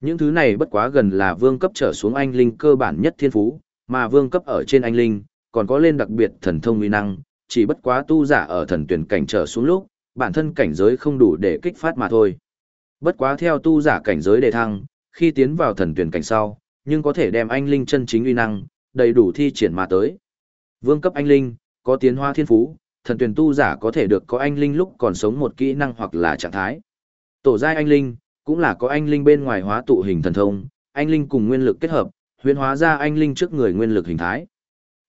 Những thứ này bất quá gần là vương cấp trở xuống anh linh cơ bản nhất thiên phú, mà vương cấp ở trên anh linh, còn có lên đặc biệt thần thông uy năng, chỉ bất quá tu giả ở thần tuyển cảnh trở xuống lúc, bản thân cảnh giới không đủ để kích phát mà thôi. Bất quá theo tu giả cảnh giới đề thăng, khi tiến vào thần tuyển cảnh sau, nhưng có thể đem anh linh chân chính uy năng, đầy đủ thi triển mà tới. Vương cấp anh linh, có tiến hóa thiên phú, thần tuyển tu giả có thể được có anh linh lúc còn sống một kỹ năng hoặc là trạng thái. Tổ giai anh linh, cũng là có anh linh bên ngoài hóa tụ hình thần thông, anh linh cùng nguyên lực kết hợp, huyễn hóa ra anh linh trước người nguyên lực hình thái.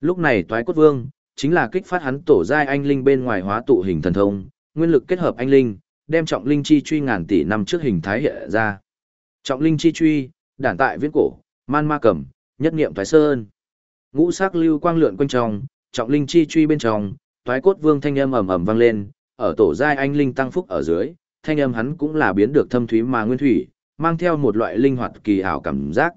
Lúc này toái cốt vương, chính là kích phát hắn tổ giai anh linh bên ngoài hóa tụ hình thần thông, nguyên lực kết hợp anh linh, đem trọng linh chi truy ngàn tỷ năm trước hình thái hiện ra. Trọng linh chi truy, đản tại viễn cổ, man ma cầm, nhất niệm thoái sơn. Ngũ sắc lưu quang lượn quanh trong, trọng linh chi truy bên trong, toái cốt vương thanh âm ầm ầm vang lên, ở tổ giai anh linh tăng phúc ở dưới, thanh âm hắn cũng là biến được thâm thúy mà nguyên thủy, mang theo một loại linh hoạt kỳ ảo cảm giác.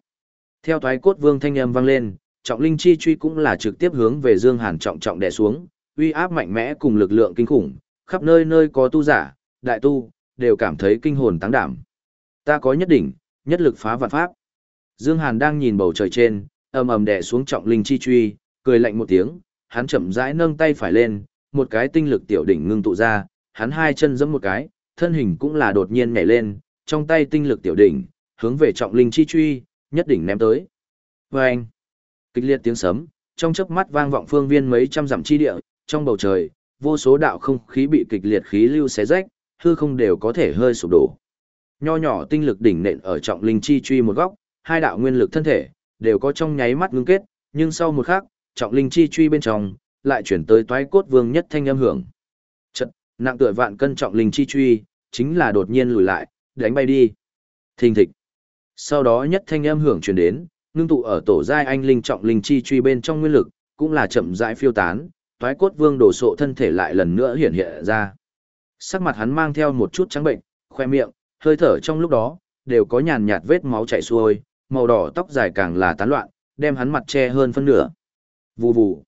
Theo thoái cốt vương thanh âm vang lên, trọng linh chi truy cũng là trực tiếp hướng về Dương Hàn trọng trọng đè xuống, uy áp mạnh mẽ cùng lực lượng kinh khủng, khắp nơi nơi có tu giả, đại tu, đều cảm thấy kinh hồn tăng đảm. Ta có nhất định, nhất lực phá vạn pháp. Dương Hàn đang nhìn bầu trời trên, ầm ầm đè xuống trọng linh chi truy, cười lạnh một tiếng, hắn chậm rãi nâng tay phải lên, một cái tinh lực tiểu đỉnh ngưng tụ ra, hắn hai chân giẫm một cái, thân hình cũng là đột nhiên nhảy lên, trong tay tinh lực tiểu đỉnh, hướng về trọng linh chi truy, nhất đỉnh ném tới. Vâng! Kịch liệt tiếng sấm, trong chớp mắt vang vọng phương viên mấy trăm dặm chi địa, trong bầu trời, vô số đạo không khí bị kịch liệt khí lưu xé rách, hư không đều có thể hơi sụp đổ. Nho nhỏ tinh lực đỉnh nện ở trọng linh chi truy một góc, hai đạo nguyên lực thân thể đều có trong nháy mắt ngưng kết, nhưng sau một khắc, trọng linh chi truy bên trong lại chuyển tới toái cốt vương nhất thanh âm hưởng. Nặng tựa vạn cân trọng linh chi truy, chính là đột nhiên lùi lại, đánh bay đi. Thình thịch. Sau đó nhất thanh âm hưởng truyền đến, ngưng tụ ở tổ giai anh linh trọng linh chi truy bên trong nguyên lực, cũng là chậm rãi phiêu tán, toái cốt vương đổ sộ thân thể lại lần nữa hiện hiện ra. Sắc mặt hắn mang theo một chút trắng bệnh, khoe miệng, hơi thở trong lúc đó, đều có nhàn nhạt vết máu chảy xuôi, màu đỏ tóc dài càng là tán loạn, đem hắn mặt che hơn phân nửa. Vù vù.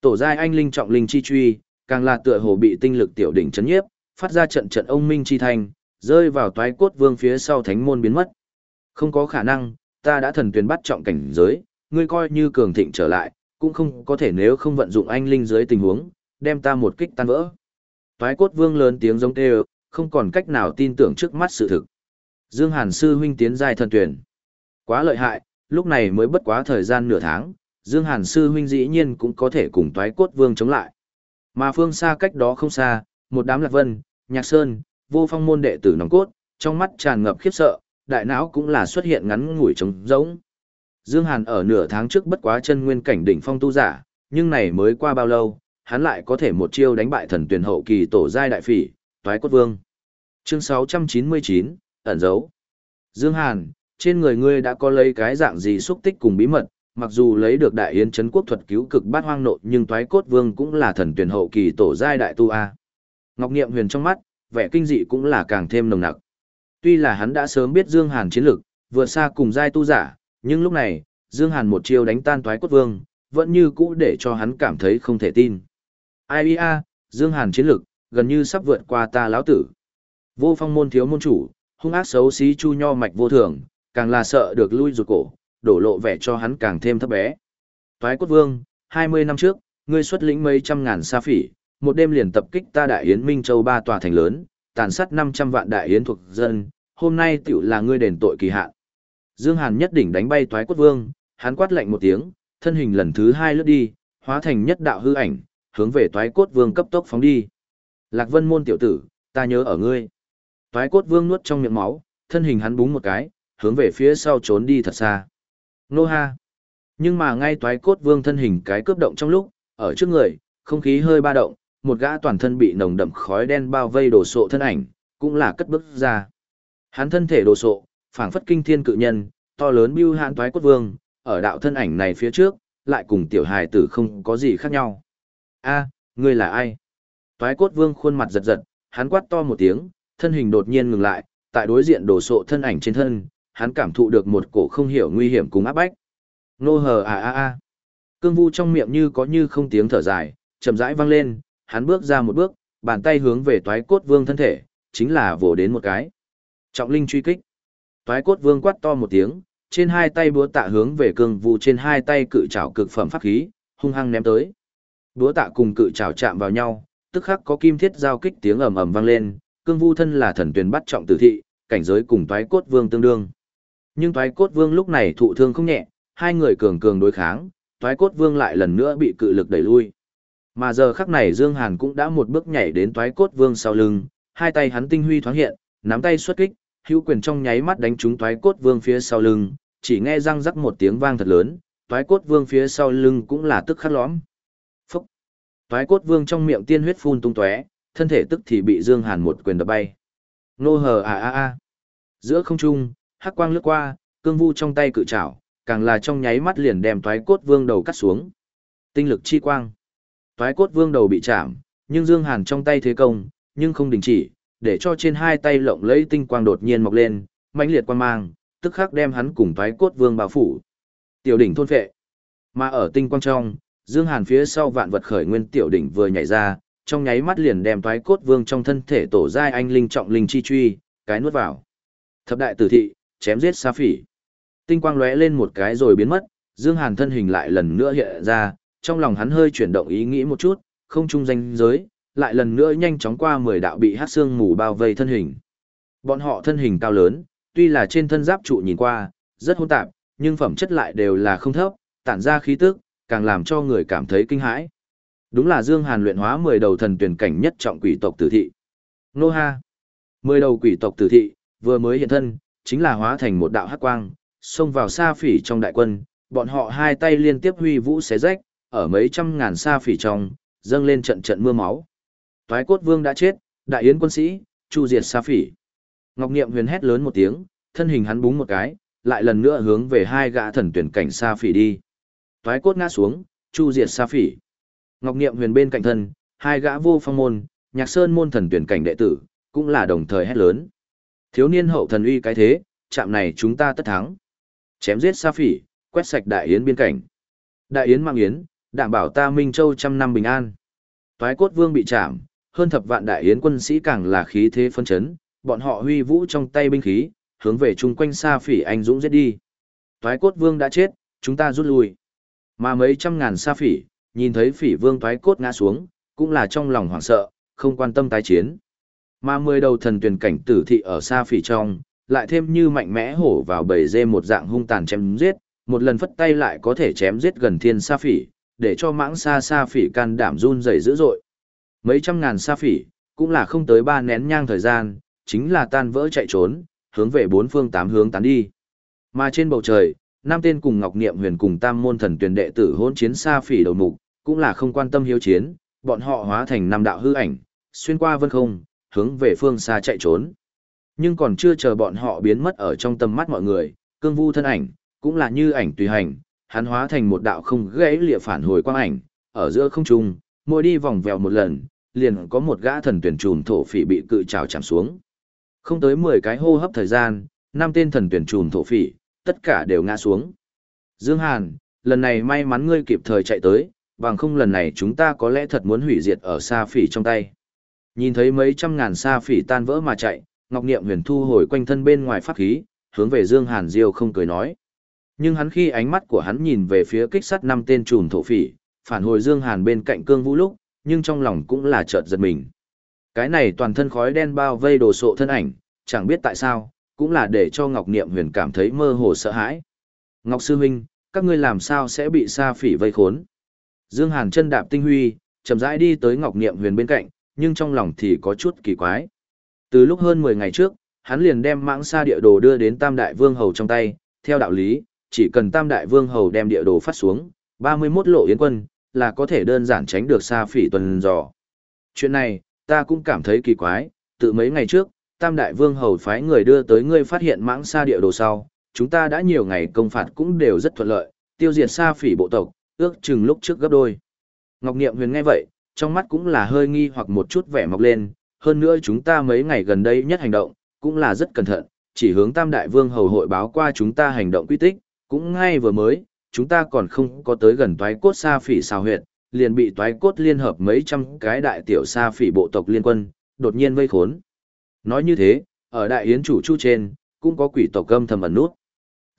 Tổ giai anh linh trọng linh chi truy, càng là tựa hồ bị tinh lực tiểu đỉnh chấn nhiếp, phát ra trận trận ông minh chi thành, rơi vào toái cốt vương phía sau thánh môn biến mất. Không có khả năng, ta đã thần tuyển bắt trọng cảnh giới, ngươi coi như cường thịnh trở lại, cũng không có thể nếu không vận dụng anh linh dưới tình huống, đem ta một kích tan vỡ. Toái cốt vương lớn tiếng giống kêu, không còn cách nào tin tưởng trước mắt sự thực. Dương Hàn sư huynh tiến giai thần tuyển. Quá lợi hại, lúc này mới bất quá thời gian nửa tháng, Dương Hàn sư huynh dĩ nhiên cũng có thể cùng toái cốt vương chống lại. Mà phương xa cách đó không xa, một đám lạc vân, nhạc sơn, vô phong môn đệ tử nòng cốt, trong mắt tràn ngập khiếp sợ, đại não cũng là xuất hiện ngắn ngủi trống rỗng. Dương Hàn ở nửa tháng trước bất quá chân nguyên cảnh đỉnh phong tu giả, nhưng này mới qua bao lâu, hắn lại có thể một chiêu đánh bại thần tuyển hậu kỳ tổ giai đại phỉ, toái cốt vương. Chương 699, ẩn dấu. Dương Hàn, trên người ngươi đã có lấy cái dạng gì xúc tích cùng bí mật, mặc dù lấy được đại yến chấn quốc thuật cứu cực bát hoang nộ nhưng toái cốt vương cũng là thần tuyển hậu kỳ tổ giai đại tu a. Ngọc Niệm huyền trong mắt, vẻ kinh dị cũng là càng thêm nồng nặc. Tuy là hắn đã sớm biết Dương Hàn chiến lực, vượt xa cùng giai tu giả, nhưng lúc này, Dương Hàn một chiêu đánh tan toái cốt vương, vẫn như cũ để cho hắn cảm thấy không thể tin. Ai a, Dương Hàn chiến lực, gần như sắp vượt qua ta lão tử. Vô phong môn thiếu môn chủ, hung ác xấu xí chu nho mạch vô thường, càng là sợ được lui rụt cổ, đổ lộ vẻ cho hắn càng thêm thấp bé. Toái cốt vương, 20 năm trước, ngươi xuất lĩnh mấy trăm ngàn sa phỉ, một đêm liền tập kích ta đại yến Minh Châu ba tòa thành lớn, tàn sát 500 vạn đại yến thuộc dân, hôm nay tiểu là ngươi đền tội kỳ hạn. Dương Hàn nhất đỉnh đánh bay toái cốt vương, hắn quát lạnh một tiếng, thân hình lần thứ hai lướt đi, hóa thành nhất đạo hư ảnh, hướng về toái cốt vương cấp tốc phóng đi. Lạc Vân môn tiểu tử, ta nhớ ở ngươi. Toái cốt vương nuốt trong miệng máu, thân hình hắn búng một cái, hướng về phía sau trốn đi thật xa. Nô ha! Nhưng mà ngay toái cốt vương thân hình cái cướp động trong lúc, ở trước người, không khí hơi ba động, một gã toàn thân bị nồng đậm khói đen bao vây đổ sộ thân ảnh, cũng là cất bước ra. Hắn thân thể đồ sộ, phảng phất kinh thiên cự nhân, to lớn bưu hãn toái cốt vương, ở đạo thân ảnh này phía trước, lại cùng tiểu hài tử không có gì khác nhau. A, ngươi là ai? Toái cốt vương khuôn mặt giật giật, hắn quát to một tiếng, thân hình đột nhiên ngừng lại, tại đối diện đồ sộ thân ảnh trên thân, hắn cảm thụ được một cổ không hiểu nguy hiểm cùng áp bách. Nô hờ à à à. Cương vu trong miệng như có như không tiếng thở dài, chậm rãi vang lên, hắn bước ra một bước, bàn tay hướng về toái cốt vương thân thể, chính là vồ đến một cái. Trọng linh truy kích. Toái cốt vương quát to một tiếng, trên hai tay búa tạ hướng về cương vu trên hai tay cự trảo cực phẩm pháp khí, hung hăng ném tới. Búa tạ cùng cự trảo chạm vào nhau, tức khắc có kim thiết giao kích tiếng ầm ầm vang lên, cương vu thân là thần tuyển bắt trọng tử thị, cảnh giới cùng toái cốt vương tương đương. Nhưng toái cốt vương lúc này thụ thương không nhẹ, hai người cường cường đối kháng, toái cốt vương lại lần nữa bị cự lực đẩy lui. Mà giờ khắc này Dương Hàn cũng đã một bước nhảy đến toái cốt vương sau lưng, hai tay hắn tinh huy thoáng hiện, nắm tay xuất kích, hữu quyền trong nháy mắt đánh trúng toái cốt vương phía sau lưng, chỉ nghe răng rắc một tiếng vang thật lớn, toái cốt vương phía sau lưng cũng là tức khắc lõm. Phúc! Toái cốt vương trong miệng tiên huyết phun tung tóe, thân thể tức thì bị Dương Hàn một quyền đập bay. Nô hờ à à à! Giữa không trung, hắc quang lướt qua, cương vu trong tay cự trảo, càng là trong nháy mắt liền đem toái cốt vương đầu cắt xuống. Tinh lực chi quang. Toái cốt vương đầu bị chạm, nhưng Dương Hàn trong tay thế công, nhưng không đình chỉ, để cho trên hai tay lộng lẫy tinh quang đột nhiên mọc lên, mãnh liệt quang mang, tức khắc đem hắn cùng toái cốt vương bao phủ. Tiểu đỉnh thôn phệ. Mà ở tinh quang trong, Dương Hàn phía sau vạn vật khởi nguyên tiểu đỉnh vừa nhảy ra, trong nháy mắt liền đem toái cốt vương trong thân thể tổ giai anh linh trọng linh chi truy, cái nuốt vào. Thập đại tử thị, chém giết xa phỉ. Tinh quang lóe lên một cái rồi biến mất, Dương Hàn thân hình lại lần nữa hiện ra, trong lòng hắn hơi chuyển động ý nghĩ một chút, không trung danh giới, lại lần nữa nhanh chóng qua 10 đạo bị hắc xương mù bao vây thân hình. Bọn họ thân hình cao lớn, tuy là trên thân giáp trụ nhìn qua, rất hỗn tạp, nhưng phẩm chất lại đều là không thấp, tản ra khí tức, càng làm cho người cảm thấy kinh hãi. Đúng là Dương Hàn luyện hóa 10 đầu thần tuyển cảnh nhất trọng quỷ tộc tử thị. Nô ha! 10 đầu quỷ tộc tử thị, vừa mới hiện thân, chính là hóa thành một đạo hắc quang, xông vào sa phỉ trong đại quân, bọn họ hai tay liên tiếp huy vũ xé rách, ở mấy trăm ngàn sa phỉ trong, dâng lên trận trận mưa máu. Toái cốt vương đã chết, đại yến quân sĩ, chu diệt sa phỉ. Ngọc Niệm huyền hét lớn một tiếng, thân hình hắn búng một cái, lại lần nữa hướng về hai gã thần tuyển cảnh sa phỉ đi. Toái cốt ngã xuống, chu diệt sa phỉ. Ngọc Niệm huyền bên cạnh thân, hai gã vô phong môn, nhạc sơn môn thần tuyển cảnh đệ tử, cũng là đồng thời hét lớn. Thiếu niên hậu thần uy cái thế, chạm này chúng ta tất thắng. Chém giết sa phỉ, quét sạch đại yến biên cảnh. Đại yến mang yến, đảm bảo ta Minh Châu trăm năm bình an. Toái cốt vương bị chạm, hơn thập vạn đại yến quân sĩ càng là khí thế phân chấn, bọn họ huy vũ trong tay binh khí, hướng về chung quanh sa phỉ anh dũng giết đi. Toái cốt vương đã chết, chúng ta rút lui. Mà mấy trăm ngàn sa phỉ, nhìn thấy phỉ vương toái cốt ngã xuống, cũng là trong lòng hoảng sợ, không quan tâm tái chiến. Mà mười đầu thần tuyển cảnh tử thị ở xa phỉ trong, lại thêm như mạnh mẽ hổ vào bầy dê một dạng hung tàn chém giết, một lần phất tay lại có thể chém giết gần thiên sa phỉ, để cho mãng xa sa phỉ can đảm run rẩy dữ dội. Mấy trăm ngàn sa phỉ, cũng là không tới ba nén nhang thời gian, chính là tan vỡ chạy trốn, hướng về bốn phương tám hướng tán đi. Mà trên bầu trời, năm tên cùng Ngọc Niệm Huyền cùng Tam môn thần tuyển đệ tử hôn chiến sa phỉ đầu mục, cũng là không quan tâm hiếu chiến, bọn họ hóa thành năm đạo hư ảnh, xuyên qua vân không, hướng về phương xa chạy trốn. Nhưng còn chưa chờ bọn họ biến mất ở trong tầm mắt mọi người, cương vu thân ảnh, cũng là như ảnh tùy hành, hắn hóa thành một đạo không gãy lịa phản hồi quang ảnh, ở giữa không trung, mỗi đi vòng vèo một lần, liền có một gã thần tuyển trùm thổ phỉ bị cự trào chạm xuống. Không tới 10 cái hô hấp thời gian, năm tên thần tuyển trùm thổ phỉ, tất cả đều ngã xuống. Dương Hàn, lần này may mắn ngươi kịp thời chạy tới, bằng không lần này chúng ta có lẽ thật muốn hủy diệt ở xa phỉ trong tay. Nhìn thấy mấy trăm ngàn sa phỉ tan vỡ mà chạy, Ngọc Niệm huyền thu hồi quanh thân bên ngoài pháp khí, hướng về Dương Hàn Diêu không cười nói. Nhưng hắn khi ánh mắt của hắn nhìn về phía kích sắt năm tên trùm thổ phỉ, phản hồi Dương Hàn bên cạnh cương vũ lúc, nhưng trong lòng cũng là chợt giật mình. Cái này toàn thân khói đen bao vây đồ sộ thân ảnh, chẳng biết tại sao, cũng là để cho Ngọc Niệm huyền cảm thấy mơ hồ sợ hãi. Ngọc Sư Huynh, các ngươi làm sao sẽ bị sa phỉ vây khốn? Dương Hàn chân đạp tinh huy, chậm rãi đi tới Ngọc Niệm huyền bên cạnh, nhưng trong lòng thì có chút kỳ quái. Từ lúc hơn 10 ngày trước, hắn liền đem mãng sa địa đồ đưa đến Tam Đại Vương Hầu trong tay, theo đạo lý, chỉ cần Tam Đại Vương Hầu đem địa đồ phát xuống, 31 lộ yến quân, là có thể đơn giản tránh được xa phỉ tuần dò. Chuyện này, ta cũng cảm thấy kỳ quái, từ mấy ngày trước, Tam Đại Vương Hầu phái người đưa tới ngươi phát hiện mãng sa địa đồ sau, chúng ta đã nhiều ngày công phạt cũng đều rất thuận lợi, tiêu diệt xa phỉ bộ tộc, ước chừng lúc trước gấp đôi. Ngọc Niệm Huyền nghe vậy, trong mắt cũng là hơi nghi hoặc một chút vẻ mọc lên, hơn nữa chúng ta mấy ngày gần đây nhất hành động, cũng là rất cẩn thận, chỉ hướng Tam Đại Vương Hầu hội báo qua chúng ta hành động quy tích, cũng ngay vừa mới, chúng ta còn không có tới gần toái cốt xa phỉ xào huyệt, liền bị toái cốt liên hợp mấy trăm cái đại tiểu xa phỉ bộ tộc liên quân, đột nhiên vây khốn. Nói như thế, ở đại yến chủ chu trên, cũng có quỷ tộc âm thầm ẩn nút.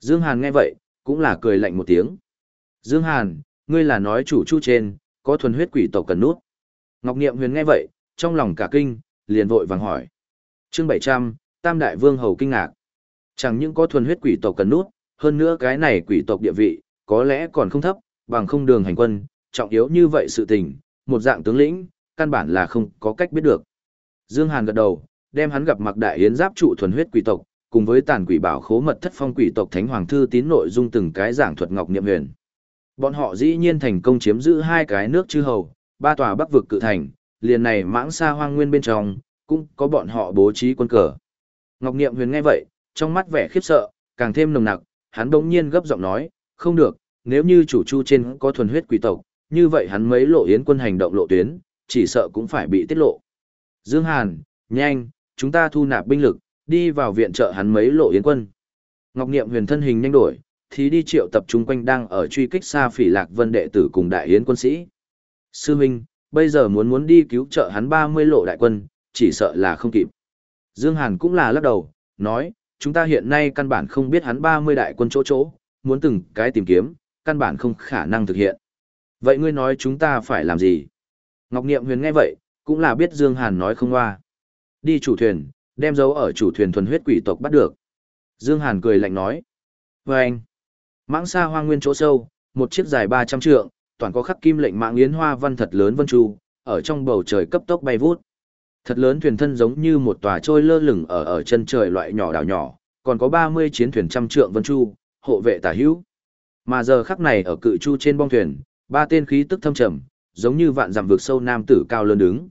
Dương Hàn nghe vậy, cũng là cười lạnh một tiếng. Dương Hàn, ngươi là nói chủ chu trên, có thuần huyết quỷ tộc cần nút. Ngọc Niệm Huyền nghe vậy, trong lòng cả kinh, liền vội vàng hỏi. Chương 700, Tam Đại Vương Hầu kinh ngạc. Chẳng những có thuần huyết quỷ tộc cần nút, hơn nữa cái này quỷ tộc địa vị, có lẽ còn không thấp, bằng không đường hành quân, trọng yếu như vậy sự tình, một dạng tướng lĩnh, căn bản là không có cách biết được. Dương Hàn gật đầu, đem hắn gặp mặc đại yến giáp trụ thuần huyết quỷ tộc, cùng với tàn quỷ bảo khố mật thất phong quỷ tộc thánh hoàng thư tín nội dung từng cái giảng thuật ngọc niệm huyền. Bọn họ dĩ nhiên thành công chiếm giữ hai cái nước chư hầu, ba tòa bắc vực cự thành, liền này mãng xa hoang nguyên bên trong, cũng có bọn họ bố trí quân cờ. Ngọc Niệm Huyền nghe vậy, trong mắt vẻ khiếp sợ, càng thêm nồng nặc, hắn bỗng nhiên gấp giọng nói, không được, nếu như chủ chu trên có thuần huyết quỷ tộc, như vậy hắn mấy lộ yến quân hành động lộ tuyến, chỉ sợ cũng phải bị tiết lộ. Dương Hàn, nhanh, chúng ta thu nạp binh lực, đi vào viện trợ hắn mấy lộ yến quân. Ngọc Niệm huyền thân hình nhanh đổi, thì đi triệu tập trung quanh đang ở truy kích xa phỉ lạc vân đệ tử cùng đại yến quân sĩ. Sư Minh, bây giờ muốn muốn đi cứu trợ hắn 30 lộ đại quân, chỉ sợ là không kịp. Dương Hàn cũng là lắc đầu, nói, chúng ta hiện nay căn bản không biết hắn 30 đại quân chỗ chỗ, muốn từng cái tìm kiếm, căn bản không khả năng thực hiện. Vậy ngươi nói chúng ta phải làm gì? Ngọc Niệm Huyền nghe vậy, cũng là biết Dương Hàn nói không hoa. Đi chủ thuyền, đem dấu ở chủ thuyền thuần huyết quỷ tộc bắt được. Dương Hàn cười lạnh nói. Và anh, mãng xa hoang nguyên chỗ sâu, một chiếc dài 300 trượng, toàn có khắc kim lệnh mạng yến hoa văn thật lớn vân chu, ở trong bầu trời cấp tốc bay vút. Thật lớn thuyền thân giống như một tòa trôi lơ lửng ở ở chân trời loại nhỏ đảo nhỏ, còn có 30 chiến thuyền trăm trượng vân chu, hộ vệ tả hữu. Mà giờ khắc này ở cự chu trên bong thuyền, ba tên khí tức thâm trầm, giống như vạn dặm vực sâu nam tử cao lớn đứng.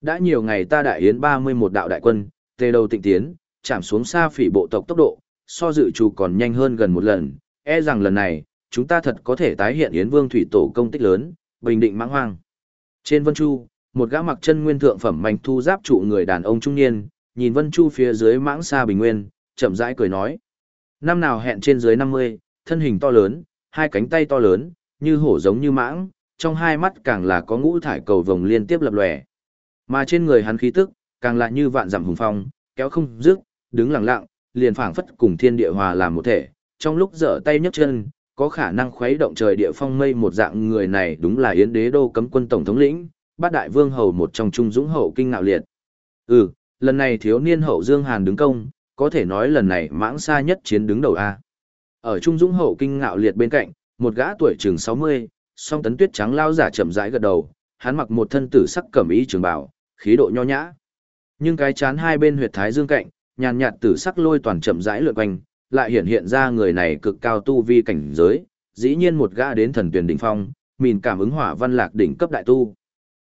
Đã nhiều ngày ta đại yến 31 đạo đại quân, tề đầu tịnh tiến, chạm xuống xa phỉ bộ tộc tốc độ, so dự trù còn nhanh hơn gần một lần, e rằng lần này, chúng ta thật có thể tái hiện Yến Vương thủy tổ công tích lớn, bình định mãng hoang. Trên Vân Chu, một gã mặc chân nguyên thượng phẩm mảnh thu giáp trụ người đàn ông trung niên, nhìn Vân Chu phía dưới mãng xa bình nguyên, chậm rãi cười nói: "Năm nào hẹn trên dưới 50, thân hình to lớn, hai cánh tay to lớn, như hổ giống như mãng, trong hai mắt càng là có ngũ thải cầu vồng liên tiếp lập lòe. Mà trên người hắn khí tức, càng là như vạn dặm hùng phong, kéo không dứt, đứng lặng lặng, liền phảng phất cùng thiên địa hòa làm một thể, trong lúc giở tay nhấc chân, có khả năng khuấy động trời địa phong mây một dạng người này đúng là Yến Đế đô cấm quân tổng thống lĩnh, bát đại vương hầu một trong trung dũng hậu kinh ngạo liệt. Ừ, lần này thiếu niên hậu Dương Hàn đứng công, có thể nói lần này mãng xa nhất chiến đứng đầu a. Ở trung dũng hậu kinh ngạo liệt bên cạnh, một gã tuổi chừng 60, song tấn tuyết trắng lao giả chậm rãi gật đầu, hắn mặc một thân tử sắc cẩm y trường bào, khí độ nho nhã. Nhưng cái chán hai bên huyệt thái dương cạnh, nhàn nhạt tử sắc lôi toàn chậm rãi lượn quanh, lại hiện hiện ra người này cực cao tu vi cảnh giới, dĩ nhiên một gã đến thần tuyển đỉnh phong, mìn cảm ứng hỏa văn lạc đỉnh cấp đại tu.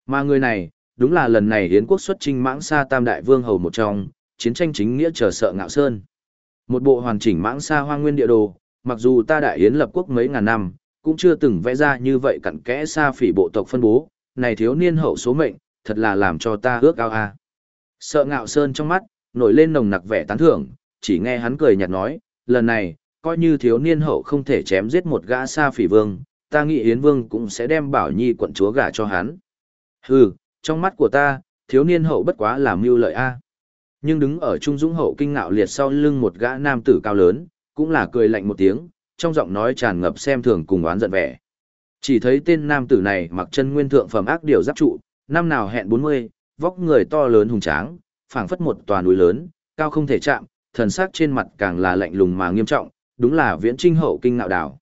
Mà người này, đúng là lần này hiến quốc xuất trinh mãng xa tam đại vương hầu một trong, chiến tranh chính nghĩa chờ sợ ngạo sơn. Một bộ hoàn chỉnh mãng xa hoang nguyên địa đồ, mặc dù ta đại hiến lập quốc mấy ngàn năm, cũng chưa từng vẽ ra như vậy cặn kẽ xa phỉ bộ tộc phân bố, này thiếu niên hậu số mệnh, thật là làm cho ta ước ao a. Sợ ngạo sơn trong mắt, nổi lên nồng nặc vẻ tán thưởng, chỉ nghe hắn cười nhạt nói, lần này, coi như thiếu niên hậu không thể chém giết một gã xa phỉ vương, ta nghĩ Yến Vương cũng sẽ đem bảo nhi quận chúa gả cho hắn. Hừ, trong mắt của ta, thiếu niên hậu bất quá là mưu lợi a. Nhưng đứng ở trung dũng hậu kinh ngạo liệt sau lưng một gã nam tử cao lớn, cũng là cười lạnh một tiếng, trong giọng nói tràn ngập xem thường cùng oán giận vẻ. Chỉ thấy tên nam tử này mặc chân nguyên thượng phẩm ác điều giáp trụ, năm nào hẹn 40, vóc người to lớn hùng tráng, phảng phất một tòa núi lớn, cao không thể chạm, thần sắc trên mặt càng là lạnh lùng mà nghiêm trọng, đúng là viễn trinh hậu kinh ngạo đảo.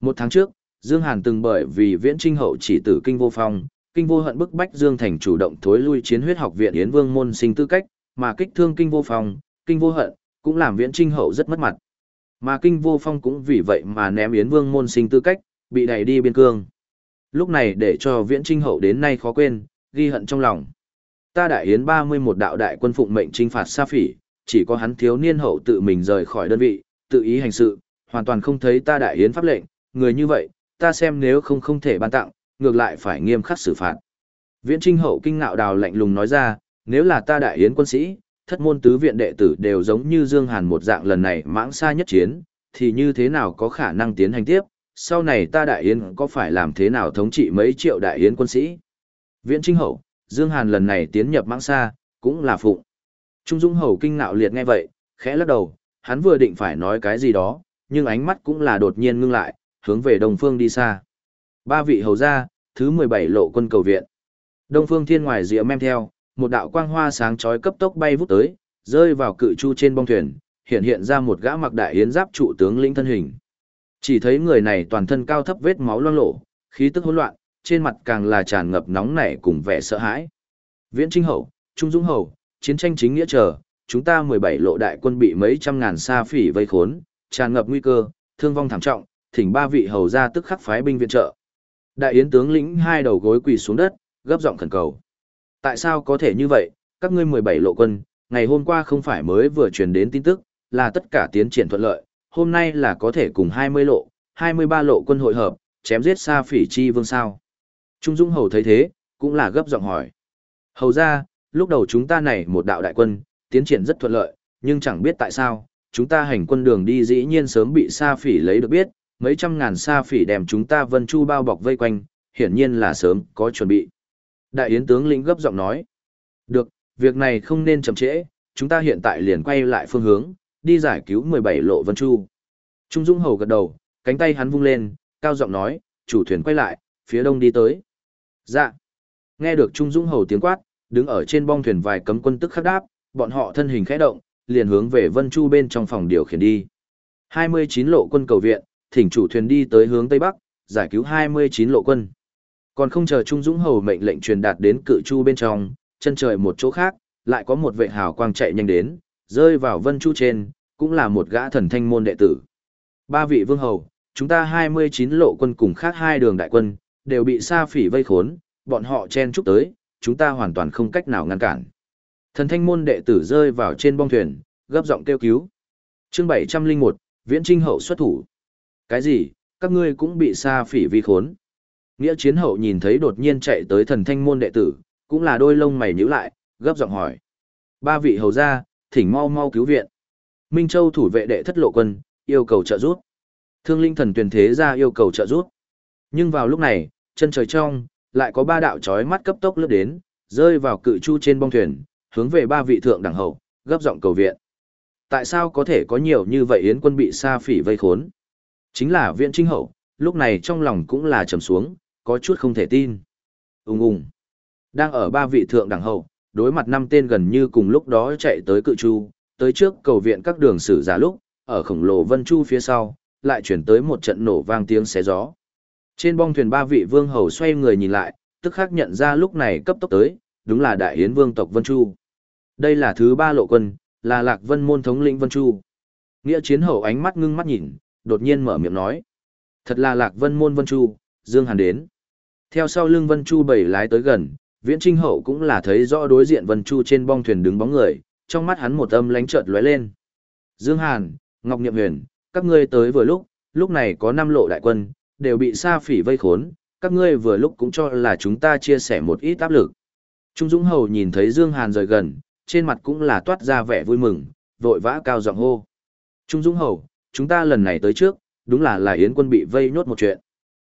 Một tháng trước, Dương Hàn từng bởi vì viễn trinh hậu chỉ tử kinh vô phong, kinh vô hận bức bách Dương Thành chủ động thối lui chiến huyết học viện Yến Vương môn sinh tư cách, mà kích thương kinh vô phong, kinh vô hận, cũng làm viễn trinh hậu rất mất mặt. Mà kinh vô phong cũng vì vậy mà ném Yến Vương môn sinh tư cách, bị đẩy đi biên cương. Lúc này để cho viễn trinh hậu đến nay khó quên, ghi hận trong lòng. Ta đại yến 31 đạo đại quân phụng mệnh trinh phạt Sa Phỉ, chỉ có hắn thiếu niên hậu tự mình rời khỏi đơn vị, tự ý hành sự, hoàn toàn không thấy ta đại yến pháp lệnh, người như vậy, ta xem nếu không không thể ban tặng, ngược lại phải nghiêm khắc xử phạt. Viễn Trinh hậu kinh ngạo đào lạnh lùng nói ra, nếu là ta đại yến quân sĩ, thất môn tứ viện đệ tử đều giống như Dương Hàn một dạng lần này mãng xa nhất chiến, thì như thế nào có khả năng tiến hành tiếp, sau này ta đại yến có phải làm thế nào thống trị mấy triệu đại yến quân sĩ. Viễn Trinh hậu, Dương Hàn lần này tiến nhập mãng xa, cũng là phụng. Trung Dung Hầu kinh ngạo liệt nghe vậy, khẽ lắc đầu, hắn vừa định phải nói cái gì đó, nhưng ánh mắt cũng là đột nhiên ngưng lại, hướng về Đông Phương đi xa. Ba vị hầu gia, thứ 17 lộ quân cầu viện. Đông Phương Thiên ngoài rìa mem theo, một đạo quang hoa sáng chói cấp tốc bay vút tới, rơi vào cự chu trên bong thuyền, hiện hiện ra một gã mặc đại yến giáp trụ tướng lĩnh thân hình. Chỉ thấy người này toàn thân cao thấp vết máu loang lổ, khí tức hỗn loạn, trên mặt càng là tràn ngập nóng nảy cùng vẻ sợ hãi. Viễn Trinh Hậu, Trung Dũng Hậu, chiến tranh chính nghĩa chờ, chúng ta 17 lộ đại quân bị mấy trăm ngàn sa phỉ vây khốn, tràn ngập nguy cơ, thương vong thảm trọng, thỉnh ba vị hầu ra tức khắc phái binh viện trợ. Đại yến tướng lĩnh hai đầu gối quỳ xuống đất, gấp giọng khẩn cầu. Tại sao có thể như vậy, các ngươi 17 lộ quân, ngày hôm qua không phải mới vừa truyền đến tin tức, là tất cả tiến triển thuận lợi, hôm nay là có thể cùng 20 lộ, 23 lộ quân hội hợp, chém giết Sa Phỉ Chi Vương sao. Trung Dung Hầu thấy thế, cũng là gấp giọng hỏi. Hầu ra, lúc đầu chúng ta này một đạo đại quân, tiến triển rất thuận lợi, nhưng chẳng biết tại sao, chúng ta hành quân đường đi dĩ nhiên sớm bị Sa Phỉ lấy được biết, mấy trăm ngàn Sa Phỉ đem chúng ta vân chu bao bọc vây quanh, hiển nhiên là sớm có chuẩn bị. Đại Yến tướng lĩnh gấp giọng nói. Được, việc này không nên chậm trễ, chúng ta hiện tại liền quay lại phương hướng, đi giải cứu 17 lộ Vân Chu. Trung Dung Hầu gật đầu, cánh tay hắn vung lên, cao giọng nói, chủ thuyền quay lại, phía đông đi tới. Dạ. Nghe được Trung Dung Hầu tiếng quát, đứng ở trên bong thuyền vài cấm quân tức khắc đáp, bọn họ thân hình khẽ động, liền hướng về Vân Chu bên trong phòng điều khiển đi. 29 lộ quân cầu viện, thỉnh chủ thuyền đi tới hướng Tây Bắc, giải cứu 29 lộ quân. Còn không chờ Trung Dũng Hầu mệnh lệnh truyền đạt đến cự chu bên trong, chân trời một chỗ khác, lại có một vệ hào quang chạy nhanh đến, rơi vào vân chu trên, cũng là một gã thần thanh môn đệ tử. Ba vị vương hầu, chúng ta 29 lộ quân cùng khác hai đường đại quân, đều bị sa phỉ vây khốn, bọn họ chen chúc tới, chúng ta hoàn toàn không cách nào ngăn cản. Thần thanh môn đệ tử rơi vào trên bong thuyền, gấp giọng kêu cứu. chương 701, Viễn Trinh Hậu xuất thủ. Cái gì, các ngươi cũng bị sa phỉ vi khốn. Nghĩa chiến hậu nhìn thấy đột nhiên chạy tới thần thanh môn đệ tử, cũng là đôi lông mày nhíu lại, gấp giọng hỏi. Ba vị hầu gia, thỉnh mau mau cứu viện. Minh Châu thủ vệ đệ thất lộ quân, yêu cầu trợ giúp. Thương linh thần tuyển thế ra yêu cầu trợ giúp. Nhưng vào lúc này, chân trời trong, lại có ba đạo chói mắt cấp tốc lướt đến, rơi vào cự chu trên bong thuyền, hướng về ba vị thượng đẳng hậu, gấp giọng cầu viện. Tại sao có thể có nhiều như vậy yến quân bị sa phỉ vây khốn? Chính là viện trinh hậu, lúc này trong lòng cũng là trầm xuống, có chút không thể tin. Ung ung. Đang ở ba vị thượng đẳng hậu, đối mặt năm tên gần như cùng lúc đó chạy tới cự chu, tới trước cầu viện các đường sử giả lúc, ở khổng lồ vân chu phía sau, lại chuyển tới một trận nổ vang tiếng xé gió. Trên bong thuyền ba vị vương hầu xoay người nhìn lại, tức khắc nhận ra lúc này cấp tốc tới, đúng là đại yến vương tộc Vân Chu. Đây là thứ ba lộ quân, là lạc vân môn thống lĩnh Vân Chu. Nghĩa chiến hầu ánh mắt ngưng mắt nhìn, đột nhiên mở miệng nói. Thật là lạc vân môn Vân Chu, Dương Hàn đến. Theo sau lưng Vân Chu bảy lái tới gần, Viễn Trinh Hậu cũng là thấy rõ đối diện Vân Chu trên bong thuyền đứng bóng người, trong mắt hắn một âm lánh chợt lóe lên. Dương Hàn, Ngọc Niệm Huyền, các ngươi tới vừa lúc, lúc này có năm lộ đại quân, đều bị sa phỉ vây khốn, các ngươi vừa lúc cũng cho là chúng ta chia sẻ một ít áp lực. Trung Dũng Hầu nhìn thấy Dương Hàn rời gần, trên mặt cũng là toát ra vẻ vui mừng, vội vã cao giọng hô. Trung Dũng Hầu, chúng ta lần này tới trước, đúng là là Yến quân bị vây nhốt một chuyện.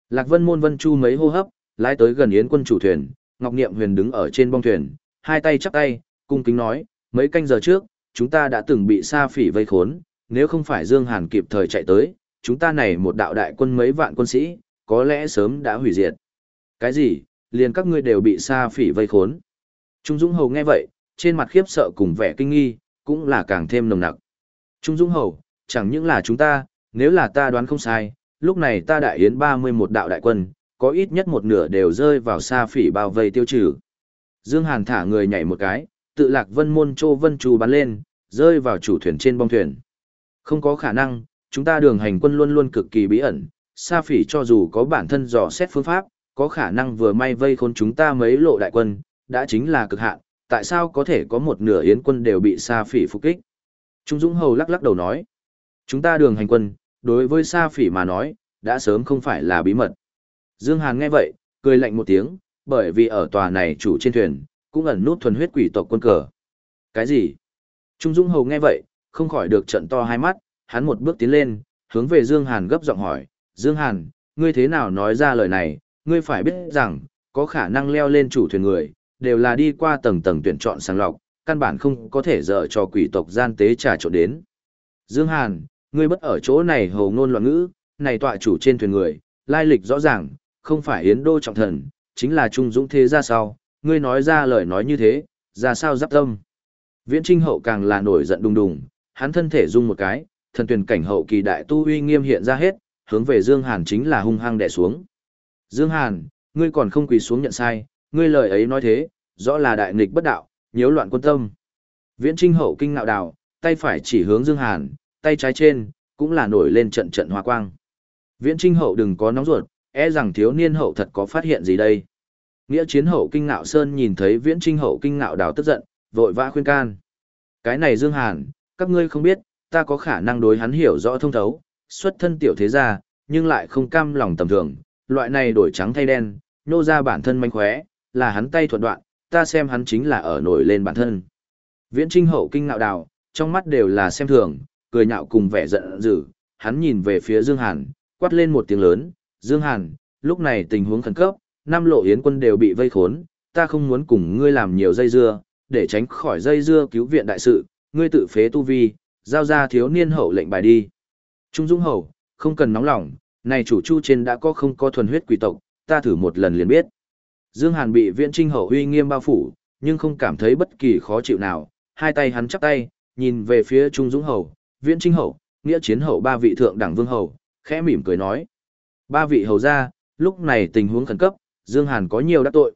Lạc Vân Môn Vân Chu mấy hô hấp, lái tới gần Yến quân chủ thuyền, Ngọc Niệm Huyền đứng ở trên bong thuyền, hai tay chắp tay, cung kính nói, mấy canh giờ trước, chúng ta đã từng bị sa phỉ vây khốn, nếu không phải Dương Hàn kịp thời chạy tới, chúng ta này một đạo đại quân mấy vạn quân sĩ, có lẽ sớm đã hủy diệt. Cái gì, liền các ngươi đều bị sa phỉ vây khốn. Trung Dũng Hầu nghe vậy, trên mặt khiếp sợ cùng vẻ kinh nghi, cũng là càng thêm nồng nặc. Trung Dũng Hầu, chẳng những là chúng ta, nếu là ta đoán không sai, lúc này ta đại yến 31 đạo đại quân, có ít nhất một nửa đều rơi vào sa phỉ bao vây tiêu trừ. Dương Hàn thả người nhảy một cái, tự lạc vân môn trô vân trù bắn lên, rơi vào chủ thuyền trên bong thuyền. Không có khả năng, chúng ta đường hành quân luôn luôn cực kỳ bí ẩn, sa phỉ cho dù có bản thân dò xét phương pháp, có khả năng vừa may vây khốn chúng ta mấy lộ đại quân, đã chính là cực hạn, tại sao có thể có một nửa yến quân đều bị sa phỉ phục kích? Trung Dũng Hầu lắc lắc đầu nói, chúng ta đường hành quân, đối với sa phỉ mà nói, đã sớm không phải là bí mật. Dương Hàn nghe vậy, cười lạnh một tiếng, bởi vì ở tòa này chủ trên thuyền, cũng ẩn nút thuần huyết quỷ tộc quân cờ. Cái gì? Trung Dũng Hầu nghe vậy, không khỏi được trận to hai mắt, hắn một bước tiến lên, hướng về Dương Hàn gấp giọng hỏi, Dương Hàn, ngươi thế nào nói ra lời này, ngươi phải biết rằng, có khả năng leo lên chủ thuyền người, đều là đi qua tầng tầng tuyển chọn sàng lọc, căn bản không có thể dở cho quỷ tộc gian tế trà trộn đến. Dương Hàn, ngươi bất ở chỗ này hồ ngôn loạn ngữ, này tọa chủ trên thuyền người, lai lịch rõ ràng, không phải Yến Đô trọng thần, chính là Trung Dũng thế ra sau, ngươi nói ra lời nói như thế, ra sao giáp tâm. Viễn Trinh hậu càng là nổi giận đùng đùng, hắn thân thể rung một cái, thần tuyển cảnh hậu kỳ đại tu uy nghiêm hiện ra hết, hướng về Dương Hàn chính là hung hăng đè xuống. Dương Hàn, ngươi còn không quỳ xuống nhận sai, ngươi lời ấy nói thế, rõ là đại nghịch bất đạo, nhiễu loạn quân tâm. Viễn Trinh hậu kinh ngạo đảo, tay phải chỉ hướng Dương Hàn, tay trái trên, cũng là nổi lên trận trận hoa quang. Viễn Trinh hậu đừng có nóng ruột, e rằng thiếu niên hậu thật có phát hiện gì đây. Nghĩa chiến hậu kinh ngạo sơn nhìn thấy Viễn Trinh hậu kinh ngạo đảo tức giận, vội vã khuyên can. Cái này Dương Hàn, các ngươi không biết, ta có khả năng đối hắn hiểu rõ thông thấu, xuất thân tiểu thế gia, nhưng lại không cam lòng tầm thường, loại này đổi trắng thay đen, nô ra bản thân manh khóe, là hắn tay thuận đoạn, ta xem hắn chính là ở nổi lên bản thân. Viễn Trinh hậu kinh ngạo đào, trong mắt đều là xem thường, cười nhạo cùng vẻ giận dữ, hắn nhìn về phía Dương Hàn, quát lên một tiếng lớn, Dương Hàn, lúc này tình huống khẩn cấp, năm lộ yến quân đều bị vây khốn, ta không muốn cùng ngươi làm nhiều dây dưa, để tránh khỏi dây dưa cứu viện đại sự, ngươi tự phế tu vi, giao ra thiếu niên hậu lệnh bài đi. Trung Dung hậu, không cần nóng lòng, này chủ chu trên đã có không có thuần huyết quỷ tộc, ta thử một lần liền biết. Dương Hàn bị viện trinh hậu uy nghiêm bao phủ, nhưng không cảm thấy bất kỳ khó chịu nào, hai tay hắn chắp tay, nhìn về phía Trung Dũng hậu, viện trinh hậu, nghĩa chiến hậu ba vị thượng đẳng vương hậu, khẽ mỉm cười nói. Ba vị hầu gia, lúc này tình huống khẩn cấp, Dương Hàn có nhiều đắc tội.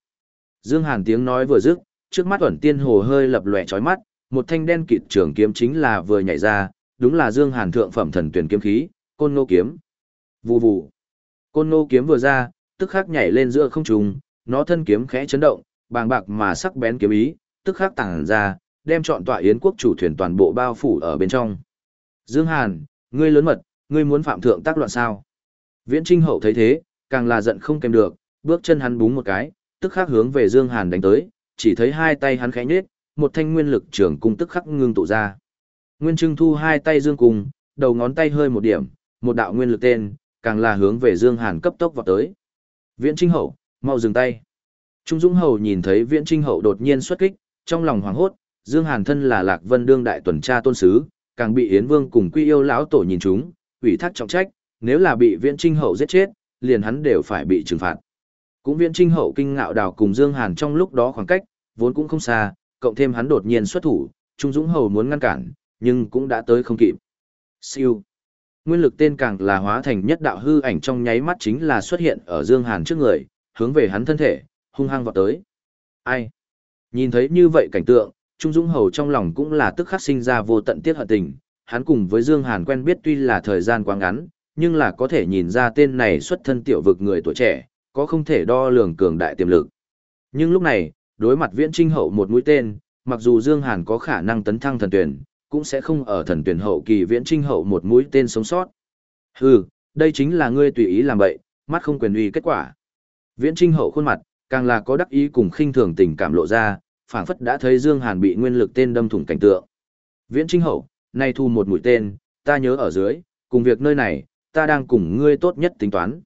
Dương Hàn tiếng nói vừa dứt, trước mắt ẩn tiên hồ hơi lập lòe chói mắt, một thanh đen kịt trường kiếm chính là vừa nhảy ra, đúng là Dương Hàn thượng phẩm thần tuyển kiếm khí, Côn Nô kiếm. Vù vù. Côn Nô kiếm vừa ra, tức khắc nhảy lên giữa không trung, nó thân kiếm khẽ chấn động, bàng bạc mà sắc bén kiếm ý, tức khắc tàng ra, đem trọn tọa yến quốc chủ thuyền toàn bộ bao phủ ở bên trong. Dương Hàn, ngươi lớn mật, ngươi muốn phạm thượng tác loạn sao? Viễn Trinh Hậu thấy thế, càng là giận không kèm được, bước chân hắn búng một cái, tức khắc hướng về Dương Hàn đánh tới, chỉ thấy hai tay hắn khẽ nhếch, một thanh nguyên lực trường cung tức khắc ngưng tụ ra. Nguyên Trưng thu hai tay Dương cung, đầu ngón tay hơi một điểm, một đạo nguyên lực tên, càng là hướng về Dương Hàn cấp tốc vọt tới. Viễn Trinh Hậu, mau dừng tay. Trung Dũng Hầu nhìn thấy Viễn Trinh Hậu đột nhiên xuất kích, trong lòng hoảng hốt, Dương Hàn thân là Lạc Vân đương đại tuần tra tôn sứ, càng bị Yến Vương cùng Quy Yêu lão tổ nhìn chúng, ủy thác trọng trách, nếu là bị Viễn Trinh Hậu giết chết, liền hắn đều phải bị trừng phạt. Cũng Viễn Trinh Hậu kinh ngạo đào cùng Dương Hàn trong lúc đó khoảng cách, vốn cũng không xa, cộng thêm hắn đột nhiên xuất thủ, Trung Dũng Hầu muốn ngăn cản, nhưng cũng đã tới không kịp. Siêu. Nguyên lực tên càng là hóa thành nhất đạo hư ảnh trong nháy mắt chính là xuất hiện ở Dương Hàn trước người, hướng về hắn thân thể, hung hăng vọt tới. Ai? Nhìn thấy như vậy cảnh tượng, Trung Dũng Hầu trong lòng cũng là tức khắc sinh ra vô tận tiết hận tình, hắn cùng với Dương Hàn quen biết tuy là thời gian quá ngắn, nhưng là có thể nhìn ra tên này xuất thân tiểu vực người tuổi trẻ, có không thể đo lường cường đại tiềm lực. Nhưng lúc này, đối mặt Viễn Trinh Hậu một mũi tên, mặc dù Dương Hàn có khả năng tấn thăng thần tuyển, cũng sẽ không ở thần tuyển hậu kỳ Viễn Trinh Hậu một mũi tên sống sót. Hừ, đây chính là ngươi tùy ý làm bậy, mắt không quyền uy kết quả. Viễn Trinh Hậu khuôn mặt, càng là có đắc ý cùng khinh thường tình cảm lộ ra, phảng phất đã thấy Dương Hàn bị nguyên lực tên đâm thủng cảnh tượng. Viễn Trinh Hậu, nay thu một mũi tên, ta nhớ ở dưới, cùng việc nơi này, ta đang cùng ngươi tốt nhất tính toán.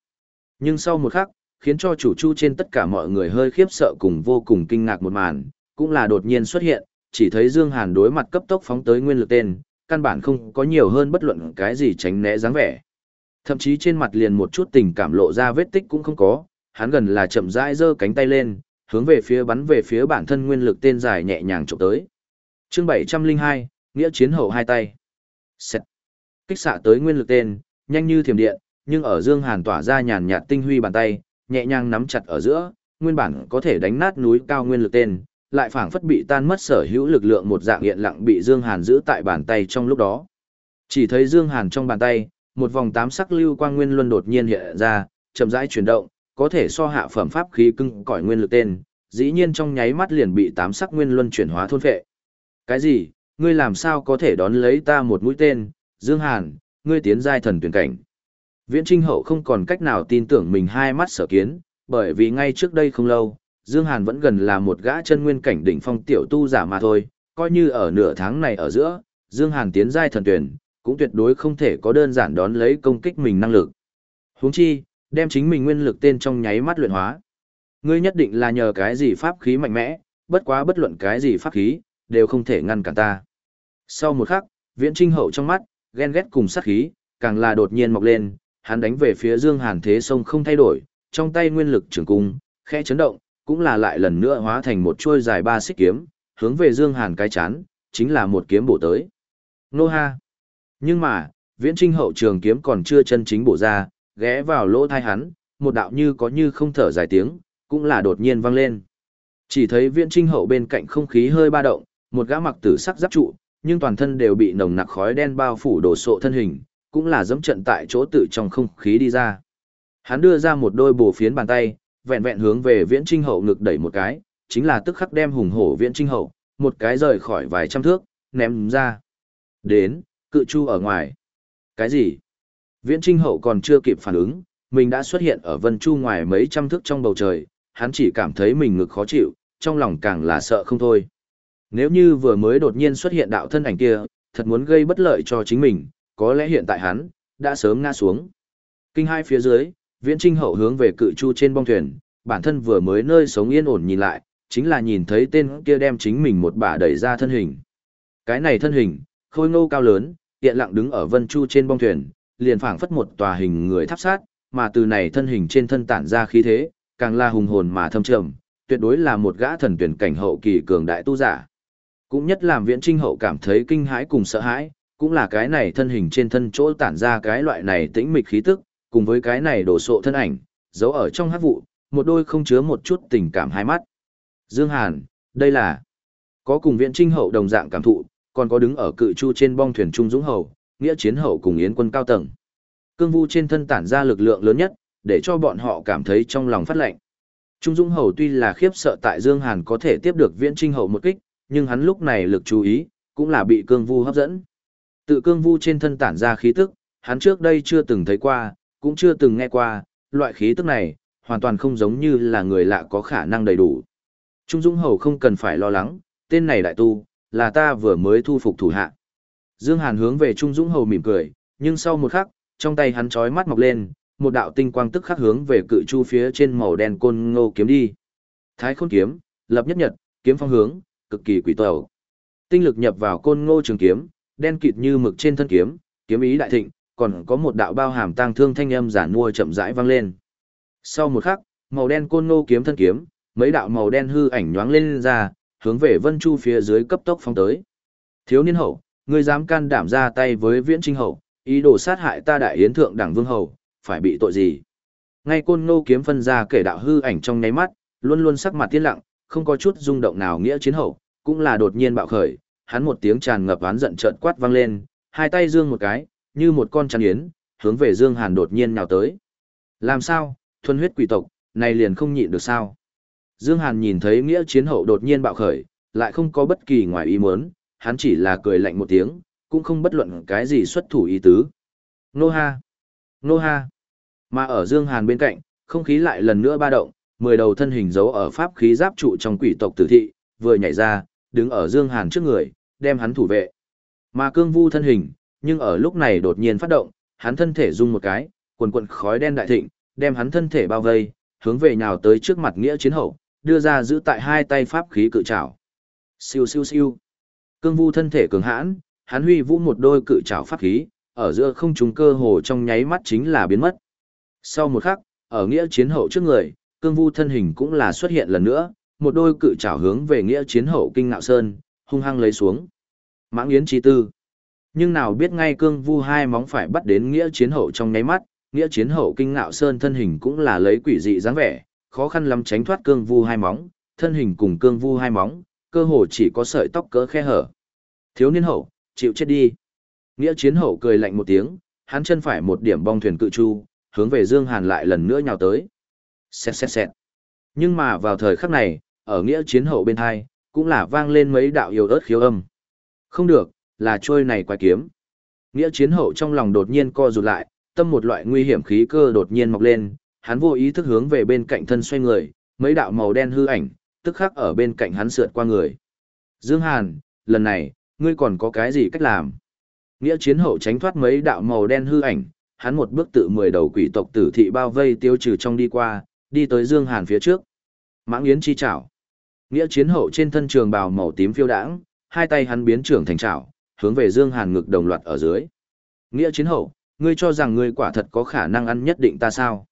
Nhưng sau một khắc, khiến cho chủ chu trên tất cả mọi người hơi khiếp sợ cùng vô cùng kinh ngạc một màn, cũng là đột nhiên xuất hiện, chỉ thấy Dương Hàn đối mặt cấp tốc phóng tới nguyên lực tên, căn bản không có nhiều hơn bất luận cái gì tránh né dáng vẻ. Thậm chí trên mặt liền một chút tình cảm lộ ra vết tích cũng không có, hắn gần là chậm rãi giơ cánh tay lên, hướng về phía bắn về phía bản thân nguyên lực tên dài nhẹ nhàng chụp tới. Chương 702, nghĩa chiến hậu hai tay. Xẹt. Kích xạ tới nguyên lực tên, nhanh như thiểm điện, nhưng ở Dương Hàn tỏa ra nhàn nhạt tinh huy bàn tay, nhẹ nhàng nắm chặt ở giữa, nguyên bản có thể đánh nát núi cao nguyên lực tên, lại phảng phất bị tan mất sở hữu lực lượng một dạng hiện lặng bị Dương Hàn giữ tại bàn tay trong lúc đó. Chỉ thấy Dương Hàn trong bàn tay, một vòng tám sắc lưu quang nguyên luân đột nhiên hiện ra, chậm rãi chuyển động, có thể so hạ phẩm pháp khí cưng cõi nguyên lực tên, dĩ nhiên trong nháy mắt liền bị tám sắc nguyên luân chuyển hóa thôn phệ. Cái gì? Ngươi làm sao có thể đón lấy ta một mũi tên, Dương Hàn, ngươi tiến giai thần tuyển cảnh. Viễn Trinh Hậu không còn cách nào tin tưởng mình hai mắt sở kiến, bởi vì ngay trước đây không lâu, Dương Hàn vẫn gần là một gã chân nguyên cảnh đỉnh phong tiểu tu giả mà thôi, coi như ở nửa tháng này ở giữa, Dương Hàn tiến giai thần tuyển, cũng tuyệt đối không thể có đơn giản đón lấy công kích mình năng lực. Huống chi, đem chính mình nguyên lực tên trong nháy mắt luyện hóa. Ngươi nhất định là nhờ cái gì pháp khí mạnh mẽ, bất quá bất luận cái gì pháp khí, đều không thể ngăn cản ta. Sau một khắc, Viễn Trinh Hậu trong mắt, ghen ghét cùng sát khí, càng là đột nhiên mọc lên, hắn đánh về phía Dương Hàn thế sông không thay đổi, trong tay nguyên lực trường cung, khẽ chấn động, cũng là lại lần nữa hóa thành một chuôi dài ba xích kiếm, hướng về Dương Hàn cái chán, chính là một kiếm bổ tới. Nô ha! Nhưng mà, viễn trinh hậu trường kiếm còn chưa chân chính bổ ra, ghé vào lỗ thai hắn, một đạo như có như không thở dài tiếng, cũng là đột nhiên vang lên. Chỉ thấy viễn trinh hậu bên cạnh không khí hơi ba động, một gã mặc tử sắc giáp trụ, nhưng toàn thân đều bị nồng nặc khói đen bao phủ đổ sộ thân hình, cũng là dẫm trận tại chỗ tự trong không khí đi ra. Hắn đưa ra một đôi bổ phiến bàn tay, vẹn vẹn hướng về viễn trinh hậu ngực đẩy một cái, chính là tức khắc đem hùng hổ viễn trinh hậu, một cái rời khỏi vài trăm thước, ném ra. Đến, cự chu ở ngoài. Cái gì? Viễn trinh hậu còn chưa kịp phản ứng, mình đã xuất hiện ở vân chu ngoài mấy trăm thước trong bầu trời, hắn chỉ cảm thấy mình ngực khó chịu, trong lòng càng là sợ không thôi. Nếu như vừa mới đột nhiên xuất hiện đạo thân ảnh kia, thật muốn gây bất lợi cho chính mình, có lẽ hiện tại hắn, đã sớm ngã xuống. Kinh hai phía dưới, viễn trinh hậu hướng về cự chu trên bong thuyền, bản thân vừa mới nơi sống yên ổn nhìn lại, chính là nhìn thấy tên kia đem chính mình một bà đẩy ra thân hình. Cái này thân hình, khôi ngô cao lớn, tiện lặng đứng ở vân chu trên bong thuyền, liền phảng phất một tòa hình người tháp sát, mà từ này thân hình trên thân tản ra khí thế, càng là hùng hồn mà thâm trầm, tuyệt đối là một gã thần tuyển cảnh hậu kỳ cường đại tu giả. Cũng nhất làm viễn trinh hậu cảm thấy kinh hãi cùng sợ hãi, cũng là cái này thân hình trên thân chỗ tản ra cái loại này tĩnh mịch khí tức, cùng với cái này đổ sộ thân ảnh, giấu ở trong hát vụ, một đôi không chứa một chút tình cảm hai mắt. Dương Hàn, đây là có cùng viện trinh hậu đồng dạng cảm thụ, còn có đứng ở cự chu trên bong thuyền trung dũng hậu, nghĩa chiến hậu cùng yến quân cao tầng. Cương vu trên thân tản ra lực lượng lớn nhất, để cho bọn họ cảm thấy trong lòng phát lạnh. Trung Dũng Hầu tuy là khiếp sợ tại Dương Hàn có thể tiếp được Viễn Trinh Hậu một kích, nhưng hắn lúc này lực chú ý, cũng là bị Cương Vu hấp dẫn. Tự Cương Vu trên thân tản ra khí tức, hắn trước đây chưa từng thấy qua, cũng chưa từng nghe qua, loại khí tức này, hoàn toàn không giống như là người lạ có khả năng đầy đủ. Trung Dũng Hầu không cần phải lo lắng, tên này đại tu, là ta vừa mới thu phục thủ hạ. Dương Hàn hướng về Trung Dũng Hầu mỉm cười, nhưng sau một khắc, trong tay hắn chói mắt mọc lên, một đạo tinh quang tức khắc hướng về cự chu phía trên màu đen côn ngô kiếm đi. Thái khôn kiếm, lập nhất nhật, kiếm phong hướng, cực kỳ quỷ tẩu. Tinh lực nhập vào côn ngô trường kiếm, đen kịt như mực trên thân kiếm, kiếm ý đại thịnh, còn có một đạo bao hàm tang thương thanh âm giản mua chậm rãi vang lên. Sau một khắc, màu đen côn ngô kiếm thân kiếm, mấy đạo màu đen hư ảnh nhoáng lên ra, hướng về Vân Chu phía dưới cấp tốc phóng tới. Thiếu niên hậu, ngươi dám can đảm ra tay với Viễn Trinh hậu, ý đồ sát hại ta đại yến thượng đẳng vương hậu, phải bị tội gì? Ngay côn ngô kiếm phân ra kể đạo hư ảnh trong nháy mắt, luôn luôn sắc mặt tiên lặng, không có chút rung động nào nghĩa chiến hậu, cũng là đột nhiên bạo khởi, hắn một tiếng tràn ngập oán giận trợn quát vang lên, hai tay dương một cái, như một con chăn yến, hướng về Dương Hàn đột nhiên nhào tới. Làm sao, thuần huyết quỷ tộc, này liền không nhịn được sao? Dương Hàn nhìn thấy nghĩa chiến hậu đột nhiên bạo khởi, lại không có bất kỳ ngoài ý muốn, hắn chỉ là cười lạnh một tiếng, cũng không bất luận cái gì xuất thủ ý tứ. Nô ha! Nô ha! Mà ở Dương Hàn bên cạnh, không khí lại lần nữa ba động, mười đầu thân hình giấu ở pháp khí giáp trụ trong quỷ tộc tử thị, vừa nhảy ra, đứng ở Dương Hàn trước người, đem hắn thủ vệ. Mà cương vu thân hình, nhưng ở lúc này đột nhiên phát động, hắn thân thể rung một cái, quần quần khói đen đại thịnh, đem hắn thân thể bao vây, hướng về nhào tới trước mặt nghĩa chiến hậu, đưa ra giữ tại hai tay pháp khí cự trảo. Siêu siêu siêu. Cương vu thân thể cường hãn, hắn huy vũ một đôi cự trảo pháp khí, ở giữa không trung cơ hồ trong nháy mắt chính là biến mất. Sau một khắc, ở nghĩa chiến hậu trước người, cương vu thân hình cũng là xuất hiện lần nữa, một đôi cự trảo hướng về nghĩa chiến hậu kinh ngạo sơn, hung hăng lấy xuống. Mãng yến chi tư. Nhưng nào biết ngay cương vu hai móng phải bắt đến nghĩa chiến hậu trong nháy mắt, nghĩa chiến hậu kinh ngạo sơn thân hình cũng là lấy quỷ dị dáng vẻ, khó khăn lắm tránh thoát cương vu hai móng, thân hình cùng cương vu hai móng, cơ hồ chỉ có sợi tóc cỡ khe hở. Thiếu niên hậu, chịu chết đi. Nghĩa chiến hậu cười lạnh một tiếng, hắn chân phải một điểm bong thuyền cự chu, hướng về Dương Hàn lại lần nữa nhào tới. Xẹt xẹt xẹt. Nhưng mà vào thời khắc này, ở nghĩa chiến hậu bên hai, cũng là vang lên mấy đạo yêu ớt khiếu âm. Không được, là trôi này quái kiếm. Nghĩa chiến hậu trong lòng đột nhiên co rụt lại, tâm một loại nguy hiểm khí cơ đột nhiên mọc lên, hắn vô ý thức hướng về bên cạnh thân xoay người, mấy đạo màu đen hư ảnh, tức khắc ở bên cạnh hắn sượt qua người. Dương Hàn, lần này, ngươi còn có cái gì cách làm? Nghĩa chiến hậu tránh thoát mấy đạo màu đen hư ảnh, hắn một bước tự mười đầu quỷ tộc tử thị bao vây tiêu trừ trong đi qua, đi tới Dương Hàn phía trước. Mãng Yến chi chảo. Nghĩa chiến hậu trên thân trường bào màu tím phiêu đãng, hai tay hắn biến trưởng thành chảo, hướng về Dương Hàn ngực đồng loạt ở dưới. Nghĩa chiến hậu, ngươi cho rằng ngươi quả thật có khả năng ăn nhất định ta sao?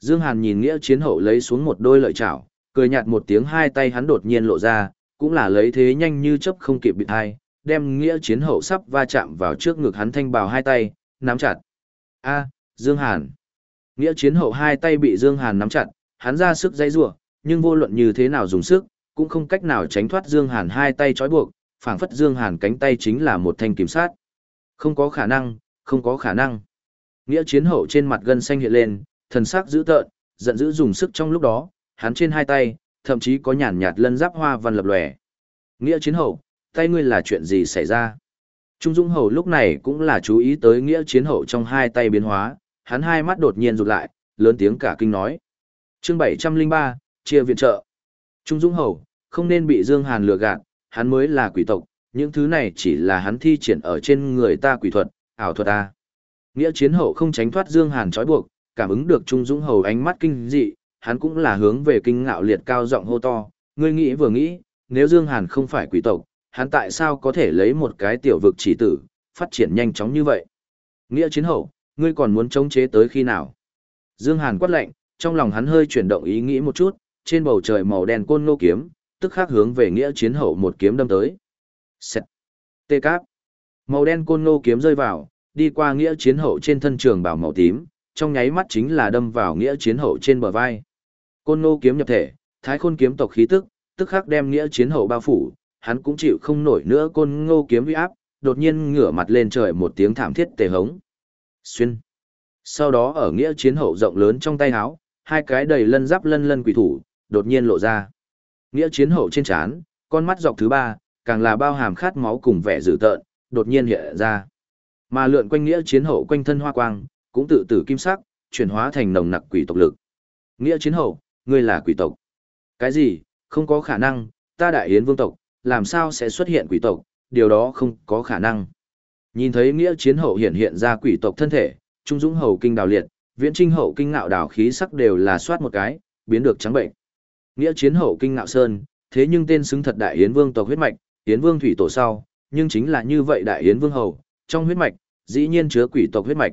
Dương Hàn nhìn Nghĩa chiến hậu lấy xuống một đôi lợi chảo, cười nhạt một tiếng hai tay hắn đột nhiên lộ ra, cũng là lấy thế nhanh như chớp không kịp bị thai, đem Nghĩa chiến hậu sắp va chạm vào trước ngực hắn thanh bào hai tay, nắm chặt. A, Dương Hàn. Nghĩa chiến hậu hai tay bị Dương Hàn nắm chặt, hắn ra sức dây rủa, nhưng vô luận như thế nào dùng sức, cũng không cách nào tránh thoát Dương Hàn hai tay trói buộc, phảng phất Dương Hàn cánh tay chính là một thanh kiếm sát. Không có khả năng, không có khả năng. Nghĩa chiến hậu trên mặt gân xanh hiện lên, thần sắc dữ tợn, giận dữ dùng sức trong lúc đó, hắn trên hai tay, thậm chí có nhàn nhạt lân giáp hoa văn lập lòe. Nghĩa chiến hậu, tay ngươi là chuyện gì xảy ra? Trung Dung hậu lúc này cũng là chú ý tới nghĩa chiến hậu trong hai tay biến hóa, hắn hai mắt đột nhiên rụt lại, lớn tiếng cả kinh nói. Chương 703, chia viện trợ. Trung Dung hậu, không nên bị Dương Hàn lừa gạt, hắn mới là quỷ tộc, những thứ này chỉ là hắn thi triển ở trên người ta quỷ thuật, ảo thuật ta. Nghĩa chiến hậu không tránh thoát Dương Hàn trói buộc, cảm ứng được Trung Dũng hầu ánh mắt kinh dị, hắn cũng là hướng về kinh ngạo liệt cao giọng hô to, ngươi nghĩ vừa nghĩ, nếu Dương Hàn không phải quỷ tộc, hắn tại sao có thể lấy một cái tiểu vực chỉ tử, phát triển nhanh chóng như vậy? Nghĩa chiến hậu, ngươi còn muốn chống chế tới khi nào? Dương Hàn quát lệnh, trong lòng hắn hơi chuyển động ý nghĩ một chút, trên bầu trời màu đen côn ngô kiếm, tức khắc hướng về nghĩa chiến hậu một kiếm đâm tới. Xẹt. Tê cáp. Màu đen côn ngô kiếm rơi vào, đi qua nghĩa chiến hậu trên thân trường bảo màu tím, trong nháy mắt chính là đâm vào nghĩa chiến hậu trên bờ vai. Côn ngô kiếm nhập thể, thái khôn kiếm tộc khí tức, tức khắc đem nghĩa chiến hậu bao phủ, hắn cũng chịu không nổi nữa côn ngô kiếm uy áp, đột nhiên ngửa mặt lên trời một tiếng thảm thiết tề hống. Xuyên. Sau đó ở nghĩa chiến hậu rộng lớn trong tay áo, hai cái đầy lân giáp lân lân quỷ thủ, đột nhiên lộ ra. Nghĩa chiến hậu trên trán, con mắt dọc thứ ba, càng là bao hàm khát máu cùng vẻ dữ tợn, đột nhiên hiện ra. Mà lượn quanh nghĩa chiến hậu quanh thân hoa quang, cũng tự tử kim sắc, chuyển hóa thành nồng nặc quỷ tộc lực. Nghĩa chiến hậu, ngươi là quỷ tộc. Cái gì, không có khả năng, ta đại yến vương tộc, làm sao sẽ xuất hiện quỷ tộc, điều đó không có khả năng. Nhìn thấy nghĩa chiến hậu hiện hiện ra quỷ tộc thân thể, trung dũng hậu kinh đào liệt, viễn trinh hậu kinh ngạo đào khí sắc đều là soát một cái, biến được trắng bệnh. Nghĩa chiến hậu kinh ngạo sơn, thế nhưng tên xứng thật đại yến vương tộc huyết mạch, yến vương thủy tổ sau, nhưng chính là như vậy đại yến vương hậu, trong huyết mạch, dĩ nhiên chứa quỷ tộc huyết mạch.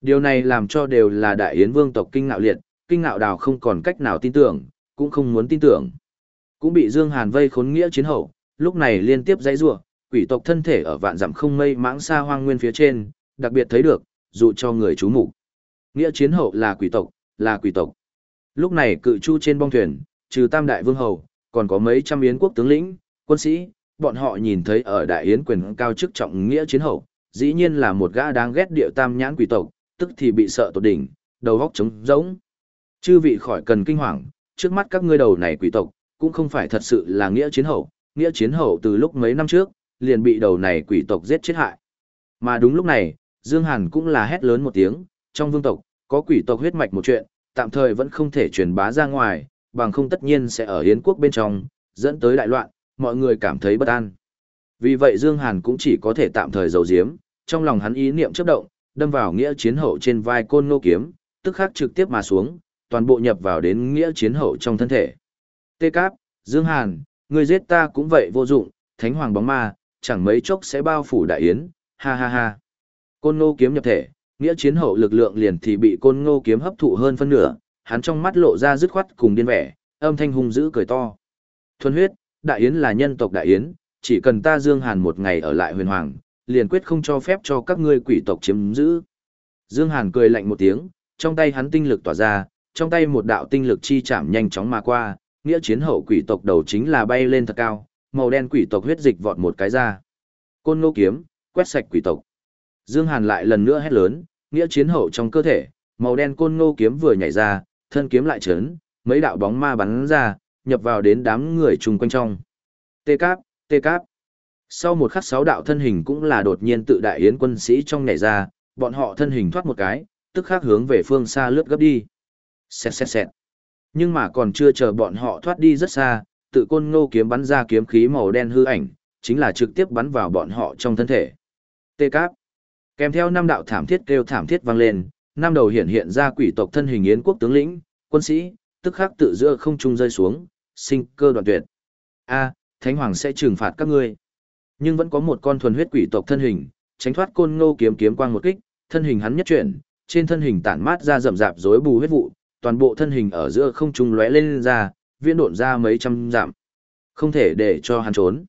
Điều này làm cho đều là đại yến vương tộc kinh ngạo liệt, kinh ngạo đào không còn cách nào tin tưởng, cũng không muốn tin tưởng. Cũng bị Dương Hàn vây khốn nghĩa chiến hậu, lúc này liên tiếp dãy rủa, quỷ tộc thân thể ở vạn dặm không mây mãng xa hoang nguyên phía trên, đặc biệt thấy được, dụ cho người chú mục. Nghĩa chiến hậu là quỷ tộc, là quỷ tộc. Lúc này cự chu trên bong thuyền, trừ tam đại vương hầu, còn có mấy trăm yến quốc tướng lĩnh, quân sĩ, bọn họ nhìn thấy ở đại yến quyền cao chức trọng nghĩa chiến hậu, dĩ nhiên là một gã đáng ghét địa tam nhãn quỷ tộc, tức thì bị sợ tột đỉnh, đầu góc trống rỗng. Chư vị khỏi cần kinh hoàng, trước mắt các ngươi đầu này quỷ tộc, cũng không phải thật sự là nghĩa chiến hậu, nghĩa chiến hậu từ lúc mấy năm trước, liền bị đầu này quỷ tộc giết chết hại. Mà đúng lúc này, Dương Hàn cũng là hét lớn một tiếng, trong vương tộc, có quỷ tộc huyết mạch một chuyện, tạm thời vẫn không thể truyền bá ra ngoài, bằng không tất nhiên sẽ ở Yến quốc bên trong, dẫn tới đại loạn, mọi người cảm thấy bất an. Vì vậy Dương Hàn cũng chỉ có thể tạm thời giấu giếm, trong lòng hắn ý niệm chớp động, đâm vào nghĩa chiến hậu trên vai côn nô kiếm, tức khắc trực tiếp mà xuống, toàn bộ nhập vào đến nghĩa chiến hậu trong thân thể. Tê Cáp, Dương Hàn, người giết ta cũng vậy vô dụng, thánh hoàng bóng ma, chẳng mấy chốc sẽ bao phủ đại yến, ha ha ha. Côn nô kiếm nhập thể, nghĩa chiến hậu lực lượng liền thì bị côn nô kiếm hấp thụ hơn phân nửa, hắn trong mắt lộ ra dứt khoát cùng điên vẻ, âm thanh hung dữ cười to. Thuần huyết, đại yến là nhân tộc đại yến, chỉ cần ta Dương Hàn một ngày ở lại huyền hoàng, liền quyết không cho phép cho các ngươi quỷ tộc chiếm giữ. Dương Hàn cười lạnh một tiếng, trong tay hắn tinh lực tỏa ra, trong tay một đạo tinh lực chi chạm nhanh chóng mà qua, nghĩa chiến hậu quỷ tộc đầu chính là bay lên thật cao, màu đen quỷ tộc huyết dịch vọt một cái ra. Côn Ngô kiếm, quét sạch quỷ tộc. Dương Hàn lại lần nữa hét lớn, nghĩa chiến hậu trong cơ thể, màu đen côn ngô kiếm vừa nhảy ra, thân kiếm lại chấn, mấy đạo bóng ma bắn ra, nhập vào đến đám người chung quanh trong. Tê cáp, tê cáp. Sau một khắc sáu đạo thân hình cũng là đột nhiên tự đại yến quân sĩ trong nhảy ra, bọn họ thân hình thoát một cái, tức khắc hướng về phương xa lướt gấp đi. Xẹt xẹt xẹt. Nhưng mà còn chưa chờ bọn họ thoát đi rất xa, tự côn ngô kiếm bắn ra kiếm khí màu đen hư ảnh, chính là trực tiếp bắn vào bọn họ trong thân thể. Tê cáp. Kèm theo năm đạo thảm thiết kêu thảm thiết vang lên, năm đầu hiện hiện ra quỷ tộc thân hình yến quốc tướng lĩnh, quân sĩ, tức khắc tự giữa không trung rơi xuống, sinh cơ đoạn tuyệt. A, Thánh Hoàng sẽ trừng phạt các ngươi. Nhưng vẫn có một con thuần huyết quỷ tộc thân hình, tránh thoát côn ngô kiếm kiếm quang một kích, thân hình hắn nhất chuyển, trên thân hình tản mát ra rậm rạp rối bù huyết vụ, toàn bộ thân hình ở giữa không trung lóe lên, lên ra, viễn độn ra mấy trăm dặm. Không thể để cho hắn trốn.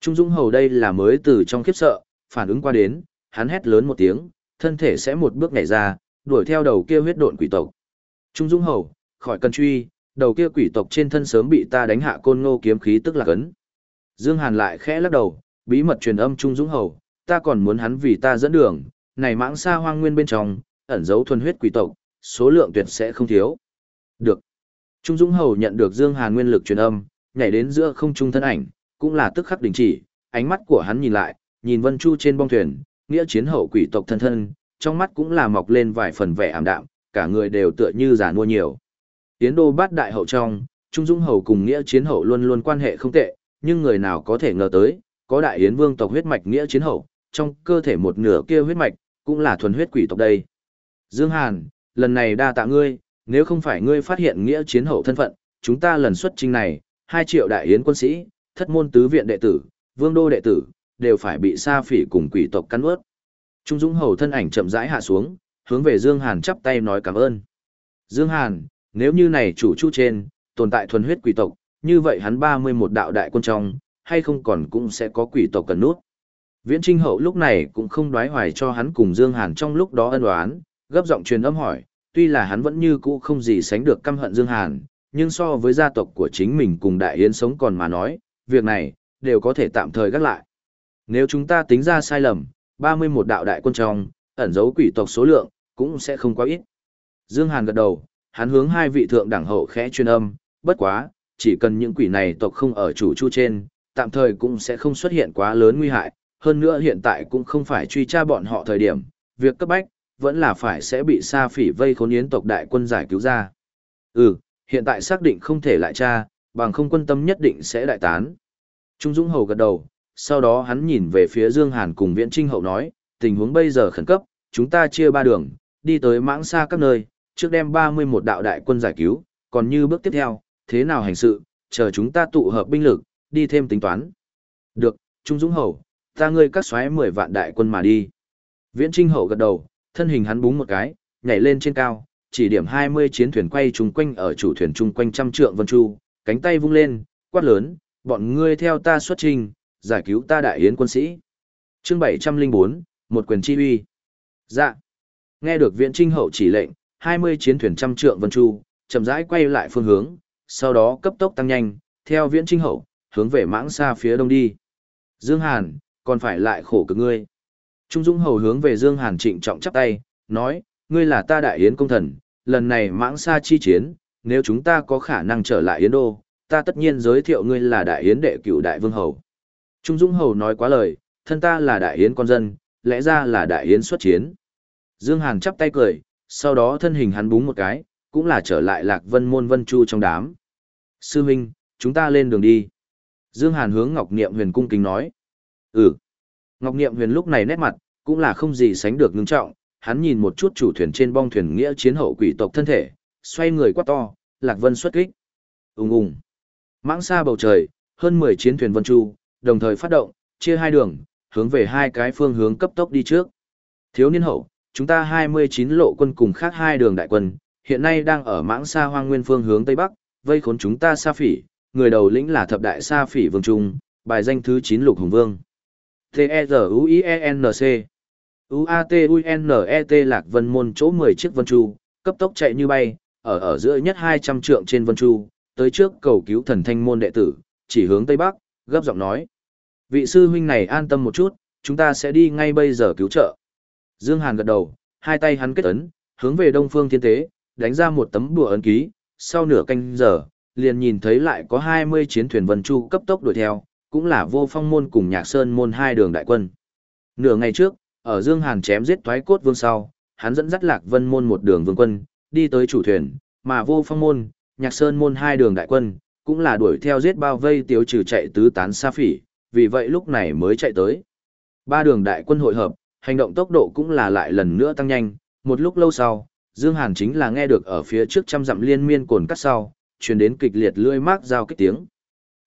Trung Dung Hầu đây là mới từ trong khiếp sợ, phản ứng qua đến, hắn hét lớn một tiếng, thân thể sẽ một bước nhảy ra, đuổi theo đầu kia huyết độn quỷ tộc. Trung Dung Hầu, khỏi cần truy, đầu kia quỷ tộc trên thân sớm bị ta đánh hạ côn ngô kiếm khí tức là cấn. Dương Hàn lại khẽ lắc đầu, bí mật truyền âm Trung Dung Hầu, ta còn muốn hắn vì ta dẫn đường, này mãng xa hoang nguyên bên trong, ẩn giấu thuần huyết quỷ tộc, số lượng tuyệt sẽ không thiếu. Được. Trung Dung Hầu nhận được Dương Hàn nguyên lực truyền âm, nhảy đến giữa không trung thân ảnh, cũng là tức khắc đình chỉ, ánh mắt của hắn nhìn lại, nhìn Vân Chu trên bong thuyền, nghĩa chiến hậu quỷ tộc thân thân, trong mắt cũng là mọc lên vài phần vẻ ảm đạm, cả người đều tựa như già nua nhiều. Tiến đô bát đại hậu trong, Trung Dũng Hầu cùng nghĩa chiến hậu luôn luôn quan hệ không tệ, nhưng người nào có thể ngờ tới, có đại yến vương tộc huyết mạch nghĩa chiến hậu, trong cơ thể một nửa kia huyết mạch, cũng là thuần huyết quỷ tộc đây. Dương Hàn, lần này đa tạ ngươi, nếu không phải ngươi phát hiện nghĩa chiến hậu thân phận, chúng ta lần xuất trình này, 2 triệu đại yến quân sĩ, thất môn tứ viện đệ tử, vương đô đệ tử, đều phải bị sa phỉ cùng quỷ tộc cắn ướt. Trung Dũng Hầu thân ảnh chậm rãi hạ xuống, hướng về Dương Hàn chắp tay nói cảm ơn. Dương Hàn, nếu như này chủ chu trên, tồn tại thuần huyết quỷ tộc, như vậy hắn 31 đạo đại quân trong, hay không còn cũng sẽ có quỷ tộc cần nút. Viễn Trinh Hậu lúc này cũng không đoái hoài cho hắn cùng Dương Hàn trong lúc đó ân oán, gấp giọng truyền âm hỏi, tuy là hắn vẫn như cũ không gì sánh được căm hận Dương Hàn, nhưng so với gia tộc của chính mình cùng Đại Yến sống còn mà nói, việc này, đều có thể tạm thời gác lại. Nếu chúng ta tính ra sai lầm, 31 đạo đại quân trong, ẩn dấu quỷ tộc số lượng, cũng sẽ không quá ít. Dương Hàn gật đầu, hắn hướng hai vị thượng đẳng hậu khẽ truyền âm, bất quá, chỉ cần những quỷ này tộc không ở chủ chu trên, tạm thời cũng sẽ không xuất hiện quá lớn nguy hại, hơn nữa hiện tại cũng không phải truy tra bọn họ thời điểm, việc cấp bách, vẫn là phải sẽ bị sa phỉ vây khốn yến tộc đại quân giải cứu ra. Ừ, hiện tại xác định không thể lại tra, bằng không quân tâm nhất định sẽ đại tán. Trung Dũng Hầu gật đầu, sau đó hắn nhìn về phía Dương Hàn cùng Viễn Trinh Hậu nói, tình huống bây giờ khẩn cấp, chúng ta chia ba đường, đi tới mãng xa các nơi, trước đem 31 đạo đại quân giải cứu, còn như bước tiếp theo, thế nào hành sự, chờ chúng ta tụ hợp binh lực, đi thêm tính toán. Được, Trung Dũng Hầu, ta ngươi các xoáy 10 vạn đại quân mà đi. Viễn Trinh Hậu gật đầu, thân hình hắn búng một cái, nhảy lên trên cao, chỉ điểm 20 chiến thuyền quay trùng quanh ở chủ thuyền chung quanh trăm trượng vân chu, cánh tay vung lên, quát lớn, bọn ngươi theo ta xuất trình, giải cứu ta đại yến quân sĩ. Chương 704, một quyền chi uy. Dạ. Nghe được Viễn Trinh Hậu chỉ lệnh, 20 chiến thuyền trăm trượng vân chu, chậm rãi quay lại phương hướng, sau đó cấp tốc tăng nhanh, theo Viễn Trinh Hậu, hướng về mãng xa phía đông đi. Dương Hàn, còn phải lại khổ cực ngươi. Trung Dũng Hầu hướng về Dương Hàn trịnh trọng chắp tay, nói, ngươi là ta đại yến công thần, lần này mãng xa chi chiến, nếu chúng ta có khả năng trở lại Yến Đô, ta tất nhiên giới thiệu ngươi là đại yến đệ cửu đại vương hầu. Trung Dũng Hầu nói quá lời, thân ta là đại yến con dân, lẽ ra là đại yến xuất chiến. Dương Hàn chắp tay cười, sau đó thân hình hắn búng một cái, cũng là trở lại lạc vân môn vân chu trong đám. Sư Minh, chúng ta lên đường đi. Dương Hàn hướng Ngọc Niệm Huyền cung kính nói. Ừ. Ngọc Niệm Huyền lúc này nét mặt, cũng là không gì sánh được ngưng trọng, hắn nhìn một chút chủ thuyền trên bong thuyền nghĩa chiến hậu quỷ tộc thân thể, xoay người quát to, Lạc Vân xuất kích. Ùng ùng. Mãng xa bầu trời, hơn 10 chiến thuyền vân chu, đồng thời phát động, chia hai đường, hướng về hai cái phương hướng cấp tốc đi trước. Thiếu niên hậu, chúng ta 29 lộ quân cùng khác hai đường đại quân, hiện nay đang ở mãng xa hoang nguyên phương hướng Tây Bắc, vây khốn chúng ta sa phỉ, người đầu lĩnh là thập đại sa phỉ vương trung, bài danh thứ 9 lục hùng vương. T-E-Z-U-I-E-N-C U-A-T-U-N-E-T lạc vân môn chỗ 10 chiếc vân chu, cấp tốc chạy như bay, ở ở giữa nhất 200 trượng trên vân chu, tới trước cầu cứu thần thanh môn đệ tử, chỉ hướng Tây Bắc, gấp giọng nói. Vị sư huynh này an tâm một chút, chúng ta sẽ đi ngay bây giờ cứu trợ. Dương Hàn gật đầu, hai tay hắn kết ấn, hướng về đông phương thiên tế, đánh ra một tấm bùa ấn ký, sau nửa canh giờ, liền nhìn thấy lại có 20 chiến thuyền vân chu cấp tốc đuổi theo, cũng là vô phong môn cùng nhạc sơn môn hai đường đại quân. Nửa ngày trước, ở Dương Hàn chém giết thoái cốt vương sau, hắn dẫn dắt lạc vân môn một đường vương quân, đi tới chủ thuyền, mà vô phong môn, nhạc sơn môn hai đường đại quân, cũng là đuổi theo giết bao vây tiêu trừ chạy tứ tán xa phỉ, vì vậy lúc này mới chạy tới. Ba đường đại quân hội hợp, hành động tốc độ cũng là lại lần nữa tăng nhanh, một lúc lâu sau, Dương Hàn chính là nghe được ở phía trước trăm dặm liên miên cồn cắt sau, truyền đến kịch liệt lưỡi mác giao kích tiếng.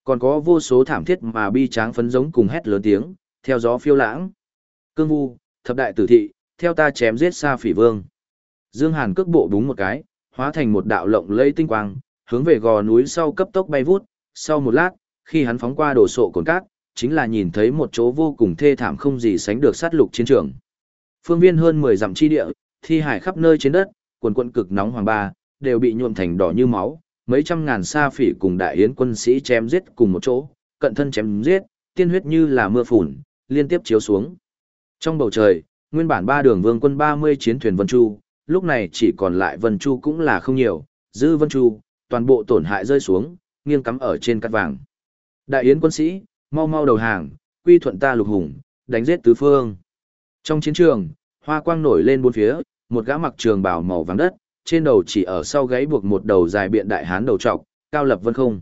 Còn có vô số thảm thiết mà bi tráng phấn giống cùng hét lớn tiếng, theo gió phiêu lãng. Cương Vu, thập đại tử thị, theo ta chém giết xa Phỉ Vương. Dương Hàn cước bộ đúng một cái, hóa thành một đạo lộng lẫy tinh quang, hướng về gò núi sau cấp tốc bay vút, sau một lát, khi hắn phóng qua đổ sộ cồn cát, chính là nhìn thấy một chỗ vô cùng thê thảm không gì sánh được sát lục chiến trường. Phương viên hơn 10 dặm chi địa, thi hải khắp nơi trên đất, quần quận cực nóng hoàng ba, đều bị nhuộm thành đỏ như máu, mấy trăm ngàn sa phỉ cùng đại yến quân sĩ chém giết cùng một chỗ, cận thân chém giết, tiên huyết như là mưa phùn, liên tiếp chiếu xuống. Trong bầu trời, nguyên bản ba đường vương quân 30 chiến thuyền Vân Chu, lúc này chỉ còn lại Vân Chu cũng là không nhiều, dư Vân Chu, toàn bộ tổn hại rơi xuống, nghiêng cắm ở trên cát vàng. Đại yến quân sĩ, mau mau đầu hàng, quy thuận ta lục hùng, đánh giết tứ phương. Trong chiến trường, hoa quang nổi lên bốn phía, một gã mặc trường bào màu vàng đất, trên đầu chỉ ở sau gáy buộc một đầu dài biện đại hán đầu trọc, cao lập vân không.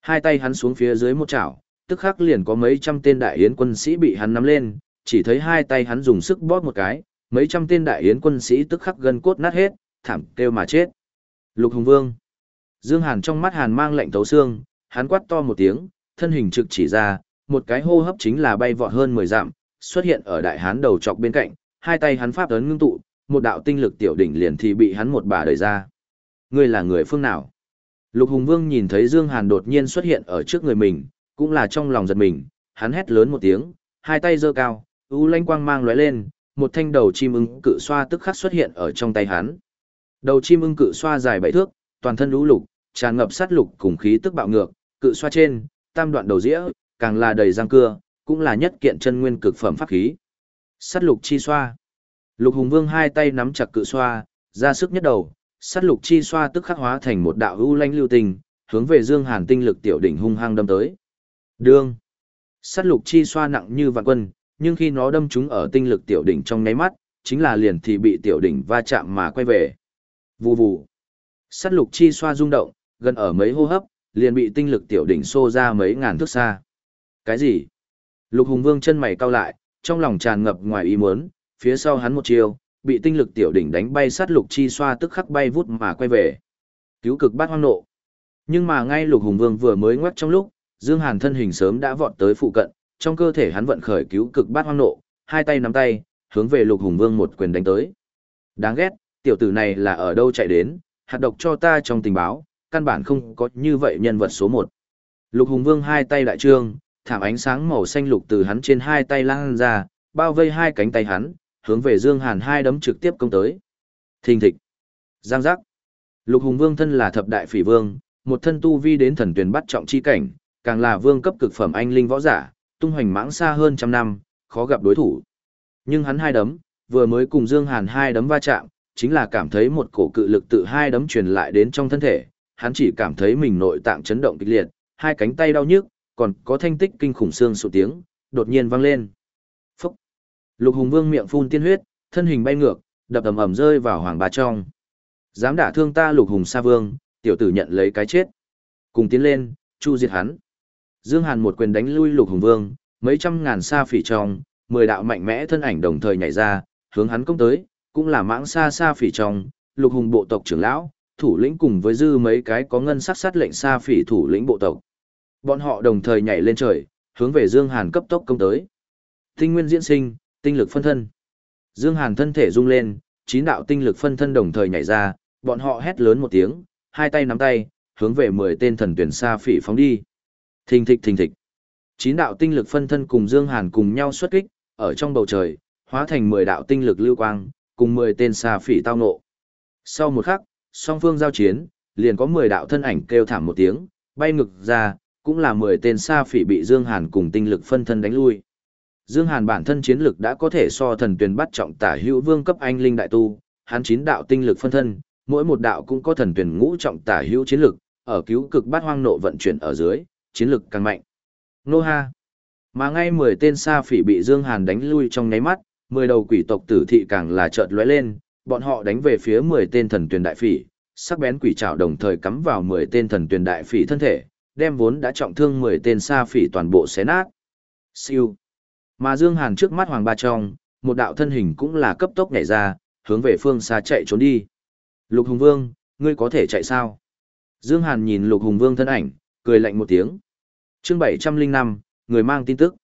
Hai tay hắn xuống phía dưới một chảo, tức khắc liền có mấy trăm tên đại yến quân sĩ bị hắn nắm lên, chỉ thấy hai tay hắn dùng sức bóp một cái, mấy trăm tên đại yến quân sĩ tức khắc gân cốt nát hết, thảm kêu mà chết. Lục Hùng Vương. Dương Hàn trong mắt Hàn mang lạnh thấu xương, hắn quát to một tiếng, thân hình trực chỉ ra, một cái hô hấp chính là bay vọt hơn 10 dặm, xuất hiện ở đại hán đầu trọc bên cạnh, hai tay hắn pháp ấn ngưng tụ, một đạo tinh lực tiểu đỉnh liền thì bị hắn một bà đẩy ra. Ngươi là người phương nào? Lục Hùng Vương nhìn thấy Dương Hàn đột nhiên xuất hiện ở trước người mình, cũng là trong lòng giật mình, hắn hét lớn một tiếng, hai tay giơ cao, u lanh quang mang lóe lên, một thanh đầu chim ưng cự xoa tức khắc xuất hiện ở trong tay hắn. Đầu chim ưng cự xoa dài bảy thước, toàn thân lũ lục, tràn ngập sát lục cùng khí tức bạo ngược, cự xoa trên, tam đoạn đầu dĩa, càng là đầy răng cưa, cũng là nhất kiện chân nguyên cực phẩm pháp khí. Sắt lục chi xoa. Lục Hùng Vương hai tay nắm chặt cự xoa, ra sức nhất đầu, sắt lục chi xoa tức khắc hóa thành một đạo u lanh lưu tình, hướng về Dương Hàn tinh lực tiểu đỉnh hung hăng đâm tới. Đương. sắt lục chi xoa nặng như vạn quân, nhưng khi nó đâm trúng ở tinh lực tiểu đỉnh trong nháy mắt, chính là liền thì bị tiểu đỉnh va chạm mà quay về. Vù vù. sắt lục chi xoa rung động, gần ở mấy hô hấp, liền bị tinh lực tiểu đỉnh xô ra mấy ngàn thước xa. Cái gì? Lục Hùng Vương chân mày cau lại, trong lòng tràn ngập ngoài ý muốn, phía sau hắn một chiều, bị tinh lực tiểu đỉnh đánh bay sát lục chi xoa tức khắc bay vút mà quay về. Cứu cực bát hoang nộ. Nhưng mà ngay Lục Hùng Vương vừa mới ngoắc trong lúc, Dương Hàn thân hình sớm đã vọt tới phụ cận, trong cơ thể hắn vận khởi cứu cực bát hoang nộ, hai tay nắm tay, hướng về Lục Hùng Vương một quyền đánh tới. Đáng ghét, tiểu tử này là ở đâu chạy đến, hạt độc cho ta trong tình báo, căn bản không có như vậy nhân vật số một. Lục Hùng Vương hai tay đại trương, thảm ánh sáng màu xanh lục từ hắn trên hai tay lan ra, bao vây hai cánh tay hắn, hướng về Dương Hàn hai đấm trực tiếp công tới. Thình thịch. Giang giác. Lục Hùng Vương thân là thập đại phỉ vương, một thân tu vi đến thần tuyển bắt trọng chi cảnh, càng là vương cấp cực phẩm anh linh võ giả, tung hoành mãng xa hơn trăm năm, khó gặp đối thủ. Nhưng hắn hai đấm, vừa mới cùng Dương Hàn hai đấm va chạm, chính là cảm thấy một cổ cự lực tự hai đấm truyền lại đến trong thân thể, hắn chỉ cảm thấy mình nội tạng chấn động kịch liệt, hai cánh tay đau nhức, còn có thanh tích kinh khủng xương sụt tiếng, đột nhiên vang lên. Phúc! Lục Hùng Vương miệng phun tiên huyết, thân hình bay ngược, đập ầm ầm rơi vào hoàng bà trong. Dám đả thương ta Lục Hùng Sa Vương, tiểu tử nhận lấy cái chết. Cùng tiến lên, chu diệt hắn. Dương Hàn một quyền đánh lui Lục Hùng Vương, mấy trăm ngàn sa phỉ trong, mười đạo mạnh mẽ thân ảnh đồng thời nhảy ra, hướng hắn công tới, cũng là mãng sa sa phỉ trong, Lục Hùng bộ tộc trưởng lão, thủ lĩnh cùng với dư mấy cái có ngân sắc sát lệnh sa phỉ thủ lĩnh bộ tộc. Bọn họ đồng thời nhảy lên trời, hướng về Dương Hàn cấp tốc công tới. Tinh nguyên diễn sinh, tinh lực phân thân. Dương Hàn thân thể rung lên, chín đạo tinh lực phân thân đồng thời nhảy ra, bọn họ hét lớn một tiếng, hai tay nắm tay, hướng về 10 tên thần tuyển sa phỉ phóng đi. Thình thịch thình thịch. Chín đạo tinh lực phân thân cùng Dương Hàn cùng nhau xuất kích, ở trong bầu trời, hóa thành 10 đạo tinh lực lưu quang, cùng 10 tên sa phỉ tao ngộ. Sau một khắc, song phương giao chiến, liền có 10 đạo thân ảnh kêu thảm một tiếng, bay ngực ra, cũng là 10 tên sa phỉ bị Dương Hàn cùng tinh lực phân thân đánh lui. Dương Hàn bản thân chiến lực đã có thể so thần tuyển bắt trọng tả hữu vương cấp anh linh đại tu, hắn chín đạo tinh lực phân thân, mỗi một đạo cũng có thần tuyển ngũ trọng tả hữu chiến lực, ở cứu cực bát hoang nộ vận chuyển ở dưới, chiến lực càng mạnh. Nô ha! Mà ngay 10 tên sa phỉ bị Dương Hàn đánh lui trong nháy mắt, 10 đầu quỷ tộc tử thị càng là chợt lóe lên, bọn họ đánh về phía 10 tên thần tuyển đại phỉ, sắc bén quỷ trảo đồng thời cắm vào 10 tên thần tuyển đại phỉ thân thể, đem vốn đã trọng thương 10 tên sa phỉ toàn bộ xé nát. Siêu. Mà Dương Hàn trước mắt Hoàng Ba trong, một đạo thân hình cũng là cấp tốc nhảy ra, hướng về phương xa chạy trốn đi. Lục Hùng Vương, ngươi có thể chạy sao? Dương Hàn nhìn Lục Hùng Vương thân ảnh, cười lạnh một tiếng. Chương 705, người mang tin tức.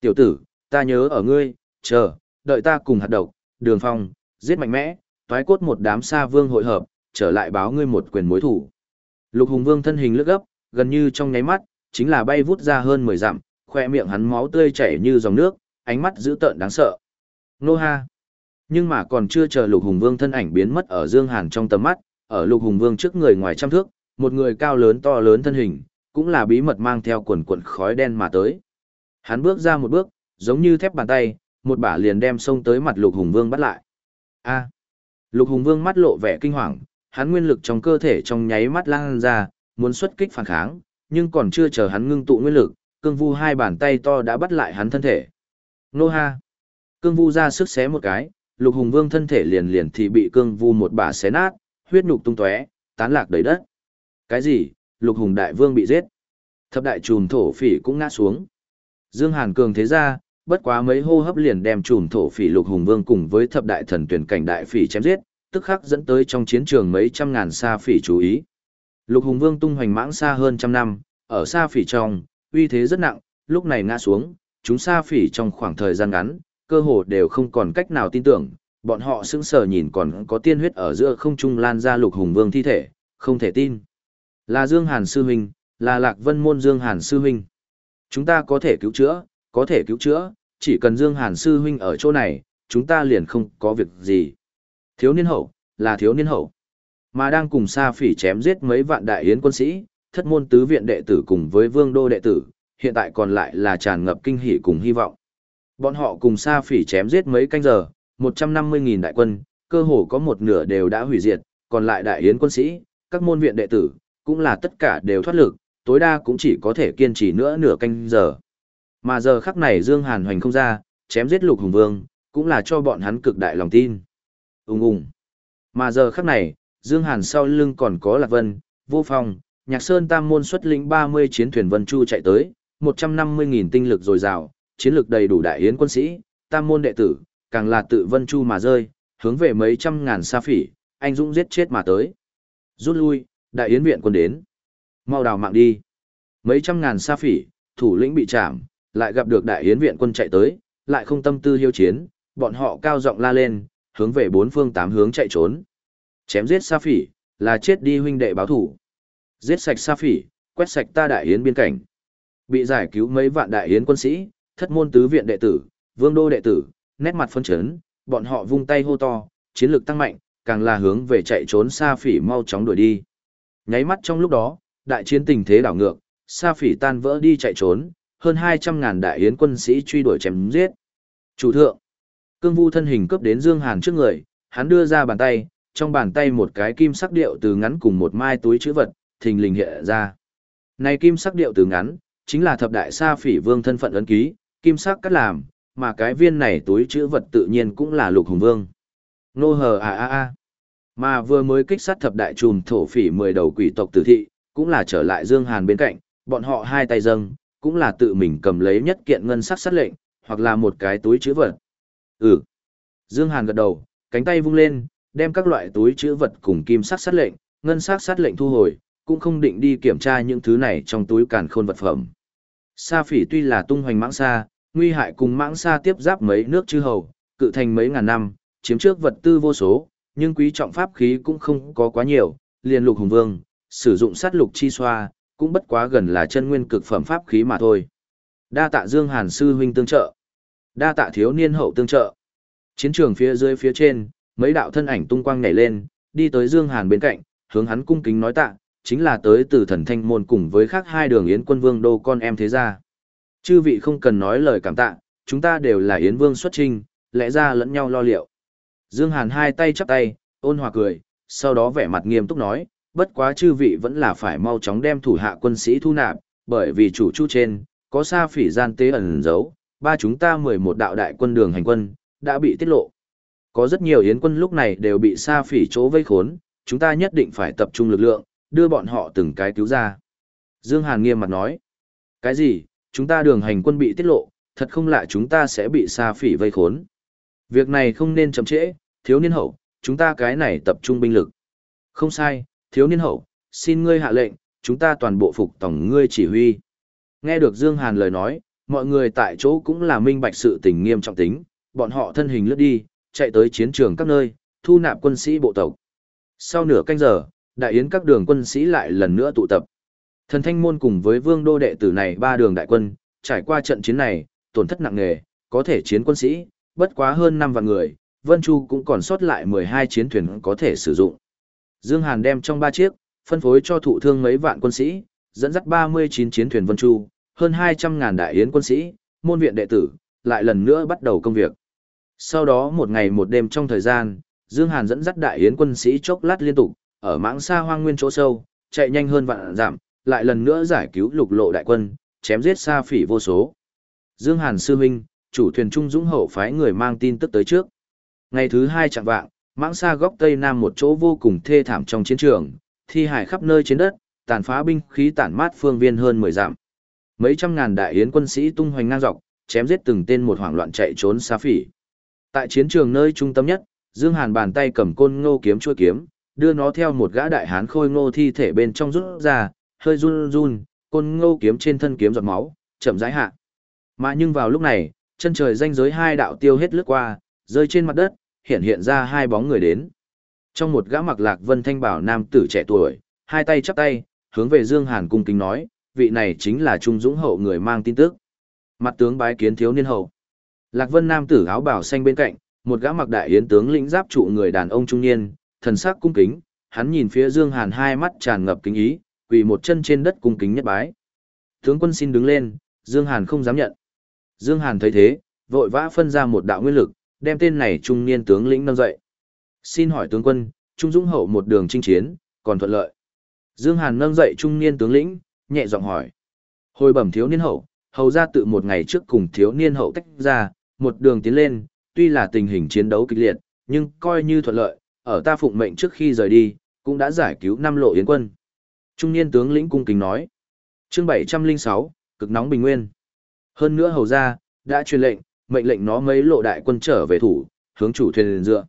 Tiểu tử, ta nhớ ở ngươi, chờ, đợi ta cùng hạt độc, đường phong, giết mạnh mẽ, toái cốt một đám xa vương hội hợp, trở lại báo ngươi một quyền mối thủ. Lục Hùng Vương thân hình lướt gấp, gần như trong nháy mắt, chính là bay vút ra hơn 10 dặm, khoe miệng hắn máu tươi chảy như dòng nước, ánh mắt dữ tợn đáng sợ. Nô ha! Nhưng mà còn chưa chờ Lục Hùng Vương thân ảnh biến mất ở Dương Hàn trong tầm mắt, ở Lục Hùng Vương trước người ngoài trăm thước, một người cao lớn to lớn thân hình, cũng là bí mật mang theo quần quần khói đen mà tới. Hắn bước ra một bước, giống như thép bàn tay, một bả liền đem xông tới mặt Lục Hùng Vương bắt lại. A! Lục Hùng Vương mắt lộ vẻ kinh hoàng, hắn nguyên lực trong cơ thể trong nháy mắt lan ra, muốn xuất kích phản kháng, nhưng còn chưa chờ hắn ngưng tụ nguyên lực, cương vu hai bàn tay to đã bắt lại hắn thân thể. Nô ha! Cương vu ra sức xé một cái, lục hùng vương thân thể liền liền thì bị cương vu một bà xé nát, huyết nhục tung tóe, tán lạc đầy đất. Cái gì? Lục hùng đại vương bị giết. Thập đại trùm thổ phỉ cũng ngã xuống. Dương Hàn cường thế ra, bất quá mấy hô hấp liền đem chùm thổ phỉ lục hùng vương cùng với thập đại thần tuyển cảnh đại phỉ chém giết, tức khắc dẫn tới trong chiến trường mấy trăm ngàn sa phỉ chú ý. Lục hùng vương tung hoành mãng xa hơn trăm năm, ở sa phỉ trong, uy thế rất nặng, lúc này ngã xuống, chúng sa phỉ trong khoảng thời gian ngắn, cơ hồ đều không còn cách nào tin tưởng, bọn họ sững sờ nhìn còn có tiên huyết ở giữa không trung lan ra lục hùng vương thi thể, không thể tin. Là Dương Hàn sư huynh, là Lạc Vân môn Dương Hàn sư huynh. Chúng ta có thể cứu chữa, có thể cứu chữa, chỉ cần Dương Hàn sư huynh ở chỗ này, chúng ta liền không có việc gì. Thiếu niên hậu, là thiếu niên hậu. Mà đang cùng Sa Phỉ chém giết mấy vạn đại yến quân sĩ, thất môn tứ viện đệ tử cùng với vương đô đệ tử, hiện tại còn lại là tràn ngập kinh hỉ cùng hy vọng. Bọn họ cùng Sa Phỉ chém giết mấy canh giờ, 150.000 đại quân, cơ hồ có một nửa đều đã hủy diệt, còn lại đại yến quân sĩ, các môn viện đệ tử, cũng là tất cả đều thoát lực, tối đa cũng chỉ có thể kiên trì nữa nửa canh giờ. Mà giờ khắc này Dương Hàn hoành không ra, chém giết lục hùng vương, cũng là cho bọn hắn cực đại lòng tin. Ung ung. Mà giờ khắc này, Dương Hàn sau lưng còn có Lạc Vân, Vô Phong, Nhạc Sơn Tam môn xuất lĩnh 30 chiến thuyền Vân Chu chạy tới, 150.000 tinh lực dồi dào, chiến lực đầy đủ đại yến quân sĩ, Tam môn đệ tử, càng là tự Vân Chu mà rơi, hướng về mấy trăm ngàn sa phỉ, anh dũng giết chết mà tới. Rút lui, đại yến viện quân đến. Mau đào mạng đi. Mấy trăm ngàn sa phỉ, thủ lĩnh bị chạm, lại gặp được đại yến viện quân chạy tới, lại không tâm tư hiếu chiến, bọn họ cao giọng la lên, hướng về bốn phương tám hướng chạy trốn. Chém giết Sa Phỉ, là chết đi huynh đệ báo thủ. Giết sạch Sa Phỉ, quét sạch ta đại yến biên cảnh. Bị giải cứu mấy vạn đại yến quân sĩ, thất môn tứ viện đệ tử, vương đô đệ tử, nét mặt phân chấn, bọn họ vung tay hô to, chiến lực tăng mạnh, càng là hướng về chạy trốn Sa Phỉ mau chóng đuổi đi. Nháy mắt trong lúc đó, đại chiến tình thế đảo ngược, Sa Phỉ tan vỡ đi chạy trốn, hơn 200.000 đại yến quân sĩ truy đuổi chém giết. Chủ thượng, Cương Vu thân hình cướp đến Dương Hàn trước người, hắn đưa ra bàn tay, trong bàn tay một cái kim sắc điệu từ ngắn cùng một mai túi chữ vật, thình lình hiện ra. Này kim sắc điệu từ ngắn, chính là thập đại sa phỉ vương thân phận ấn ký, kim sắc cắt làm, mà cái viên này túi chữ vật tự nhiên cũng là lục hùng vương. Nô hờ à à à. Mà vừa mới kích sát thập đại trùm thổ phỉ mười đầu quỷ tộc tử thị, cũng là trở lại Dương Hàn bên cạnh, bọn họ hai tay dâng, cũng là tự mình cầm lấy nhất kiện ngân sắc sát lệnh, hoặc là một cái túi chữ vật. Ừ. Dương Hàn gật đầu, cánh tay vung lên, đem các loại túi chữ vật cùng kim sắc sát lệnh, ngân sắc sát lệnh thu hồi, cũng không định đi kiểm tra những thứ này trong túi càn khôn vật phẩm. Sa phỉ tuy là tung hoành mãng sa, nguy hại cùng mãng sa tiếp giáp mấy nước chư hầu, cự thành mấy ngàn năm, chiếm trước vật tư vô số, nhưng quý trọng pháp khí cũng không có quá nhiều, liền lục hùng vương, sử dụng sát lục chi xoa, cũng bất quá gần là chân nguyên cực phẩm pháp khí mà thôi. Đa tạ Dương Hàn sư huynh tương trợ. Đa tạ thiếu niên hậu tương trợ. Chiến trường phía dưới phía trên, mấy đạo thân ảnh tung quang nhảy lên, đi tới Dương Hàn bên cạnh, hướng hắn cung kính nói tạ, chính là tới từ thần thanh môn cùng với khác hai đường yến quân vương đô con em thế gia. Chư vị không cần nói lời cảm tạ, chúng ta đều là yến vương xuất trinh, lẽ ra lẫn nhau lo liệu. Dương Hàn hai tay chắp tay, ôn hòa cười, sau đó vẻ mặt nghiêm túc nói, bất quá chư vị vẫn là phải mau chóng đem thủ hạ quân sĩ thu nạp, bởi vì chủ chu trên, có xa phỉ gian tế ẩn giấu, ba chúng ta 11 đạo đại quân đường hành quân, đã bị tiết lộ. Có rất nhiều yến quân lúc này đều bị sa phỉ chỗ vây khốn, chúng ta nhất định phải tập trung lực lượng, đưa bọn họ từng cái cứu ra. Dương Hàn nghiêm mặt nói, cái gì, chúng ta đường hành quân bị tiết lộ, thật không lạ chúng ta sẽ bị sa phỉ vây khốn. Việc này không nên chậm trễ, thiếu niên hậu, chúng ta cái này tập trung binh lực. Không sai, thiếu niên hậu, xin ngươi hạ lệnh, chúng ta toàn bộ phục tổng ngươi chỉ huy. Nghe được Dương Hàn lời nói, mọi người tại chỗ cũng là minh bạch sự tình nghiêm trọng tính, bọn họ thân hình lướt đi, chạy tới chiến trường các nơi, thu nạp quân sĩ bộ tộc. Sau nửa canh giờ, đại yến các đường quân sĩ lại lần nữa tụ tập. Thần Thanh môn cùng với Vương đô đệ tử này ba đường đại quân, trải qua trận chiến này, tổn thất nặng nề, có thể chiến quân sĩ, bất quá hơn 5 vạn người, Vân Chu cũng còn sót lại 12 chiến thuyền có thể sử dụng. Dương Hàn đem trong ba chiếc, phân phối cho thụ thương mấy vạn quân sĩ, dẫn dắt 39 chiến thuyền Vân Chu, hơn 200 ngàn đại yến quân sĩ, môn viện đệ tử, lại lần nữa bắt đầu công việc. Sau đó một ngày một đêm trong thời gian, Dương Hàn dẫn dắt đại yến quân sĩ chốc lát liên tục, ở mãng xa hoang nguyên chỗ sâu, chạy nhanh hơn vạn giảm, lại lần nữa giải cứu lục lộ đại quân, chém giết xa phỉ vô số. Dương Hàn sư huynh, chủ thuyền trung dũng hậu phái người mang tin tức tới trước. Ngày thứ hai chẳng vạng, mãng xa góc tây nam một chỗ vô cùng thê thảm trong chiến trường, thi hải khắp nơi trên đất, tàn phá binh khí tản mát phương viên hơn 10 dặm. Mấy trăm ngàn đại yến quân sĩ tung hoành ngang dọc, chém giết từng tên một hoảng loạn chạy trốn xa phỉ. Tại chiến trường nơi trung tâm nhất, Dương Hàn bàn tay cầm côn ngô kiếm chuôi kiếm, đưa nó theo một gã đại hán khôi ngô thi thể bên trong rút ra, hơi run run, côn ngô kiếm trên thân kiếm giọt máu, chậm rãi hạ. Mà nhưng vào lúc này, chân trời danh giới hai đạo tiêu hết lướt qua, rơi trên mặt đất, hiện hiện ra hai bóng người đến. Trong một gã mặc lạc vân thanh bảo nam tử trẻ tuổi, hai tay chắp tay, hướng về Dương Hàn cung kính nói, vị này chính là Trung Dũng hậu người mang tin tức. Mặt tướng bái kiến thiếu niên hậu. Lạc Vân nam tử áo bảo xanh bên cạnh, một gã mặc đại yến tướng lĩnh giáp trụ người đàn ông trung niên, thần sắc cung kính, hắn nhìn phía Dương Hàn hai mắt tràn ngập kính ý, quỳ một chân trên đất cung kính nhất bái. Tướng quân xin đứng lên, Dương Hàn không dám nhận. Dương Hàn thấy thế, vội vã phân ra một đạo nguyên lực, đem tên này trung niên tướng lĩnh nâng dậy. Xin hỏi tướng quân, Trung Dũng hậu một đường chinh chiến, còn thuận lợi. Dương Hàn nâng dậy trung niên tướng lĩnh, nhẹ giọng hỏi. Hồi bẩm thiếu niên hậu, hầu ra tự một ngày trước cùng thiếu niên hậu tách ra, một đường tiến lên, tuy là tình hình chiến đấu kịch liệt, nhưng coi như thuận lợi, ở ta phụng mệnh trước khi rời đi, cũng đã giải cứu năm lộ yến quân. Trung niên tướng lĩnh cung kính nói. Chương 706, cực nóng bình nguyên. Hơn nữa hầu ra, đã truyền lệnh, mệnh lệnh nó mấy lộ đại quân trở về thủ, hướng chủ thuyền lên dựa.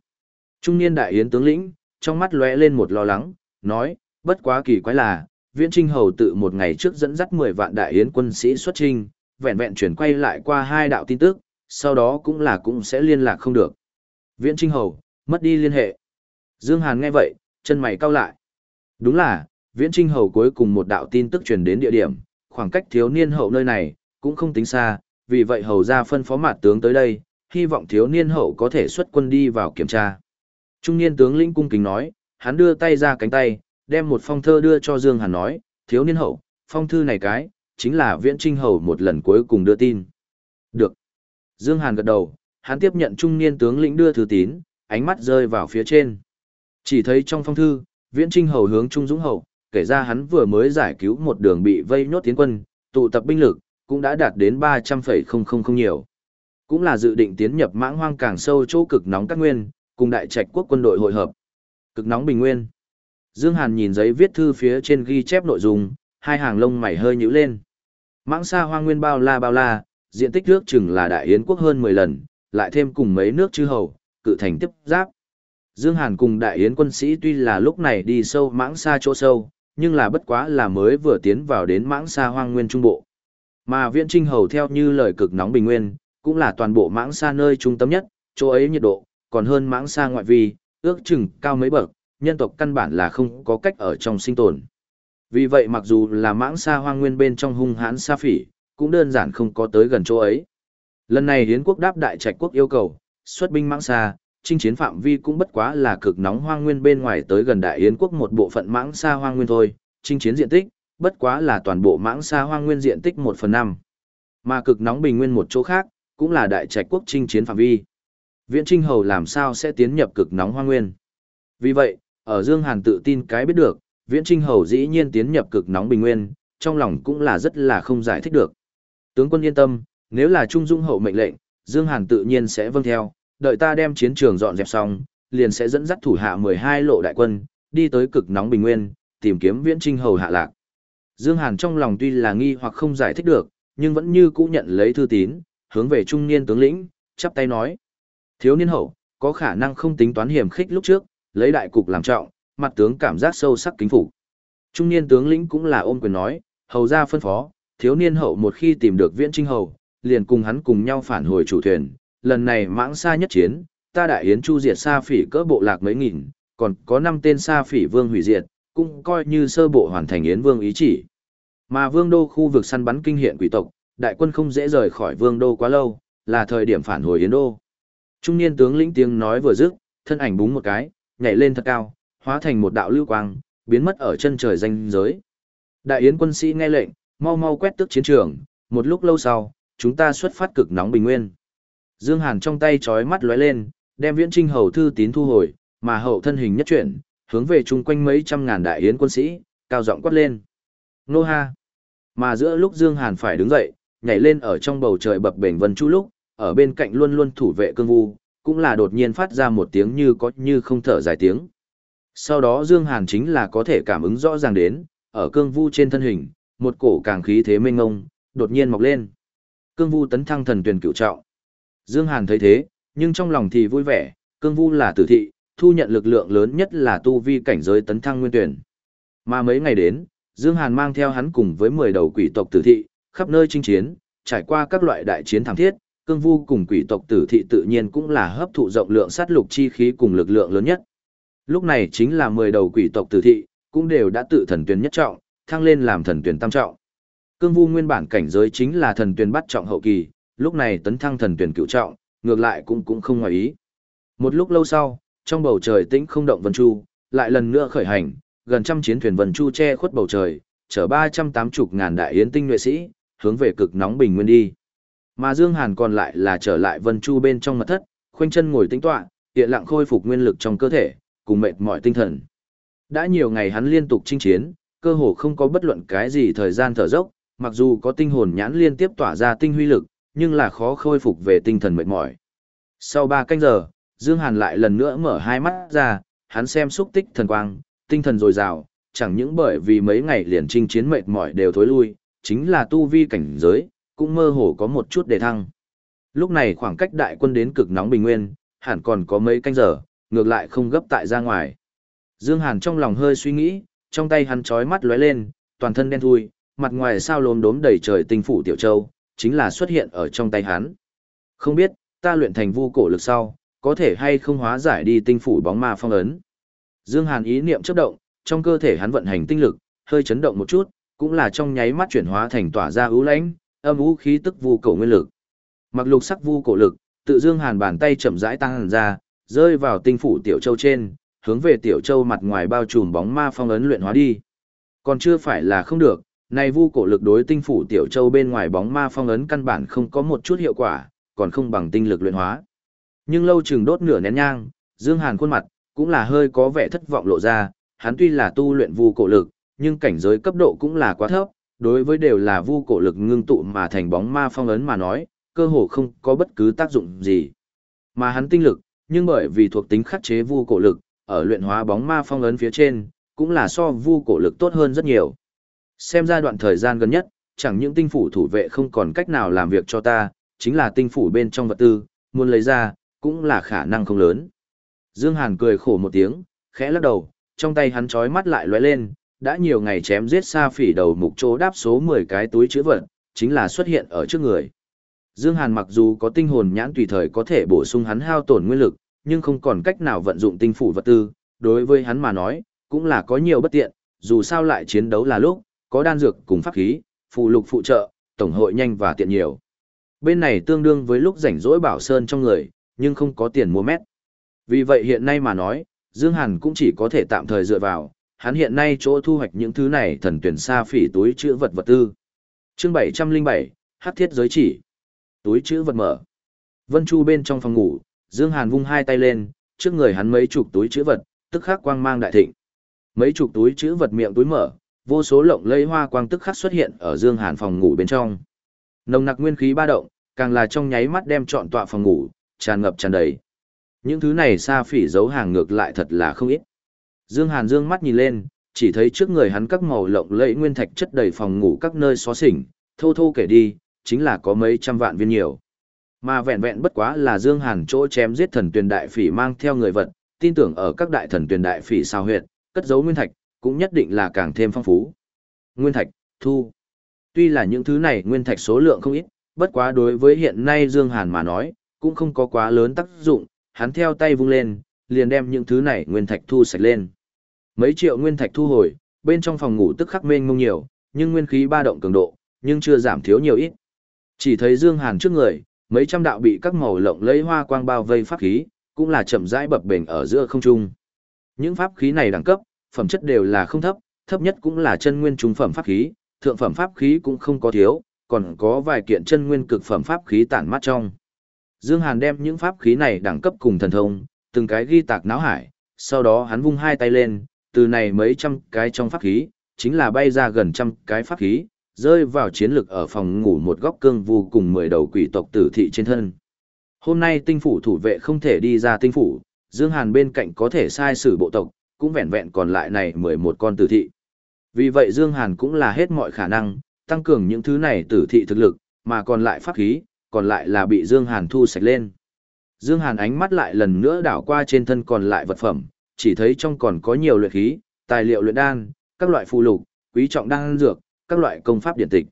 Trung niên đại yến tướng lĩnh, trong mắt lóe lên một lo lắng, nói, bất quá kỳ quái là, viễn trinh hầu tự một ngày trước dẫn dắt 10 vạn đại yến quân sĩ xuất trinh, vẹn vẹn chuyển quay lại qua hai đạo tin tức, sau đó cũng là cũng sẽ liên lạc không được. Viễn trinh hầu, mất đi liên hệ. Dương Hàn nghe vậy, chân mày cau lại. Đúng là, viễn trinh hầu cuối cùng một đạo tin tức truyền đến địa điểm, khoảng cách thiếu niên hậu nơi này, cũng không tính xa, vì vậy hầu ra phân phó mặt tướng tới đây, hy vọng thiếu niên hậu có thể xuất quân đi vào kiểm tra. Trung niên tướng lĩnh cung kính nói, hắn đưa tay ra cánh tay, đem một phong thơ đưa cho Dương Hàn nói, thiếu niên hậu, phong thư này cái, chính là viễn trinh hầu một lần cuối cùng đưa tin. Được. Dương Hàn gật đầu, hắn tiếp nhận trung niên tướng lĩnh đưa thư tín, ánh mắt rơi vào phía trên. Chỉ thấy trong phong thư, viễn trinh hầu hướng trung dũng hậu, kể ra hắn vừa mới giải cứu một đường bị vây nhốt tiến quân, tụ tập binh lực, cũng đã đạt đến 300,000 nhiều. Cũng là dự định tiến nhập mãng hoang càng sâu chỗ cực nóng các nguyên, cùng đại trạch quốc quân đội hội hợp. Cực nóng bình nguyên. Dương Hàn nhìn giấy viết thư phía trên ghi chép nội dung, hai hàng lông mày hơi nhíu lên. Mãng xa hoang nguyên bao la bao la, diện tích nước chừng là đại yến quốc hơn 10 lần, lại thêm cùng mấy nước chư hầu, cự thành tiếp giáp. Dương Hàn cùng đại yến quân sĩ tuy là lúc này đi sâu mãng xa chỗ sâu, nhưng là bất quá là mới vừa tiến vào đến mãng xa hoang nguyên trung bộ. Mà viễn trinh hầu theo như lời cực nóng bình nguyên, cũng là toàn bộ mãng xa nơi trung tâm nhất, chỗ ấy nhiệt độ, còn hơn mãng xa ngoại vi, ước chừng cao mấy bậc, nhân tộc căn bản là không có cách ở trong sinh tồn. Vì vậy mặc dù là mãng xa hoang nguyên bên trong hung hãn xa phỉ, cũng đơn giản không có tới gần chỗ ấy. Lần này hiến quốc đáp đại trạch quốc yêu cầu, xuất binh mãng xa, chinh chiến phạm vi cũng bất quá là cực nóng hoang nguyên bên ngoài tới gần đại hiến quốc một bộ phận mãng xa hoang nguyên thôi, chinh chiến diện tích, bất quá là toàn bộ mãng xa hoang nguyên diện tích 1 phần 5. Mà cực nóng bình nguyên một chỗ khác, cũng là đại trạch quốc chinh chiến phạm vi. Viễn Trinh Hầu làm sao sẽ tiến nhập cực nóng hoang nguyên. Vì vậy, ở Dương Hàn tự tin cái biết được, Viễn Trinh Hầu dĩ nhiên tiến nhập cực nóng bình nguyên, trong lòng cũng là rất là không giải thích được. Tướng quân yên tâm, nếu là Trung Dung Hậu mệnh lệnh, Dương Hàn tự nhiên sẽ vâng theo, đợi ta đem chiến trường dọn dẹp xong, liền sẽ dẫn dắt thủ hạ 12 lộ đại quân, đi tới cực nóng bình nguyên, tìm kiếm Viễn Trinh Hầu hạ lạc. Dương Hàn trong lòng tuy là nghi hoặc không giải thích được, nhưng vẫn như cũ nhận lấy thư tín, hướng về trung niên tướng lĩnh, chắp tay nói. Thiếu niên hậu, có khả năng không tính toán hiểm khích lúc trước, lấy đại cục làm trọng, mặt tướng cảm giác sâu sắc kính phục. Trung niên tướng lĩnh cũng là ôm quyền nói, hầu ra phân phó, thiếu niên hậu một khi tìm được viễn trinh hầu, liền cùng hắn cùng nhau phản hồi chủ thuyền, lần này mãng xa nhất chiến, ta đại yến chu diệt xa phỉ cỡ bộ lạc mấy nghìn, còn có năm tên xa phỉ vương hủy diệt, cũng coi như sơ bộ hoàn thành yến vương ý chỉ. Mà vương đô khu vực săn bắn kinh hiện quỷ tộc, đại quân không dễ rời khỏi vương đô quá lâu, là thời điểm phản hồi yến đô. Trung niên tướng lĩnh tiếng nói vừa dứt, thân ảnh búng một cái, nhảy lên thật cao, hóa thành một đạo lưu quang, biến mất ở chân trời danh giới. Đại yến quân sĩ nghe lệnh, mau mau quét tước chiến trường, một lúc lâu sau, chúng ta xuất phát cực nóng bình nguyên. Dương Hàn trong tay chói mắt lóe lên, đem viễn trinh hầu thư tín thu hồi, mà hậu thân hình nhất chuyển, hướng về chung quanh mấy trăm ngàn đại yến quân sĩ, cao giọng quát lên. Nô ha! Mà giữa lúc Dương Hàn phải đứng dậy, nhảy lên ở trong bầu trời bập bềnh vân chu lúc, ở bên cạnh luôn luôn thủ vệ cương vu, cũng là đột nhiên phát ra một tiếng như có như không thở dài tiếng. Sau đó Dương Hàn chính là có thể cảm ứng rõ ràng đến, ở cương vu trên thân hình, một cổ càng khí thế mênh ngông, đột nhiên mọc lên. Cương vu tấn thăng thần tuyển cửu trọng. Dương Hàn thấy thế, nhưng trong lòng thì vui vẻ, cương vu là tử thị, thu nhận lực lượng lớn nhất là tu vi cảnh giới tấn thăng nguyên tuyển. Mà mấy ngày đến, Dương Hàn mang theo hắn cùng với 10 đầu quỷ tộc tử thị, khắp nơi chinh chiến, trải qua các loại đại chiến thảm thiết, cương vu cùng quỷ tộc tử thị tự nhiên cũng là hấp thụ rộng lượng sát lục chi khí cùng lực lượng lớn nhất. Lúc này chính là 10 đầu quỷ tộc tử thị, cũng đều đã tự thần tuyển nhất trọng, thăng lên làm thần tuyển tam trọng. Cương vu nguyên bản cảnh giới chính là thần tuyển bắt trọng hậu kỳ, lúc này tấn thăng thần tuyển cửu trọng, ngược lại cũng cũng không ngoài ý. Một lúc lâu sau, trong bầu trời tĩnh không động vân chu, lại lần nữa khởi hành, gần trăm chiến thuyền vân chu che khuất bầu trời, chở ba trăm tám chục ngàn đại yến tinh nhuệ sĩ, hướng về cực nóng bình nguyên đi. Mà Dương Hàn còn lại là trở lại vân chu bên trong mật thất, khoanh chân ngồi tĩnh tọa, hiện lặng khôi phục nguyên lực trong cơ thể, cùng mệt mỏi tinh thần. Đã nhiều ngày hắn liên tục chinh chiến, cơ hồ không có bất luận cái gì thời gian thở dốc, mặc dù có tinh hồn nhãn liên tiếp tỏa ra tinh huy lực, nhưng là khó khôi phục về tinh thần mệt mỏi. Sau 3 canh giờ, Dương Hàn lại lần nữa mở hai mắt ra, hắn xem xúc tích thần quang, tinh thần dồi dào, chẳng những bởi vì mấy ngày liền chinh chiến mệt mỏi đều thối lui, chính là tu vi cảnh giới, cũng mơ hồ có một chút đề thăng. Lúc này khoảng cách đại quân đến cực nóng bình nguyên, hẳn còn có mấy canh giờ, ngược lại không gấp tại ra ngoài. Dương Hàn trong lòng hơi suy nghĩ, trong tay hắn chói mắt lóe lên, toàn thân đen thui, mặt ngoài sao lốm đốm đầy trời tinh phủ tiểu châu, chính là xuất hiện ở trong tay hắn. Không biết, ta luyện thành vu cổ lực sau, có thể hay không hóa giải đi tinh phủ bóng ma phong ấn. Dương Hàn ý niệm chớp động, trong cơ thể hắn vận hành tinh lực, hơi chấn động một chút, cũng là trong nháy mắt chuyển hóa thành tỏa ra ưu lãnh, âm u khí tức vu cổ nguyên lực. Mặc lục sắc vu cổ lực, tự Dương Hàn bàn tay chậm rãi tăng ra, rơi vào tinh phủ tiểu châu trên, hướng về tiểu châu mặt ngoài bao trùm bóng ma phong ấn luyện hóa đi. Còn chưa phải là không được, này vu cổ lực đối tinh phủ tiểu châu bên ngoài bóng ma phong ấn căn bản không có một chút hiệu quả, còn không bằng tinh lực luyện hóa. Nhưng lâu chừng đốt nửa nén nhang, Dương Hàn khuôn mặt cũng là hơi có vẻ thất vọng lộ ra, hắn tuy là tu luyện vu cổ lực, nhưng cảnh giới cấp độ cũng là quá thấp, đối với đều là vu cổ lực ngưng tụ mà thành bóng ma phong ấn mà nói, cơ hồ không có bất cứ tác dụng gì. Mà hắn tinh lực, nhưng bởi vì thuộc tính khắc chế vu cổ lực, ở luyện hóa bóng ma phong ấn phía trên, cũng là so vu cổ lực tốt hơn rất nhiều. Xem ra đoạn thời gian gần nhất, chẳng những tinh phủ thủ vệ không còn cách nào làm việc cho ta, chính là tinh phủ bên trong vật tư, muốn lấy ra, cũng là khả năng không lớn. Dương Hàn cười khổ một tiếng, khẽ lắc đầu, trong tay hắn chói mắt lại lóe lên, đã nhiều ngày chém giết xa phỉ đầu mục chỗ đáp số 10 cái túi chứa vật, chính là xuất hiện ở trước người. Dương Hàn mặc dù có tinh hồn nhãn tùy thời có thể bổ sung hắn hao tổn nguyên lực, nhưng không còn cách nào vận dụng tinh phủ vật tư, đối với hắn mà nói, cũng là có nhiều bất tiện, dù sao lại chiến đấu là lúc, có đan dược cùng pháp khí, phụ lục phụ trợ, tổng hội nhanh và tiện nhiều. Bên này tương đương với lúc rảnh rỗi bảo sơn trong người, nhưng không có tiền mua mét. Vì vậy hiện nay mà nói, Dương Hàn cũng chỉ có thể tạm thời dựa vào, hắn hiện nay chỗ thu hoạch những thứ này thần tuyển xa phỉ túi chữ vật vật tư. Chương 707, Hắc thiết giới chỉ. Túi chữ vật mở. Vân Chu bên trong phòng ngủ, Dương Hàn vung hai tay lên, trước người hắn mấy chục túi chữ vật, tức khắc quang mang đại thịnh. Mấy chục túi chữ vật miệng túi mở, vô số lộng lẫy hoa quang tức khắc xuất hiện ở Dương Hàn phòng ngủ bên trong. Nồng nặc nguyên khí ba động, càng là trong nháy mắt đem trọn tọa phòng ngủ, tràn ngập tràn đầy. Những thứ này xa phỉ giấu hàng ngược lại thật là không ít. Dương Hàn dương mắt nhìn lên, chỉ thấy trước người hắn các màu lộng lẫy nguyên thạch chất đầy phòng ngủ các nơi xóa xỉnh, thô thô kể đi, chính là có mấy trăm vạn viên nhiều. Mà vẹn vẹn bất quá là Dương Hàn chỗ chém giết thần tuyển đại phỉ mang theo người vật, tin tưởng ở các đại thần tuyển đại phỉ sao huyệt, cất giấu nguyên thạch, cũng nhất định là càng thêm phong phú. Nguyên thạch, thu. Tuy là những thứ này nguyên thạch số lượng không ít, bất quá đối với hiện nay Dương Hàn mà nói, cũng không có quá lớn tác dụng, hắn theo tay vung lên, liền đem những thứ này nguyên thạch thu sạch lên. Mấy triệu nguyên thạch thu hồi, bên trong phòng ngủ tức khắc mênh mông nhiều, nhưng nguyên khí ba động cường độ, nhưng chưa giảm thiếu nhiều ít. Chỉ thấy Dương Hàn trước người, mấy trăm đạo bị các màu lộng lẫy hoa quang bao vây pháp khí, cũng là chậm rãi bập bềnh ở giữa không trung. Những pháp khí này đẳng cấp, phẩm chất đều là không thấp, thấp nhất cũng là chân nguyên trung phẩm pháp khí, thượng phẩm pháp khí cũng không có thiếu, còn có vài kiện chân nguyên cực phẩm pháp khí tản mát trong. Dương Hàn đem những pháp khí này đẳng cấp cùng thần thông, từng cái ghi tạc não hải, sau đó hắn vung hai tay lên, từ này mấy trăm cái trong pháp khí, chính là bay ra gần trăm cái pháp khí, rơi vào chiến lực ở phòng ngủ một góc cương vô cùng mười đầu quỷ tộc tử thị trên thân. Hôm nay tinh phủ thủ vệ không thể đi ra tinh phủ, Dương Hàn bên cạnh có thể sai sử bộ tộc, cũng vẹn vẹn còn lại này mười một con tử thị. Vì vậy Dương Hàn cũng là hết mọi khả năng, tăng cường những thứ này tử thị thực lực, mà còn lại pháp khí, còn lại là bị Dương Hàn thu sạch lên. Dương Hàn ánh mắt lại lần nữa đảo qua trên thân còn lại vật phẩm, chỉ thấy trong còn có nhiều luyện khí, tài liệu luyện đan, các loại phù lục, quý trọng đan dược, các loại công pháp điện tịch.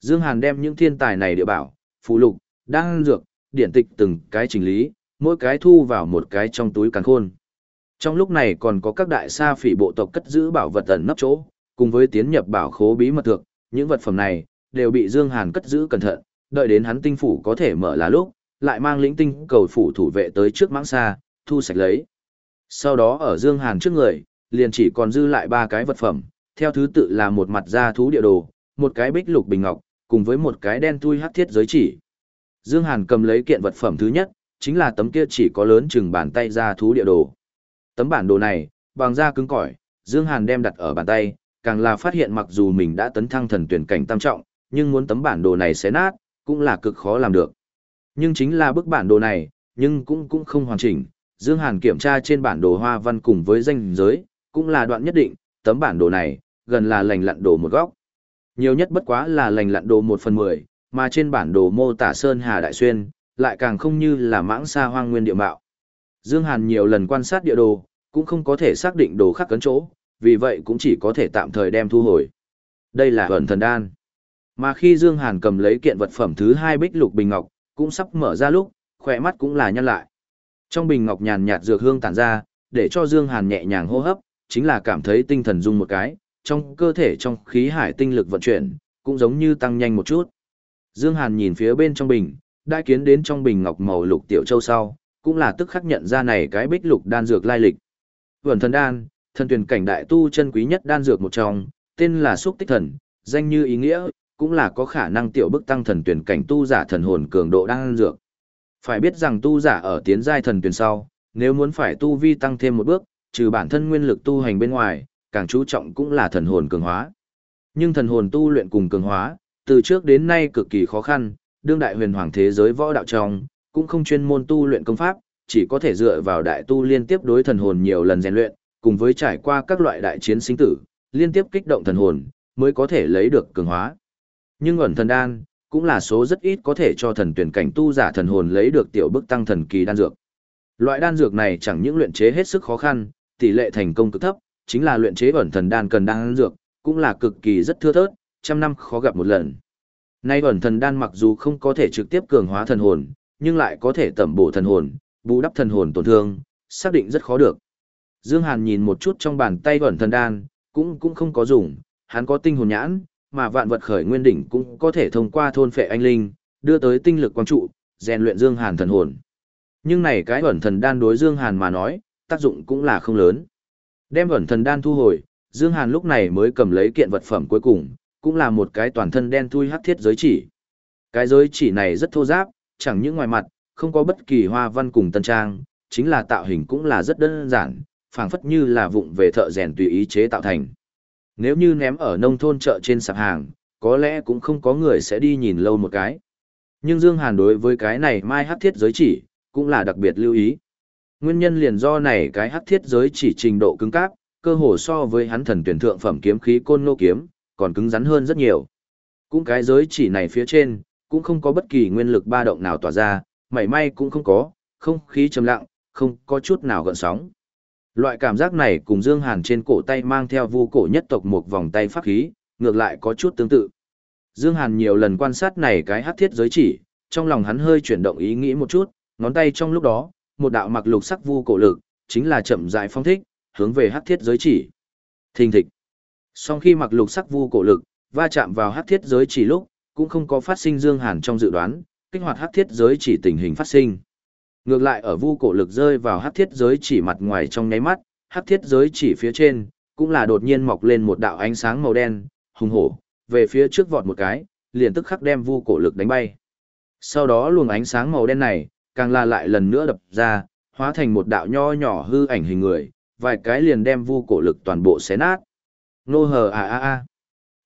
Dương Hàn đem những thiên tài này địa bảo, phù lục, đan dược, điện tịch từng cái chỉnh lý, mỗi cái thu vào một cái trong túi càn khôn. Trong lúc này còn có các đại sa phỉ bộ tộc cất giữ bảo vật ẩn nấp chỗ, cùng với tiến nhập bảo khố bí mật thực, những vật phẩm này đều bị Dương Hàn cất giữ cẩn thận, đợi đến hắn tinh phủ có thể mở là lúc, lại mang lĩnh tinh cầu phủ thủ vệ tới trước mãng xa, thu sạch lấy. Sau đó ở Dương Hàn trước người, liền chỉ còn dư lại ba cái vật phẩm, theo thứ tự là một mặt da thú địa đồ, một cái bích lục bình ngọc, cùng với một cái đen tuy hắc thiết giới chỉ. Dương Hàn cầm lấy kiện vật phẩm thứ nhất, chính là tấm kia chỉ có lớn chừng bàn tay da thú địa đồ. Tấm bản đồ này, bằng da cứng cỏi, Dương Hàn đem đặt ở bàn tay, càng là phát hiện mặc dù mình đã tấn thăng thần tuyển cảnh tam trọng, nhưng muốn tấm bản đồ này xé nát, cũng là cực khó làm được. Nhưng chính là bức bản đồ này, nhưng cũng cũng không hoàn chỉnh. Dương Hàn kiểm tra trên bản đồ hoa văn cùng với danh giới, cũng là đoạn nhất định, tấm bản đồ này, gần là lành lặn đồ một góc. Nhiều nhất bất quá là lành lặn đồ một phần mười, mà trên bản đồ mô tả Sơn Hà Đại Xuyên, lại càng không như là mãng xa hoang nguyên địa mạo. Dương Hàn nhiều lần quan sát địa đồ, cũng không có thể xác định đồ khắc cấn chỗ, vì vậy cũng chỉ có thể tạm thời đem thu hồi. Đây là ẩn thần đan. Mà khi Dương Hàn cầm lấy kiện vật phẩm thứ hai bích lục bình ngọc, cũng sắp mở ra lúc, khỏe mắt cũng là nhăn lại. Trong bình ngọc nhàn nhạt dược hương tản ra, để cho Dương Hàn nhẹ nhàng hô hấp, chính là cảm thấy tinh thần rung một cái, trong cơ thể trong khí hải tinh lực vận chuyển, cũng giống như tăng nhanh một chút. Dương Hàn nhìn phía bên trong bình, đại kiến đến trong bình ngọc màu lục tiểu châu sau, cũng là tức khắc nhận ra này cái bích lục đan dược lai lịch. Vườn thần đan, thần tuyển cảnh đại tu chân quý nhất đan dược một trong, tên là xúc tích thần, danh như ý nghĩa, cũng là có khả năng tiểu bức tăng thần tuyển cảnh tu giả thần hồn cường độ đan dược. Phải biết rằng tu giả ở tiến giai thần tuyển sau, nếu muốn phải tu vi tăng thêm một bước, trừ bản thân nguyên lực tu hành bên ngoài, càng chú trọng cũng là thần hồn cường hóa. Nhưng thần hồn tu luyện cùng cường hóa, từ trước đến nay cực kỳ khó khăn, đương đại huyền hoàng thế giới võ đạo trong, cũng không chuyên môn tu luyện công pháp, chỉ có thể dựa vào đại tu liên tiếp đối thần hồn nhiều lần rèn luyện, cùng với trải qua các loại đại chiến sinh tử, liên tiếp kích động thần hồn, mới có thể lấy được cường hóa. Nhưng ẩn thần đan, cũng là số rất ít có thể cho thần tuyển cảnh tu giả thần hồn lấy được tiểu bức tăng thần kỳ đan dược. Loại đan dược này chẳng những luyện chế hết sức khó khăn, tỷ lệ thành công cực thấp, chính là luyện chế ẩn thần đan cần đan dược, cũng là cực kỳ rất thưa thớt, trăm năm khó gặp một lần. Nay ẩn thần đan mặc dù không có thể trực tiếp cường hóa thần hồn, nhưng lại có thể tẩm bổ thần hồn, bù đắp thần hồn tổn thương, xác định rất khó được. Dương Hàn nhìn một chút trong bàn tay ẩn thần đan, cũng cũng không có dùng, hắn có tinh hồn nhãn, mà vạn vật khởi nguyên đỉnh cũng có thể thông qua thôn phệ anh linh, đưa tới tinh lực quang trụ, rèn luyện Dương Hàn thần hồn. Nhưng này cái ẩn thần đan đối Dương Hàn mà nói, tác dụng cũng là không lớn. Đem ẩn thần đan thu hồi, Dương Hàn lúc này mới cầm lấy kiện vật phẩm cuối cùng, cũng là một cái toàn thân đen thui hắc thiết giới chỉ. Cái giới chỉ này rất thô ráp, chẳng những ngoài mặt, không có bất kỳ hoa văn cùng tân trang, chính là tạo hình cũng là rất đơn giản, phảng phất như là vụng về thợ rèn tùy ý chế tạo thành. Nếu như ném ở nông thôn chợ trên sạp hàng, có lẽ cũng không có người sẽ đi nhìn lâu một cái. Nhưng Dương Hàn đối với cái này mai hắc thiết giới chỉ, cũng là đặc biệt lưu ý. Nguyên nhân liền do này cái hắc thiết giới chỉ trình độ cứng cáp, cơ hồ so với hắn thần tuyển thượng phẩm kiếm khí côn nô kiếm, còn cứng rắn hơn rất nhiều. Cũng cái giới chỉ này phía trên, cũng không có bất kỳ nguyên lực ba động nào tỏa ra, mảy may cũng không có, không khí trầm lặng, không có chút nào gợn sóng. Loại cảm giác này cùng Dương Hàn trên cổ tay mang theo vu cổ nhất tộc một vòng tay pháp khí, ngược lại có chút tương tự. Dương Hàn nhiều lần quan sát này cái hắc thiết giới chỉ, trong lòng hắn hơi chuyển động ý nghĩ một chút, ngón tay trong lúc đó, một đạo mặc lục sắc vu cổ lực, chính là chậm rãi phong thích, hướng về hắc thiết giới chỉ. Thình thịch. Sau khi mặc lục sắc vu cổ lực, va chạm vào hắc thiết giới chỉ lúc, cũng không có phát sinh Dương Hàn trong dự đoán, kích hoạt hắc thiết giới chỉ tình hình phát sinh. Ngược lại ở vu cổ lực rơi vào hắc thiết giới chỉ mặt ngoài trong nháy mắt, hắc thiết giới chỉ phía trên, cũng là đột nhiên mọc lên một đạo ánh sáng màu đen, hùng hổ, về phía trước vọt một cái, liền tức khắc đem vu cổ lực đánh bay. Sau đó luồng ánh sáng màu đen này, càng là lại lần nữa đập ra, hóa thành một đạo nho nhỏ hư ảnh hình người, vài cái liền đem vu cổ lực toàn bộ xé nát. Nô hờ à à à.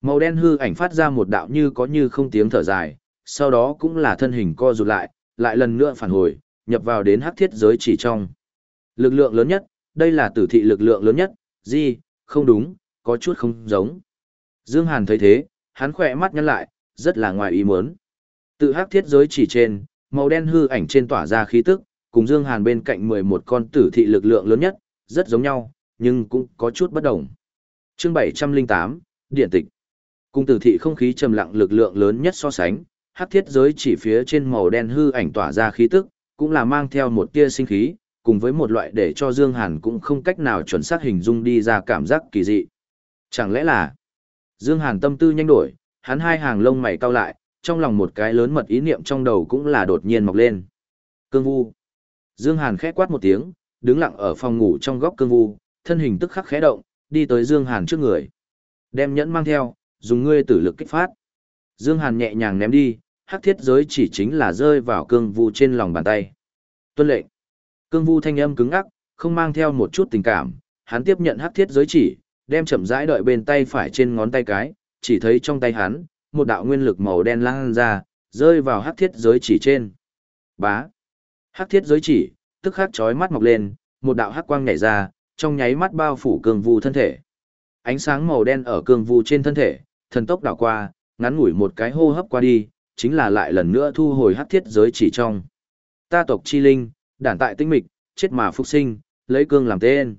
Màu đen hư ảnh phát ra một đạo như có như không tiếng thở dài, sau đó cũng là thân hình co rụt lại, lại lần nữa phản hồi, nhập vào đến hắc thiết giới chỉ trong. Lực lượng lớn nhất, đây là tử thị lực lượng lớn nhất, gì, không đúng, có chút không giống. Dương Hàn thấy thế, hắn khỏe mắt nhăn lại, rất là ngoài ý muốn. Tự hắc thiết giới chỉ trên, màu đen hư ảnh trên tỏa ra khí tức, cùng Dương Hàn bên cạnh 11 con tử thị lực lượng lớn nhất, rất giống nhau, nhưng cũng có chút bất đồng. Chương 708, Điện tịch. Cùng tử thị không khí trầm lặng lực lượng lớn nhất so sánh, hắc thiết giới chỉ phía trên màu đen hư ảnh tỏa ra khí tức, cũng là mang theo một tia sinh khí, cùng với một loại để cho Dương Hàn cũng không cách nào chuẩn xác hình dung đi ra cảm giác kỳ dị. Chẳng lẽ là Dương Hàn tâm tư nhanh đổi, hắn hai hàng lông mày cau lại, trong lòng một cái lớn mật ý niệm trong đầu cũng là đột nhiên mọc lên. Cương vu. Dương Hàn khẽ quát một tiếng, đứng lặng ở phòng ngủ trong góc cương vu, thân hình tức khắc khẽ động, đi tới Dương Hàn trước người. Đem nhẫn mang theo, dùng ngươi tử lực kích phát. Dương Hàn nhẹ nhàng ném đi, hắc thiết giới chỉ chính là rơi vào cương vu trên lòng bàn tay. Tuân lệnh. Cương vu thanh âm cứng ngắc, không mang theo một chút tình cảm, hắn tiếp nhận hắc thiết giới chỉ, đem chậm rãi đợi bên tay phải trên ngón tay cái, chỉ thấy trong tay hắn, một đạo nguyên lực màu đen lan ra, rơi vào hắc thiết giới chỉ trên. Bá. Hắc thiết giới chỉ, tức khắc chói mắt mọc lên, một đạo hắc quang nhảy ra, trong nháy mắt bao phủ cương vu thân thể. Ánh sáng màu đen ở cương vu trên thân thể, thần tốc đảo qua, ngắn ngủi một cái hô hấp qua đi, chính là lại lần nữa thu hồi hắc thiết giới chỉ trong. Ta tộc chi linh, đản tại tinh mịch, chết mà phục sinh, lấy cương làm tên.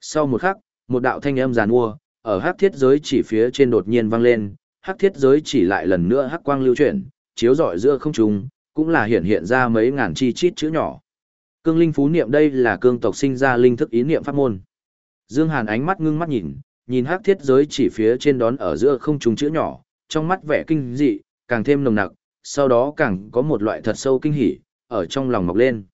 Sau một khắc, một đạo thanh âm giàn mua, ở hắc thiết giới chỉ phía trên đột nhiên vang lên, hắc thiết giới chỉ lại lần nữa hắc quang lưu chuyển, chiếu rọi giữa không trung, cũng là hiện hiện ra mấy ngàn chi chít chữ nhỏ. Cương linh phú niệm đây là cương tộc sinh ra linh thức ý niệm pháp môn. Dương Hàn ánh mắt ngưng mắt nhìn, nhìn hắc thiết giới chỉ phía trên đón ở giữa không trung chữ nhỏ, trong mắt vẻ kinh dị, càng thêm nồng nặc, sau đó càng có một loại thật sâu kinh hỉ, ở trong lòng mọc lên.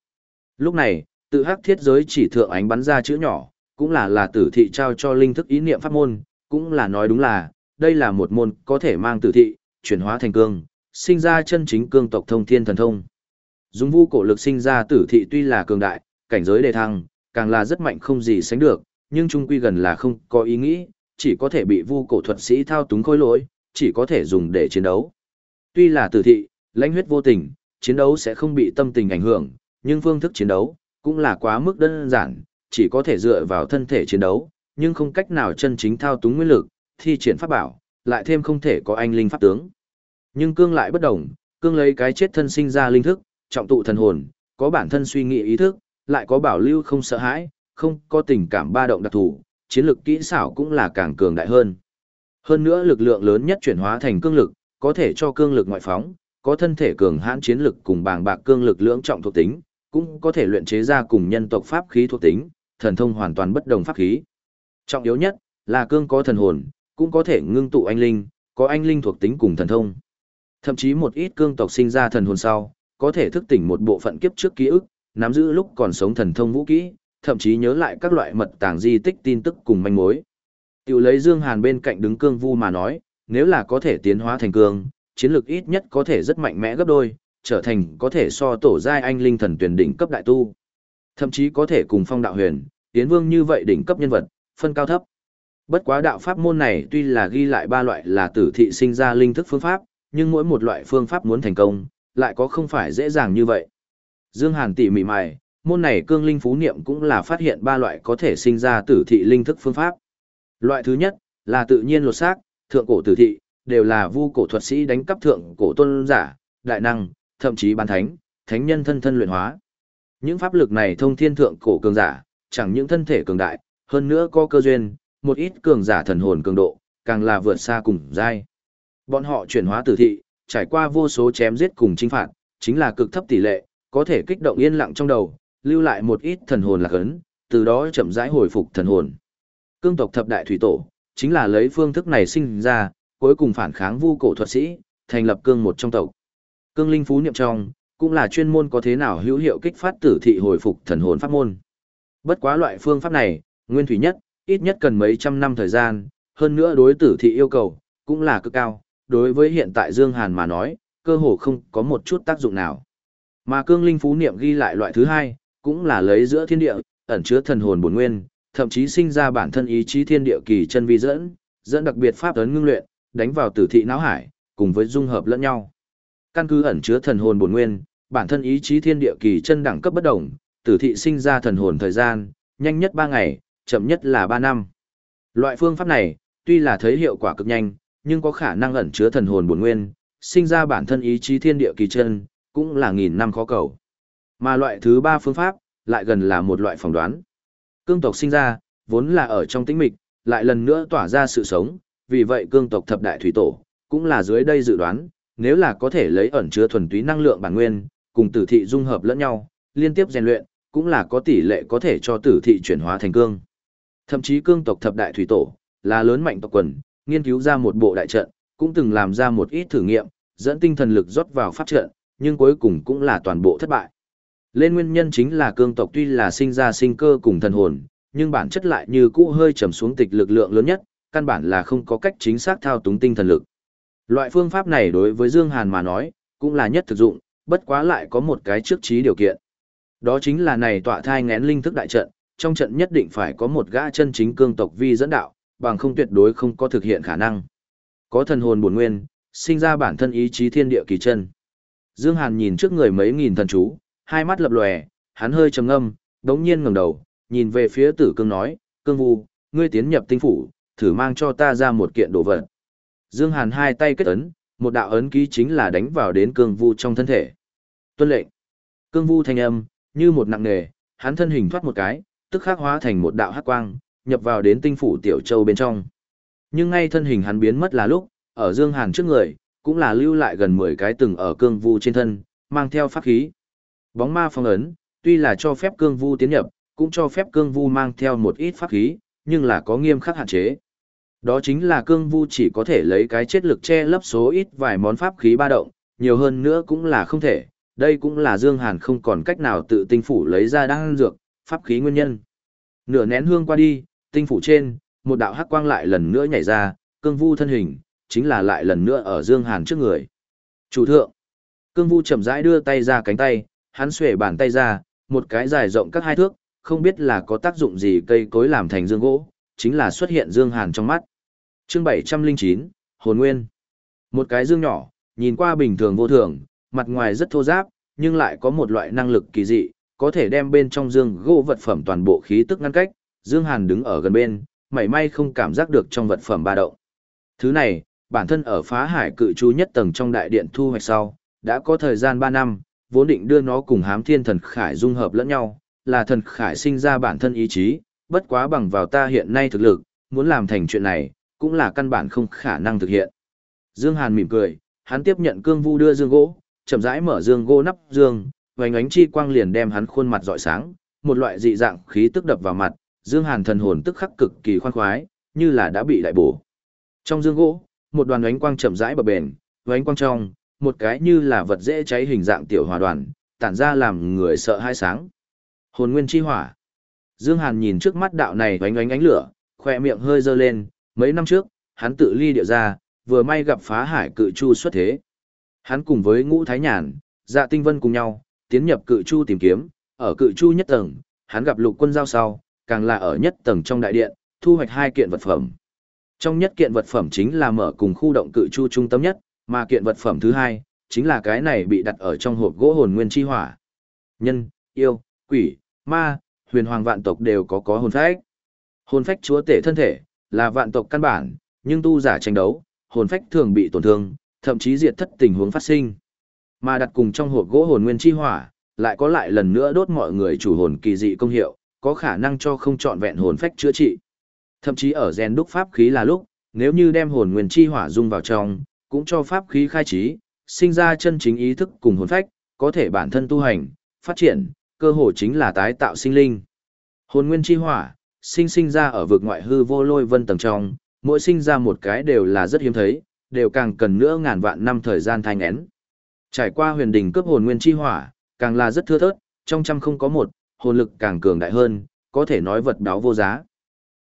Lúc này, tự hắc thiết giới chỉ thượng ánh bắn ra chữ nhỏ, cũng là là tử thị trao cho linh thức ý niệm pháp môn, cũng là nói đúng là, đây là một môn có thể mang tử thị, chuyển hóa thành cương, sinh ra chân chính cương tộc thông thiên thần thông. Dùng vu cổ lực sinh ra tử thị tuy là cường đại, cảnh giới đề thăng, càng là rất mạnh không gì sánh được, nhưng trung quy gần là không có ý nghĩ, chỉ có thể bị vu cổ thuật sĩ thao túng khối lỗi, chỉ có thể dùng để chiến đấu. Tuy là tử thị, lãnh huyết vô tình, chiến đấu sẽ không bị tâm tình ảnh hưởng, nhưng phương thức chiến đấu cũng là quá mức đơn giản, chỉ có thể dựa vào thân thể chiến đấu, nhưng không cách nào chân chính thao túng nguyên lực, thi triển pháp bảo, lại thêm không thể có anh linh pháp tướng. Nhưng cương lại bất đồng, cương lấy cái chết thân sinh ra linh thức, trọng tụ thần hồn, có bản thân suy nghĩ ý thức, lại có bảo lưu không sợ hãi, không có tình cảm ba động đặc thù, chiến lược kỹ xảo cũng là càng cường đại hơn. Hơn nữa lực lượng lớn nhất chuyển hóa thành cương lực, có thể cho cương lực ngoại phóng, có thân thể cường hãn chiến lực cùng bàng bạc cương lực lưỡng trọng thuộc tính, cũng có thể luyện chế ra cùng nhân tộc pháp khí thuộc tính, thần thông hoàn toàn bất đồng pháp khí. Trọng yếu nhất là cương có thần hồn, cũng có thể ngưng tụ anh linh, có anh linh thuộc tính cùng thần thông. Thậm chí một ít cương tộc sinh ra thần hồn sau, có thể thức tỉnh một bộ phận kiếp trước ký ức, nắm giữ lúc còn sống thần thông vũ kỹ, thậm chí nhớ lại các loại mật tàng di tích tin tức cùng manh mối. Tiểu lấy Dương Hàn bên cạnh đứng cương vu mà nói, nếu là có thể tiến hóa thành cương, chiến lược ít nhất có thể rất mạnh mẽ gấp đôi, trở thành có thể so tổ giai anh linh thần tuyển đỉnh cấp đại tu. Thậm chí có thể cùng phong đạo huyền, tiến vương như vậy đỉnh cấp nhân vật, phân cao thấp. Bất quá đạo pháp môn này tuy là ghi lại ba loại là tử thị sinh ra linh thức phương pháp, nhưng mỗi một loại phương pháp muốn thành công, lại có không phải dễ dàng như vậy. Dương Hàn tỉ mỉ mài, môn này cương linh phú niệm cũng là phát hiện ba loại có thể sinh ra tử thị linh thức phương pháp. Loại thứ nhất là tự nhiên lột xác, thượng cổ tử thị, đều là vu cổ thuật sĩ đánh cắp thượng cổ tôn giả, đại năng, thậm chí bán thánh, thánh nhân thân thân luyện hóa. Những pháp lực này thông thiên thượng cổ cường giả, chẳng những thân thể cường đại, hơn nữa có cơ duyên, một ít cường giả thần hồn cường độ, càng là vượt xa cùng giai. Bọn họ chuyển hóa tử thị, trải qua vô số chém giết cùng chinh phạt, chính là cực thấp tỷ lệ, có thể kích động yên lặng trong đầu, lưu lại một ít thần hồn lạc ấn, từ đó chậm rãi hồi phục thần hồn. Cương tộc thập đại thủy tổ, chính là lấy phương thức này sinh ra, cuối cùng phản kháng vu cổ thuật sĩ, thành lập cương một trong tộc. Cương linh phú niệm trong, cũng là chuyên môn có thế nào hữu hiệu kích phát tử thị hồi phục thần hồn pháp môn. Bất quá loại phương pháp này, nguyên thủy nhất, ít nhất cần mấy trăm năm thời gian, hơn nữa đối tử thị yêu cầu, cũng là cực cao, đối với hiện tại Dương Hàn mà nói, cơ hồ không có một chút tác dụng nào. Mà cương linh phú niệm ghi lại loại thứ hai, cũng là lấy giữa thiên địa, ẩn chứa thần hồn bổn nguyên, thậm chí sinh ra bản thân ý chí thiên địa kỳ chân vi dẫn, dẫn đặc biệt pháp ấn ngưng luyện, đánh vào tử thị não hải, cùng với dung hợp lẫn nhau. Căn cứ ẩn chứa thần hồn bổn nguyên, bản thân ý chí thiên địa kỳ chân đẳng cấp bất đồng, tử thị sinh ra thần hồn thời gian, nhanh nhất 3 ngày, chậm nhất là 3 năm. Loại phương pháp này, tuy là thấy hiệu quả cực nhanh, nhưng có khả năng ẩn chứa thần hồn bổn nguyên, sinh ra bản thân ý chí thiên địa kỳ chân, cũng là nghìn năm khó cầu. Mà loại thứ ba phương pháp, lại gần là một loại phỏng đoán. Cương tộc sinh ra, vốn là ở trong tĩnh mịch, lại lần nữa tỏa ra sự sống, vì vậy cương tộc thập đại thủy tổ, cũng là dưới đây dự đoán, nếu là có thể lấy ẩn chứa thuần túy năng lượng bản nguyên, cùng tử thị dung hợp lẫn nhau, liên tiếp rèn luyện, cũng là có tỷ lệ có thể cho tử thị chuyển hóa thành cương. Thậm chí cương tộc thập đại thủy tổ, là lớn mạnh tộc quần, nghiên cứu ra một bộ đại trận, cũng từng làm ra một ít thử nghiệm, dẫn tinh thần lực rót vào pháp trận, nhưng cuối cùng cũng là toàn bộ thất bại. Lên nguyên nhân chính là cương tộc tuy là sinh ra sinh cơ cùng thần hồn, nhưng bản chất lại như cũ hơi trầm xuống tịch lực lượng lớn nhất, căn bản là không có cách chính xác thao túng tinh thần lực. Loại phương pháp này đối với Dương Hàn mà nói, cũng là nhất thực dụng, bất quá lại có một cái trước trí điều kiện. Đó chính là này tọa thai ngén linh thức đại trận, trong trận nhất định phải có một gã chân chính cương tộc vi dẫn đạo, bằng không tuyệt đối không có thực hiện khả năng. Có thần hồn bổn nguyên, sinh ra bản thân ý chí thiên địa kỳ chân. Dương Hàn nhìn trước người mấy nghìn thần chú, hai mắt lập lòe, hắn hơi trầm ngâm, đống nhiên ngẩng đầu, nhìn về phía tử cương nói, cương vu, ngươi tiến nhập tinh phủ, thử mang cho ta ra một kiện đồ vật. Dương Hàn hai tay kết ấn, một đạo ấn ký chính là đánh vào đến cương vu trong thân thể. Tuân lệnh. Cương vu thanh âm, như một nặng nề, hắn thân hình thoát một cái, tức khắc hóa thành một đạo hắc quang, nhập vào đến tinh phủ tiểu châu bên trong. Nhưng ngay thân hình hắn biến mất là lúc, ở Dương Hàn trước người, cũng là lưu lại gần 10 cái từng ở cương vu trên thân, mang theo pháp khí. Bóng ma phong ấn, tuy là cho phép cương vu tiến nhập, cũng cho phép cương vu mang theo một ít pháp khí, nhưng là có nghiêm khắc hạn chế. Đó chính là cương vu chỉ có thể lấy cái chết lực che lấp số ít vài món pháp khí ba động, nhiều hơn nữa cũng là không thể, đây cũng là Dương Hàn không còn cách nào tự tinh phủ lấy ra đan dược, pháp khí nguyên nhân. Nửa nén hương qua đi, tinh phủ trên, một đạo hắc quang lại lần nữa nhảy ra, cương vu thân hình, chính là lại lần nữa ở Dương Hàn trước người. Chủ thượng, cương vu chậm rãi đưa tay ra cánh tay, hắn xuề bàn tay ra, một cái dài rộng các hai thước, không biết là có tác dụng gì cây cối làm thành dương gỗ, chính là xuất hiện Dương Hàn trong mắt. Chương 709, Hồn Nguyên. Một cái dương nhỏ, nhìn qua bình thường vô thường, mặt ngoài rất thô ráp, nhưng lại có một loại năng lực kỳ dị, có thể đem bên trong dương gỗ vật phẩm toàn bộ khí tức ngăn cách. Dương Hàn đứng ở gần bên, mảy may không cảm giác được trong vật phẩm ba động. Thứ này, bản thân ở phá hải cự chú nhất tầng trong đại điện thu hoạch sau, đã có thời gian 3 năm, vốn định đưa nó cùng hám thiên thần khải dung hợp lẫn nhau, là thần khải sinh ra bản thân ý chí, bất quá bằng vào ta hiện nay thực lực, muốn làm thành chuyện này, cũng là căn bản không khả năng thực hiện. Dương Hàn mỉm cười, hắn tiếp nhận cương vu đưa dương gỗ, chậm rãi mở dương gỗ nắp dương, vành ánh chi quang liền đem hắn khuôn mặt rọi sáng, một loại dị dạng khí tức đập vào mặt, Dương Hàn thần hồn tức khắc cực kỳ khoan khoái, như là đã bị đại bổ. Trong dương gỗ, một đoàn ánh quang chậm rãi bập bền, ánh quang trong, một cái như là vật dễ cháy hình dạng tiểu hòa đoàn, tản ra làm người sợ hai sáng. Hồn nguyên chi hỏa. Dương Hàn nhìn trước mắt đạo này ánh ánh ánh lửa, khoe miệng hơi dơ lên, mấy năm trước, hắn tự ly địa ra, vừa may gặp phá hải cự chu xuất thế. Hắn cùng với ngũ thái nhàn, dạ tinh vân cùng nhau, tiến nhập cự chu tìm kiếm, ở cự chu nhất tầng, hắn gặp lục quân giao sau, càng là ở nhất tầng trong đại điện, thu hoạch hai kiện vật phẩm. Trong nhất kiện vật phẩm chính là mở cùng khu động cự chu trung tâm nhất, mà kiện vật phẩm thứ hai, chính là cái này bị đặt ở trong hộp gỗ hồn nguyên chi hỏa. Nhân, yêu, quỷ, ma, huyền hoàng vạn tộc đều có có hồn phách. Hồn phách chúa tể thân thể, là vạn tộc căn bản, nhưng tu giả tranh đấu, hồn phách thường bị tổn thương, thậm chí diệt thất tình huống phát sinh. Mà đặt cùng trong hộp gỗ hồn nguyên chi hỏa, lại có lại lần nữa đốt mọi người chủ hồn kỳ dị công hiệu, có khả năng cho không trọn vẹn hồn phách chữa trị. Thậm chí ở gen đúc pháp khí là lúc, nếu như đem hồn nguyên chi hỏa dung vào trong, cũng cho pháp khí khai trí, sinh ra chân chính ý thức cùng hồn phách, có thể bản thân tu hành, phát triển, cơ hội chính là tái tạo sinh linh. Hồn nguyên chi hỏa, sinh sinh ra ở vực ngoại hư vô lôi vân tầng trong, mỗi sinh ra một cái đều là rất hiếm thấy, đều càng cần nữa ngàn vạn năm thời gian thanh én. Trải qua huyền đỉnh cướp hồn nguyên chi hỏa, càng là rất thưa thớt, trong trăm không có một, hồn lực càng cường đại hơn, có thể nói vật đáo vô giá.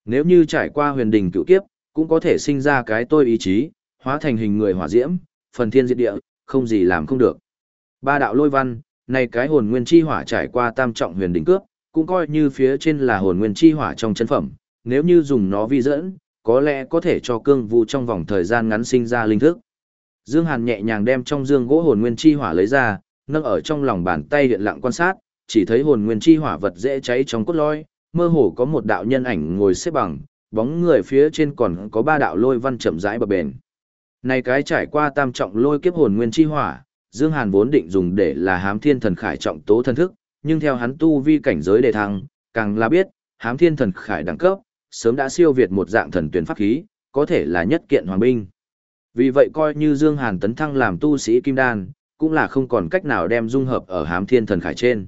Nếu như trải qua huyền đỉnh cựu kiếp, cũng có thể sinh ra cái tôi ý chí, hóa thành hình người hỏa diễm, phần thiên diệt địa, không gì làm không được. Ba đạo lôi văn, này cái hồn nguyên chi hỏa trải qua tam trọng huyền đỉnh cướp, cũng coi như phía trên là hồn nguyên chi hỏa trong chân phẩm, nếu như dùng nó vi dẫn, có lẽ có thể cho cương vu trong vòng thời gian ngắn sinh ra linh thức. Dương Hàn nhẹ nhàng đem trong dương gỗ hồn nguyên chi hỏa lấy ra, nâng ở trong lòng bàn tay hiện lặng quan sát, chỉ thấy hồn nguyên chi hỏa vật dễ cháy trong cốt lôi, mơ hồ có một đạo nhân ảnh ngồi xếp bằng, bóng người phía trên còn có ba đạo lôi văn chậm rãi bập bền. Này cái trải qua tam trọng lôi kiếp hồn nguyên chi hỏa, Dương Hàn vốn định dùng để là hám thiên thần khải trọng tố thân thức, nhưng theo hắn tu vi cảnh giới đề thăng, càng là biết, hám thiên thần khải đẳng cấp, sớm đã siêu việt một dạng thần tuyển pháp khí, có thể là nhất kiện hoàng binh. Vì vậy coi như Dương Hàn tấn thăng làm tu sĩ kim đan, cũng là không còn cách nào đem dung hợp ở hám thiên thần khải trên.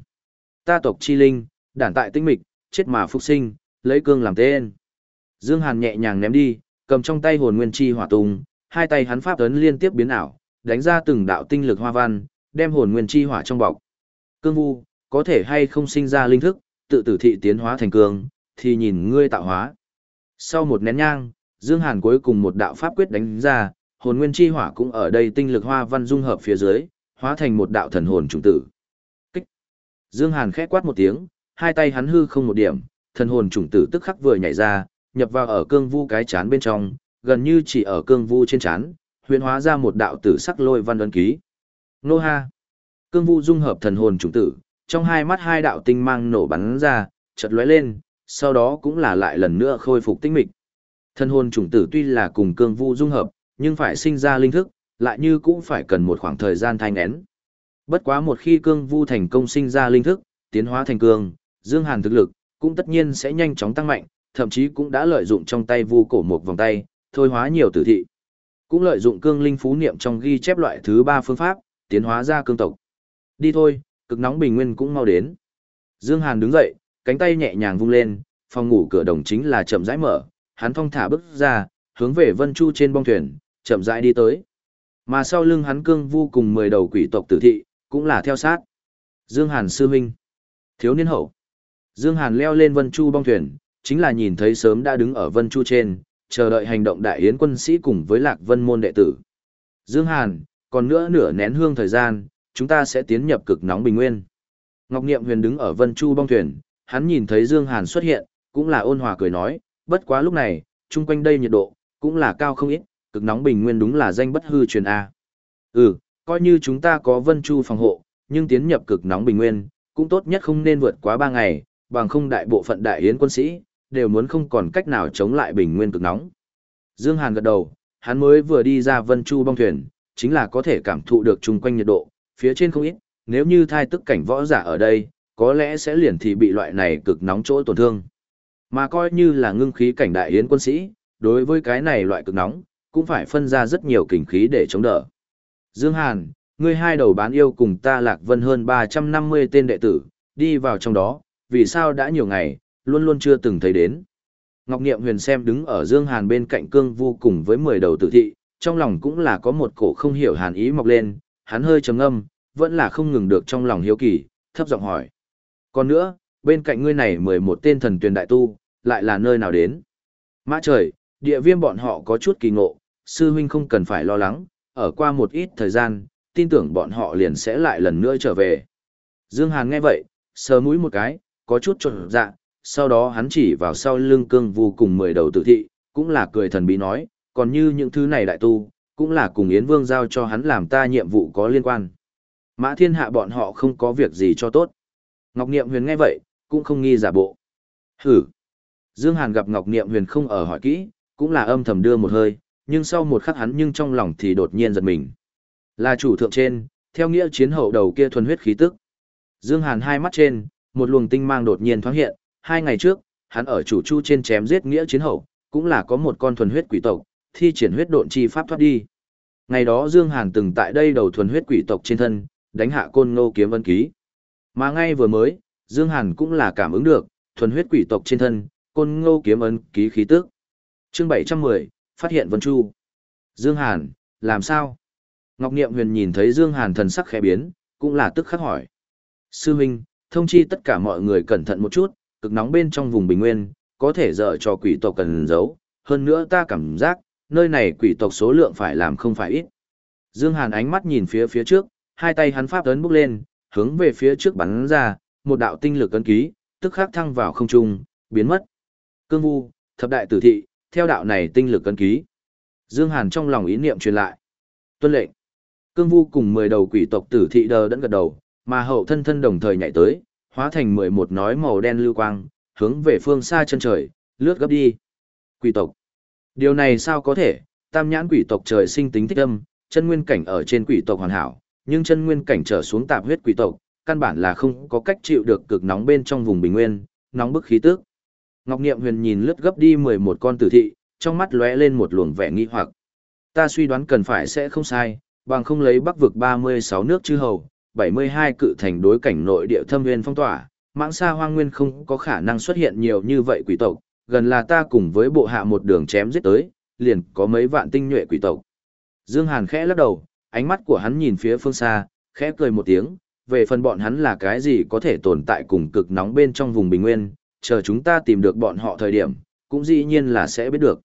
Ta tộc chi linh, đản tại tinh mịch, chết mà phục sinh, lấy cương làm tên. Dương Hàn nhẹ nhàng ném đi, cầm trong tay hồn nguyên chi hỏa tung, hai tay hắn pháp ấn liên tiếp biến ảo, đánh ra từng đạo tinh lực hoa văn, đem hồn nguyên chi hỏa trong bọc. Cương vu, có thể hay không sinh ra linh thức, tự tử thị tiến hóa thành cương, thì nhìn ngươi tạo hóa. Sau một nén nhang, Dương Hàn cuối cùng một đạo pháp quyết đánh ra, hồn nguyên chi hỏa cũng ở đây tinh lực hoa văn dung hợp phía dưới, hóa thành một đạo thần hồn trùng tử. Kích. Dương Hàn khẽ quát một tiếng, hai tay hắn hư không một điểm, thần hồn trùng tử tức khắc vừa nhảy ra, nhập vào ở cương vu cái chán bên trong, gần như chỉ ở cương vu trên chán, huyễn hóa ra một đạo tử sắc lôi văn ấn ký. Nô ha. Cương vu dung hợp thần hồn trùng tử, trong hai mắt hai đạo tinh mang nổ bắn ra, chợt lóe lên, sau đó cũng là lại lần nữa khôi phục tinh mịch. Thần hồn trùng tử tuy là cùng cương vu dung hợp, nhưng phải sinh ra linh thức, lại như cũng phải cần một khoảng thời gian thanh nén. Bất quá một khi cương vu thành công sinh ra linh thức, tiến hóa thành cương, Dương Hàn thực lực cũng tất nhiên sẽ nhanh chóng tăng mạnh, thậm chí cũng đã lợi dụng trong tay vu cổ một vòng tay, thôi hóa nhiều tử thị. Cũng lợi dụng cương linh phú niệm trong ghi chép loại thứ ba phương pháp, tiến hóa ra cương tộc. Đi thôi, cực nóng bình nguyên cũng mau đến. Dương Hàn đứng dậy, cánh tay nhẹ nhàng vung lên, phòng ngủ cửa đồng chính là chậm rãi mở, hắn thong thả bước ra, hướng về Vân Chu trên bong thuyền, chậm rãi đi tới. Mà sau lưng hắn cương vu cùng 10 đầu quỷ tộc tử thị, cũng là theo sát. Dương Hàn sư huynh, thiếu niên hậu. Dương Hàn leo lên Vân Chu bong thuyền, chính là nhìn thấy sớm đã đứng ở Vân Chu trên, chờ đợi hành động đại yến quân sĩ cùng với Lạc Vân môn đệ tử. Dương Hàn, còn nữa nửa nén hương thời gian, chúng ta sẽ tiến nhập cực nóng bình nguyên. Ngọc Niệm Huyền đứng ở Vân Chu bong thuyền, hắn nhìn thấy Dương Hàn xuất hiện, cũng là ôn hòa cười nói, bất quá lúc này, chung quanh đây nhiệt độ, cũng là cao không ít, cực nóng bình nguyên đúng là danh bất hư truyền A. Ừ, coi như chúng ta có Vân Chu phòng hộ, nhưng tiến nhập cực nóng bình nguyên, cũng tốt nhất không nên vượt quá 3 ngày, bằng không đại bộ phận đại yến quân sĩ, đều muốn không còn cách nào chống lại bình nguyên cực nóng. Dương Hàn gật đầu, hắn mới vừa đi ra Vân Chu bong thuyền, chính là có thể cảm thụ được chung quanh nhiệt độ, phía trên không ít, nếu như thai tức cảnh võ giả ở đây, có lẽ sẽ liền thì bị loại này cực nóng chỗ tổn thương. Mà coi như là ngưng khí cảnh đại yến quân sĩ, đối với cái này loại cực nóng, cũng phải phân ra rất nhiều kình khí để chống đỡ. Dương Hàn, ngươi hai đầu bán yêu cùng ta lạc vân hơn 350 tên đệ tử, đi vào trong đó, vì sao đã nhiều ngày, luôn luôn chưa từng thấy đến. Ngọc Niệm huyền xem đứng ở Dương Hàn bên cạnh cương vô cùng với 10 đầu tử thị, trong lòng cũng là có một cổ không hiểu hàn ý mọc lên, hắn hơi trầm ngâm, vẫn là không ngừng được trong lòng hiếu kỳ, thấp giọng hỏi. Còn nữa, bên cạnh ngươi này 11 tên thần tuyển đại tu, lại là nơi nào đến? Mã trời, địa viêm bọn họ có chút kỳ ngộ, sư huynh không cần phải lo lắng, ở qua một ít thời gian, tin tưởng bọn họ liền sẽ lại lần nữa trở về. Dương Hàn nghe vậy, sờ mũi một cái, có chút trộn dạ, sau đó hắn chỉ vào sau lưng cương vu cùng mười đầu tử thị, cũng là cười thần bí nói, còn như những thứ này đại tu, cũng là cùng Yến Vương giao cho hắn làm ta nhiệm vụ có liên quan. Mã thiên hạ bọn họ không có việc gì cho tốt. Ngọc Niệm Huyền nghe vậy, cũng không nghi giả bộ. Hử! Dương Hàn gặp Ngọc Niệm Huyền không ở hỏi kỹ, cũng là âm thầm đưa một hơi, nhưng sau một khắc hắn nhưng trong lòng thì đột nhiên giật mình. Là chủ thượng trên, theo nghĩa chiến hậu đầu kia thuần huyết khí tức. Dương Hàn hai mắt trên, một luồng tinh mang đột nhiên thoáng hiện, hai ngày trước, hắn ở chủ chu trên chém giết nghĩa chiến hậu, cũng là có một con thuần huyết quỷ tộc, thi triển huyết độn chi pháp thoát đi. Ngày đó Dương Hàn từng tại đây đầu thuần huyết quỷ tộc trên thân, đánh hạ côn ngô kiếm ân ký. Mà ngay vừa mới, Dương Hàn cũng là cảm ứng được, thuần huyết quỷ tộc trên thân, côn ngô kiếm Ân ký khí tức. Chương 710, phát hiện Vân Chu. Dương Hàn, làm sao? Ngọc Niệm Huyền nhìn thấy Dương Hàn thần sắc khẽ biến, cũng là tức khắc hỏi. Sư huynh, thông chi tất cả mọi người cẩn thận một chút, cực nóng bên trong vùng bình nguyên, có thể dở cho quỷ tộc cần giấu. Hơn nữa ta cảm giác, nơi này quỷ tộc số lượng phải làm không phải ít. Dương Hàn ánh mắt nhìn phía phía trước, hai tay hắn pháp ấn bốc lên, hướng về phía trước bắn ra, một đạo tinh lực ấn ký, tức khắc thăng vào không trung, biến mất. Cương Vu, thập đại tử thị, theo đạo này tinh lực ấn ký. Dương Hàn trong lòng ý niệm truyền lại. Tuân lệnh. Cương Vu cùng 10 đầu quỷ tộc tử thị đờ đẫn gật đầu, mà hậu thân thân đồng thời nhảy tới, hóa thành 11 nói màu đen lưu quang, hướng về phương xa chân trời, lướt gấp đi. Quỷ tộc. Điều này sao có thể, tam nhãn quỷ tộc trời sinh tính thích âm, chân nguyên cảnh ở trên quỷ tộc hoàn hảo, nhưng chân nguyên cảnh trở xuống tạp huyết quỷ tộc, căn bản là không có cách chịu được cực nóng bên trong vùng bình nguyên, nóng bức khí tức. Ngọc Niệm Huyền nhìn lướt gấp đi 11 con tử thị, trong mắt lóe lên một luồng vẻ nghi hoặc. Ta suy đoán cần phải sẽ không sai, bằng không lấy Bắc vực 36 nước chư hầu, 72 cự thành đối cảnh nội địa thâm nguyên phong tỏa, mãng xa hoang nguyên không có khả năng xuất hiện nhiều như vậy quỷ tộc, gần là ta cùng với bộ hạ một đường chém giết tới, liền có mấy vạn tinh nhuệ quỷ tộc. Dương Hàn khẽ lắc đầu, ánh mắt của hắn nhìn phía phương xa, khẽ cười một tiếng, về phần bọn hắn là cái gì có thể tồn tại cùng cực nóng bên trong vùng bình nguyên, chờ chúng ta tìm được bọn họ thời điểm, cũng dĩ nhiên là sẽ biết được.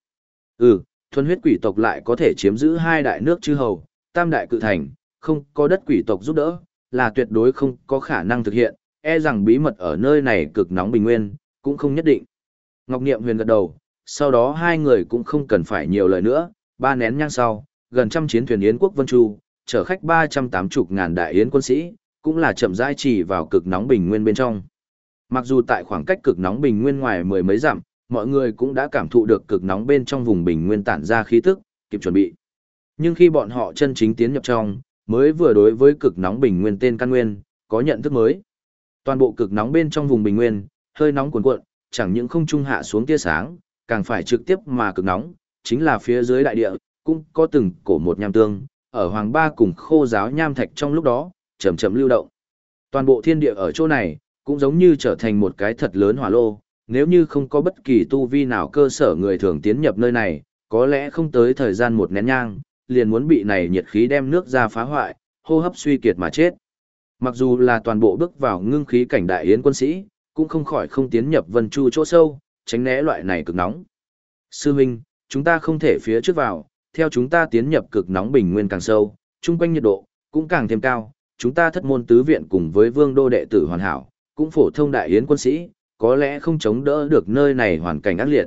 Ừ, thuần huyết quỷ tộc lại có thể chiếm giữ hai đại nước chư hầu, tam đại cự thành, không có đất quỷ tộc giúp đỡ, là tuyệt đối không có khả năng thực hiện, e rằng bí mật ở nơi này cực nóng bình nguyên, cũng không nhất định. Ngọc Niệm huyền gật đầu, sau đó hai người cũng không cần phải nhiều lời nữa, ba nén nhang sau, gần trăm chiến thuyền Yến quốc Vân Chu, chở khách 380 ngàn đại yến quân sĩ, cũng là chậm rãi chỉ vào cực nóng bình nguyên bên trong. Mặc dù tại khoảng cách cực nóng bình nguyên ngoài mười mấy dặm, mọi người cũng đã cảm thụ được cực nóng bên trong vùng bình nguyên tản ra khí tức, kịp chuẩn bị. Nhưng khi bọn họ chân chính tiến nhập trong, mới vừa đối với cực nóng bình nguyên tên căn nguyên, có nhận thức mới. Toàn bộ cực nóng bên trong vùng bình nguyên, hơi nóng cuồn cuộn, chẳng những không trung hạ xuống tia sáng, càng phải trực tiếp mà cực nóng, chính là phía dưới đại địa, cũng có từng cổ một nham tương, ở hoàng ba cùng khô giáo nham thạch trong lúc đó, chậm chậm lưu động. Toàn bộ thiên địa ở chỗ này, cũng giống như trở thành một cái thật lớn hỏa lô, nếu như không có bất kỳ tu vi nào cơ sở người thường tiến nhập nơi này, có lẽ không tới thời gian một nén nhang, liền muốn bị này nhiệt khí đem nước ra phá hoại, hô hấp suy kiệt mà chết. Mặc dù là toàn bộ bước vào ngưng khí cảnh đại yến quân sĩ, cũng không khỏi không tiến nhập vân chu chỗ sâu, tránh né loại này cực nóng. Sư Minh, chúng ta không thể phía trước vào, theo chúng ta tiến nhập cực nóng bình nguyên càng sâu, trung quanh nhiệt độ cũng càng thêm cao, chúng ta thất môn tứ viện cùng với vương đô đệ tử hoàn hảo, cũng phổ thông đại yến quân sĩ, có lẽ không chống đỡ được nơi này hoàn cảnh ác liệt.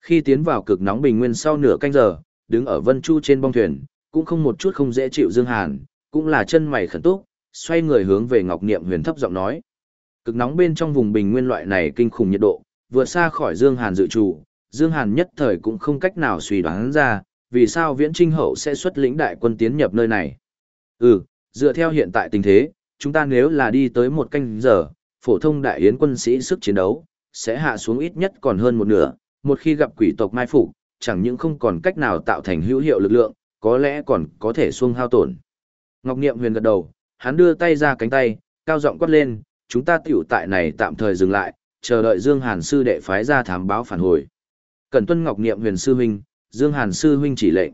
Khi tiến vào cực nóng bình nguyên sau nửa canh giờ, đứng ở Vân Chu trên bong thuyền, cũng không một chút không dễ chịu Dương Hàn, cũng là chân mày khẩn túc, xoay người hướng về Ngọc Niệm Huyền thấp giọng nói: Cực nóng bên trong vùng bình nguyên loại này kinh khủng nhiệt độ, vượt xa khỏi Dương Hàn dự chủ, Dương Hàn nhất thời cũng không cách nào suy đoán ra, vì sao Viễn Trinh Hậu sẽ xuất lĩnh đại quân tiến nhập nơi này. Ừ, dựa theo hiện tại tình thế, chúng ta nếu là đi tới một canh giờ, phổ thông đại yến quân sĩ sức chiến đấu, sẽ hạ xuống ít nhất còn hơn một nửa, một khi gặp quỷ tộc mai phục, chẳng những không còn cách nào tạo thành hữu hiệu lực lượng, có lẽ còn có thể xuông hao tổn. Ngọc Niệm huyền gật đầu, hắn đưa tay ra cánh tay, cao giọng quát lên, chúng ta tiểu tại này tạm thời dừng lại, chờ đợi Dương Hàn sư đệ phái ra thám báo phản hồi. Cẩn tuân Ngọc Niệm huyền sư huynh, Dương Hàn sư huynh chỉ lệnh.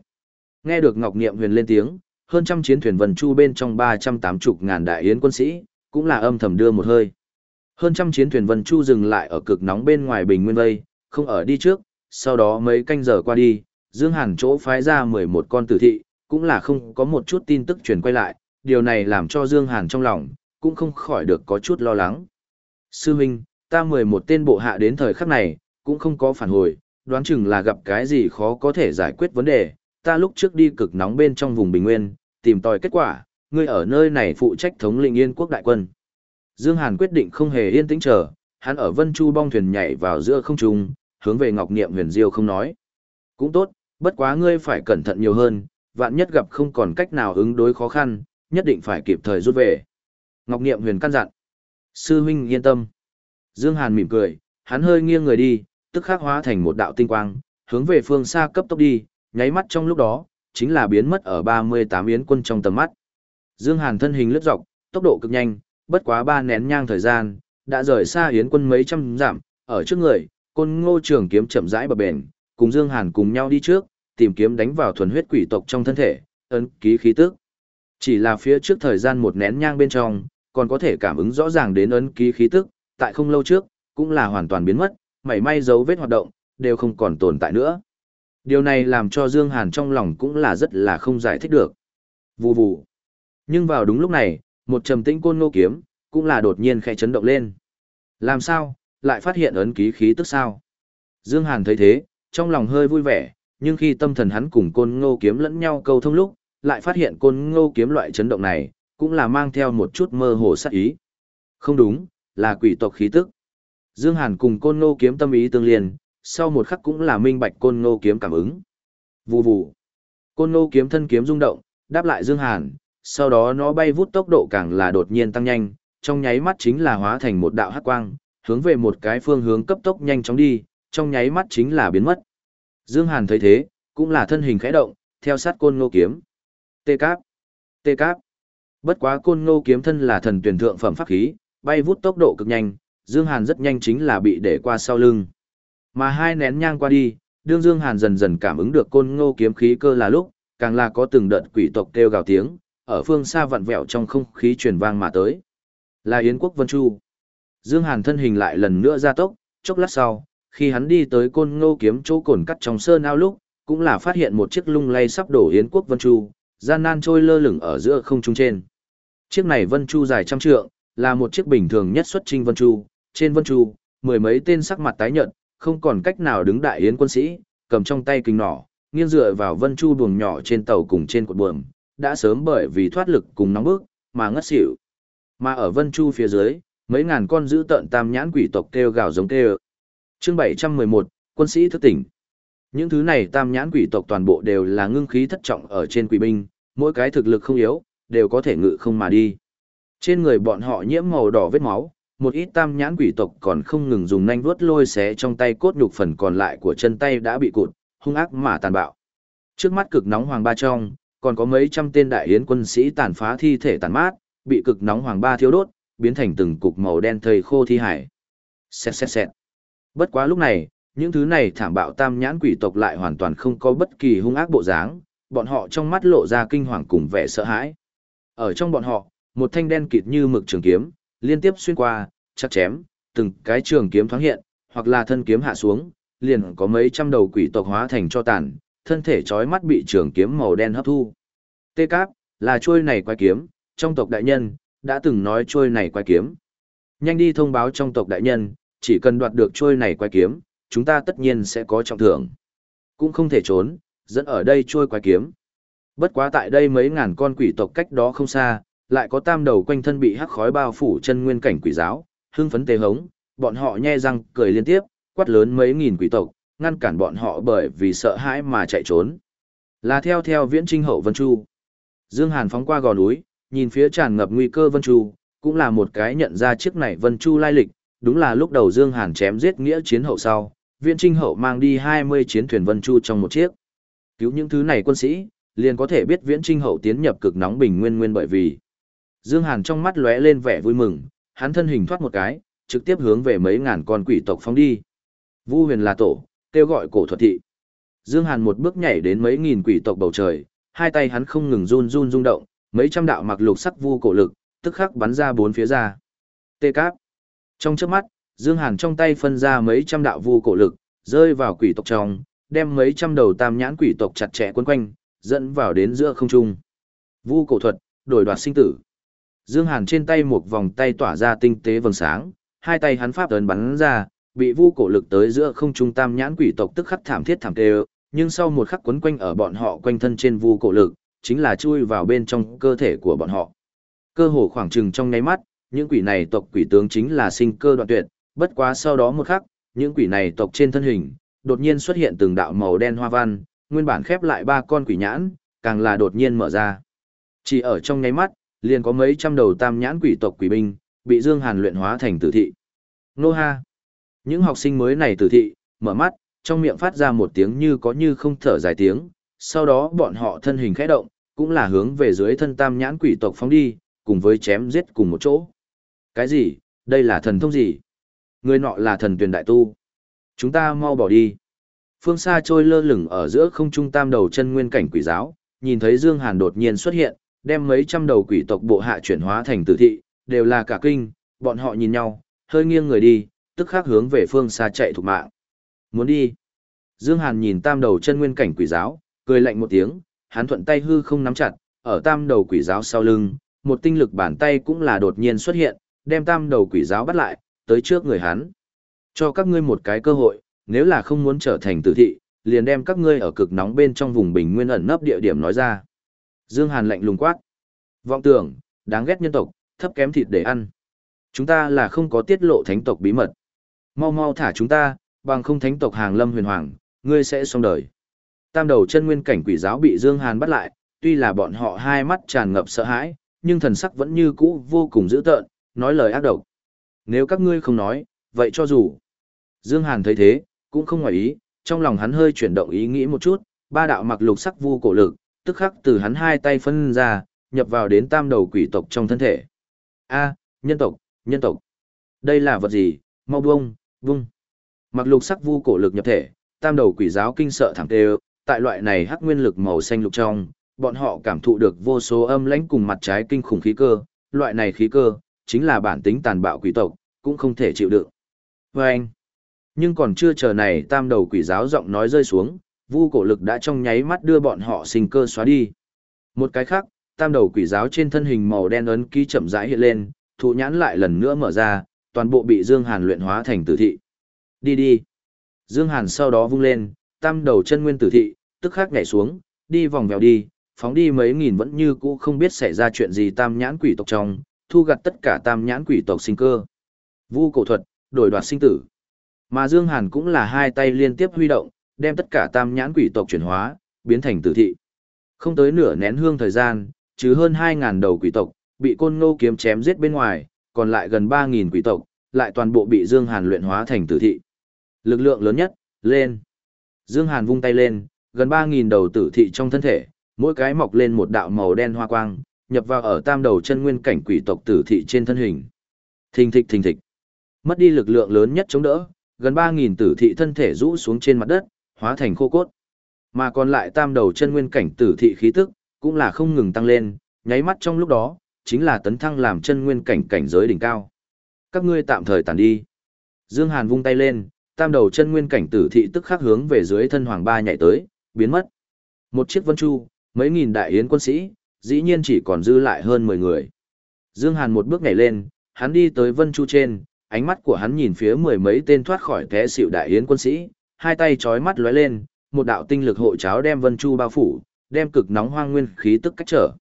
Nghe được Ngọc Niệm huyền lên tiếng, hơn trăm chiến thuyền vần chu bên trong 380 ngàn đại yến quân sĩ, cũng là âm thầm đưa một hơi. Hơn trăm chiến thuyền vần chu dừng lại ở cực nóng bên ngoài bình nguyên vây, không ở đi trước, sau đó mấy canh giờ qua đi, Dương Hàn chỗ phái ra 11 con tử thị, cũng là không có một chút tin tức truyền quay lại, điều này làm cho Dương Hàn trong lòng, cũng không khỏi được có chút lo lắng. Sư Minh, ta 11 tên bộ hạ đến thời khắc này, cũng không có phản hồi, đoán chừng là gặp cái gì khó có thể giải quyết vấn đề, ta lúc trước đi cực nóng bên trong vùng bình nguyên, tìm tòi kết quả, ngươi ở nơi này phụ trách thống lĩnh yên quốc đại quân. Dương Hàn quyết định không hề yên tĩnh chờ, hắn ở Vân Chu bong thuyền nhảy vào giữa không trung, hướng về Ngọc Niệm Huyền Diêu không nói. Cũng tốt, bất quá ngươi phải cẩn thận nhiều hơn, vạn nhất gặp không còn cách nào ứng đối khó khăn, nhất định phải kịp thời rút về. Ngọc Niệm Huyền căn dặn. Sư huynh yên tâm. Dương Hàn mỉm cười, hắn hơi nghiêng người đi, tức khắc hóa thành một đạo tinh quang, hướng về phương xa cấp tốc đi, nháy mắt trong lúc đó, chính là biến mất ở 38 yến quân trong tầm mắt. Dương Hàn thân hình lướt dọc, tốc độ cực nhanh, bất quá ba nén nhang thời gian, đã rời xa Yến quân mấy trăm dặm, ở trước người, côn ngô trường kiếm chậm rãi bập bền, cùng Dương Hàn cùng nhau đi trước, tìm kiếm đánh vào thuần huyết quỷ tộc trong thân thể, ấn ký khí tức. Chỉ là phía trước thời gian một nén nhang bên trong, còn có thể cảm ứng rõ ràng đến ấn ký khí tức, tại không lâu trước, cũng là hoàn toàn biến mất, mảy may dấu vết hoạt động, đều không còn tồn tại nữa. Điều này làm cho Dương Hàn trong lòng cũng là rất là không giải thích được. Vù vù. Nhưng vào đúng lúc này, một trầm tĩnh côn ngô kiếm, cũng là đột nhiên khẽ chấn động lên. Làm sao, lại phát hiện ấn ký khí tức sao? Dương Hàn thấy thế, trong lòng hơi vui vẻ, nhưng khi tâm thần hắn cùng côn ngô kiếm lẫn nhau câu thông lúc, lại phát hiện côn ngô kiếm loại chấn động này, cũng là mang theo một chút mơ hồ sát ý. Không đúng, là quỷ tộc khí tức. Dương Hàn cùng côn ngô kiếm tâm ý tương liên, sau một khắc cũng là minh bạch côn ngô kiếm cảm ứng. Vù vù. Côn ngô kiếm thân kiếm rung động, đáp lại Dương Hàn, sau đó nó bay vút tốc độ càng là đột nhiên tăng nhanh, trong nháy mắt chính là hóa thành một đạo hắc quang, hướng về một cái phương hướng cấp tốc nhanh chóng đi, trong nháy mắt chính là biến mất. Dương Hàn thấy thế, cũng là thân hình khẽ động, theo sát côn ngô kiếm. Tê cáp, tê cáp. Bất quá côn ngô kiếm thân là thần tuyển thượng phẩm pháp khí, bay vút tốc độ cực nhanh, Dương Hàn rất nhanh chính là bị để qua sau lưng. Mà hai nén nhang qua đi, đương Dương Hàn dần dần cảm ứng được côn ngô kiếm khí cơ là lúc, càng là có từng đợt quỷ tộc kêu gào tiếng, ở phương xa vặn vẹo trong không khí truyền vang mà tới. Là Yến Quốc Vân Chu. Dương Hàn thân hình lại lần nữa ra tốc, chốc lát sau, khi hắn đi tới côn ngô kiếm chỗ cồn cắt trong sơn ao lúc, cũng là phát hiện một chiếc lung lay sắp đổ Yến Quốc Vân Chu, gian nan trôi lơ lửng ở giữa không trung trên. Chiếc này Vân Chu dài trăm trượng, là một chiếc bình thường nhất xuất trinh Vân Chu, trên Vân Chu, mười mấy tên sắc mặt tái nhợt, không còn cách nào đứng đại yến quân sĩ, cầm trong tay kính nỏ, nghiêng dựa vào Vân Chu buồng nhỏ trên tàu cùng trên cột buồm, đã sớm bởi vì thoát lực cùng nóng bức, mà ngất xỉu. Mà ở Vân Chu phía dưới, mấy ngàn con giữ tợn tam nhãn quỷ tộc kêu gào giống kêu. Chương 711, quân sĩ thức tỉnh. Những thứ này tam nhãn quỷ tộc toàn bộ đều là ngưng khí thất trọng ở trên quỷ binh, mỗi cái thực lực không yếu, đều có thể ngự không mà đi. Trên người bọn họ nhiễm màu đỏ vết máu, một ít tam nhãn quỷ tộc còn không ngừng dùng nanh vuốt lôi xé trong tay cốt nhục phần còn lại của chân tay đã bị cụt, hung ác mà tàn bạo. Trước mắt cực nóng hoàng ba trong, còn có mấy trăm tên đại yến quân sĩ tàn phá thi thể tàn mát, bị cực nóng hoàng ba thiêu đốt, biến thành từng cục màu đen thầy khô thi hải. Xẹt xẹt xẹt. Bất quá lúc này, những thứ này thảm bạo tam nhãn quỷ tộc lại hoàn toàn không có bất kỳ hung ác bộ dáng, bọn họ trong mắt lộ ra kinh hoàng cùng vẻ sợ hãi. Ở trong bọn họ, một thanh đen kịt như mực trường kiếm, liên tiếp xuyên qua, chắc chém, từng cái trường kiếm thoáng hiện, hoặc là thân kiếm hạ xuống, liền có mấy trăm đầu quỷ tộc hóa thành cho tàn, thân thể chói mắt bị trường kiếm màu đen hấp thu. Tê cáp, là chuôi này quái kiếm, trong tộc đại nhân, đã từng nói trôi này quái kiếm. Nhanh đi thông báo trong tộc đại nhân, chỉ cần đoạt được trôi này quái kiếm, chúng ta tất nhiên sẽ có trọng thưởng. Cũng không thể trốn, dẫn ở đây trôi quái kiếm. Bất quá tại đây mấy ngàn con quỷ tộc cách đó không xa, lại có tam đầu quanh thân bị hắc khói bao phủ chân nguyên cảnh quỷ giáo, hưng phấn tê hống, bọn họ nhe răng cười liên tiếp, quát lớn mấy nghìn quỷ tộc, ngăn cản bọn họ bởi vì sợ hãi mà chạy trốn. Là theo theo viễn trinh hậu Vân Chu. Dương Hàn phóng qua gò núi, nhìn phía tràn ngập nguy cơ Vân Chu, cũng là một cái nhận ra chiếc này Vân Chu lai lịch, đúng là lúc đầu Dương Hàn chém giết nghĩa chiến hậu sau, viễn trinh hậu mang đi 20 chiến thuyền Vân Chu trong một chiếc. Cứu những thứ này quân sĩ, liền có thể biết viễn trinh hậu tiến nhập cực nóng bình nguyên nguyên bởi vì. Dương Hàn trong mắt lóe lên vẻ vui mừng, hắn thân hình thoát một cái, trực tiếp hướng về mấy ngàn con quỷ tộc phóng đi. Vu huyền là tổ, kêu gọi cổ thuật thị. Dương Hàn một bước nhảy đến mấy nghìn quỷ tộc bầu trời, hai tay hắn không ngừng run run rung động, mấy trăm đạo mặc lục sắc vu cổ lực, tức khắc bắn ra bốn phía ra. Tê cáp. Trong chớp mắt, Dương Hàn trong tay phân ra mấy trăm đạo vu cổ lực, rơi vào quỷ tộc trong, đem mấy trăm đầu tam nhãn quỷ tộc chặt chẽ quấn quanh, dẫn vào đến giữa không trung. Vu cổ thuật, đổi đoạt sinh tử. Dương Hàn trên tay một vòng tay tỏa ra tinh tế vầng sáng, hai tay hắn pháp ấn bắn ra, bị vu cổ lực tới giữa không trung tam nhãn quỷ tộc tức khắc thảm thiết thảm tê nhưng sau một khắc quấn quanh ở bọn họ quanh thân trên vu cổ lực, chính là chui vào bên trong cơ thể của bọn họ. Cơ hồ khoảng chừng trong nháy mắt, những quỷ này tộc quỷ tướng chính là sinh cơ đoạn tuyệt, bất quá sau đó một khắc, những quỷ này tộc trên thân hình, đột nhiên xuất hiện từng đạo màu đen hoa văn, nguyên bản khép lại ba con quỷ nhãn, càng là đột nhiên mở ra. Chỉ ở trong nháy mắt, liền có mấy trăm đầu tam nhãn quỷ tộc quỷ binh, bị Dương Hàn luyện hóa thành tử thị. Nô ha! Những học sinh mới này tử thị, mở mắt, trong miệng phát ra một tiếng như có như không thở dài tiếng, sau đó bọn họ thân hình khẽ động, cũng là hướng về dưới thân tam nhãn quỷ tộc phóng đi, cùng với chém giết cùng một chỗ. Cái gì? Đây là thần thông gì? Người nọ là thần tuyển đại tu. Chúng ta mau bỏ đi. Phương xa trôi lơ lửng ở giữa không trung tam đầu chân nguyên cảnh quỷ giáo, nhìn thấy Dương Hàn đột nhiên xuất hiện, đem mấy trăm đầu quỷ tộc bộ hạ chuyển hóa thành tử thị, đều là cả kinh, bọn họ nhìn nhau, hơi nghiêng người đi, tức khắc hướng về phương xa chạy thục mạng. Muốn đi. Dương Hàn nhìn tam đầu chân nguyên cảnh quỷ giáo, cười lạnh một tiếng, hắn thuận tay hư không nắm chặt, ở tam đầu quỷ giáo sau lưng, một tinh lực bàn tay cũng là đột nhiên xuất hiện, đem tam đầu quỷ giáo bắt lại, tới trước người hắn. Cho các ngươi một cái cơ hội, nếu là không muốn trở thành tử thị, liền đem các ngươi ở cực nóng bên trong vùng bình nguyên ẩn nấp địa điểm nói ra. Dương Hàn lạnh lùng quát. Vọng tưởng, đáng ghét nhân tộc, thấp kém thịt để ăn. Chúng ta là không có tiết lộ thánh tộc bí mật. Mau mau thả chúng ta, bằng không thánh tộc hàng lâm huyền hoàng, ngươi sẽ xong đời. Tam đầu chân nguyên cảnh quỷ giáo bị Dương Hàn bắt lại, tuy là bọn họ hai mắt tràn ngập sợ hãi, nhưng thần sắc vẫn như cũ vô cùng dữ tợn, nói lời ác độc. Nếu các ngươi không nói, vậy cho dù. Dương Hàn thấy thế, cũng không ngoài ý, trong lòng hắn hơi chuyển động ý nghĩ một chút, ba đạo mặc lục sắc vu cổ lực, tức khắc từ hắn hai tay phân ra, nhập vào đến tam đầu quỷ tộc trong thân thể. A, nhân tộc, nhân tộc. Đây là vật gì? Mau buông, buông. Mặc lục sắc vu cổ lực nhập thể, tam đầu quỷ giáo kinh sợ thẳng tê tại loại này hắc nguyên lực màu xanh lục trong, bọn họ cảm thụ được vô số âm lãnh cùng mặt trái kinh khủng khí cơ, loại này khí cơ, chính là bản tính tàn bạo quỷ tộc, cũng không thể chịu đựng. Và anh, nhưng còn chưa chờ này tam đầu quỷ giáo giọng nói rơi xuống, vu cổ lực đã trong nháy mắt đưa bọn họ sinh cơ xóa đi. Một cái khác, tam đầu quỷ giáo trên thân hình màu đen ấn ký chậm rãi hiện lên, thụ nhãn lại lần nữa mở ra, toàn bộ bị Dương Hàn luyện hóa thành tử thị. Đi đi. Dương Hàn sau đó vung lên, tam đầu chân nguyên tử thị, tức khắc nhảy xuống, đi vòng vèo đi, phóng đi mấy nghìn vẫn như cũ không biết xảy ra chuyện gì tam nhãn quỷ tộc trong, thu gặt tất cả tam nhãn quỷ tộc sinh cơ. Vu cổ thuật, đổi đoạt sinh tử. Mà Dương Hàn cũng là hai tay liên tiếp huy động, đem tất cả tam nhãn quỷ tộc chuyển hóa, biến thành tử thị. Không tới nửa nén hương thời gian, chứ hơn 2.000 đầu quỷ tộc, bị côn ngô kiếm chém giết bên ngoài, còn lại gần 3.000 quỷ tộc, lại toàn bộ bị Dương Hàn luyện hóa thành tử thị. Lực lượng lớn nhất, lên. Dương Hàn vung tay lên, gần 3.000 đầu tử thị trong thân thể, mỗi cái mọc lên một đạo màu đen hoa quang, nhập vào ở tam đầu chân nguyên cảnh quỷ tộc tử thị trên thân hình. Thình thịch thình thịch. Mất đi lực lượng lớn nhất chống đỡ, gần 3.000 tử thị thân thể rũ xuống trên mặt đất, hóa thành khô cốt. Mà còn lại tam đầu chân nguyên cảnh tử thị khí tức, cũng là không ngừng tăng lên, nháy mắt trong lúc đó, chính là tấn thăng làm chân nguyên cảnh cảnh giới đỉnh cao. Các ngươi tạm thời tản đi. Dương Hàn vung tay lên, tam đầu chân nguyên cảnh tử thị tức khắc hướng về dưới thân hoàng ba nhảy tới, biến mất. Một chiếc vân chu, mấy nghìn đại yến quân sĩ, dĩ nhiên chỉ còn dư lại hơn 10 người. Dương Hàn một bước nhảy lên, hắn đi tới vân chu trên, ánh mắt của hắn nhìn phía mười mấy tên thoát khỏi té xỉu đại yến quân sĩ, hai tay chói mắt lóe lên, một đạo tinh lực hộ cháo đem vân chu bao phủ, đem cực nóng hoang nguyên khí tức cách trở.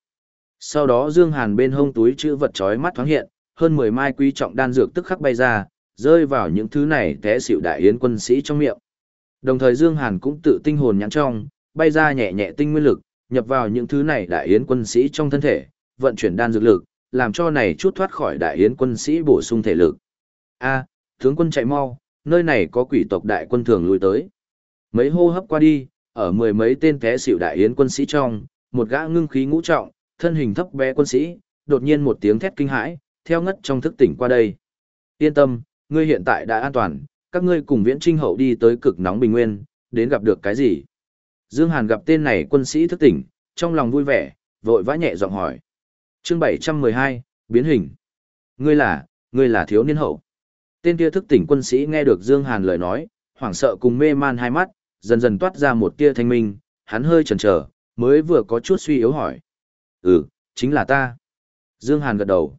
Sau đó Dương Hàn bên hông túi chữ vật chói mắt thoáng hiện, hơn 10 mai quý trọng đan dược tức khắc bay ra, rơi vào những thứ này té xỉu đại yến quân sĩ trong miệng. Đồng thời Dương Hàn cũng tự tinh hồn nhãn trong, bay ra nhẹ nhẹ tinh nguyên lực, nhập vào những thứ này đại yến quân sĩ trong thân thể, vận chuyển đan dược lực, làm cho này chút thoát khỏi đại yến quân sĩ bổ sung thể lực. A, tướng quân chạy mau, nơi này có quỷ tộc đại quân thường lui tới. Mấy hô hấp qua đi, ở mười mấy tên té xỉu đại yến quân sĩ trong, một gã ngưng khí ngũ trọng, thân hình thấp bé quân sĩ, đột nhiên một tiếng thét kinh hãi, theo ngất trong thức tỉnh qua đây. Yên tâm, ngươi hiện tại đã an toàn, các ngươi cùng viễn trinh hậu đi tới cực nóng bình nguyên, đến gặp được cái gì? Dương Hàn gặp tên này quân sĩ thức tỉnh, trong lòng vui vẻ, vội vã nhẹ giọng hỏi. Chương 712, biến hình. Ngươi là, ngươi là thiếu niên hậu. Tên kia thức tỉnh quân sĩ nghe được Dương Hàn lời nói, hoảng sợ cùng mê man hai mắt, dần dần toát ra một tia thanh minh, hắn hơi chần chờ, mới vừa có chút suy yếu hỏi. Ừ, chính là ta. Dương Hàn gật đầu.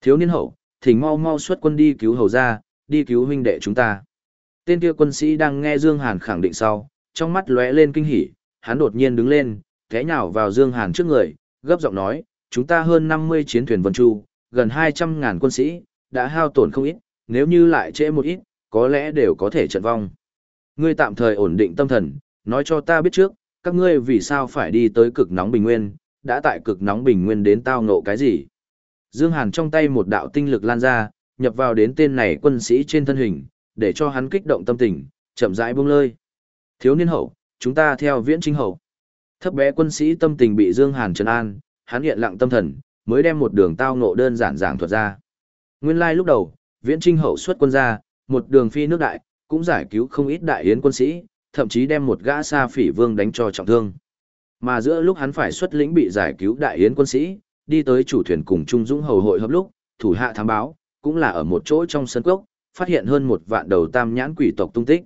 Thiếu niên hậu, thỉnh mau mau xuất quân đi cứu hầu gia, đi cứu huynh đệ chúng ta. Tên kia quân sĩ đang nghe Dương Hàn khẳng định sau, trong mắt lóe lên kinh hỉ, hắn đột nhiên đứng lên, té nhào vào Dương Hàn trước người, gấp giọng nói, chúng ta hơn 50 chiến thuyền vân chu, gần 200 ngàn quân sĩ, đã hao tổn không ít, nếu như lại trễ một ít, có lẽ đều có thể trận vong. Ngươi tạm thời ổn định tâm thần, nói cho ta biết trước, các ngươi vì sao phải đi tới cực nóng bình nguyên, đã tại cực nóng bình nguyên đến tao ngộ cái gì. Dương Hàn trong tay một đạo tinh lực lan ra, nhập vào đến tên này quân sĩ trên thân hình, để cho hắn kích động tâm tình, chậm rãi buông lơi. Thiếu niên hậu, chúng ta theo viễn trinh hậu. Thấp bé quân sĩ tâm tình bị Dương Hàn trấn an, hắn hiện lặng tâm thần, mới đem một đường tao ngộ đơn giản giảng thuật ra. Nguyên lai like lúc đầu, Viễn Trinh hậu xuất quân ra, một đường phi nước đại, cũng giải cứu không ít đại yến quân sĩ, thậm chí đem một gã xa phỉ vương đánh cho trọng thương. Mà giữa lúc hắn phải xuất lĩnh bị giải cứu đại yến quân sĩ, đi tới chủ thuyền cùng Trung Dũng hầu hội hợp lúc, thủ hạ thám báo, cũng là ở một chỗ trong sân cốc, phát hiện hơn một vạn đầu tam nhãn quỷ tộc tung tích.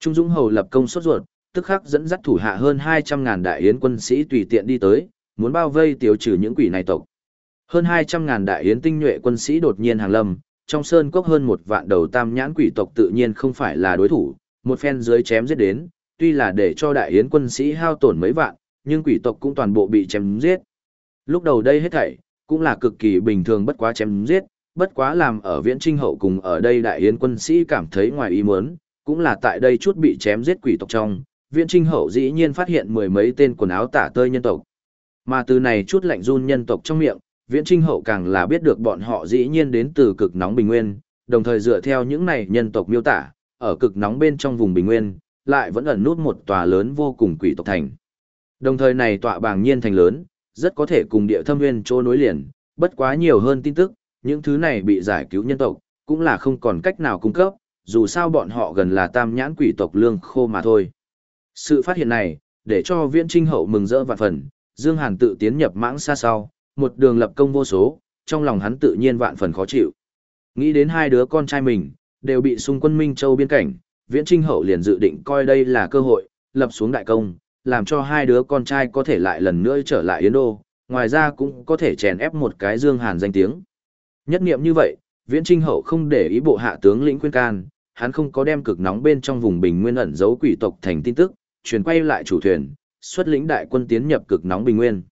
Trung Dũng hầu lập công sốt ruột, tức khắc dẫn dắt thủ hạ hơn 200 ngàn đại yến quân sĩ tùy tiện đi tới, muốn bao vây tiêu trừ những quỷ này tộc. Hơn 200 ngàn đại yến tinh nhuệ quân sĩ đột nhiên hàng lâm, trong sơn cốc hơn một vạn đầu tam nhãn quỷ tộc tự nhiên không phải là đối thủ, một phen dưới chém giết đến, tuy là để cho đại yến quân sĩ hao tổn mấy vạn, nhưng quỷ tộc cũng toàn bộ bị chém giết. Lúc đầu đây hết thảy, cũng là cực kỳ bình thường bất quá chém giết, bất quá làm ở viễn trinh hậu cùng ở đây đại yến quân sĩ cảm thấy ngoài ý muốn, cũng là tại đây chút bị chém giết quỷ tộc trong, viễn trinh hậu dĩ nhiên phát hiện mười mấy tên quần áo tả tơi nhân tộc. Mà từ này chút lạnh run nhân tộc trong miệng, viễn trinh hậu càng là biết được bọn họ dĩ nhiên đến từ cực nóng bình nguyên, đồng thời dựa theo những này nhân tộc miêu tả, ở cực nóng bên trong vùng bình nguyên, lại vẫn ẩn nút một tòa lớn vô cùng quỷ tộc thành. Đồng thời này tọa bàng nhiên thành lớn, rất có thể cùng địa thâm nguyên chỗ nối liền, bất quá nhiều hơn tin tức, những thứ này bị giải cứu nhân tộc, cũng là không còn cách nào cung cấp, dù sao bọn họ gần là tam nhãn quỷ tộc lương khô mà thôi. Sự phát hiện này, để cho viễn trinh hậu mừng rỡ vạn phần, Dương Hàn tự tiến nhập mãng xa sau, một đường lập công vô số, trong lòng hắn tự nhiên vạn phần khó chịu. Nghĩ đến hai đứa con trai mình, đều bị xung quân Minh Châu biên cảnh, viễn trinh hậu liền dự định coi đây là cơ hội, lập xuống đại công, làm cho hai đứa con trai có thể lại lần nữa trở lại Yến Đô, ngoài ra cũng có thể chèn ép một cái Dương Hàn danh tiếng. Nhất niệm như vậy, viễn trinh hậu không để ý bộ hạ tướng lĩnh khuyên can, hắn không có đem cực nóng bên trong vùng bình nguyên ẩn giấu quỷ tộc thành tin tức, truyền quay lại chủ thuyền, xuất lĩnh đại quân tiến nhập cực nóng bình nguyên.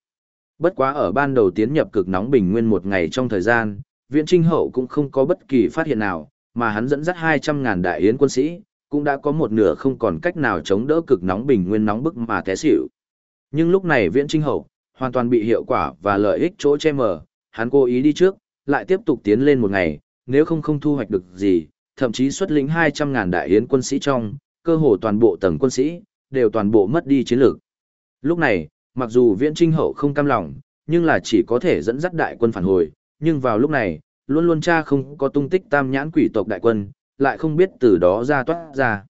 Bất quá ở ban đầu tiến nhập cực nóng bình nguyên một ngày trong thời gian, Viễn Trinh Hậu cũng không có bất kỳ phát hiện nào, mà hắn dẫn dắt 200.000 đại yến quân sĩ, cũng đã có một nửa không còn cách nào chống đỡ cực nóng bình nguyên nóng bức mà té xỉu. Nhưng lúc này Viễn Trinh Hậu hoàn toàn bị hiệu quả và lợi ích chỗ che mờ, hắn cố ý đi trước, lại tiếp tục tiến lên một ngày, nếu không không thu hoạch được gì, thậm chí xuất lĩnh 200.000 đại yến quân sĩ trong, cơ hồ toàn bộ tầng quân sĩ, đều toàn bộ mất đi chiến lược. Lúc này, mặc dù viễn trinh hậu không cam lòng, nhưng là chỉ có thể dẫn dắt đại quân phản hồi, nhưng vào lúc này, luôn luôn cha không có tung tích tam nhãn quỷ tộc đại quân, lại không biết từ đó ra toát ra.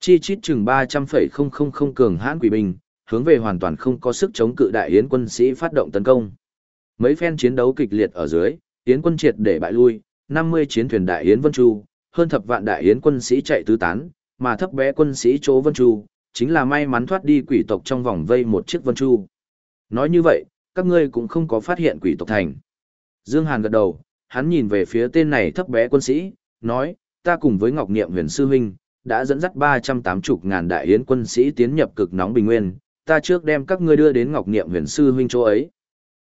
Chi chít chừng 300,000 cường hãn quỷ binh, hướng về hoàn toàn không có sức chống cự đại yến quân sĩ phát động tấn công. Mấy phen chiến đấu kịch liệt ở dưới, yến quân triệt để bại lui, 50 chiến thuyền đại yến vân chu, hơn thập vạn đại yến quân sĩ chạy tứ tán, mà thấp bé quân sĩ chỗ vân chu, chính là may mắn thoát đi quỷ tộc trong vòng vây một chiếc vân chu. Nói như vậy, các ngươi cũng không có phát hiện quỷ tộc thành. Dương Hàn gật đầu, hắn nhìn về phía tên này thấp bé quân sĩ, nói, ta cùng với Ngọc Niệm huyền sư huynh, đã dẫn dắt 380 ngàn đại yến quân sĩ tiến nhập cực nóng bình nguyên, ta trước đem các ngươi đưa đến Ngọc Niệm huyền sư huynh chỗ ấy.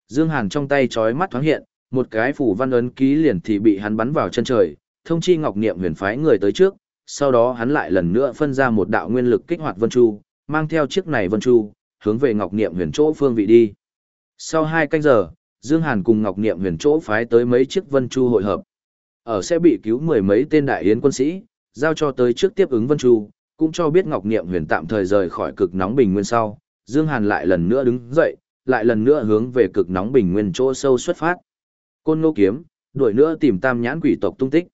Dương Hàn trong tay chói mắt thoáng hiện, một cái phủ văn ấn ký liền thì bị hắn bắn vào chân trời, thông chi Ngọc Niệm huyền phái người tới trước, sau đó hắn lại lần nữa phân ra một đạo nguyên lực kích hoạt Vân Chu, mang theo chiếc này Vân Chu, hướng về Ngọc Niệm huyền chỗ phương vị đi. Sau hai canh giờ, Dương Hàn cùng Ngọc Niệm huyền chỗ phái tới mấy chiếc Vân Chu hội hợp. Ở sẽ bị cứu mười mấy tên đại yến quân sĩ, giao cho tới trước tiếp ứng Vân Chu, cũng cho biết Ngọc Niệm huyền tạm thời rời khỏi cực nóng bình nguyên sau. Dương Hàn lại lần nữa đứng dậy, lại lần nữa hướng về cực nóng bình nguyên chỗ sâu xuất phát. Côn Ngô kiếm, đuổi nữa tìm Tam Nhãn quỷ tộc tung tích.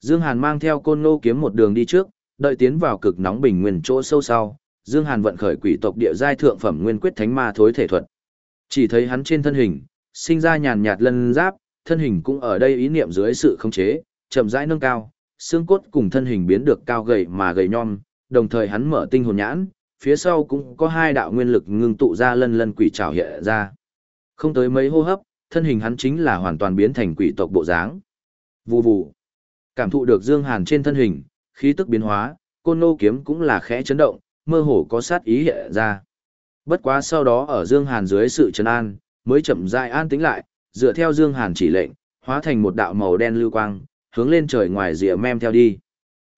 Dương Hàn mang theo côn ngô kiếm một đường đi trước, đợi tiến vào cực nóng bình nguyên chỗ sâu sau, Dương Hàn vận khởi quỷ tộc địa giai thượng phẩm nguyên quyết thánh ma thối thể thuật. Chỉ thấy hắn trên thân hình, sinh ra nhàn nhạt lân giáp, thân hình cũng ở đây ý niệm dưới sự khống chế, chậm rãi nâng cao, xương cốt cùng thân hình biến được cao gầy mà gầy nhom, đồng thời hắn mở tinh hồn nhãn, phía sau cũng có hai đạo nguyên lực ngưng tụ ra lân lân quỷ trảo hiện ra. Không tới mấy hô hấp, thân hình hắn chính là hoàn toàn biến thành quỷ tộc bộ dáng. Vù vù. Cảm thụ được Dương Hàn trên thân hình, khí tức biến hóa, côn nô kiếm cũng là khẽ chấn động, mơ hồ có sát ý hiện ra. Bất quá sau đó ở Dương Hàn dưới sự trấn an, mới chậm rãi an tĩnh lại, dựa theo Dương Hàn chỉ lệnh, hóa thành một đạo màu đen lưu quang, hướng lên trời ngoài rìa mem theo đi.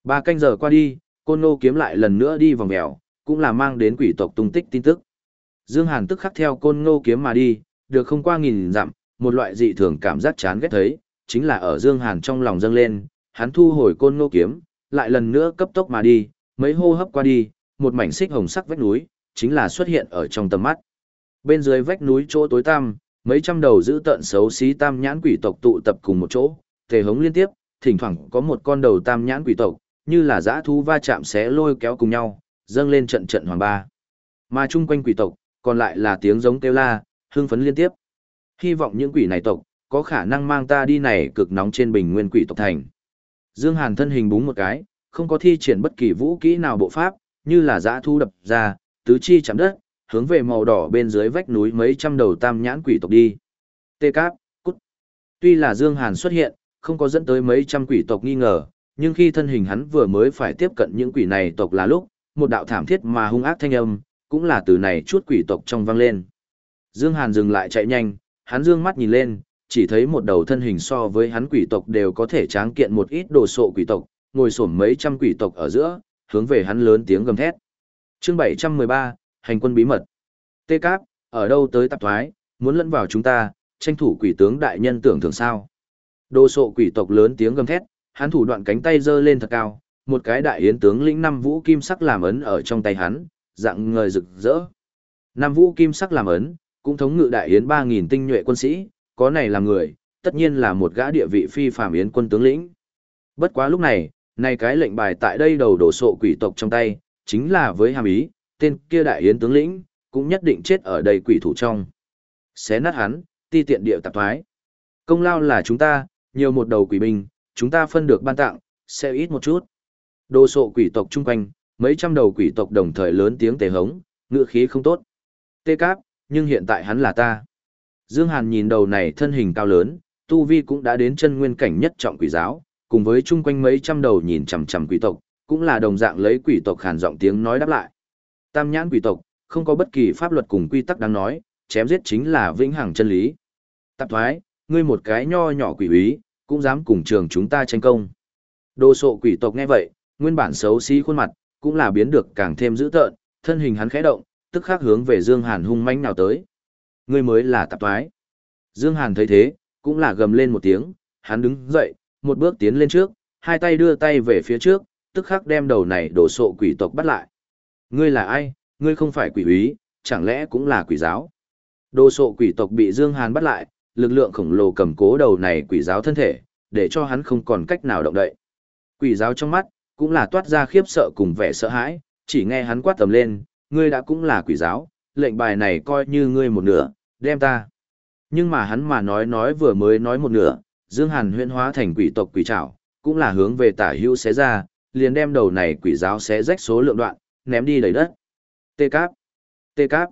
Ba canh giờ qua đi, côn Ngô kiếm lại lần nữa đi vòng mèo, cũng là mang đến quỷ tộc tung tích tin tức. Dương Hàn tức khắc theo côn Ngô kiếm mà đi, được không qua nghìn dặm, một loại dị thường cảm giác chán ghét thấy, chính là ở Dương Hàn trong lòng dâng lên, hắn thu hồi côn ngô kiếm, lại lần nữa cấp tốc mà đi, mấy hô hấp qua đi, một mảnh xích hồng sắc vách núi, chính là xuất hiện ở trong tầm mắt. Bên dưới vách núi chỗ tối tăm, Mấy trăm đầu giữ tận xấu xí tam nhãn quỷ tộc tụ tập cùng một chỗ, tề hống liên tiếp, thỉnh thoảng có một con đầu tam nhãn quỷ tộc, như là giã thú va chạm xé lôi kéo cùng nhau, dâng lên trận trận hoàng ba. Mà chung quanh quỷ tộc, còn lại là tiếng giống kêu la, hương phấn liên tiếp. Hy vọng những quỷ này tộc, có khả năng mang ta đi này cực nóng trên bình nguyên quỷ tộc thành. Dương Hàn thân hình búng một cái, không có thi triển bất kỳ vũ kỹ nào bộ pháp, như là giã thu đập ra, tứ chi chạm đất, hướng về màu đỏ bên dưới vách núi mấy trăm đầu tam nhãn quỷ tộc đi. Tê cáp, cút. Tuy là Dương Hàn xuất hiện, không có dẫn tới mấy trăm quỷ tộc nghi ngờ, nhưng khi thân hình hắn vừa mới phải tiếp cận những quỷ này tộc là lúc, một đạo thảm thiết mà hung ác thanh âm, cũng là từ này chút quỷ tộc trong vang lên. Dương Hàn dừng lại chạy nhanh, hắn dương mắt nhìn lên, chỉ thấy một đầu thân hình so với hắn quỷ tộc đều có thể tráng kiện một ít đồ sộ quỷ tộc, ngồi xổm mấy trăm quỷ tộc ở giữa, hướng về hắn lớn tiếng gầm thét. Chương 713, hành quân bí mật. Tê Cáp, ở đâu tới tạp thoái, muốn lẫn vào chúng ta, tranh thủ quỷ tướng đại nhân tưởng thường sao. Đồ sộ quỷ tộc lớn tiếng gầm thét, hắn thủ đoạn cánh tay giơ lên thật cao, một cái đại yến tướng lĩnh năm vũ kim sắc làm ấn ở trong tay hắn, dạng người rực rỡ. Năm vũ kim sắc làm ấn, cũng thống ngự đại yến 3000 tinh nhuệ quân sĩ, có này là người, tất nhiên là một gã địa vị phi phàm yến quân tướng lĩnh. Bất quá lúc này, này cái lệnh bài tại đây đầu đổ sộ quỷ tộc trong tay, chính là với hàm ý, tên kia đại yến tướng lĩnh, cũng nhất định chết ở đây quỷ thủ trong. Xé nát hắn, ti tiện địa tạp thoái. Công lao là chúng ta, nhiều một đầu quỷ binh, chúng ta phân được ban tặng, sẽ ít một chút. Đồ sộ quỷ tộc chung quanh, mấy trăm đầu quỷ tộc đồng thời lớn tiếng tề hống, ngựa khí không tốt. Tê cáp, nhưng hiện tại hắn là ta. Dương Hàn nhìn đầu này thân hình cao lớn, Tu Vi cũng đã đến chân nguyên cảnh nhất trọng quỷ giáo, cùng với chung quanh mấy trăm đầu nhìn chằm chằm quỷ tộc, cũng là đồng dạng lấy quỷ tộc hàn giọng tiếng nói đáp lại. Tam nhãn quỷ tộc, không có bất kỳ pháp luật cùng quy tắc đáng nói, chém giết chính là vĩnh hằng chân lý. Tạp thoái, ngươi một cái nho nhỏ quỷ úy, cũng dám cùng trường chúng ta tranh công. Đồ sộ quỷ tộc nghe vậy, nguyên bản xấu xí khuôn mặt, cũng là biến được càng thêm dữ tợn, thân hình hắn khẽ động, tức khắc hướng về Dương Hàn hung mãnh nào tới. Ngươi mới là tạp thoái. Dương Hàn thấy thế, cũng là gầm lên một tiếng, hắn đứng dậy, một bước tiến lên trước, hai tay đưa tay về phía trước, tức khắc đem đầu này đổ sộ quỷ tộc bắt lại. Ngươi là ai, ngươi không phải quỷ úy, chẳng lẽ cũng là quỷ giáo? Đồ sộ quỷ tộc bị Dương Hàn bắt lại, lực lượng khổng lồ cầm cố đầu này quỷ giáo thân thể, để cho hắn không còn cách nào động đậy. Quỷ giáo trong mắt, cũng là toát ra khiếp sợ cùng vẻ sợ hãi, chỉ nghe hắn quát tầm lên, ngươi đã cũng là quỷ giáo, lệnh bài này coi như ngươi một nửa, đem ta. Nhưng mà hắn mà nói nói vừa mới nói một nửa, Dương Hàn huyễn hóa thành quỷ tộc quỷ trảo, cũng là hướng về tả hữu xé ra, liền đem đầu này quỷ giáo xé rách số lượng đoạn, ném đi đầy đất. Tê cáp, tê cáp.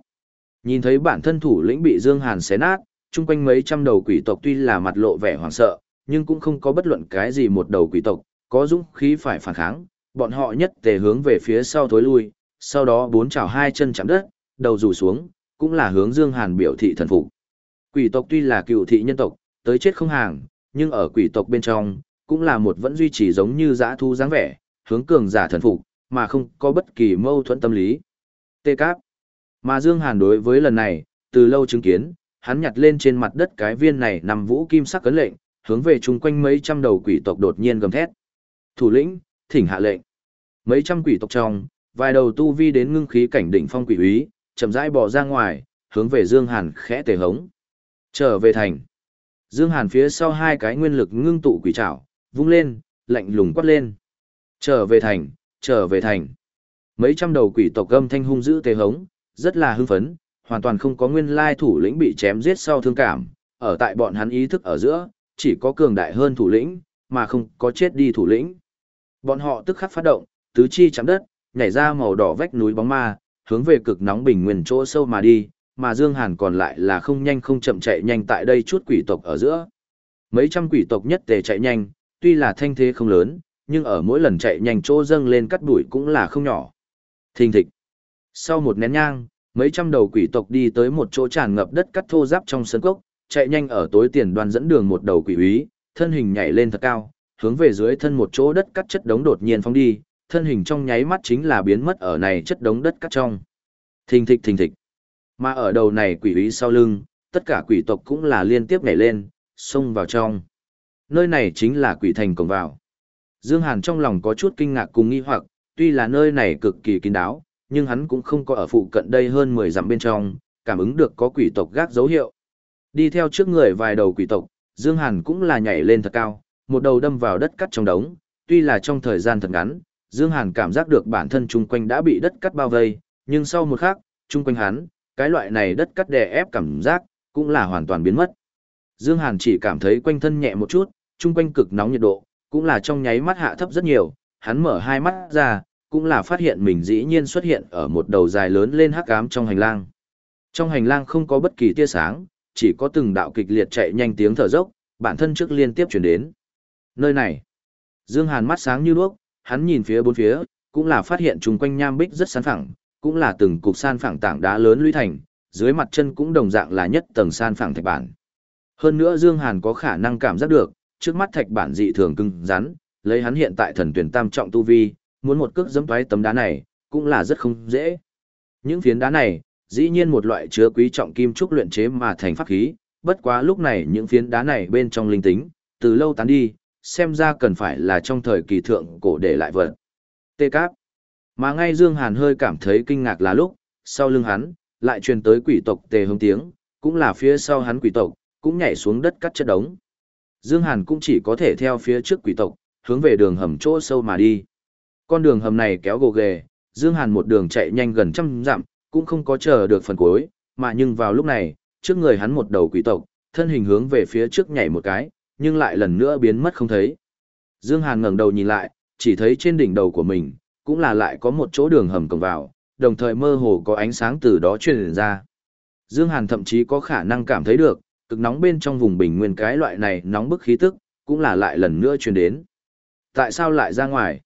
Nhìn thấy bản thân thủ lĩnh bị Dương Hàn xé nát, chung quanh mấy trăm đầu quỷ tộc tuy là mặt lộ vẻ hoảng sợ, nhưng cũng không có bất luận cái gì một đầu quỷ tộc, có dũng khí phải phản kháng, bọn họ nhất tề hướng về phía sau thối lui, sau đó bốn chảo hai chân chạm đất, đầu rủ xuống, cũng là hướng Dương Hàn biểu thị thần phục. Quỷ tộc tuy là cựu thị nhân tộc, tới chết không hàng, nhưng ở quỷ tộc bên trong, cũng là một vẫn duy trì giống như dã thu dáng vẻ, hướng cường giả thần phục, mà không có bất kỳ mâu thuẫn tâm lý. Tê Cáp Mà Dương Hàn đối với lần này, từ lâu chứng kiến, hắn nhặt lên trên mặt đất cái viên này nằm vũ kim sắc cấn lệnh, hướng về chung quanh mấy trăm đầu quỷ tộc đột nhiên gầm thét. Thủ lĩnh, thỉnh hạ lệnh. Mấy trăm quỷ tộc trong, vài đầu tu vi đến ngưng khí cảnh đỉnh phong quỷ úy, chậm rãi bò ra ngoài, hướng về Dương Hàn khẽ tề hống. Trở về thành. Dương Hàn phía sau hai cái nguyên lực ngưng tụ quỷ trảo, vung lên, lạnh lùng quát lên. Trở về thành, trở về thành. Mấy trăm đầu quỷ tộc gầm thanh hung dữ tề hống, rất là hưng phấn, hoàn toàn không có nguyên lai thủ lĩnh bị chém giết sau thương cảm, ở tại bọn hắn ý thức ở giữa, chỉ có cường đại hơn thủ lĩnh, mà không có chết đi thủ lĩnh. Bọn họ tức khắc phát động, tứ chi chạm đất, nhảy ra màu đỏ vách núi bóng ma, hướng về cực nóng bình nguyên chỗ sâu mà đi, mà Dương Hàn còn lại là không nhanh không chậm chạy nhanh tại đây chút quỷ tộc ở giữa. Mấy trăm quỷ tộc nhất tề chạy nhanh, tuy là thanh thế không lớn, nhưng ở mỗi lần chạy nhanh chỗ dâng lên cắt đuổi cũng là không nhỏ. Thình thịch. Sau một nén nhang, mấy trăm đầu quỷ tộc đi tới một chỗ tràn ngập đất cắt thô giáp trong sân cốc, chạy nhanh ở tối tiền đoàn dẫn đường một đầu quỷ úy, thân hình nhảy lên thật cao, hướng về dưới thân một chỗ đất cắt chất đống đột nhiên phóng đi, thân hình trong nháy mắt chính là biến mất ở này chất đống đất cắt trong. Thình thịch thình thịch. Mà ở đầu này quỷ úy sau lưng, tất cả quỷ tộc cũng là liên tiếp nhảy lên, xông vào trong. Nơi này chính là quỷ thành cổng vào. Dương Hàn trong lòng có chút kinh ngạc cùng nghi hoặc, tuy là nơi này cực kỳ kín đáo, nhưng hắn cũng không có ở phụ cận đây hơn 10 dặm bên trong, cảm ứng được có quỷ tộc gác dấu hiệu. Đi theo trước người vài đầu quỷ tộc, Dương Hàn cũng là nhảy lên thật cao, một đầu đâm vào đất cắt trong đống, tuy là trong thời gian thật ngắn, Dương Hàn cảm giác được bản thân chung quanh đã bị đất cắt bao vây, nhưng sau một khắc, chung quanh hắn, cái loại này đất cắt đè ép cảm giác, cũng là hoàn toàn biến mất. Dương Hàn chỉ cảm thấy quanh thân nhẹ một chút, chung quanh cực nóng nhiệt độ, cũng là trong nháy mắt hạ thấp rất nhiều, hắn mở hai mắt ra, cũng là phát hiện mình dĩ nhiên xuất hiện ở một đầu dài lớn lên hắc ám trong hành lang. Trong hành lang không có bất kỳ tia sáng, chỉ có từng đạo kịch liệt chạy nhanh tiếng thở dốc, bản thân trước liên tiếp chuyển đến. Nơi này, Dương Hàn mắt sáng như đuốc, hắn nhìn phía bốn phía, cũng là phát hiện chung quanh nham bích rất sán phẳng, cũng là từng cục san phẳng tảng đá lớn lũy thành, dưới mặt chân cũng đồng dạng là nhất tầng san phẳng thạch bản. Hơn nữa Dương Hàn có khả năng cảm giác được, trước mắt thạch bản dị thường cứng rắn, lấy hắn hiện tại thần tuyển tam trọng tu vi, muốn một cước giẫm toái tấm đá này, cũng là rất không dễ. Những phiến đá này, dĩ nhiên một loại chứa quý trọng kim trúc luyện chế mà thành pháp khí, bất quá lúc này những phiến đá này bên trong linh tính, từ lâu tán đi, xem ra cần phải là trong thời kỳ thượng cổ để lại vật. Tê cáp. Mà ngay Dương Hàn hơi cảm thấy kinh ngạc là lúc, sau lưng hắn, lại truyền tới quỷ tộc tề hông tiếng, cũng là phía sau hắn quỷ tộc, cũng nhảy xuống đất cắt chất đống. Dương Hàn cũng chỉ có thể theo phía trước quỷ tộc, hướng về đường hầm chỗ sâu mà đi. Con đường hầm này kéo gồ ghề, Dương Hàn một đường chạy nhanh gần trăm dặm, cũng không có chờ được phần cuối, mà nhưng vào lúc này, trước người hắn một đầu quỷ tộc, thân hình hướng về phía trước nhảy một cái, nhưng lại lần nữa biến mất không thấy. Dương Hàn ngẩng đầu nhìn lại, chỉ thấy trên đỉnh đầu của mình, cũng là lại có một chỗ đường hầm cổng vào, đồng thời mơ hồ có ánh sáng từ đó truyền ra. Dương Hàn thậm chí có khả năng cảm thấy được, cực nóng bên trong vùng bình nguyên cái loại này nóng bức khí tức, cũng là lại lần nữa truyền đến. Tại sao lại ra ngoài?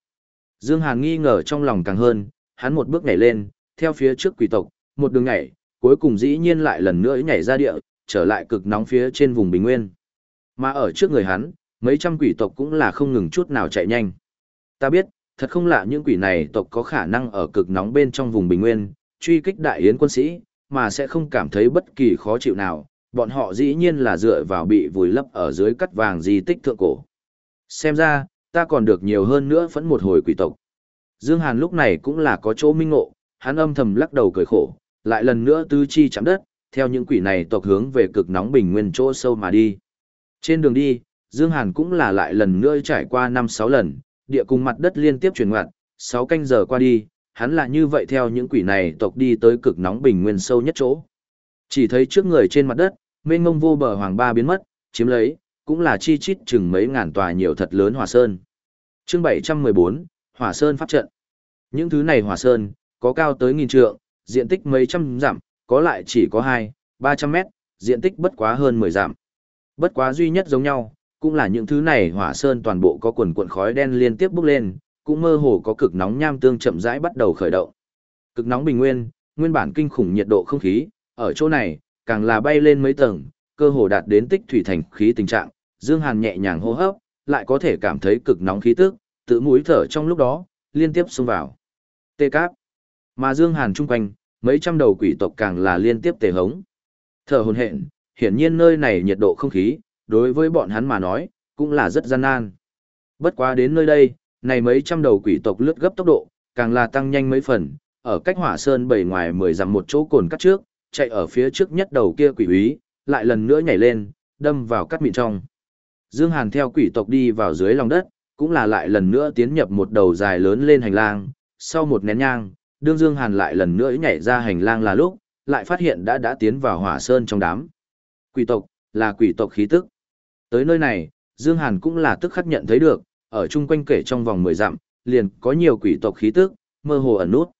Dương Hàn nghi ngờ trong lòng càng hơn, hắn một bước nhảy lên, theo phía trước quỷ tộc, một đường nhảy, cuối cùng dĩ nhiên lại lần nữa nhảy ra địa, trở lại cực nóng phía trên vùng bình nguyên. Mà ở trước người hắn, mấy trăm quỷ tộc cũng là không ngừng chút nào chạy nhanh. Ta biết, thật không lạ những quỷ này tộc có khả năng ở cực nóng bên trong vùng bình nguyên, truy kích đại yến quân sĩ, mà sẽ không cảm thấy bất kỳ khó chịu nào, bọn họ dĩ nhiên là dựa vào bị vùi lấp ở dưới cắt vàng di tích thượng cổ. Xem ra, ta còn được nhiều hơn nữa phẫn một hồi quỷ tộc. Dương Hàn lúc này cũng là có chỗ minh ngộ, hắn âm thầm lắc đầu cười khổ, lại lần nữa tứ chi chạm đất, theo những quỷ này tộc hướng về cực nóng bình nguyên chỗ sâu mà đi. Trên đường đi, Dương Hàn cũng là lại lần nữa trải qua 5-6 lần, địa cùng mặt đất liên tiếp chuyển ngoặt, 6 canh giờ qua đi, hắn là như vậy theo những quỷ này tộc đi tới cực nóng bình nguyên sâu nhất chỗ. Chỉ thấy trước người trên mặt đất, mênh mông vô bờ hoàng ba biến mất, chiếm lấy, cũng là chi chít chừng mấy ngàn tòa nhiều thật lớn hỏa sơn. Chương 714, Hỏa Sơn pháp trận. Những thứ này hỏa sơn, có cao tới nghìn trượng, diện tích mấy trăm dặm, có lại chỉ có 2, 300 mét, diện tích bất quá hơn 10 dặm. Bất quá duy nhất giống nhau, cũng là những thứ này hỏa sơn toàn bộ có quần cuộn khói đen liên tiếp bốc lên, cũng mơ hồ có cực nóng nham tương chậm rãi bắt đầu khởi động. Cực nóng bình nguyên, nguyên bản kinh khủng nhiệt độ không khí, ở chỗ này, càng là bay lên mấy tầng, cơ hồ đạt đến tích thủy thành khí tình trạng, Dương Hàn nhẹ nhàng hô hấp, lại có thể cảm thấy cực nóng khí tức, tự mũi thở trong lúc đó, liên tiếp xông vào. Tê cáp. Mà Dương Hàn trung quanh, mấy trăm đầu quỷ tộc càng là liên tiếp tề hống. Thở hồn hện, hiển nhiên nơi này nhiệt độ không khí, đối với bọn hắn mà nói, cũng là rất gian nan. Bất quá đến nơi đây, này mấy trăm đầu quỷ tộc lướt gấp tốc độ, càng là tăng nhanh mấy phần, ở cách hỏa sơn bảy ngoài mười dặm một chỗ cồn cắt trước, chạy ở phía trước nhất đầu kia quỷ úy, lại lần nữa nhảy lên, đâm vào cắt mịn trong. Dương Hàn theo quỷ tộc đi vào dưới lòng đất, cũng là lại lần nữa tiến nhập một đầu dài lớn lên hành lang, sau một nén nhang, đương Dương Hàn lại lần nữa nhảy ra hành lang là lúc, lại phát hiện đã đã tiến vào hỏa sơn trong đám. Quỷ tộc, là quỷ tộc khí tức. Tới nơi này, Dương Hàn cũng là tức khắc nhận thấy được, ở chung quanh kể trong vòng 10 dặm, liền có nhiều quỷ tộc khí tức, mơ hồ ẩn nút.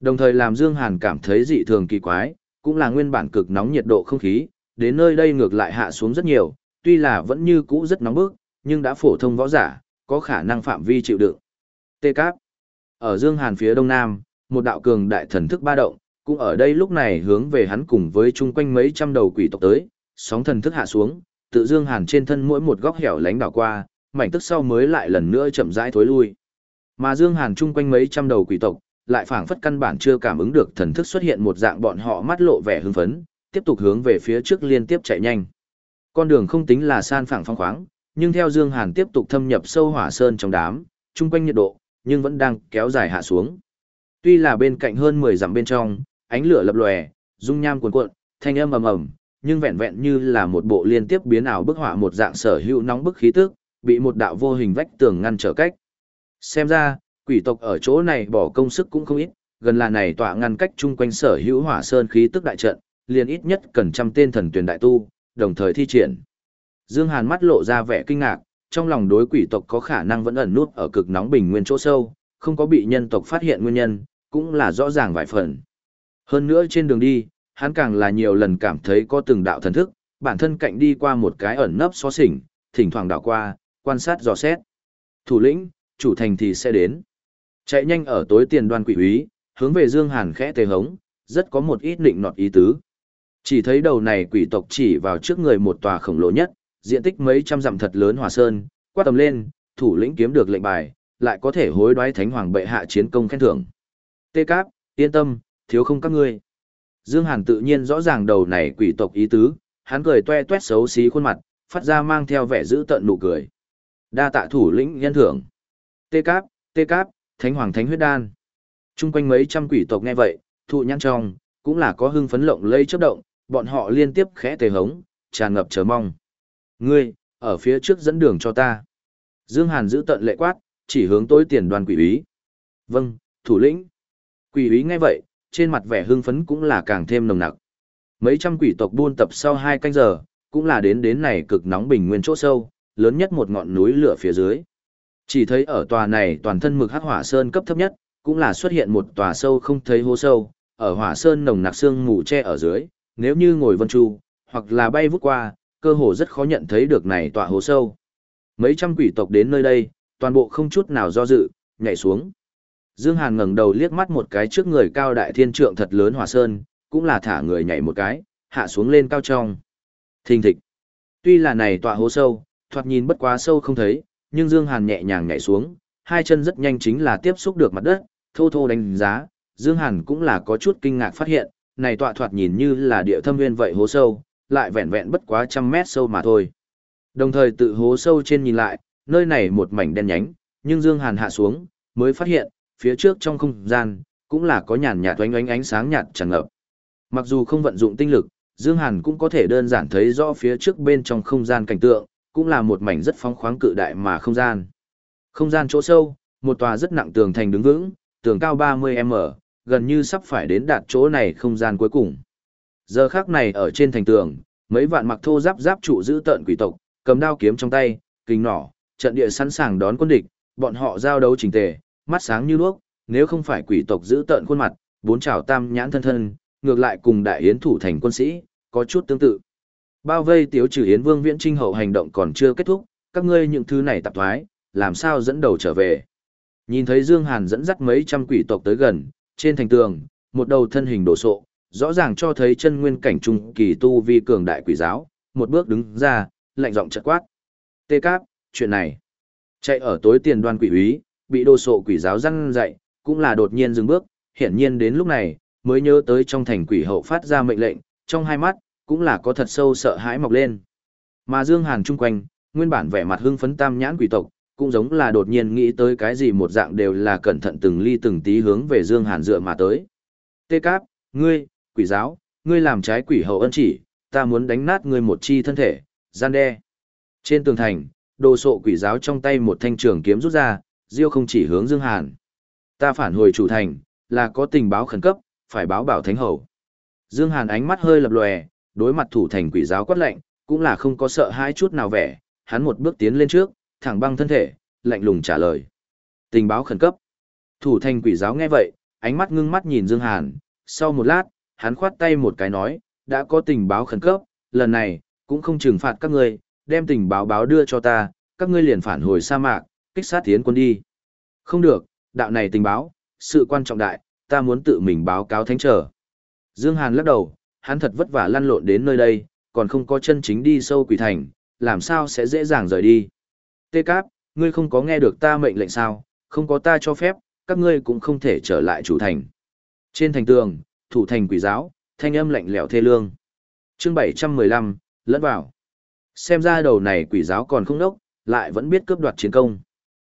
Đồng thời làm Dương Hàn cảm thấy dị thường kỳ quái, cũng là nguyên bản cực nóng nhiệt độ không khí, đến nơi đây ngược lại hạ xuống rất nhiều, tuy là vẫn như cũ rất nóng bức, nhưng đã phổ thông võ giả, có khả năng phạm vi chịu đựng. Tê Cáp Ở Dương Hàn phía đông nam, một đạo cường đại thần thức ba động, cũng ở đây lúc này hướng về hắn cùng với chung quanh mấy trăm đầu quỷ tộc tới, sóng thần thức hạ xuống, tự Dương Hàn trên thân mỗi một góc hẻo lánh đảo qua, mảnh tức sau mới lại lần nữa chậm rãi thối lui. Mà Dương Hàn chung quanh mấy trăm đầu quỷ tộc, lại phảng phất căn bản chưa cảm ứng được thần thức xuất hiện một dạng bọn họ mắt lộ vẻ hưng phấn, tiếp tục hướng về phía trước liên tiếp chạy nhanh. Con đường không tính là san phẳng phong khoáng, nhưng theo Dương Hàn tiếp tục thâm nhập sâu hỏa sơn trong đám, trung quanh nhiệt độ, nhưng vẫn đang kéo dài hạ xuống. Tuy là bên cạnh hơn 10 dặm bên trong, ánh lửa lập lòe, dung nham cuồn cuộn, thanh âm ầm ầm, nhưng vẹn vẹn như là một bộ liên tiếp biến ảo bức họa một dạng sở hữu nóng bức khí tức, bị một đạo vô hình vách tường ngăn trở cách. Xem ra, quỷ tộc ở chỗ này bỏ công sức cũng không ít, gần là này tọa ngăn cách chung quanh sở hữu hỏa sơn khí tức đại trận, liền ít nhất cần trăm tên thần tuyển đại tu, đồng thời thi triển. Dương Hàn mắt lộ ra vẻ kinh ngạc, trong lòng đối quỷ tộc có khả năng vẫn ẩn nút ở cực nóng bình nguyên chỗ sâu, không có bị nhân tộc phát hiện nguyên nhân, cũng là rõ ràng vài phần. Hơn nữa trên đường đi, hắn càng là nhiều lần cảm thấy có từng đạo thần thức, bản thân cạnh đi qua một cái ẩn nấp xó xỉnh, thỉnh thoảng đảo qua, quan sát dò xét. Thủ lĩnh, chủ thành thì sẽ đến. Chạy nhanh ở tối tiền đoan quỷ úy, hướng về Dương Hàn khẽ tề hống, rất có một ít định nọt ý tứ. Chỉ thấy đầu này quỷ tộc chỉ vào trước người một tòa khổng lồ nhất, diện tích mấy trăm dặm thật lớn hòa sơn, quát tầm lên, thủ lĩnh kiếm được lệnh bài, lại có thể hối đoái thánh hoàng bệ hạ chiến công khen thưởng. Tê Cáp, yên tâm, thiếu không các ngươi. Dương Hàn tự nhiên rõ ràng đầu này quỷ tộc ý tứ, hắn cười toe toét xấu xí khuôn mặt, phát ra mang theo vẻ dữ tợn nụ cười. Đa tạ thủ lĩnh nhân thưởng. Tê Cáp, Tê Cáp, thánh hoàng thánh huyết đan. Trung quanh mấy trăm quỷ tộc nghe vậy, thụ nhãn trong, cũng là có hưng phấn lộng lây chớp động, bọn họ liên tiếp khẽ tề hống, tràn ngập chờ mong. Ngươi, ở phía trước dẫn đường cho ta. Dương Hàn giữ tận lệ quát, chỉ hướng tối tiền đoàn quỷ úy. Vâng, thủ lĩnh. Quỷ úy nghe vậy, trên mặt vẻ hưng phấn cũng là càng thêm nồng nặc. Mấy trăm quỷ tộc buôn tập sau hai canh giờ, cũng là đến đến này cực nóng bình nguyên chỗ sâu, lớn nhất một ngọn núi lửa phía dưới. Chỉ thấy ở tòa này toàn thân mực hắc hỏa sơn cấp thấp nhất, cũng là xuất hiện một tòa sâu không thấy hố sâu, ở hỏa sơn nồng nặc xương mù che ở dưới, nếu như ngồi vân chu, hoặc là bay vút qua, cơ hồ rất khó nhận thấy được này tòa hố sâu. Mấy trăm quỷ tộc đến nơi đây, toàn bộ không chút nào do dự, nhảy xuống. Dương Hàn ngẩng đầu liếc mắt một cái trước người cao đại thiên trượng thật lớn hỏa sơn, cũng là thả người nhảy một cái, hạ xuống lên cao trong. Thình thịch. Tuy là này tọa hố sâu, thoạt nhìn bất quá sâu không thấy, nhưng Dương Hàn nhẹ nhàng nhảy xuống, hai chân rất nhanh chính là tiếp xúc được mặt đất, thô thô đánh giá, Dương Hàn cũng là có chút kinh ngạc phát hiện, này tọa thoạt nhìn như là địa thâm nguyên vậy hố sâu, lại vẹn vẹn bất quá trăm mét sâu mà thôi. Đồng thời tự hố sâu trên nhìn lại, nơi này một mảnh đen nhánh, nhưng Dương Hàn hạ xuống, mới phát hiện, phía trước trong không gian, cũng là có nhàn nhạt oánh oánh ánh sáng nhạt tràn ngập. Mặc dù không vận dụng tinh lực, Dương Hàn cũng có thể đơn giản thấy rõ phía trước bên trong không gian cảnh tượng, cũng là một mảnh rất phóng khoáng cự đại mà không gian. Không gian chỗ sâu, một tòa rất nặng tường thành đứng vững, tường cao 30m, gần như sắp phải đến đạt chỗ này không gian cuối cùng. Giờ khắc này ở trên thành tường, mấy vạn mặc thô giáp giáp trụ giữ tận quỷ tộc, cầm đao kiếm trong tay, kính nỏ, trận địa sẵn sàng đón quân địch, bọn họ giao đấu chỉnh tề, mắt sáng như đuốc, nếu không phải quỷ tộc giữ tận khuôn mặt, bốn trảo tam nhãn thân thân, ngược lại cùng đại yến thủ thành quân sĩ, có chút tương tự. Bao vây tiếu trừ yến vương viễn trinh hậu hành động còn chưa kết thúc, các ngươi những thứ này tạp thoái, làm sao dẫn đầu trở về. Nhìn thấy Dương Hàn dẫn dắt mấy trăm quỷ tộc tới gần, trên thành tường, một đầu thân hình đổ sộ, rõ ràng cho thấy chân nguyên cảnh trung kỳ tu vi cường đại quỷ giáo, một bước đứng ra, lạnh giọng chợt quát. Tê Cáp, chuyện này. Chạy ở tối tiền đoan quỷ úy, bị đồ sộ quỷ giáo răn dạy, cũng là đột nhiên dừng bước, hiển nhiên đến lúc này, mới nhớ tới trong thành quỷ hậu phát ra mệnh lệnh, trong hai mắt, cũng là có thật sâu sợ hãi mọc lên. Mà Dương Hàn chung quanh, nguyên bản vẻ mặt hưng phấn tam nhãn quỷ tộc, cũng giống là đột nhiên nghĩ tới cái gì một dạng đều là cẩn thận từng ly từng tí hướng về Dương Hàn dựa mà tới. Tê Cáp, ngươi, quỷ giáo, ngươi làm trái quỷ hậu ân chỉ, ta muốn đánh nát ngươi một chi thân thể, gian đe. Trên tường thành, đồ sộ quỷ giáo trong tay một thanh trường kiếm rút ra, diêu không chỉ hướng Dương Hàn. Ta phản hồi chủ thành, là có tình báo khẩn cấp, phải báo bảo thánh hậu. Dương Hàn ánh mắt hơi lập lòe, đối mặt thủ thành quỷ giáo quát lệnh, cũng là không có sợ hãi chút nào vẻ, hắn một bước tiến lên trước, thẳng băng thân thể, lạnh lùng trả lời. Tình báo khẩn cấp. Thủ thành quỷ giáo nghe vậy, ánh mắt ngưng mắt nhìn Dương Hàn, sau một lát, hắn khoát tay một cái nói, đã có tình báo khẩn cấp, lần này, cũng không trừng phạt các ngươi, đem tình báo báo đưa cho ta, các ngươi liền phản hồi sa mạc, kích sát tiến quân đi. Không được, đạo này tình báo, sự quan trọng đại, ta muốn tự mình báo cáo thánh trở. Dương Hàn lắc đầu, hắn thật vất vả lăn lộn đến nơi đây, còn không có chân chính đi sâu quỷ thành, làm sao sẽ dễ dàng rời đi. Tê Cáp, ngươi không có nghe được ta mệnh lệnh sao, không có ta cho phép, các ngươi cũng không thể trở lại chủ thành. Trên thành tường, thủ thành quỷ giáo, thanh âm lạnh lẽo thê lương. Chương 715, lẫn vào. Xem ra đầu này quỷ giáo còn không đốc, lại vẫn biết cướp đoạt chiến công.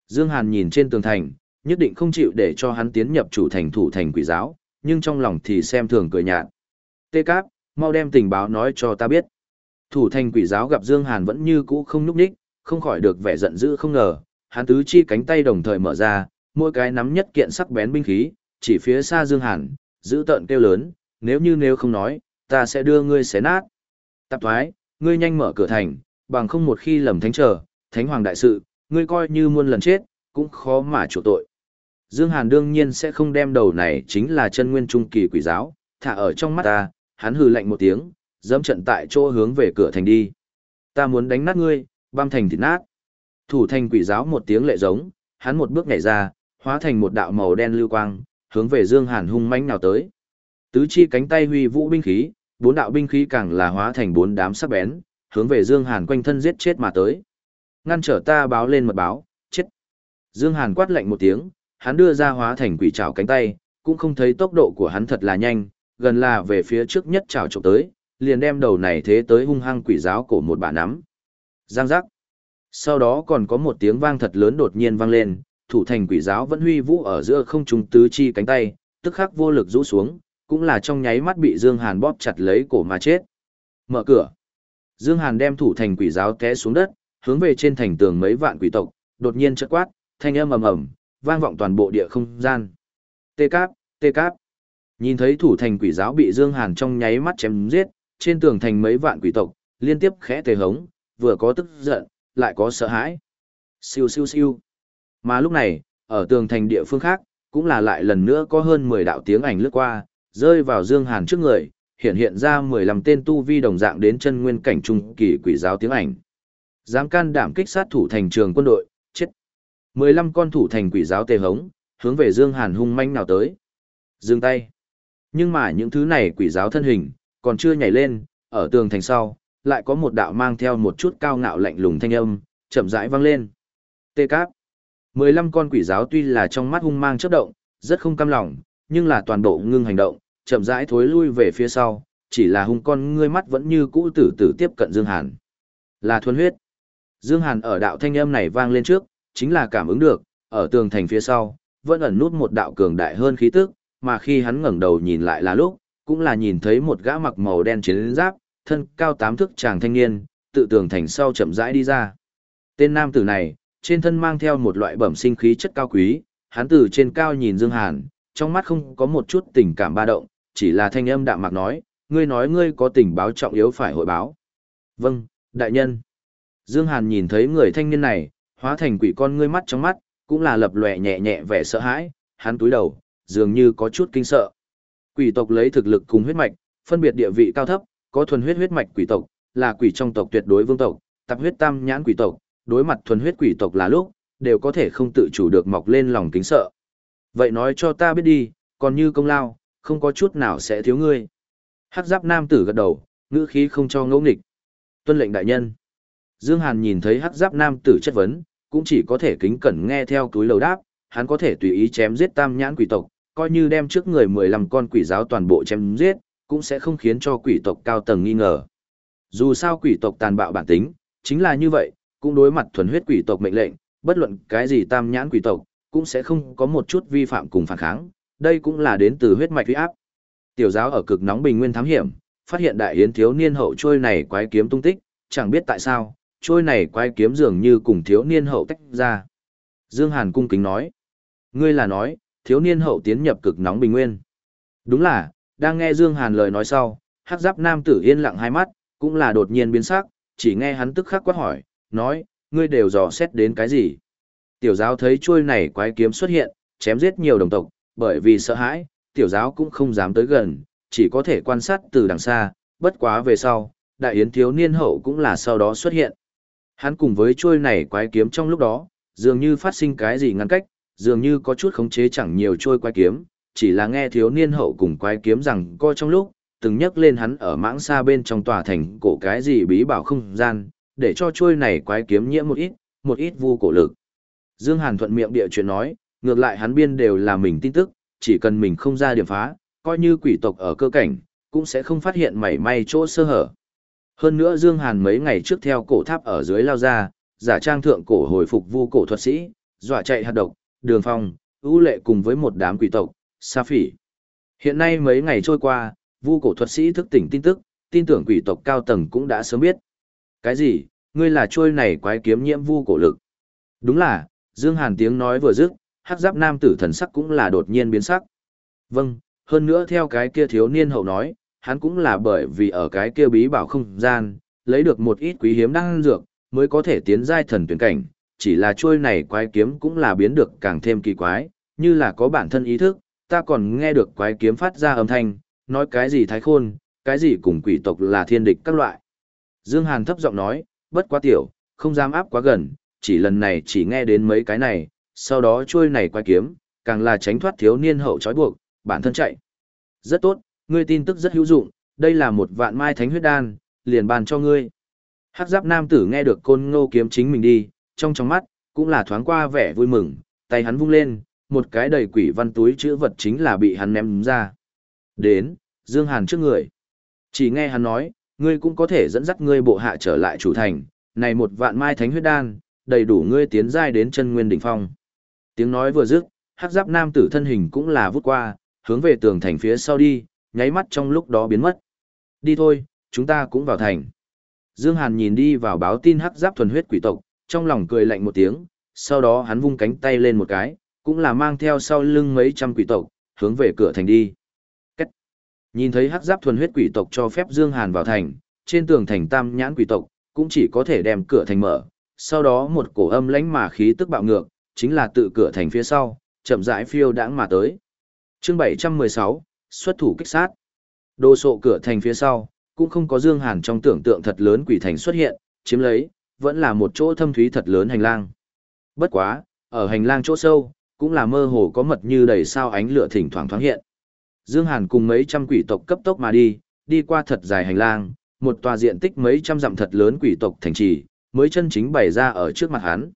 Dương Hàn nhìn trên tường thành, nhất định không chịu để cho hắn tiến nhập chủ thành thủ thành quỷ giáo, nhưng trong lòng thì xem thường cười nhạt. Tê Cáp, mau đem tình báo nói cho ta biết. Thủ thành quỷ giáo gặp Dương Hàn vẫn như cũ không nhúc nhích, không khỏi được vẻ giận dữ không ngờ, hắn tứ chi cánh tay đồng thời mở ra, mỗi cái nắm nhất kiện sắc bén binh khí, chỉ phía xa Dương Hàn, giữ tợn kêu lớn, nếu như nếu không nói, ta sẽ đưa ngươi xé nát. Tạp thoái, ngươi nhanh mở cửa thành, bằng không một khi lầm thánh trở, thánh hoàng đại sự, ngươi coi như muôn lần chết, cũng khó mà chủ tội. Dương Hàn đương nhiên sẽ không đem đầu này chính là chân nguyên trung kỳ quỷ giáo, thả ở trong mắt ta, hắn hừ lạnh một tiếng, dẫm trận tại chỗ hướng về cửa thành đi. Ta muốn đánh nát ngươi, băm thành thịt nát. Thủ thành quỷ giáo một tiếng lệ giống, hắn một bước nhảy ra, hóa thành một đạo màu đen lưu quang, hướng về Dương Hàn hung mãnh nào tới. Tứ chi cánh tay huy vũ binh khí, bốn đạo binh khí càng là hóa thành bốn đám sắc bén, hướng về Dương Hàn quanh thân giết chết mà tới. Ngăn trở ta báo lên mật báo, chết. Dương Hàn quát lạnh một tiếng, hắn đưa ra hóa thành quỷ trảo cánh tay, cũng không thấy tốc độ của hắn thật là nhanh, gần là về phía trước nhất trào trộm tới, liền đem đầu này thế tới hung hăng quỷ giáo cổ một bà nắm. Giang giác. Sau đó còn có một tiếng vang thật lớn đột nhiên vang lên, thủ thành quỷ giáo vẫn huy vũ ở giữa không trung tứ chi cánh tay, tức khắc vô lực rũ xuống, cũng là trong nháy mắt bị Dương Hàn bóp chặt lấy cổ mà chết. Mở cửa. Dương Hàn đem thủ thành quỷ giáo té xuống đất, hướng về trên thành tường mấy vạn quỷ tộc, đột nhiên chợt quát, thanh âm ầm ầm, vang vọng toàn bộ địa không gian. Tê cáp, tê cáp. Nhìn thấy thủ thành quỷ giáo bị Dương Hàn trong nháy mắt chém giết, trên tường thành mấy vạn quỷ tộc, liên tiếp khẽ tề hống, vừa có tức giận, lại có sợ hãi. Siêu siêu siêu. Mà lúc này, ở tường thành địa phương khác, cũng là lại lần nữa có hơn 10 đạo tiếng ảnh lướt qua, rơi vào Dương Hàn trước người, hiện hiện ra 15 tên tu vi đồng dạng đến chân nguyên cảnh trung kỳ quỷ giáo tiếng ảnh. Dám can đảm kích sát thủ thành trường quân đội, chết. 15 con thủ thành quỷ giáo tề hống, hướng về Dương Hàn hung manh nào tới. Dừng tay. Nhưng mà những thứ này quỷ giáo thân hình, còn chưa nhảy lên, ở tường thành sau, lại có một đạo mang theo một chút cao ngạo lạnh lùng thanh âm, chậm rãi vang lên. Tê cáp. 15 con quỷ giáo tuy là trong mắt hung mang chớp động, rất không cam lòng, nhưng là toàn bộ ngưng hành động, chậm rãi thối lui về phía sau, chỉ là hung con ngươi mắt vẫn như cũ tử tử tiếp cận Dương Hàn. Là thuần huyết. Dương Hàn ở đạo thanh âm này vang lên trước, chính là cảm ứng được, ở tường thành phía sau, vẫn ẩn nút một đạo cường đại hơn khí tức, mà khi hắn ngẩng đầu nhìn lại là lúc, cũng là nhìn thấy một gã mặc màu đen chiến giáp, thân cao tám thước chàng thanh niên, tự tường thành sau chậm rãi đi ra. Tên nam tử này, trên thân mang theo một loại bẩm sinh khí chất cao quý, hắn từ trên cao nhìn Dương Hàn, trong mắt không có một chút tình cảm ba động, chỉ là thanh âm đạm mạc nói, ngươi nói ngươi có tình báo trọng yếu phải hội báo. Vâng, đại nhân. Dương Hàn nhìn thấy người thanh niên này, hóa thành quỷ con ngươi mắt trong mắt, cũng là lập lòe nhẹ nhẹ vẻ sợ hãi, hắn túi đầu, dường như có chút kinh sợ. Quỷ tộc lấy thực lực cùng huyết mạch, phân biệt địa vị cao thấp, có thuần huyết huyết mạch quỷ tộc, là quỷ trong tộc tuyệt đối vương tộc, tập huyết tam nhãn quỷ tộc, đối mặt thuần huyết quỷ tộc là lúc, đều có thể không tự chủ được mọc lên lòng kính sợ. Vậy nói cho ta biết đi, còn như công lao, không có chút nào sẽ thiếu ngươi. Hắc giáp nam tử gật đầu, ngữ khí không cho ngẫu nghịch. Tuân lệnh đại nhân. Dương Hàn nhìn thấy hắc giáp nam tử chất vấn, cũng chỉ có thể kính cẩn nghe theo túi lầu đáp, hắn có thể tùy ý chém giết tam nhãn quỷ tộc, coi như đem trước người 15 con quỷ giáo toàn bộ chém giết, cũng sẽ không khiến cho quỷ tộc cao tầng nghi ngờ. Dù sao quỷ tộc tàn bạo bản tính, chính là như vậy, cũng đối mặt thuần huyết quỷ tộc mệnh lệnh, bất luận cái gì tam nhãn quỷ tộc, cũng sẽ không có một chút vi phạm cùng phản kháng, đây cũng là đến từ huyết mạch uy áp. Tiểu giáo ở cực nóng bình nguyên thám hiểm, phát hiện đại yến thiếu niên hậu trôi này quái kiếm tung tích, chẳng biết tại sao, trôi này quái kiếm dường như cùng thiếu niên hậu tách ra. Dương Hàn cung kính nói, ngươi là nói, thiếu niên hậu tiến nhập cực nóng bình nguyên. Đúng là, đang nghe Dương Hàn lời nói sau, hắc giáp nam tử yên lặng hai mắt, cũng là đột nhiên biến sắc, chỉ nghe hắn tức khắc quát hỏi, nói, ngươi đều dò xét đến cái gì? Tiểu giáo thấy chuôi này quái kiếm xuất hiện, chém giết nhiều đồng tộc, bởi vì sợ hãi, tiểu giáo cũng không dám tới gần, chỉ có thể quan sát từ đằng xa, bất quá về sau, đại yến thiếu niên hậu cũng là sau đó xuất hiện. Hắn cùng với chuôi này quái kiếm trong lúc đó, dường như phát sinh cái gì ngăn cách, dường như có chút khống chế chẳng nhiều trôi quái kiếm, chỉ là nghe thiếu niên hậu cùng quái kiếm rằng coi trong lúc, từng nhắc lên hắn ở mãng xa bên trong tòa thành cổ cái gì bí bảo không gian, để cho trôi này quái kiếm nhiễm một ít, một ít vu cổ lực. Dương Hàn thuận miệng địa chuyện nói, ngược lại hắn biên đều là mình tin tức, chỉ cần mình không ra điểm phá, coi như quỷ tộc ở cơ cảnh, cũng sẽ không phát hiện mảy may chỗ sơ hở. Hơn nữa Dương Hàn mấy ngày trước theo cổ tháp ở dưới lao ra, giả trang thượng cổ hồi phục vu cổ thuật sĩ, dọa chạy hạt độc, đường phong, ưu lệ cùng với một đám quỷ tộc, sa phỉ. Hiện nay mấy ngày trôi qua, Vu cổ thuật sĩ thức tỉnh tin tức, tin tưởng quỷ tộc cao tầng cũng đã sớm biết. Cái gì? Ngươi là trôi này quái kiếm nhiễm vu cổ lực. Đúng là, Dương Hàn tiếng nói vừa dứt, hắc giáp nam tử thần sắc cũng là đột nhiên biến sắc. Vâng, hơn nữa theo cái kia thiếu niên hậu nói, hắn cũng là bởi vì ở cái kia bí bảo không gian, lấy được một ít quý hiếm đan dược, mới có thể tiến giai thần tuyển cảnh, chỉ là chuôi này quái kiếm cũng là biến được càng thêm kỳ quái, như là có bản thân ý thức, ta còn nghe được quái kiếm phát ra âm thanh, nói cái gì thái khôn, cái gì cùng quỷ tộc là thiên địch các loại. Dương Hàn thấp giọng nói, bất quá tiểu, không dám áp quá gần, chỉ lần này chỉ nghe đến mấy cái này, sau đó chuôi này quái kiếm, càng là tránh thoát thiếu niên hậu trói buộc, bản thân chạy. Rất tốt, ngươi tin tức rất hữu dụng, đây là một vạn mai thánh huyết đan, liền bàn cho ngươi. Hắc giáp nam tử nghe được côn ngô kiếm chính mình đi, trong trong mắt, cũng là thoáng qua vẻ vui mừng, tay hắn vung lên, một cái đầy quỷ văn túi chữ vật chính là bị hắn ném ra. Đến, Dương Hàn trước người. Chỉ nghe hắn nói, ngươi cũng có thể dẫn dắt ngươi bộ hạ trở lại chủ thành, này một vạn mai thánh huyết đan, đầy đủ ngươi tiến giai đến chân nguyên đỉnh phong. Tiếng nói vừa dứt, hắc giáp nam tử thân hình cũng là vút qua, hướng về tường thành phía sau đi, nháy mắt trong lúc đó biến mất. Đi thôi, chúng ta cũng vào thành. Dương Hàn nhìn đi vào báo tin hắc giáp thuần huyết quỷ tộc, trong lòng cười lạnh một tiếng, sau đó hắn vung cánh tay lên một cái, cũng là mang theo sau lưng mấy trăm quỷ tộc, hướng về cửa thành đi. Cách. Nhìn thấy hắc giáp thuần huyết quỷ tộc cho phép Dương Hàn vào thành, trên tường thành tam nhãn quỷ tộc, cũng chỉ có thể đem cửa thành mở, sau đó một cổ âm lãnh mà khí tức bạo ngược, chính là tự cửa thành phía sau, chậm rãi phiêu đãng mà tới. Chương 716, xuất thủ kích sát. Đồ sộ cửa thành phía sau, cũng không có Dương Hàn trong tưởng tượng thật lớn quỷ thành xuất hiện, chiếm lấy, vẫn là một chỗ thâm thúy thật lớn hành lang. Bất quá, ở hành lang chỗ sâu, cũng là mơ hồ có mật như đầy sao ánh lửa thỉnh thoảng thoáng hiện. Dương Hàn cùng mấy trăm quỷ tộc cấp tốc mà đi, đi qua thật dài hành lang, một tòa diện tích mấy trăm dặm thật lớn quỷ tộc thành trì, mới chân chính bày ra ở trước mặt hắn.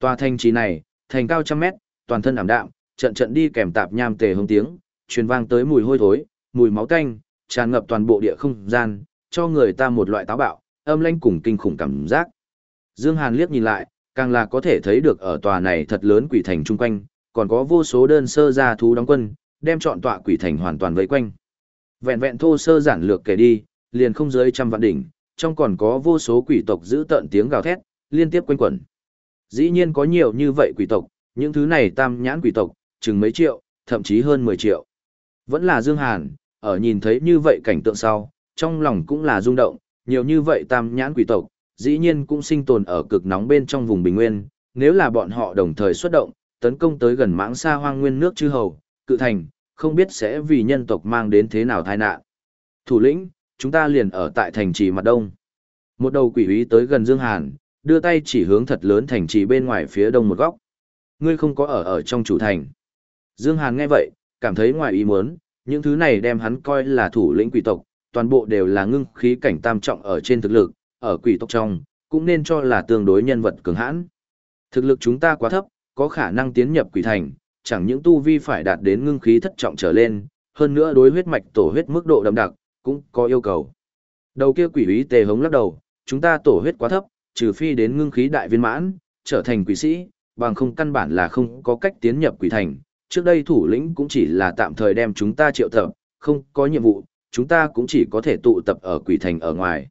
Tòa thành trì này, thành cao trăm mét, toàn thân ảm đạm, trận trận đi kèm tạp nham tề hông tiếng, truyền vang tới mùi hôi thối, mùi máu tanh, tràn ngập toàn bộ địa không gian, cho người ta một loại táo bạo, âm lãnh cùng kinh khủng cảm giác. Dương Hàn liếc nhìn lại, càng là có thể thấy được ở tòa này thật lớn quỷ thành chung quanh, còn có vô số đơn sơ gia thú đóng quân, đem trọn tọa quỷ thành hoàn toàn vây quanh. Vẹn vẹn thô sơ giản lược kể đi, liền không dưới trăm vạn đỉnh, trong còn có vô số quỷ tộc giữ tận tiếng gào thét, liên tiếp quanh quẩn. Dĩ nhiên có nhiều như vậy quỷ tộc, những thứ này tam nhãn quỷ tộc, chừng mấy triệu, thậm chí hơn 10 triệu. Vẫn là Dương Hàn, ở nhìn thấy như vậy cảnh tượng sau, trong lòng cũng là rung động, nhiều như vậy tam nhãn quỷ tộc, dĩ nhiên cũng sinh tồn ở cực nóng bên trong vùng bình nguyên, nếu là bọn họ đồng thời xuất động, tấn công tới gần mãng xa hoang nguyên nước chư hầu, cự thành, không biết sẽ vì nhân tộc mang đến thế nào tai nạn. Thủ lĩnh, chúng ta liền ở tại thành trì mặt đông. Một đầu quỷ úy tới gần Dương Hàn, đưa tay chỉ hướng thật lớn thành trì bên ngoài phía đông một góc. Ngươi không có ở ở trong chủ thành. Dương Hàn nghe vậy, cảm thấy ngoài ý muốn, những thứ này đem hắn coi là thủ lĩnh quỷ tộc, toàn bộ đều là ngưng khí cảnh tam trọng ở trên thực lực, ở quỷ tộc trong, cũng nên cho là tương đối nhân vật cường hãn. Thực lực chúng ta quá thấp, có khả năng tiến nhập quỷ thành, chẳng những tu vi phải đạt đến ngưng khí thất trọng trở lên, hơn nữa đối huyết mạch tổ huyết mức độ đậm đặc, cũng có yêu cầu. Đầu kia quỷ úy tề hống lắc đầu, chúng ta tổ huyết quá thấp, trừ phi đến ngưng khí đại viên mãn, trở thành quỷ sĩ, bằng không căn bản là không có cách tiến nhập quỷ thành. Trước đây thủ lĩnh cũng chỉ là tạm thời đem chúng ta triệu tập, không có nhiệm vụ, chúng ta cũng chỉ có thể tụ tập ở quỷ thành ở ngoài.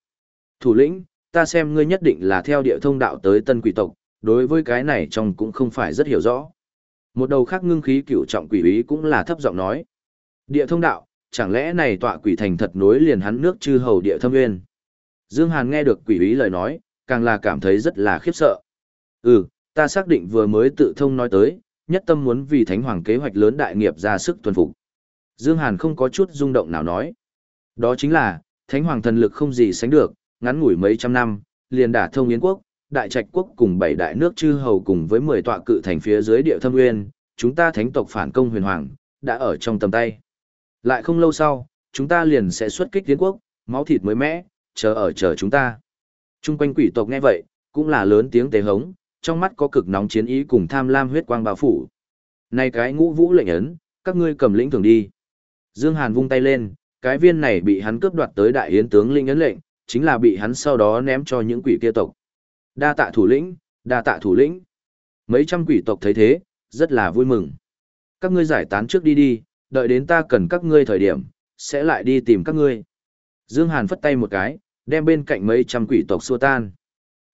Thủ lĩnh, ta xem ngươi nhất định là theo địa thông đạo tới tân quỷ tộc, đối với cái này trong cũng không phải rất hiểu rõ. Một đầu khác ngưng khí cửu trọng quỷ ý cũng là thấp giọng nói. Địa thông đạo, chẳng lẽ này tọa quỷ thành thật nối liền hắn nước chư hầu địa thâm nguyên. Dương Hàn nghe được quỷ ý lời nói, càng là cảm thấy rất là khiếp sợ. Ừ, ta xác định vừa mới tự thông nói tới, nhất tâm muốn vì thánh hoàng kế hoạch lớn đại nghiệp ra sức tuân phục. Dương Hàn không có chút rung động nào nói. Đó chính là, thánh hoàng thần lực không gì sánh được, ngắn ngủi mấy trăm năm, liền đả thông yến quốc, đại trạch quốc cùng bảy đại nước chư hầu cùng với mười tọa cự thành phía dưới địa thâm nguyên, chúng ta thánh tộc phản công huyền hoàng, đã ở trong tầm tay. Lại không lâu sau, chúng ta liền sẽ xuất kích Yến quốc, máu thịt mới mẽ, chờ ở chờ chúng ta. Trung quanh quỷ tộc nghe vậy, cũng là lớn tiếng tế hống, trong mắt có cực nóng chiến ý cùng tham lam huyết quang bao phủ. Này cái ngũ vũ lệnh ấn, các ngươi cầm lĩnh thường đi. Dương Hàn vung tay lên, cái viên này bị hắn cướp đoạt tới đại yến tướng linh ấn lệnh, chính là bị hắn sau đó ném cho những quỷ kia tộc. Đa tạ thủ lĩnh, đa tạ thủ lĩnh. Mấy trăm quỷ tộc thấy thế, rất là vui mừng. Các ngươi giải tán trước đi đi, đợi đến ta cần các ngươi thời điểm, sẽ lại đi tìm các ngươi. Dương Hàn phất tay một cái, đem bên cạnh mấy trăm quỷ tộc xua tan.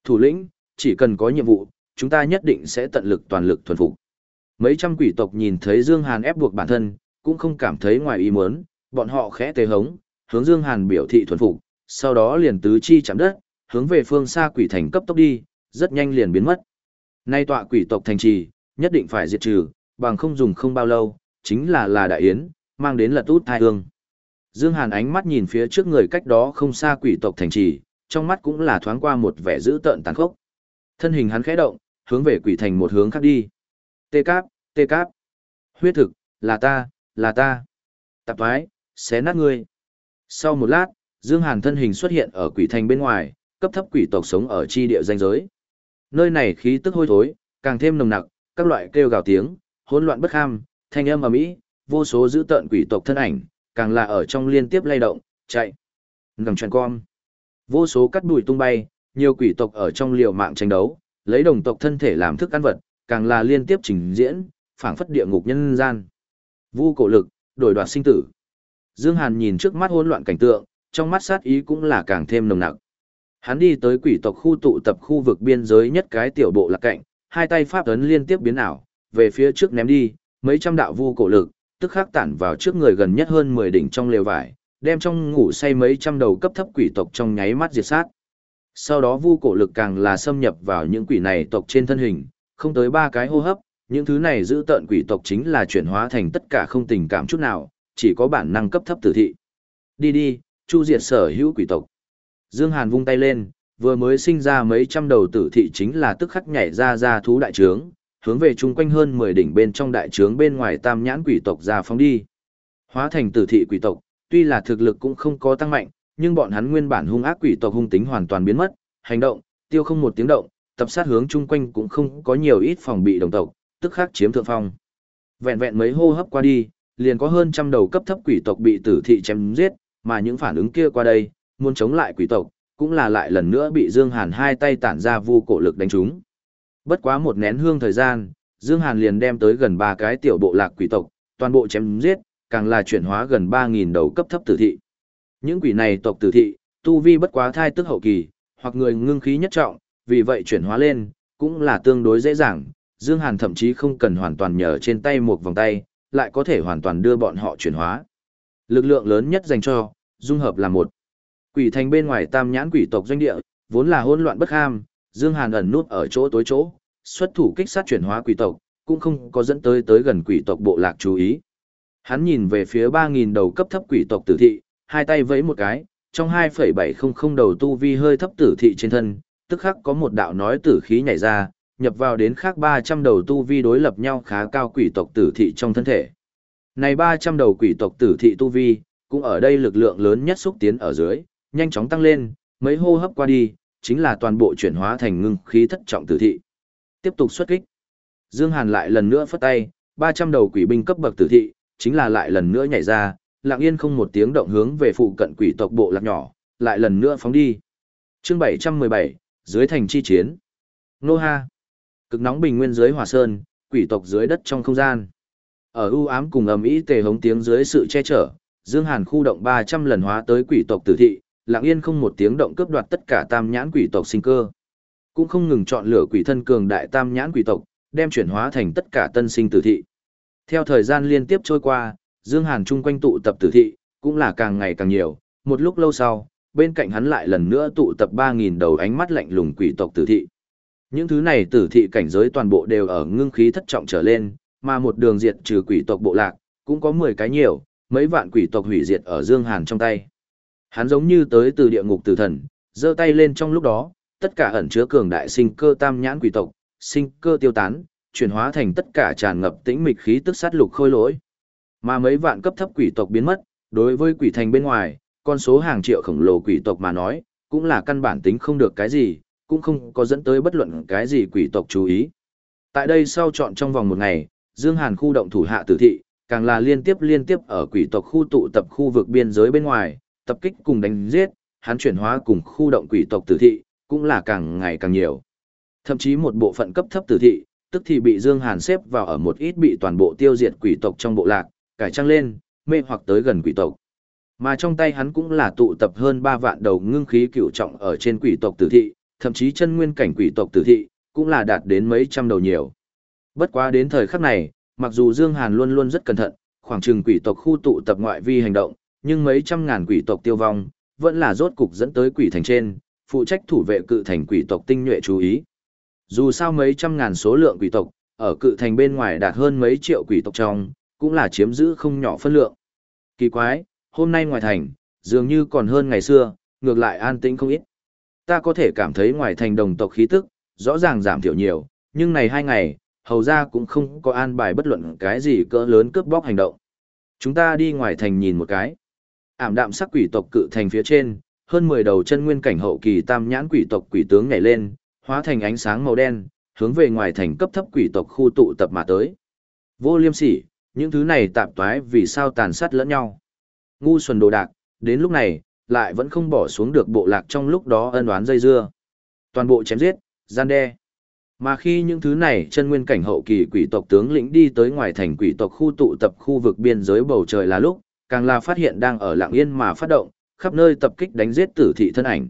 Thủ lĩnh, chỉ cần có nhiệm vụ, chúng ta nhất định sẽ tận lực toàn lực thuần phục. Mấy trăm quỷ tộc nhìn thấy Dương Hàn ép buộc bản thân, cũng không cảm thấy ngoài ý muốn, bọn họ khẽ tê hống, hướng Dương Hàn biểu thị thuần phục, sau đó liền tứ chi chạm đất, hướng về phương xa quỷ thành cấp tốc đi, rất nhanh liền biến mất. Nay tọa quỷ tộc thành trì, nhất định phải diệt trừ, bằng không dùng không bao lâu, chính là là đại yến, mang đến lật út thai hương. Dương Hàn ánh mắt nhìn phía trước người cách đó không xa quỷ tộc thành trì, trong mắt cũng là thoáng qua một vẻ dữ tợn tàn khốc. Thân hình hắn khẽ động, hướng về quỷ thành một hướng khác đi. Tê cáp, tê cáp. Huyết thực, là ta, là ta. Tạp thoái, xé nát ngươi. Sau một lát, Dương Hàn thân hình xuất hiện ở quỷ thành bên ngoài, cấp thấp quỷ tộc sống ở chi địa danh giới. Nơi này khí tức hôi thối, càng thêm nồng nặc, các loại kêu gào tiếng, hỗn loạn bất ham, thanh âm ầm ĩ, vô số dữ tợn quỷ tộc thân ảnh, càng là ở trong liên tiếp lay động, chạy. Ngầm tròn con. Vô số cắt đuổi tung bay, nhiều quỷ tộc ở trong liều mạng tranh đấu, lấy đồng tộc thân thể làm thức ăn vật, càng là liên tiếp trình diễn, phảng phất địa ngục nhân gian. Vu cổ lực, đổi đoạt sinh tử. Dương Hàn nhìn trước mắt hỗn loạn cảnh tượng, trong mắt sát ý cũng là càng thêm nồng nặc. Hắn đi tới quỷ tộc khu tụ tập khu vực biên giới nhất cái tiểu bộ lạc cạnh, hai tay pháp ấn liên tiếp biến ảo, về phía trước ném đi, mấy trăm đạo vu cổ lực, tức khắc tản vào trước người gần nhất hơn 10 đỉnh trong lều vải, đem trong ngủ say mấy trăm đầu cấp thấp quỷ tộc trong nháy mắt diệt sát. Sau đó vu cổ lực càng là xâm nhập vào những quỷ này tộc trên thân hình, không tới ba cái hô hấp, những thứ này giữ tận quỷ tộc chính là chuyển hóa thành tất cả không tình cảm chút nào, chỉ có bản năng cấp thấp tử thị. Đi đi, chu diệt sở hữu quỷ tộc. Dương Hàn vung tay lên, vừa mới sinh ra mấy trăm đầu tử thị chính là tức khắc nhảy ra ra thú đại trướng, hướng về chung quanh hơn 10 đỉnh bên trong đại trướng bên ngoài tam nhãn quỷ tộc ra phóng đi. Hóa thành tử thị quỷ tộc, tuy là thực lực cũng không có tăng mạnh, nhưng bọn hắn nguyên bản hung ác quỷ tộc hung tính hoàn toàn biến mất, hành động, tiêu không một tiếng động, tập sát hướng chung quanh cũng không có nhiều ít phòng bị đồng tộc, tức khắc chiếm thượng phong. Vẹn vẹn mấy hô hấp qua đi, liền có hơn trăm đầu cấp thấp quỷ tộc bị tử thị chém giết, mà những phản ứng kia qua đây, muốn chống lại quỷ tộc, cũng là lại lần nữa bị Dương Hàn hai tay tản ra vu cổ lực đánh trúng. Bất quá một nén hương thời gian, Dương Hàn liền đem tới gần ba cái tiểu bộ lạc quỷ tộc, toàn bộ chém giết, càng là chuyển hóa gần 3000 đầu cấp thấp tử thị. Những quỷ này tộc tử thị, tu vi bất quá thai tức hậu kỳ, hoặc người ngưng khí nhất trọng, vì vậy chuyển hóa lên, cũng là tương đối dễ dàng. Dương Hàn thậm chí không cần hoàn toàn nhờ trên tay một vòng tay, lại có thể hoàn toàn đưa bọn họ chuyển hóa. Lực lượng lớn nhất dành cho, dung hợp là một. Quỷ thành bên ngoài tam nhãn quỷ tộc doanh địa, vốn là hỗn loạn bất ham, Dương Hàn ẩn nút ở chỗ tối chỗ, xuất thủ kích sát chuyển hóa quỷ tộc, cũng không có dẫn tới tới gần quỷ tộc bộ lạc chú ý. Hắn nhìn về phía 3.000 đầu cấp thấp quỷ tộc tử thị, hai tay vẫy một cái, trong 2,700 đầu tu vi hơi thấp tử thị trên thân, tức khắc có một đạo nói tử khí nhảy ra, nhập vào đến khác 300 đầu tu vi đối lập nhau khá cao quỷ tộc tử thị trong thân thể. Này 300 đầu quỷ tộc tử thị tu vi, cũng ở đây lực lượng lớn nhất xúc tiến ở dưới, nhanh chóng tăng lên, mấy hô hấp qua đi, chính là toàn bộ chuyển hóa thành ngưng khí thất trọng tử thị. Tiếp tục xuất kích. Dương Hàn lại lần nữa phất tay, 300 đầu quỷ binh cấp bậc tử thị, chính là lại lần nữa nhảy ra, lặng yên không một tiếng động hướng về phụ cận quỷ tộc bộ lạc nhỏ, lại lần nữa phóng đi. Chương 717, dưới thành chi chiến. Nô Ha. Cực nóng bình nguyên dưới hỏa sơn, quỷ tộc dưới đất trong không gian. Ở u ám cùng ầm ĩ tề hống tiếng dưới sự che chở, Dương Hàn khu động 300 lần hóa tới quỷ tộc tử thị, lặng yên không một tiếng động cướp đoạt tất cả tam nhãn quỷ tộc sinh cơ. Cũng không ngừng chọn lựa quỷ thân cường đại tam nhãn quỷ tộc, đem chuyển hóa thành tất cả tân sinh tử thị. Theo thời gian liên tiếp trôi qua, Dương Hàn chung quanh tụ tập tử thị, cũng là càng ngày càng nhiều, một lúc lâu sau, bên cạnh hắn lại lần nữa tụ tập 3.000 đầu ánh mắt lạnh lùng quỷ tộc tử thị. Những thứ này tử thị cảnh giới toàn bộ đều ở ngưng khí thất trọng trở lên, mà một đường diệt trừ quỷ tộc bộ lạc, cũng có 10 cái nhiều, mấy vạn quỷ tộc hủy diệt ở Dương Hàn trong tay. Hắn giống như tới từ địa ngục tử thần, giơ tay lên trong lúc đó, tất cả ẩn chứa cường đại sinh cơ tam nhãn quỷ tộc, sinh cơ tiêu tán, chuyển hóa thành tất cả tràn ngập tĩnh mịch khí tức sát lục khôi lỗi. Mà mấy vạn cấp thấp quỷ tộc biến mất, đối với quỷ thành bên ngoài, con số hàng triệu khổng lồ quỷ tộc mà nói, cũng là căn bản tính không được cái gì, cũng không có dẫn tới bất luận cái gì quỷ tộc chú ý. Tại đây sau chọn trong vòng một ngày, Dương Hàn khu động thủ hạ tử thị, càng là liên tiếp liên tiếp ở quỷ tộc khu tụ tập khu vực biên giới bên ngoài, tập kích cùng đánh giết, hắn chuyển hóa cùng khu động quỷ tộc tử thị, cũng là càng ngày càng nhiều. Thậm chí một bộ phận cấp thấp tử thị, tức thì bị Dương Hàn xếp vào ở một ít bị toàn bộ tiêu diệt quỷ tộc trong bộ lạc, cải trang lên, mê hoặc tới gần quỷ tộc. Mà trong tay hắn cũng là tụ tập hơn 3 vạn đầu ngưng khí cựu trọng ở trên quỷ tộc tử thị, thậm chí chân nguyên cảnh quỷ tộc tử thị, cũng là đạt đến mấy trăm đầu nhiều. Bất quá đến thời khắc này, mặc dù Dương Hàn luôn luôn rất cẩn thận, khoảng chừng quỷ tộc khu tụ tập ngoại vi hành động, nhưng mấy trăm ngàn quỷ tộc tiêu vong, vẫn là rốt cục dẫn tới quỷ thành trên, phụ trách thủ vệ cự thành quỷ tộc tinh nhuệ chú ý. Dù sao mấy trăm ngàn số lượng quỷ tộc, ở cự thành bên ngoài đạt hơn mấy triệu quỷ tộc trong, cũng là chiếm giữ không nhỏ phân lượng. Kỳ quái, hôm nay ngoài thành, dường như còn hơn ngày xưa, ngược lại an tĩnh không ít. Ta có thể cảm thấy ngoài thành đồng tộc khí tức, rõ ràng giảm thiểu nhiều, nhưng này hai ngày, hầu ra cũng không có an bài bất luận cái gì cỡ lớn cướp bóc hành động. Chúng ta đi ngoài thành nhìn một cái. Ảm đạm sắc quỷ tộc cự thành phía trên, hơn 10 đầu chân nguyên cảnh hậu kỳ tam nhãn quỷ tộc quỷ tướng nhảy lên, hóa thành ánh sáng màu đen, hướng về ngoài thành cấp thấp quỷ tộc khu tụ tập mà tới. Vô liêm sỉ, những thứ này tạp toái vì sao tàn sát lẫn nhau. Ngu xuẩn đồ đạc, đến lúc này, lại vẫn không bỏ xuống được bộ lạc trong lúc đó ân oán dây dưa. Toàn bộ chém giết, gian đe. Mà khi những thứ này chân nguyên cảnh hậu kỳ quỷ tộc tướng lĩnh đi tới ngoài thành quỷ tộc khu tụ tập khu vực biên giới bầu trời là lúc, càng là phát hiện đang ở lạng yên mà phát động, khắp nơi tập kích đánh giết tử thị thân ảnh.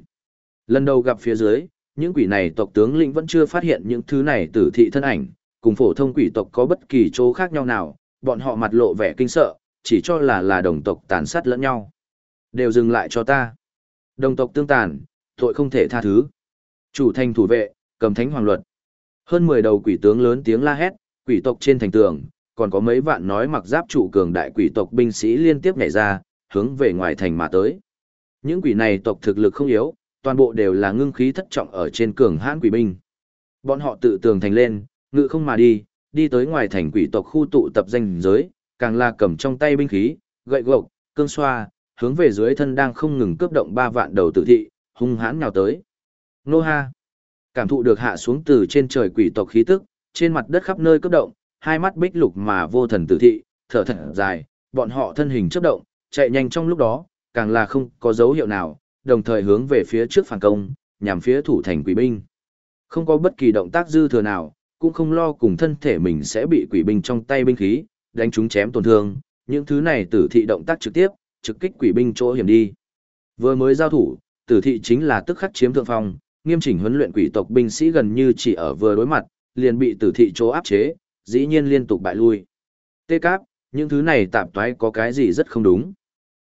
Lần đầu gặp phía dưới, những quỷ này tộc tướng lĩnh vẫn chưa phát hiện những thứ này tử thị thân ảnh, cùng phổ thông quỷ tộc có bất kỳ chỗ khác nhau nào, bọn họ mặt lộ vẻ kinh sợ, chỉ cho là là đồng tộc tàn sát lẫn nhau. Đều dừng lại cho ta. Đồng tộc tương tàn, tội không thể tha thứ. Chủ thành thủ vệ, cầm thánh hoàng luật. Hơn 10 đầu quỷ tướng lớn tiếng la hét, quỷ tộc trên thành tường, còn có mấy vạn nói mặc giáp trụ cường đại quỷ tộc binh sĩ liên tiếp nhảy ra, hướng về ngoài thành mà tới. Những quỷ này tộc thực lực không yếu, toàn bộ đều là ngưng khí thất trọng ở trên cường hãn quỷ binh. Bọn họ tự tường thành lên, ngự không mà đi, đi tới ngoài thành quỷ tộc khu tụ tập danh giới, càng là cầm trong tay binh khí, gậy gộc, cương xoa, hướng về dưới thân đang không ngừng cướp động ba vạn đầu tử thị, hung hãn nhào tới. Nô ha! Cảm thụ được hạ xuống từ trên trời quỷ tộc khí tức, trên mặt đất khắp nơi cấp động, hai mắt bích lục mà vô thần tử thị, thở thật dài, bọn họ thân hình chớp động, chạy nhanh trong lúc đó, càng là không có dấu hiệu nào, đồng thời hướng về phía trước phản công, nhằm phía thủ thành quỷ binh. Không có bất kỳ động tác dư thừa nào, cũng không lo cùng thân thể mình sẽ bị quỷ binh trong tay binh khí, đánh chúng chém tổn thương, những thứ này tử thị động tác trực tiếp, trực kích quỷ binh chỗ hiểm đi. Vừa mới giao thủ, tử thị chính là tức khắc chiếm thượng phong, nghiêm chỉnh huấn luyện quỷ tộc binh sĩ gần như chỉ ở vừa đối mặt, liền bị tử thị chỗ áp chế, dĩ nhiên liên tục bại lui. Tê cáp, những thứ này tạp toái có cái gì rất không đúng.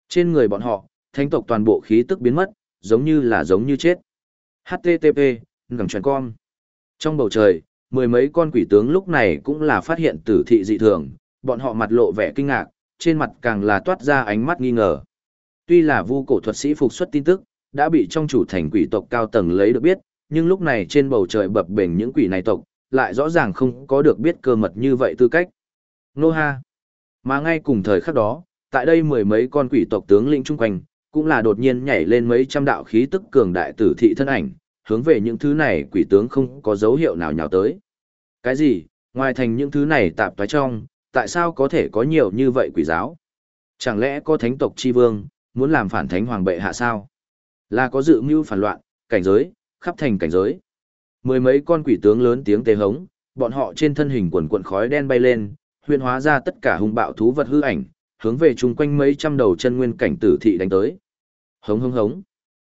Trên người bọn họ, thánh tộc toàn bộ khí tức biến mất, giống như là giống như chết. HTTP, ngẳng chuẩn con. Trong bầu trời, mười mấy con quỷ tướng lúc này cũng là phát hiện tử thị dị thường, bọn họ mặt lộ vẻ kinh ngạc, trên mặt càng là toát ra ánh mắt nghi ngờ. Tuy là vu cổ thuật sĩ phục xuất tin tức, đã bị trong chủ thành quỷ tộc cao tầng lấy được biết, nhưng lúc này trên bầu trời bập bềnh những quỷ này tộc, lại rõ ràng không có được biết cơ mật như vậy tư cách. Nô ha! Mà ngay cùng thời khắc đó, tại đây mười mấy con quỷ tộc tướng lĩnh chung quanh, cũng là đột nhiên nhảy lên mấy trăm đạo khí tức cường đại tử thị thân ảnh, hướng về những thứ này quỷ tướng không có dấu hiệu nào nhào tới. Cái gì, ngoài thành những thứ này tạp toái trong, tại sao có thể có nhiều như vậy quỷ giáo? Chẳng lẽ có thánh tộc chi vương, muốn làm phản thánh hoàng bệ hạ sao? Là có dự mưu phản loạn, cảnh giới, khắp thành cảnh giới. Mười mấy con quỷ tướng lớn tiếng tê hống, bọn họ trên thân hình quần quần khói đen bay lên, huyền hóa ra tất cả hung bạo thú vật hư ảnh, hướng về chung quanh mấy trăm đầu chân nguyên cảnh tử thị đánh tới. Hống hống hống.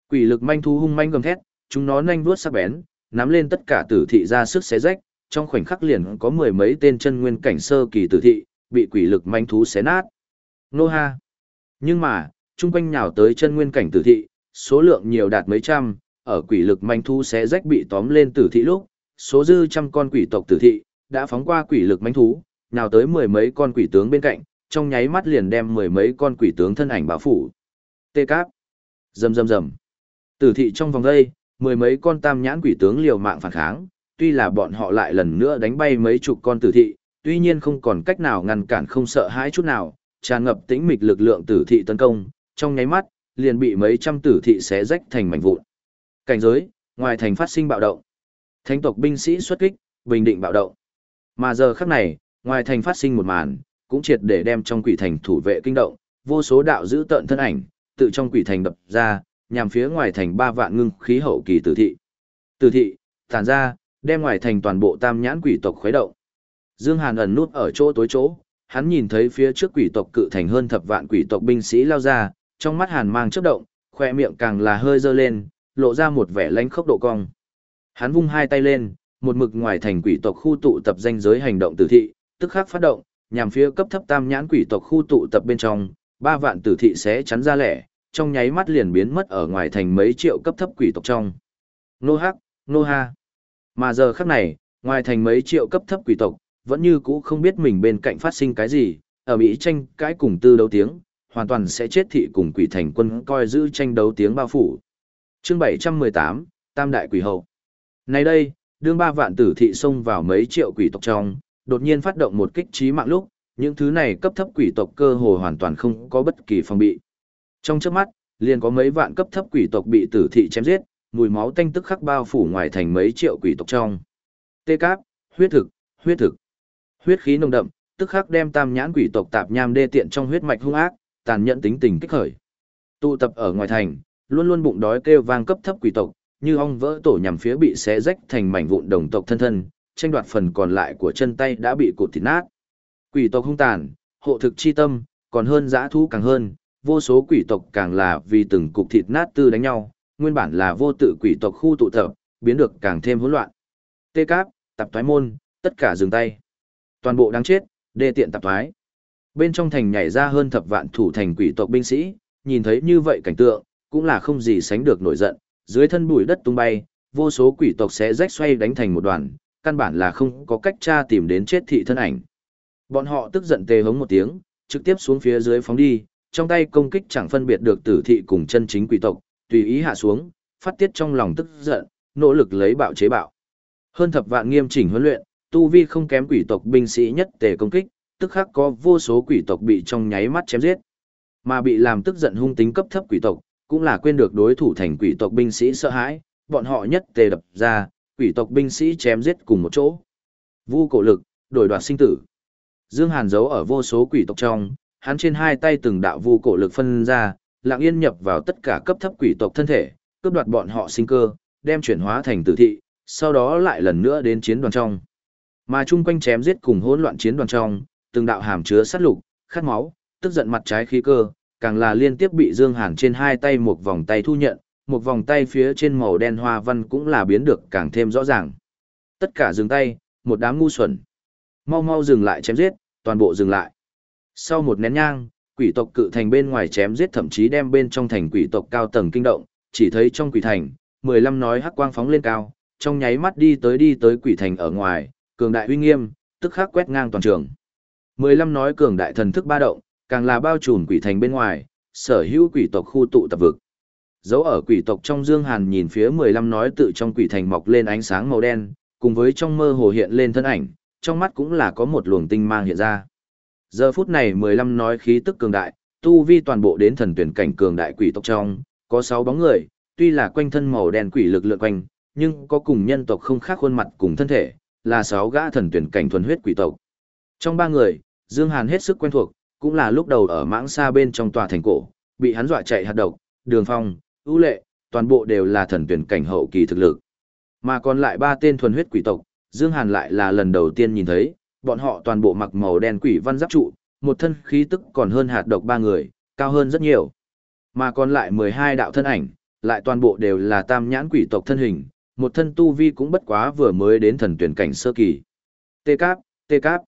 Quỷ lực manh thú hung manh gầm thét, chúng nó nhanh vuốt sắc bén, nắm lên tất cả tử thị ra sức xé rách, trong khoảnh khắc liền có mười mấy tên chân nguyên cảnh sơ kỳ tử thị, bị quỷ lực manh thú xé nát. Nô ha. Nhưng mà, chung quanh nhào tới chân nguyên cảnh tử thị, số lượng nhiều đạt mấy trăm, ở quỷ lực manh thú xé rách bị tóm lên tử thị lúc, số dư trăm con quỷ tộc tử thị, đã phóng qua quỷ lực manh thú, nào tới mười mấy con quỷ tướng bên cạnh, trong nháy mắt liền đem mười mấy con quỷ tướng thân ảnh bao phủ. Tê cáp. Rầm rầm rầm. Tử thị trong vòng đây, mười mấy con tam nhãn quỷ tướng liều mạng phản kháng, tuy là bọn họ lại lần nữa đánh bay mấy chục con tử thị, tuy nhiên không còn cách nào ngăn cản không sợ hãi chút nào, tràn ngập tĩnh mịch lực lượng tử thị tấn công, trong nháy mắt, liền bị mấy trăm tử thị xé rách thành mảnh vụn. Cảnh giới, ngoài thành phát sinh bạo động. Thánh tộc binh sĩ xuất kích, bình định bạo động. Mà giờ khắc này, ngoài thành phát sinh một màn, cũng triệt để đem trong quỷ thành thủ vệ kinh động, vô số đạo giữ tận thân ảnh, tự trong quỷ thành đập ra, nhằm phía ngoài thành ba vạn ngưng khí hậu kỳ tử thị. Tử thị, tản ra, đem ngoài thành toàn bộ tam nhãn quỷ tộc khuấy động. Dương Hàn ẩn nút ở chỗ tối chỗ, hắn nhìn thấy phía trước quỷ tộc cự thành hơn thập vạn quỷ tộc binh sĩ lao ra, trong mắt hàn mang chớp động, khoe miệng càng là hơi dơ lên, lộ ra một vẻ lánh khốc độ cong. Hắn vung hai tay lên, một mực ngoài thành quỷ tộc khu tụ tập danh giới hành động tử thị, tức khắc phát động, nhằm phía cấp thấp tam nhãn quỷ tộc khu tụ tập bên trong, ba vạn tử thị sẽ chắn ra lẻ, trong nháy mắt liền biến mất ở ngoài thành mấy triệu cấp thấp quỷ tộc trong. Nô hắc, nô ha. Mà giờ khắc này, ngoài thành mấy triệu cấp thấp quỷ tộc, vẫn như cũ không biết mình bên cạnh phát sinh cái gì, ở Mỹ tranh cãi cùng tư đấu tiếng, hoàn toàn sẽ chết thị cùng quỷ thành quân coi giữ tranh đấu tiếng bao phủ. Chương 718, Tam Đại Quỷ Hậu. Nay đây, đương ba vạn tử thị xông vào mấy triệu quỷ tộc trong, đột nhiên phát động một kích trí mạng lúc, những thứ này cấp thấp quỷ tộc cơ hồ hoàn toàn không có bất kỳ phòng bị. Trong chớp mắt, liền có mấy vạn cấp thấp quỷ tộc bị tử thị chém giết, mùi máu tanh tức khắc bao phủ ngoài thành mấy triệu quỷ tộc trong. Tê cáp, huyết thực, huyết thực. Huyết khí nồng đậm, tức khắc đem tam nhãn quỷ tộc tạp nham đê tiện trong huyết mạch hung ác, tàn nhẫn tính tình kích khởi. Tụ tập ở ngoài thành, luôn luôn bụng đói kêu vang cấp thấp quỷ tộc, như ong vỡ tổ nhằm phía bị xé rách thành mảnh vụn đồng tộc thân thân, tranh đoạt phần còn lại của chân tay đã bị cụt thịt nát. Quỷ tộc hung tàn, hộ thực chi tâm, còn hơn dã thú càng hơn, vô số quỷ tộc càng là vì từng cục thịt nát tư đánh nhau, nguyên bản là vô tự quỷ tộc khu tụ tập, biến được càng thêm hỗn loạn. Tê cáp, tập thoái môn, tất cả dừng tay. Toàn bộ đáng chết, đê tiện tập thoái. Bên trong thành nhảy ra hơn thập vạn thủ thành quỷ tộc binh sĩ, nhìn thấy như vậy cảnh tượng, cũng là không gì sánh được nổi giận, dưới thân bụi đất tung bay, vô số quỷ tộc sẽ rách xoay đánh thành một đoàn, căn bản là không có cách tra tìm đến chết thị thân ảnh. Bọn họ tức giận tê hống một tiếng, trực tiếp xuống phía dưới phóng đi, trong tay công kích chẳng phân biệt được tử thị cùng chân chính quỷ tộc, tùy ý hạ xuống, phát tiết trong lòng tức giận, nỗ lực lấy bạo chế bạo. Hơn thập vạn nghiêm chỉnh huấn luyện, tu vi không kém quỷ tộc binh sĩ nhất tề công kích, tức khắc có vô số quỷ tộc bị trong nháy mắt chém giết. Mà bị làm tức giận hung tính cấp thấp quỷ tộc, cũng là quên được đối thủ thành quỷ tộc binh sĩ sợ hãi, bọn họ nhất tề đập ra, quỷ tộc binh sĩ chém giết cùng một chỗ. Vu cổ lực, đổi đoạt sinh tử. Dương Hàn giấu ở vô số quỷ tộc trong, hắn trên hai tay từng đạo vu cổ lực phân ra, lặng yên nhập vào tất cả cấp thấp quỷ tộc thân thể, cướp đoạt bọn họ sinh cơ, đem chuyển hóa thành tử thị, sau đó lại lần nữa đến chiến đoàn trong. Mà chung quanh chém giết cùng hỗn loạn chiến đoàn trong, từng đạo hàm chứa sát lục, khát máu, tức giận mặt trái khí cơ, càng là liên tiếp bị Dương Hàn trên hai tay một vòng tay thu nhận, một vòng tay phía trên màu đen hoa văn cũng là biến được càng thêm rõ ràng. Tất cả dừng tay, một đám ngu xuẩn. Mau mau dừng lại chém giết, toàn bộ dừng lại. Sau một nén nhang, quỷ tộc cự thành bên ngoài chém giết thậm chí đem bên trong thành quỷ tộc cao tầng kinh động, chỉ thấy trong quỷ thành, 15 nói hắc quang phóng lên cao, trong nháy mắt đi tới đi tới quỷ thành ở ngoài, cường đại uy nghiêm, tức khắc quét ngang toàn trường. 15 nói cường đại thần thức ba động, càng là bao trùm quỷ thành bên ngoài, sở hữu quỷ tộc khu tụ tập vực. Dấu ở quỷ tộc trong Dương Hàn nhìn phía 15 nói tự trong quỷ thành mọc lên ánh sáng màu đen, cùng với trong mơ hồ hiện lên thân ảnh, trong mắt cũng là có một luồng tinh mang hiện ra. Giờ phút này 15 nói khí tức cường đại, tu vi toàn bộ đến thần tuyển cảnh cường đại quỷ tộc trong, có 6 bóng người, tuy là quanh thân màu đen quỷ lực lượng quanh, nhưng có cùng nhân tộc không khác khuôn mặt cùng thân thể, là 6 gã thần tuyển cảnh thuần huyết quỷ tộc. Trong ba người, Dương Hàn hết sức quen thuộc, cũng là lúc đầu ở mãng xa bên trong tòa thành cổ, bị hắn dọa chạy hạt độc, đường phong, ưu lệ, toàn bộ đều là thần tuyển cảnh hậu kỳ thực lực. Mà còn lại ba tên thuần huyết quỷ tộc, Dương Hàn lại là lần đầu tiên nhìn thấy, bọn họ toàn bộ mặc màu đen quỷ văn giáp trụ, một thân khí tức còn hơn hạt độc ba người, cao hơn rất nhiều. Mà còn lại 12 đạo thân ảnh, lại toàn bộ đều là tam nhãn quỷ tộc thân hình, một thân tu vi cũng bất quá vừa mới đến thần tuyển cảnh sơ kỳ. Tê cáp, tê cáp.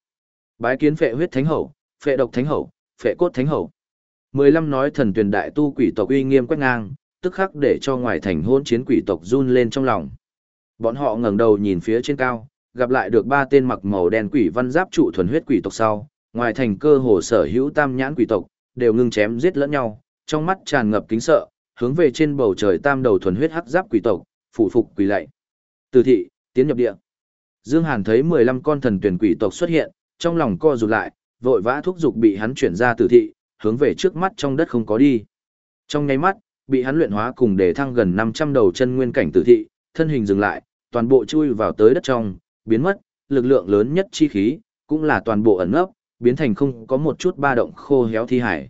Bái kiến phệ huyết thánh hậu, phệ độc thánh hậu, phệ cốt thánh hậu. 15 nói thần tuyển đại tu quỷ tộc uy nghiêm quét ngang, tức khắc để cho ngoài thành hôn chiến quỷ tộc run lên trong lòng. Bọn họ ngẩng đầu nhìn phía trên cao, gặp lại được ba tên mặc màu đen quỷ văn giáp trụ thuần huyết quỷ tộc sau, ngoài thành cơ hồ sở hữu tam nhãn quỷ tộc, đều ngưng chém giết lẫn nhau, trong mắt tràn ngập kính sợ, hướng về trên bầu trời tam đầu thuần huyết hắc giáp quỷ tộc, phụ phục quỳ lạy. Từ thị, tiến nhập địa. Dương Hàn thấy 15 con thần tuyển quỷ tộc xuất hiện, trong lòng co rụt lại, vội vã thúc giục bị hắn chuyển ra tử thị, hướng về trước mắt trong đất không có đi. Trong nháy mắt, bị hắn luyện hóa cùng để thăng gần 500 đầu chân nguyên cảnh tử thị, thân hình dừng lại, toàn bộ chui vào tới đất trong, biến mất, lực lượng lớn nhất chi khí, cũng là toàn bộ ẩn ấp, biến thành không có một chút ba động khô héo thi hải.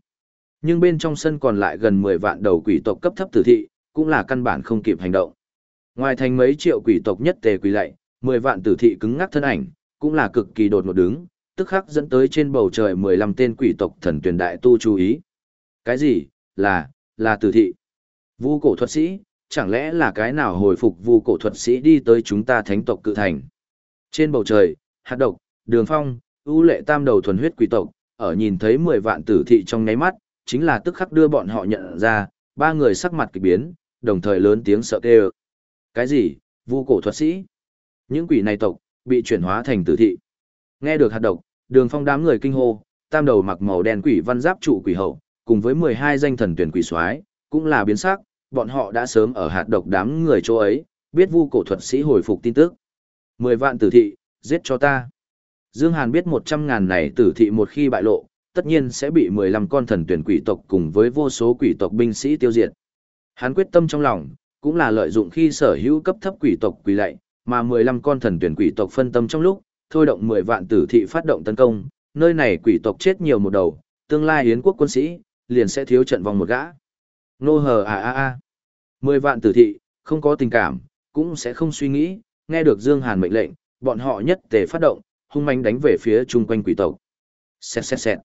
Nhưng bên trong sân còn lại gần 10 vạn đầu quỷ tộc cấp thấp tử thị, cũng là căn bản không kịp hành động. Ngoài thành mấy triệu quỷ tộc nhất tề quỷ lạy, 10 vạn tử thị cứng ngắc thân ảnh, cũng là cực kỳ đột ngột đứng, tức khắc dẫn tới trên bầu trời 15 tên quỷ tộc thần tuyển đại tu chú ý. Cái gì? Là, là tử thị. Vu cổ thuật sĩ, chẳng lẽ là cái nào hồi phục vu cổ thuật sĩ đi tới chúng ta thánh tộc cự thành. Trên bầu trời, hạt độc, đường phong, ưu lệ tam đầu thuần huyết quỷ tộc, ở nhìn thấy 10 vạn tử thị trong ngáy mắt, chính là tức khắc đưa bọn họ nhận ra, ba người sắc mặt kỳ biến, đồng thời lớn tiếng sợ kêu. Cái gì, vu cổ thuật sĩ? Những quỷ này tộc, bị chuyển hóa thành tử thị. Nghe được hạt độc, đường phong đám người kinh hô, tam đầu mặc màu đen quỷ văn giáp trụ quỷ hậu, cùng với 12 danh thần tuyển quỷ soái cũng là biến sắc, bọn họ đã sớm ở hạt độc đám người chỗ ấy, biết vu cổ thuật sĩ hồi phục tin tức. 10 vạn tử thị, giết cho ta. Dương Hàn biết 100 ngàn này tử thị một khi bại lộ, tất nhiên sẽ bị 15 con thần tuyển quỷ tộc cùng với vô số quỷ tộc binh sĩ tiêu diệt. Hắn quyết tâm trong lòng, cũng là lợi dụng khi sở hữu cấp thấp quỷ tộc quỷ lệ, mà 15 con thần tuyển quỷ tộc phân tâm trong lúc, thôi động 10 vạn tử thị phát động tấn công, nơi này quỷ tộc chết nhiều một đầu, tương lai hiến quốc quân sĩ, liền sẽ thiếu trận vòng một gã. Nô hờ à à à. 10 vạn tử thị, không có tình cảm, cũng sẽ không suy nghĩ, nghe được Dương Hàn mệnh lệnh, bọn họ nhất tề phát động, hung mãnh đánh về phía chung quanh quỷ tộc. Xẹt xẹt xẹt.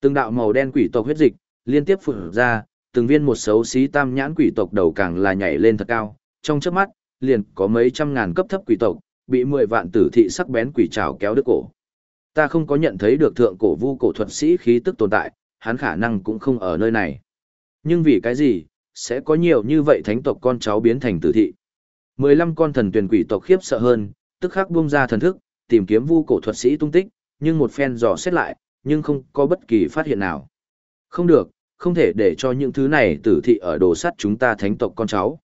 Từng đạo màu đen quỷ tộc huyết dịch, liên tiếp phun ra, từng viên một xấu xí tam nhãn quỷ tộc đầu càng là nhảy lên thật cao, trong chớp mắt, liền có mấy trăm ngàn cấp thấp quỷ tộc, bị 10 vạn tử thị sắc bén quỷ trảo kéo đứt cổ. Ta không có nhận thấy được thượng cổ vu cổ thuật sĩ khí tức tồn tại, hắn khả năng cũng không ở nơi này. Nhưng vì cái gì, sẽ có nhiều như vậy thánh tộc con cháu biến thành tử thị. 15 con thần tuyển quỷ tộc khiếp sợ hơn, tức khắc buông ra thần thức, tìm kiếm vu cổ thuật sĩ tung tích, nhưng một phen dò xét lại, nhưng không có bất kỳ phát hiện nào. Không được, không thể để cho những thứ này tử thị ở đồ sắt chúng ta thánh tộc con cháu.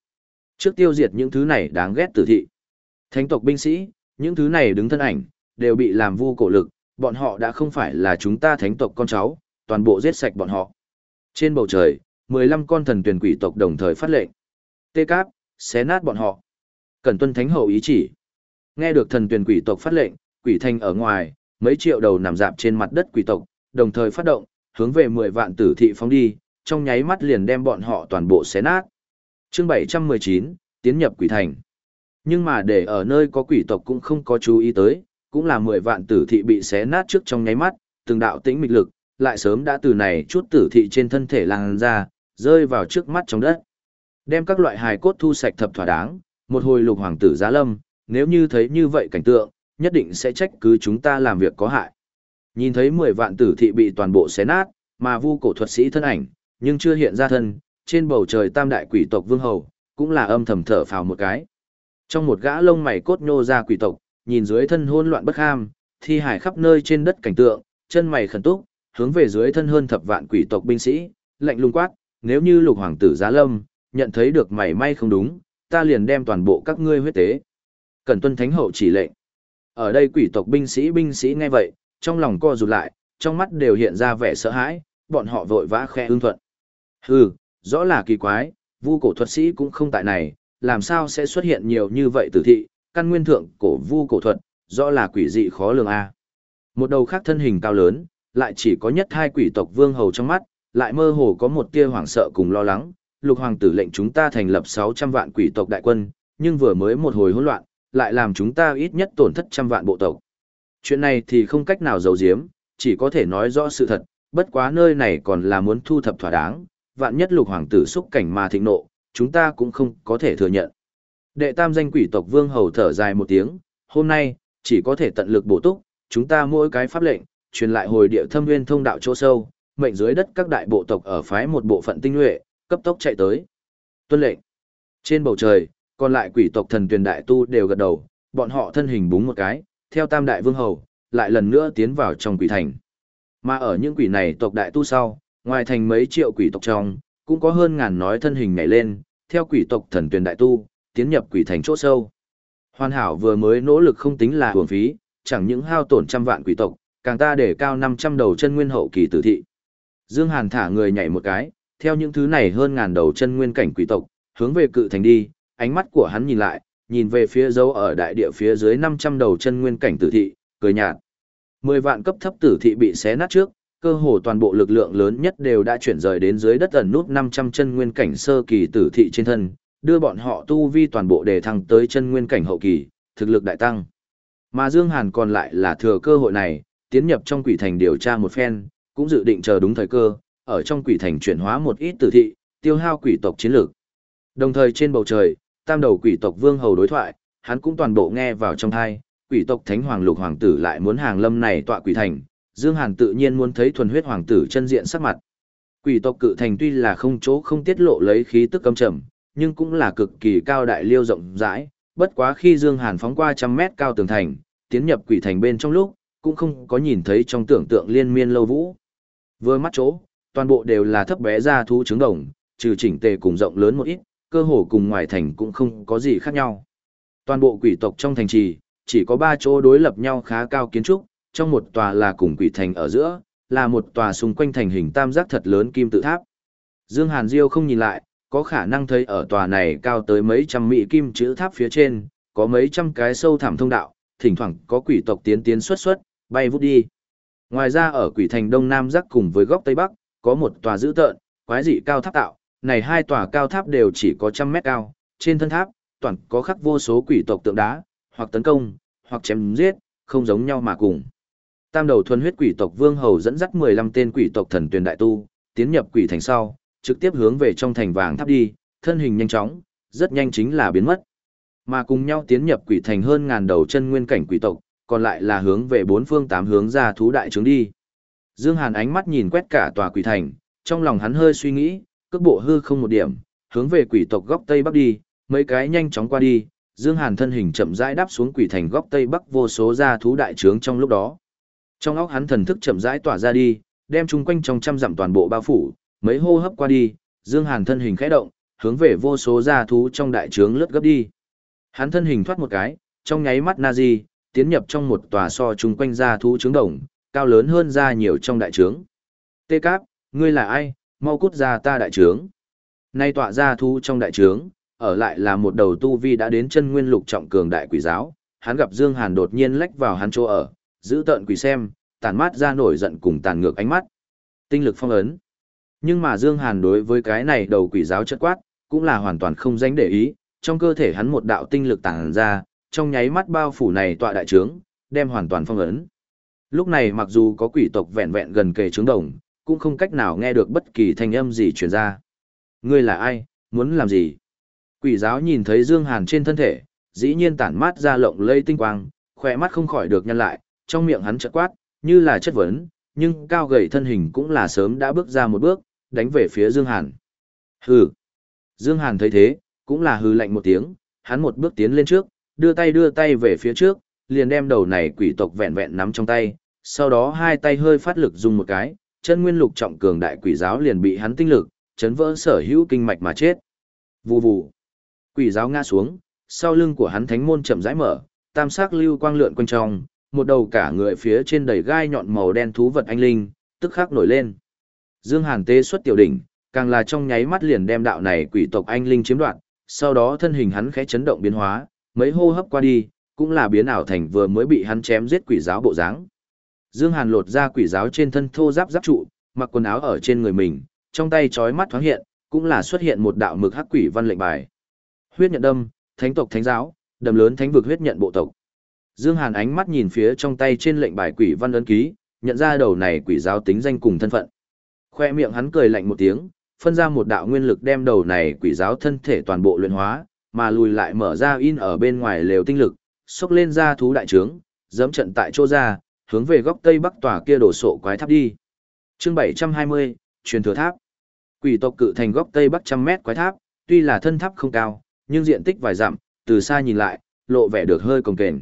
Trước tiêu diệt những thứ này đáng ghét tử thị. Thánh tộc binh sĩ, những thứ này đứng thân ảnh, đều bị làm vu cổ lực, bọn họ đã không phải là chúng ta thánh tộc con cháu, toàn bộ giết sạch bọn họ. Trên bầu trời, 15 con thần tuyển quỷ tộc đồng thời phát lệnh. Tê cáp, xé nát bọn họ. Cần tuân thánh hậu ý chỉ. Nghe được thần tuyển quỷ tộc phát lệnh, quỷ thanh ở ngoài, mấy triệu đầu nằm dạp trên mặt đất quỷ tộc, đồng thời phát động, hướng về 10 vạn tử thị phóng đi, trong nháy mắt liền đem bọn họ toàn bộ xé nát. Chương 719, tiến nhập quỷ thành. Nhưng mà để ở nơi có quỷ tộc cũng không có chú ý tới, cũng là 10 vạn tử thị bị xé nát trước trong nháy mắt, từng đạo tĩnh mịch lực, lại sớm đã từ này chút tử thị trên thân thể lan ra, rơi vào trước mắt trong đất. Đem các loại hài cốt thu sạch thập thỏa đáng, một hồi lục hoàng tử giá lâm, nếu như thấy như vậy cảnh tượng, nhất định sẽ trách cứ chúng ta làm việc có hại. Nhìn thấy 10 vạn tử thị bị toàn bộ xé nát, mà vu cổ thuật sĩ thân ảnh, nhưng chưa hiện ra thân, trên bầu trời tam đại quỷ tộc vương hầu, cũng là âm thầm thở phào một cái. Trong một gã lông mày cốt nhô ra quỷ tộc, nhìn dưới thân hỗn loạn bất ham, thi hải khắp nơi trên đất cảnh tượng, chân mày khẩn túc, hướng về dưới thân hơn thập vạn quỷ tộc binh sĩ, lạnh lùng quát, nếu như lục hoàng tử giá lâm, nhận thấy được mày may không đúng, ta liền đem toàn bộ các ngươi huyết tế. Cần tuân thánh hậu chỉ lệnh. Ở đây quỷ tộc binh sĩ binh sĩ nghe vậy, trong lòng co rụt lại, trong mắt đều hiện ra vẻ sợ hãi, bọn họ vội vã khe ưng thuận. Hừ, rõ là kỳ quái, vu cổ thuật sĩ cũng không tại này, làm sao sẽ xuất hiện nhiều như vậy tử thị, căn nguyên thượng cổ vu cổ thuật, rõ là quỷ dị khó lường a. Một đầu khác thân hình cao lớn, lại chỉ có nhất hai quỷ tộc vương hầu trong mắt, lại mơ hồ có một tia hoảng sợ cùng lo lắng, lục hoàng tử lệnh chúng ta thành lập 600 vạn quỷ tộc đại quân, nhưng vừa mới một hồi hỗn loạn, lại làm chúng ta ít nhất tổn thất trăm vạn bộ tộc. Chuyện này thì không cách nào giấu giếm, chỉ có thể nói rõ sự thật, bất quá nơi này còn là muốn thu thập thỏa đáng, vạn nhất lục hoàng tử xúc cảnh mà thịnh nộ, chúng ta cũng không có thể thừa nhận. Đệ tam danh quỷ tộc vương hầu thở dài một tiếng, hôm nay, chỉ có thể tận lực bổ túc, chúng ta mỗi cái pháp lệnh, truyền lại hồi địa thâm nguyên thông đạo chỗ sâu, mệnh dưới đất các đại bộ tộc ở phái một bộ phận tinh nhuệ, cấp tốc chạy tới. Tuân lệnh. Trên bầu trời, còn lại quỷ tộc thần tuyển đại tu đều gật đầu, bọn họ thân hình búng một cái, theo tam đại vương hầu, lại lần nữa tiến vào trong quỷ thành. Mà ở những quỷ này tộc đại tu sau, ngoài thành mấy triệu quỷ tộc trong, cũng có hơn ngàn nói thân hình nhảy lên, theo quỷ tộc thần tuyển đại tu, tiến nhập quỷ thành chỗ sâu. Hoàn hảo vừa mới nỗ lực không tính là hưởng phí, chẳng những hao tổn trăm vạn quỷ tộc, càng ta để cao 500 đầu chân nguyên hậu kỳ tử thị. Dương Hàn thả người nhảy một cái, theo những thứ này hơn ngàn đầu chân nguyên cảnh quỷ tộc, hướng về cự thành đi, ánh mắt của hắn nhìn lại, nhìn về phía dấu ở đại địa phía dưới 500 đầu chân nguyên cảnh tử thị, cười nhạt. 10 vạn cấp thấp tử thị bị xé nát trước, cơ hồ toàn bộ lực lượng lớn nhất đều đã chuyển rời đến dưới đất ẩn nút 500 chân nguyên cảnh sơ kỳ tử thị trên thân, đưa bọn họ tu vi toàn bộ đề thăng tới chân nguyên cảnh hậu kỳ, thực lực đại tăng. Mà Dương Hàn còn lại là thừa cơ hội này, tiến nhập trong quỷ thành điều tra một phen, cũng dự định chờ đúng thời cơ, ở trong quỷ thành chuyển hóa một ít tử thị, tiêu hao quỷ tộc chiến lược. Đồng thời trên bầu trời, tam đầu quỷ tộc vương hầu đối thoại, hắn cũng toàn bộ nghe vào trong tai, quỷ tộc thánh hoàng lục hoàng tử lại muốn hàng lâm này tọa quỷ thành, Dương Hàn tự nhiên muốn thấy thuần huyết hoàng tử chân diện sắc mặt. Quỷ tộc cự thành tuy là không chỗ không tiết lộ lấy khí tức cấm trầm, nhưng cũng là cực kỳ cao đại liêu rộng rãi, bất quá khi Dương Hàn phóng qua trăm mét cao tường thành, tiến nhập quỷ thành bên trong lúc, cũng không có nhìn thấy trong tưởng tượng liên miên lâu vũ. Vừa mắt chỗ, toàn bộ đều là thấp bé ra thú trứng đồng, trừ chỉnh tề cùng rộng lớn một ít, cơ hồ cùng ngoài thành cũng không có gì khác nhau. Toàn bộ quỷ tộc trong thành trì, chỉ có ba chỗ đối lập nhau khá cao kiến trúc, trong một tòa là cùng quỷ thành ở giữa, là một tòa xung quanh thành hình tam giác thật lớn kim tự tháp. Dương Hàn Diêu không nhìn lại, có khả năng thấy ở tòa này cao tới mấy trăm mỹ kim chữ tháp phía trên, có mấy trăm cái sâu thẳm thông đạo, thỉnh thoảng có quỷ tộc tiến tiến xuất xuất, bay vút đi. Ngoài ra ở quỷ thành đông nam giác cùng với góc tây bắc, có một tòa dữ tợn, quái dị cao tháp tạo, này hai tòa cao tháp đều chỉ có trăm mét cao, trên thân tháp, toàn có khắc vô số quỷ tộc tượng đá, hoặc tấn công, hoặc chém giết, không giống nhau mà cùng. Tam đầu thuần huyết quỷ tộc Vương Hầu dẫn dắt 15 tên quỷ tộc thần tuyển đại tu, tiến nhập quỷ thành sau, trực tiếp hướng về trong thành vàng tháp đi, thân hình nhanh chóng, rất nhanh chính là biến mất. Mà cùng nhau tiến nhập quỷ thành hơn ngàn đầu chân nguyên cảnh quỷ tộc, còn lại là hướng về bốn phương tám hướng ra thú đại trướng đi. Dương Hàn ánh mắt nhìn quét cả tòa quỷ thành, trong lòng hắn hơi suy nghĩ, cước bộ hư không một điểm, hướng về quỷ tộc góc tây bắc đi, mấy cái nhanh chóng qua đi, Dương Hàn thân hình chậm rãi đáp xuống quỷ thành góc tây bắc vô số ra thú đại trướng trong lúc đó. Trong óc hắn thần thức chậm rãi tỏa ra đi, đem chung quanh trong trăm dặm toàn bộ bao phủ, mấy hô hấp qua đi, Dương Hàn thân hình khẽ động, hướng về vô số gia thú trong đại trướng lướt gấp đi. Hắn thân hình thoát một cái, trong nháy mắt Nazi, tiến nhập trong một tòa so chung quanh gia thú trướng đồng, cao lớn hơn ra nhiều trong đại trướng. Tê Cáp, ngươi là ai, mau cút ra ta đại trướng. Nay tọa gia thú trong đại trướng, ở lại là một đầu tu vi đã đến chân nguyên lục trọng cường đại quỷ giáo, hắn gặp Dương Hàn đột nhiên lách vào hắn chỗ ở, giữ tợn quỷ xem, tàn mát ra nổi giận cùng tàn ngược ánh mắt. Tinh lực phong ấn. Nhưng mà Dương Hàn đối với cái này đầu quỷ giáo chất quát, cũng là hoàn toàn không dánh để ý, trong cơ thể hắn một đạo tinh lực tàng ra, trong nháy mắt bao phủ này tọa đại trướng, đem hoàn toàn phong ấn. Lúc này mặc dù có quỷ tộc vẹn vẹn gần kề trướng đồng, cũng không cách nào nghe được bất kỳ thanh âm gì truyền ra. Ngươi là ai, muốn làm gì? Quỷ giáo nhìn thấy Dương Hàn trên thân thể, dĩ nhiên tản mát ra lộng lây tinh quang, khỏe mắt không khỏi được nhăn lại, trong miệng hắn chợt quát, như là chất vấn, nhưng cao gầy thân hình cũng là sớm đã bước ra một bước, đánh về phía Dương Hàn. Hừ. Dương Hàn thấy thế, cũng là hừ lạnh một tiếng, hắn một bước tiến lên trước, đưa tay đưa tay về phía trước, liền đem đầu này quỷ tộc vẹn vẹn nắm trong tay, sau đó hai tay hơi phát lực dùng một cái, chân nguyên lục trọng cường đại quỷ giáo liền bị hắn tinh lực, chấn vỡ sở hữu kinh mạch mà chết. Vù vù. Quỷ giáo ngã xuống, sau lưng của hắn thánh môn chậm rãi mở, tam sắc lưu quang lượn quanh trong, một đầu cả người phía trên đầy gai nhọn màu đen thú vật anh linh, tức khắc nổi lên. Dương Hàn tê xuất tiểu đỉnh, càng là trong nháy mắt liền đem đạo này quỷ tộc anh linh chiếm đoạt, sau đó thân hình hắn khẽ chấn động biến hóa, mấy hô hấp qua đi, cũng là biến ảo thành vừa mới bị hắn chém giết quỷ giáo bộ dáng. Dương Hàn lột ra quỷ giáo trên thân thô giáp giáp trụ, mặc quần áo ở trên người mình, trong tay chói mắt thoáng hiện, cũng là xuất hiện một đạo mực hắc quỷ văn lệnh bài. Huyết nhận đâm, thánh tộc thánh giáo, đầm lớn thánh vực huyết nhận bộ tộc. Dương Hàn ánh mắt nhìn phía trong tay trên lệnh bài quỷ văn ấn ký, nhận ra đầu này quỷ giáo tính danh cùng thân phận. Khoe miệng hắn cười lạnh một tiếng, phân ra một đạo nguyên lực đem đầu này quỷ giáo thân thể toàn bộ luyện hóa, mà lùi lại mở ra in ở bên ngoài lều tinh lực, xốc lên ra thú đại trướng, giẫm trận tại chỗ ra, hướng về góc tây bắc tòa kia đổ sộ quái tháp đi. Chương 720, truyền thừa tháp. Quỷ tộc cự thành góc tây bắc trăm mét quái tháp, tuy là thân tháp không cao, nhưng diện tích vài dặm, từ xa nhìn lại, lộ vẻ được hơi cồng kềnh.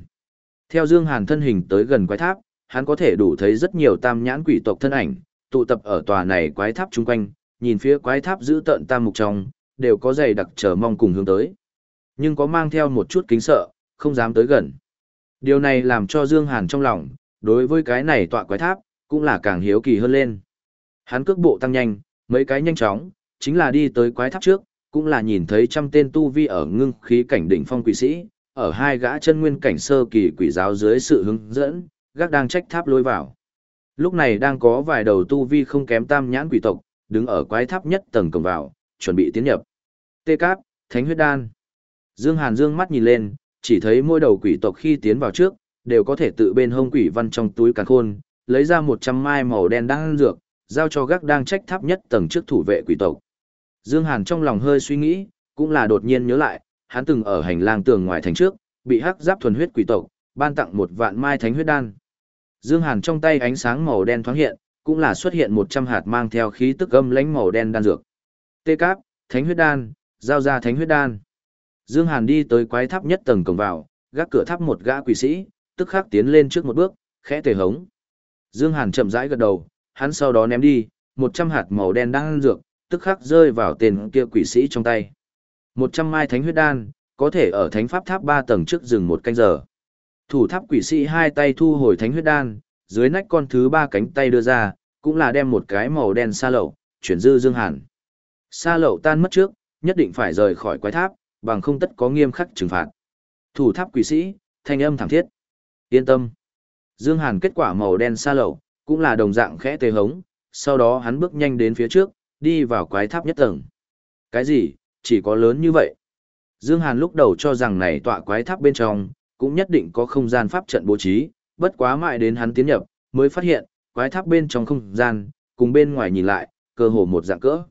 Theo Dương Hàn thân hình tới gần quái tháp, hắn có thể đủ thấy rất nhiều tam nhãn quỷ tộc thân ảnh, tụ tập ở tòa này quái tháp chung quanh, nhìn phía quái tháp giữ tận tam mục trong, đều có dày đặc chờ mong cùng hướng tới. Nhưng có mang theo một chút kính sợ, không dám tới gần. Điều này làm cho Dương Hàn trong lòng, đối với cái này tọa quái tháp, cũng là càng hiếu kỳ hơn lên. Hắn cước bộ tăng nhanh, mấy cái nhanh chóng, chính là đi tới quái tháp trước, cũng là nhìn thấy trăm tên tu vi ở ngưng khí cảnh đỉnh phong quỷ sĩ, ở hai gã chân nguyên cảnh sơ kỳ quỷ giáo dưới sự hướng dẫn, gác đang trách tháp lối vào. Lúc này đang có vài đầu tu vi không kém tam nhãn quỷ tộc, đứng ở quái tháp nhất tầng cổng vào, chuẩn bị tiến nhập. Tê cáp, thánh huyết đan. Dương Hàn dương mắt nhìn lên, chỉ thấy mỗi đầu quỷ tộc khi tiến vào trước, đều có thể tự bên hông quỷ văn trong túi càn khôn, lấy ra một trăm mai màu đen đang dược, giao cho gác đang trách tháp nhất tầng trước thủ vệ quỷ tộc. Dương Hàn trong lòng hơi suy nghĩ, cũng là đột nhiên nhớ lại, hắn từng ở hành lang tường ngoài thành trước, bị hắc giáp thuần huyết quỷ tộc, ban tặng một vạn mai thánh huyết đan. Dương Hàn trong tay ánh sáng màu đen thoáng hiện, cũng là xuất hiện 100 hạt mang theo khí tức âm lãnh màu đen đan dược. Tê cáp, thánh huyết đan, giao ra thánh huyết đan. Dương Hàn đi tới quái tháp nhất tầng cổng vào, gác cửa tháp một gã quỷ sĩ, tức khắc tiến lên trước một bước, khẽ tề hống. Dương Hàn chậm rãi gật đầu, hắn sau đó ném đi, 100 hạt màu đen đan dược, tức khắc rơi vào tên kia quỷ sĩ trong tay. 100 mai thánh huyết đan, có thể ở thánh pháp tháp ba tầng trước rừng một canh giờ. Thủ tháp quỷ sĩ hai tay thu hồi thánh huyết đan, dưới nách con thứ ba cánh tay đưa ra, cũng là đem một cái màu đen xa lậu, chuyển dư Dương Hàn. Xa lậu tan mất trước, nhất định phải rời khỏi quái tháp, bằng không tất có nghiêm khắc trừng phạt. Thủ tháp quỷ sĩ, thanh âm thẳng thiết. Yên tâm. Dương Hàn kết quả màu đen xa lậu, cũng là đồng dạng khẽ tê hống, sau đó hắn bước nhanh đến phía trước, đi vào quái tháp nhất tầng. Cái gì, chỉ có lớn như vậy? Dương Hàn lúc đầu cho rằng này tọa quái tháp bên trong, cũng nhất định có không gian pháp trận bố trí, bất quá mãi đến hắn tiến nhập, mới phát hiện, quái tháp bên trong không gian, cùng bên ngoài nhìn lại, cơ hồ một dạng cỡ.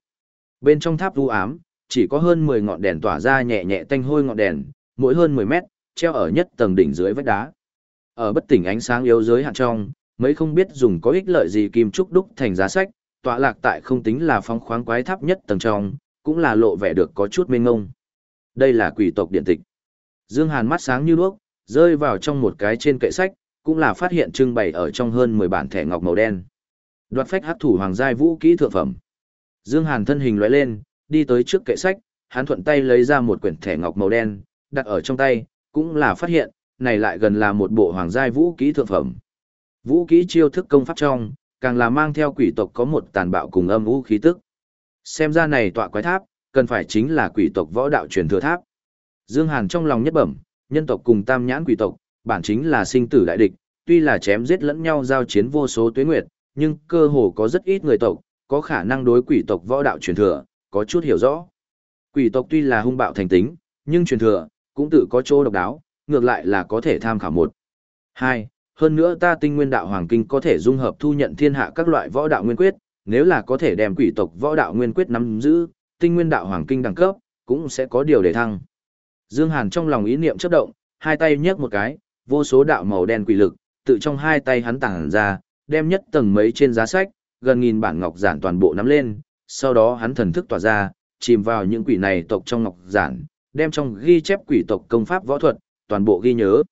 Bên trong tháp u ám, chỉ có hơn 10 ngọn đèn tỏa ra nhẹ nhẹ tanh hôi ngọn đèn, mỗi hơn 10 mét, treo ở nhất tầng đỉnh dưới vách đá. Ở bất tỉnh ánh sáng yếu dưới hạn trong, mấy không biết dùng có ích lợi gì kim trúc đúc thành giá sách, tọa lạc tại không tính là phong khoáng quái tháp nhất tầng trong, cũng là lộ vẻ được có chút mênh ngông. Đây là quỷ tộc điện tịch. Dương Hàn mắt sáng như đuốc, rơi vào trong một cái trên kệ sách, cũng là phát hiện trưng bày ở trong hơn 10 bản thẻ ngọc màu đen. Đoạt phách hắc thủ hoàng giai vũ kỹ thượng phẩm. Dương Hàn thân hình lóe lên, đi tới trước kệ sách, hắn thuận tay lấy ra một quyển thẻ ngọc màu đen, đặt ở trong tay, cũng là phát hiện, này lại gần là một bộ hoàng giai vũ kỹ thượng phẩm. Vũ kỹ chiêu thức công pháp trong, càng là mang theo quỷ tộc có một tàn bạo cùng âm u khí tức. Xem ra này tọa quái tháp, cần phải chính là quỷ tộc võ đạo truyền thừa tháp. Dương Hàn trong lòng nhất bẩm, nhân tộc cùng tam nhãn quỷ tộc, bản chính là sinh tử đại địch, tuy là chém giết lẫn nhau giao chiến vô số tuế nguyệt, nhưng cơ hồ có rất ít người tộc, có khả năng đối quỷ tộc võ đạo truyền thừa, có chút hiểu rõ. Quỷ tộc tuy là hung bạo thành tính, nhưng truyền thừa, cũng tự có chỗ độc đáo, ngược lại là có thể tham khảo một. Hai, hơn nữa ta tinh nguyên đạo hoàng kinh có thể dung hợp thu nhận thiên hạ các loại võ đạo nguyên quyết, nếu là có thể đem quỷ tộc võ đạo nguyên quyết nắm giữ, tinh nguyên đạo hoàng kinh đẳng cấp, cũng sẽ có điều để thăng. Dương Hàn trong lòng ý niệm chớp động, hai tay nhấc một cái, vô số đạo màu đen quỷ lực, tự trong hai tay hắn tản ra, đem nhất tầng mấy trên giá sách, gần nghìn bản ngọc giản toàn bộ nắm lên, sau đó hắn thần thức tỏa ra, chìm vào những quỷ này tộc trong ngọc giản, đem trong ghi chép quỷ tộc công pháp võ thuật, toàn bộ ghi nhớ.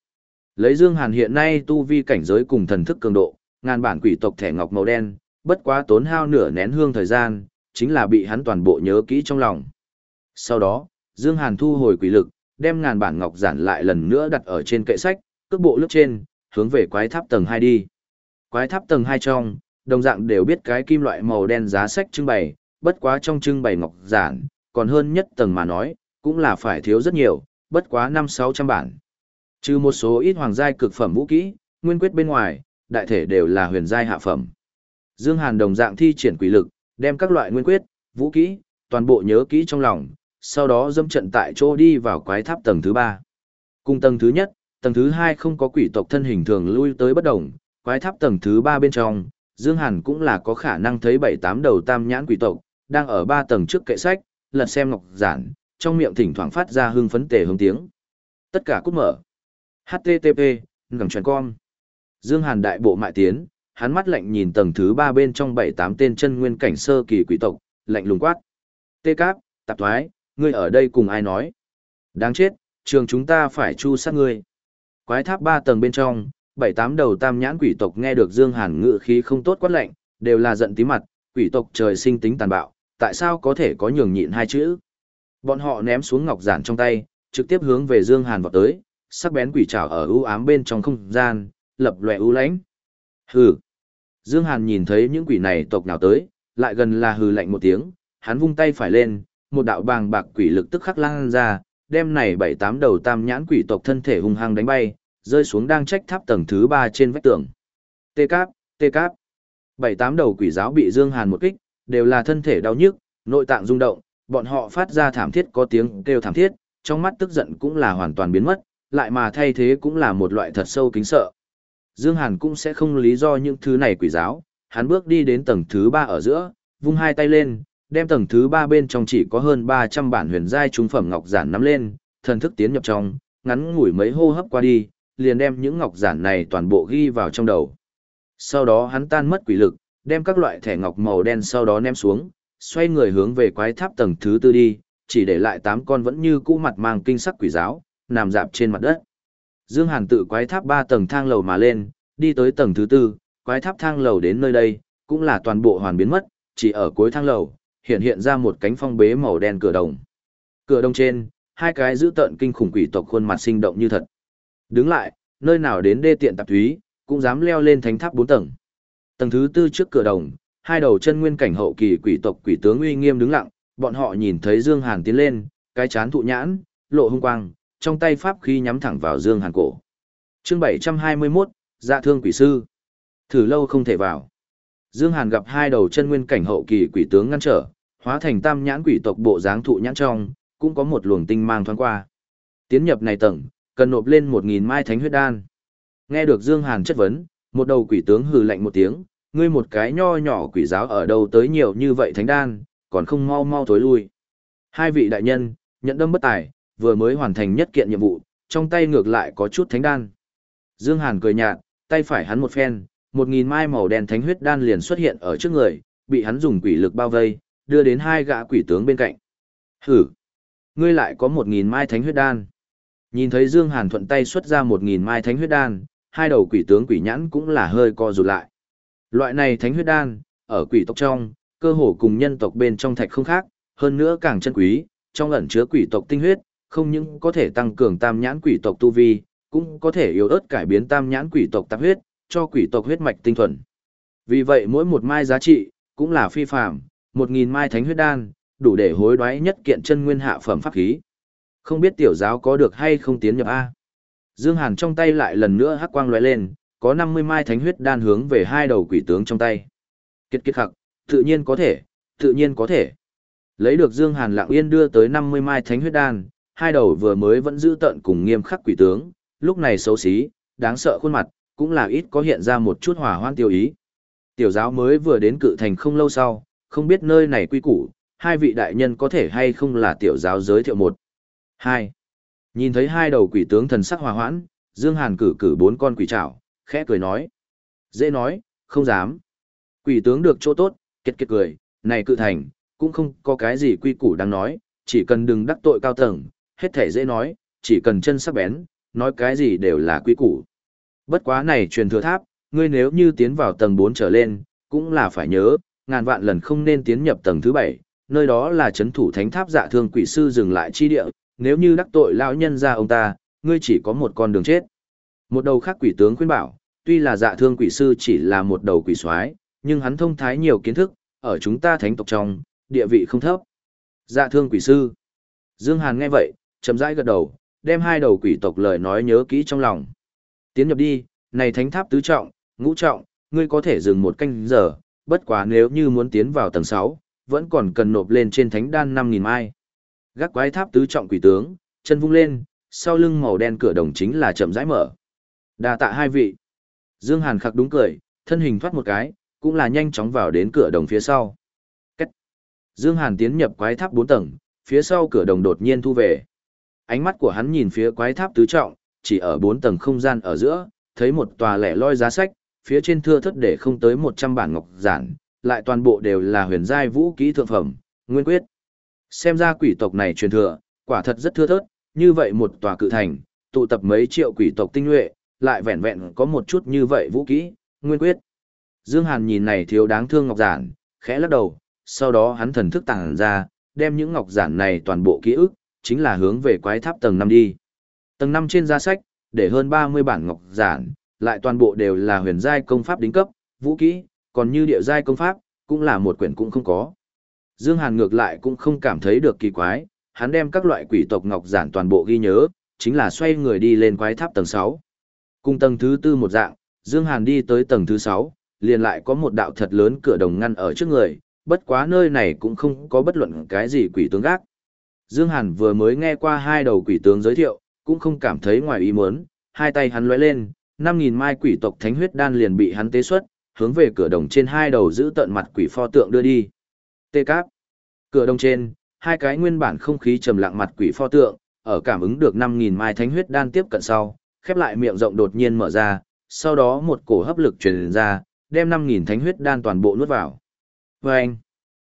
Lấy Dương Hàn hiện nay tu vi cảnh giới cùng thần thức cường độ, ngàn bản quỷ tộc thẻ ngọc màu đen, bất quá tốn hao nửa nén hương thời gian, chính là bị hắn toàn bộ nhớ kỹ trong lòng. Sau đó, Dương Hàn thu hồi quỷ lực, đem ngàn bản ngọc giản lại lần nữa đặt ở trên kệ sách, cước bộ lướt trên, hướng về quái tháp tầng 2 đi. Quái tháp tầng 2 trong, đồng dạng đều biết cái kim loại màu đen giá sách trưng bày, bất quá trong trưng bày ngọc giản, còn hơn nhất tầng mà nói, cũng là phải thiếu rất nhiều, bất quá 5-600 bản. Trừ một số ít hoàng giai cực phẩm vũ kỹ, nguyên quyết bên ngoài, đại thể đều là huyền giai hạ phẩm. Dương Hàn đồng dạng thi triển quỷ lực, đem các loại nguyên quyết, vũ kỹ, toàn bộ nhớ kỹ trong lòng, sau đó dâm trận tại chỗ đi vào quái tháp tầng thứ ba. Cùng tầng thứ nhất, tầng thứ hai không có quỷ tộc thân hình thường lui tới bất động, quái tháp tầng thứ ba bên trong, Dương Hàn cũng là có khả năng thấy bảy tám đầu tam nhãn quỷ tộc, đang ở ba tầng trước kệ sách, lật xem ngọc giản, trong miệng thỉnh thoảng phát ra hưng phấn tề hương tiếng. Tất cả cút mở. http ngẩng truyền con. Dương Hàn đại bộ mại tiến, hắn mắt lạnh nhìn tầng thứ ba bên trong bảy tám tên chân nguyên cảnh sơ kỳ quỷ tộc, lạnh lùng quát. Tê cáp, tạp thoái, ngươi ở đây cùng ai nói? Đáng chết, trường chúng ta phải chu sát ngươi. Quái tháp ba tầng bên trong, bảy tám đầu tam nhãn quỷ tộc nghe được Dương Hàn ngự khí không tốt quát lạnh, đều là giận tí mặt, quỷ tộc trời sinh tính tàn bạo, tại sao có thể có nhường nhịn hai chữ? Bọn họ ném xuống ngọc giản trong tay, trực tiếp hướng về Dương Hàn vọt tới, sắc bén quỷ trảo ở u ám bên trong không gian, lập lòe u lãnh. Hừ. Dương Hàn nhìn thấy những quỷ này tộc nào tới, lại gần là hừ lạnh một tiếng, hắn vung tay phải lên, một đạo bàng bạc quỷ lực tức khắc lan ra, đem này bảy tám đầu tam nhãn quỷ tộc thân thể hung hăng đánh bay, rơi xuống đang trách tháp tầng thứ ba trên vách tường. Tê cáp, tê cáp. Bảy tám đầu quỷ giáo bị Dương Hàn một kích, đều là thân thể đau nhức, nội tạng rung động, bọn họ phát ra thảm thiết có tiếng kêu thảm thiết, trong mắt tức giận cũng là hoàn toàn biến mất, lại mà thay thế cũng là một loại thật sâu kính sợ. Dương Hàn cũng sẽ không lý do những thứ này quỷ giáo, hắn bước đi đến tầng thứ ba ở giữa, vung hai tay lên, đem tầng thứ ba bên trong chỉ có hơn 300 bản huyền giai trung phẩm ngọc giản nắm lên, thần thức tiến nhập trong, ngắn ngủi mấy hô hấp qua đi, liền đem những ngọc giản này toàn bộ ghi vào trong đầu. Sau đó hắn tan mất quỷ lực, đem các loại thẻ ngọc màu đen sau đó ném xuống, xoay người hướng về quái tháp tầng thứ tư đi, chỉ để lại tám con vẫn như cũ mặt mang kinh sắc quỷ giáo, nằm dạp trên mặt đất. Dương Hàn tự quái tháp ba tầng thang lầu mà lên, đi tới tầng thứ tư, quái tháp thang lầu đến nơi đây, cũng là toàn bộ hoàn biến mất, chỉ ở cuối thang lầu, hiện hiện ra một cánh phong bế màu đen cửa đồng. Cửa đồng trên, hai cái giữ tợn kinh khủng quỷ tộc khuôn mặt sinh động như thật. Đứng lại, nơi nào đến đê tiện tạp thúy, cũng dám leo lên thánh tháp bốn tầng. Tầng thứ tư trước cửa đồng, hai đầu chân nguyên cảnh hậu kỳ quỷ tộc quỷ tướng uy nghiêm đứng lặng, bọn họ nhìn thấy Dương Hàn tiến lên, cái chán thụ nhãn, lộ hung quang, trong tay pháp khí nhắm thẳng vào Dương Hàn cổ. Chương 721, Dạ Thương Quỷ Sư. Thử lâu không thể vào. Dương Hàn gặp hai đầu chân nguyên cảnh hậu kỳ quỷ tướng ngăn trở, hóa thành tam nhãn quỷ tộc bộ dáng thụ nhãn trong, cũng có một luồng tinh mang thoáng qua. Tiến nhập này tầng, cần nộp lên 1000 mai thánh huyết đan. Nghe được Dương Hàn chất vấn, một đầu quỷ tướng hừ lạnh một tiếng, ngươi một cái nho nhỏ quỷ giáo ở đâu tới nhiều như vậy thánh đan, còn không mau mau thối lui. Hai vị đại nhân, nhận đâm bất tài, vừa mới hoàn thành nhất kiện nhiệm vụ, trong tay ngược lại có chút thánh đan. Dương Hàn cười nhạt, tay phải hắn một phen, một nghìn mai màu đen thánh huyết đan liền xuất hiện ở trước người, bị hắn dùng quỷ lực bao vây, đưa đến hai gã quỷ tướng bên cạnh. Hử! Ngươi lại có một nghìn mai thánh huyết đan. Nhìn thấy Dương Hàn thuận tay xuất ra một nghìn mai thánh huyết đan, hai đầu quỷ tướng quỷ nhãn cũng là hơi co rụt lại. Loại này thánh huyết đan, ở quỷ tộc trong, cơ hồ cùng nhân tộc bên trong thạch không khác, hơn nữa càng chân quý, trong ẩn chứa quỷ tộc tinh huyết, không những có thể tăng cường tam nhãn quỷ tộc tu vi, cũng có thể yếu ớt cải biến tam nhãn quỷ tộc tạp huyết, cho quỷ tộc huyết mạch tinh thuần. Vì vậy mỗi một mai giá trị, cũng là phi phạm, một nghìn mai thánh huyết đan, đủ để hối đoái nhất kiện chân nguyên hạ phẩm pháp khí. Không biết tiểu giáo có được hay không tiến nhập A. Dương Hàn trong tay lại lần nữa hắc quang lóe lên, có 50 mai thánh huyết đan hướng về hai đầu quỷ tướng trong tay. Kiệt kiệt khắc, tự nhiên có thể, tự nhiên có thể. Lấy được Dương Hàn lặng yên đưa tới 50 mai thánh huyết đan, hai đầu vừa mới vẫn giữ tận cùng nghiêm khắc quỷ tướng, lúc này xấu xí, đáng sợ khuôn mặt, cũng là ít có hiện ra một chút hòa hoan tiêu ý. Tiểu giáo mới vừa đến cự thành không lâu sau, không biết nơi này quy củ, hai vị đại nhân có thể hay không là tiểu giáo giới thiệu một. Hai. Nhìn thấy hai đầu quỷ tướng thần sắc hòa hoãn, Dương Hàn cử cử bốn con quỷ trảo, khẽ cười nói. Dễ nói, không dám. Quỷ tướng được chỗ tốt, kết kết cười, này cự thành, cũng không có cái gì quy củ đang nói, chỉ cần đừng đắc tội cao tầng, hết thể dễ nói, chỉ cần chân sắc bén, nói cái gì đều là quy củ. Bất quá này truyền thừa tháp, ngươi nếu như tiến vào tầng 4 trở lên, cũng là phải nhớ, ngàn vạn lần không nên tiến nhập tầng thứ 7, nơi đó là chấn thủ thánh tháp dạ thương quỷ sư dừng lại chi địa, nếu như đắc tội lão nhân ra ông ta, ngươi chỉ có một con đường chết. Một đầu khác quỷ tướng khuyên bảo, tuy là dạ thương quỷ sư chỉ là một đầu quỷ soái, nhưng hắn thông thái nhiều kiến thức, ở chúng ta thánh tộc trong, địa vị không thấp. Dạ thương quỷ sư. Dương Hàn nghe vậy, chậm rãi gật đầu, đem hai đầu quỷ tộc lời nói nhớ kỹ trong lòng. Tiến nhập đi, này thánh tháp tứ trọng, ngũ trọng, ngươi có thể dừng một canh giờ, bất quá nếu như muốn tiến vào tầng 6, vẫn còn cần nộp lên trên thánh đan 5.000 mai. Gác quái tháp tứ trọng quỷ tướng, chân vung lên, sau lưng màu đen cửa đồng chính là chậm rãi mở. Đa tạ hai vị. Dương Hàn khắc đúng cười, thân hình thoát một cái, cũng là nhanh chóng vào đến cửa đồng phía sau. Cách. Dương Hàn tiến nhập quái tháp 4 tầng, phía sau cửa đồng đột nhiên thu về. Ánh mắt của hắn nhìn phía quái tháp tứ trọng, chỉ ở bốn tầng không gian ở giữa, thấy một tòa lẻ loi giá sách, phía trên thưa thất để không tới 100 bản ngọc giản, lại toàn bộ đều là huyền giai vũ kỹ thượng phẩm, nguyên quyết. Xem ra quỷ tộc này truyền thừa, quả thật rất thưa thớt, như vậy một tòa cự thành, tụ tập mấy triệu quỷ tộc tinh nhuệ, lại vẹn vẹn có một chút như vậy vũ kỹ, nguyên quyết. Dương Hàn nhìn này thiếu đáng thương ngọc giản, khẽ lắc đầu, sau đó hắn thần thức tàng ra, đem những ngọc giản này toàn bộ ký ức, chính là hướng về quái tháp tầng 5 đi. Tầng 5 trên giá sách, để hơn 30 bản ngọc giản, lại toàn bộ đều là huyền giai công pháp đính cấp, vũ kỹ, còn như địa giai công pháp, cũng là một quyển cũng không có. Dương Hàn ngược lại cũng không cảm thấy được kỳ quái, hắn đem các loại quỷ tộc ngọc giản toàn bộ ghi nhớ, chính là xoay người đi lên quái tháp tầng 6. Cùng tầng thứ tư một dạng, Dương Hàn đi tới tầng thứ 6, liền lại có một đạo thật lớn cửa đồng ngăn ở trước người, bất quá nơi này cũng không có bất luận cái gì quỷ tướng gác. Dương Hàn vừa mới nghe qua hai đầu quỷ tướng giới thiệu, cũng không cảm thấy ngoài ý muốn, hai tay hắn lóe lên, 5000 mai quỷ tộc thánh huyết đan liền bị hắn tế xuất, hướng về cửa đồng trên hai đầu giữ tận mặt quỷ pho tượng đưa đi. Tê cáp. Cửa đồng trên, hai cái nguyên bản không khí trầm lặng mặt quỷ pho tượng, ở cảm ứng được 5.000 mai thánh huyết đan tiếp cận sau, khép lại miệng rộng đột nhiên mở ra, sau đó một cổ hấp lực truyền ra, đem 5.000 thánh huyết đan toàn bộ nuốt vào. Và anh,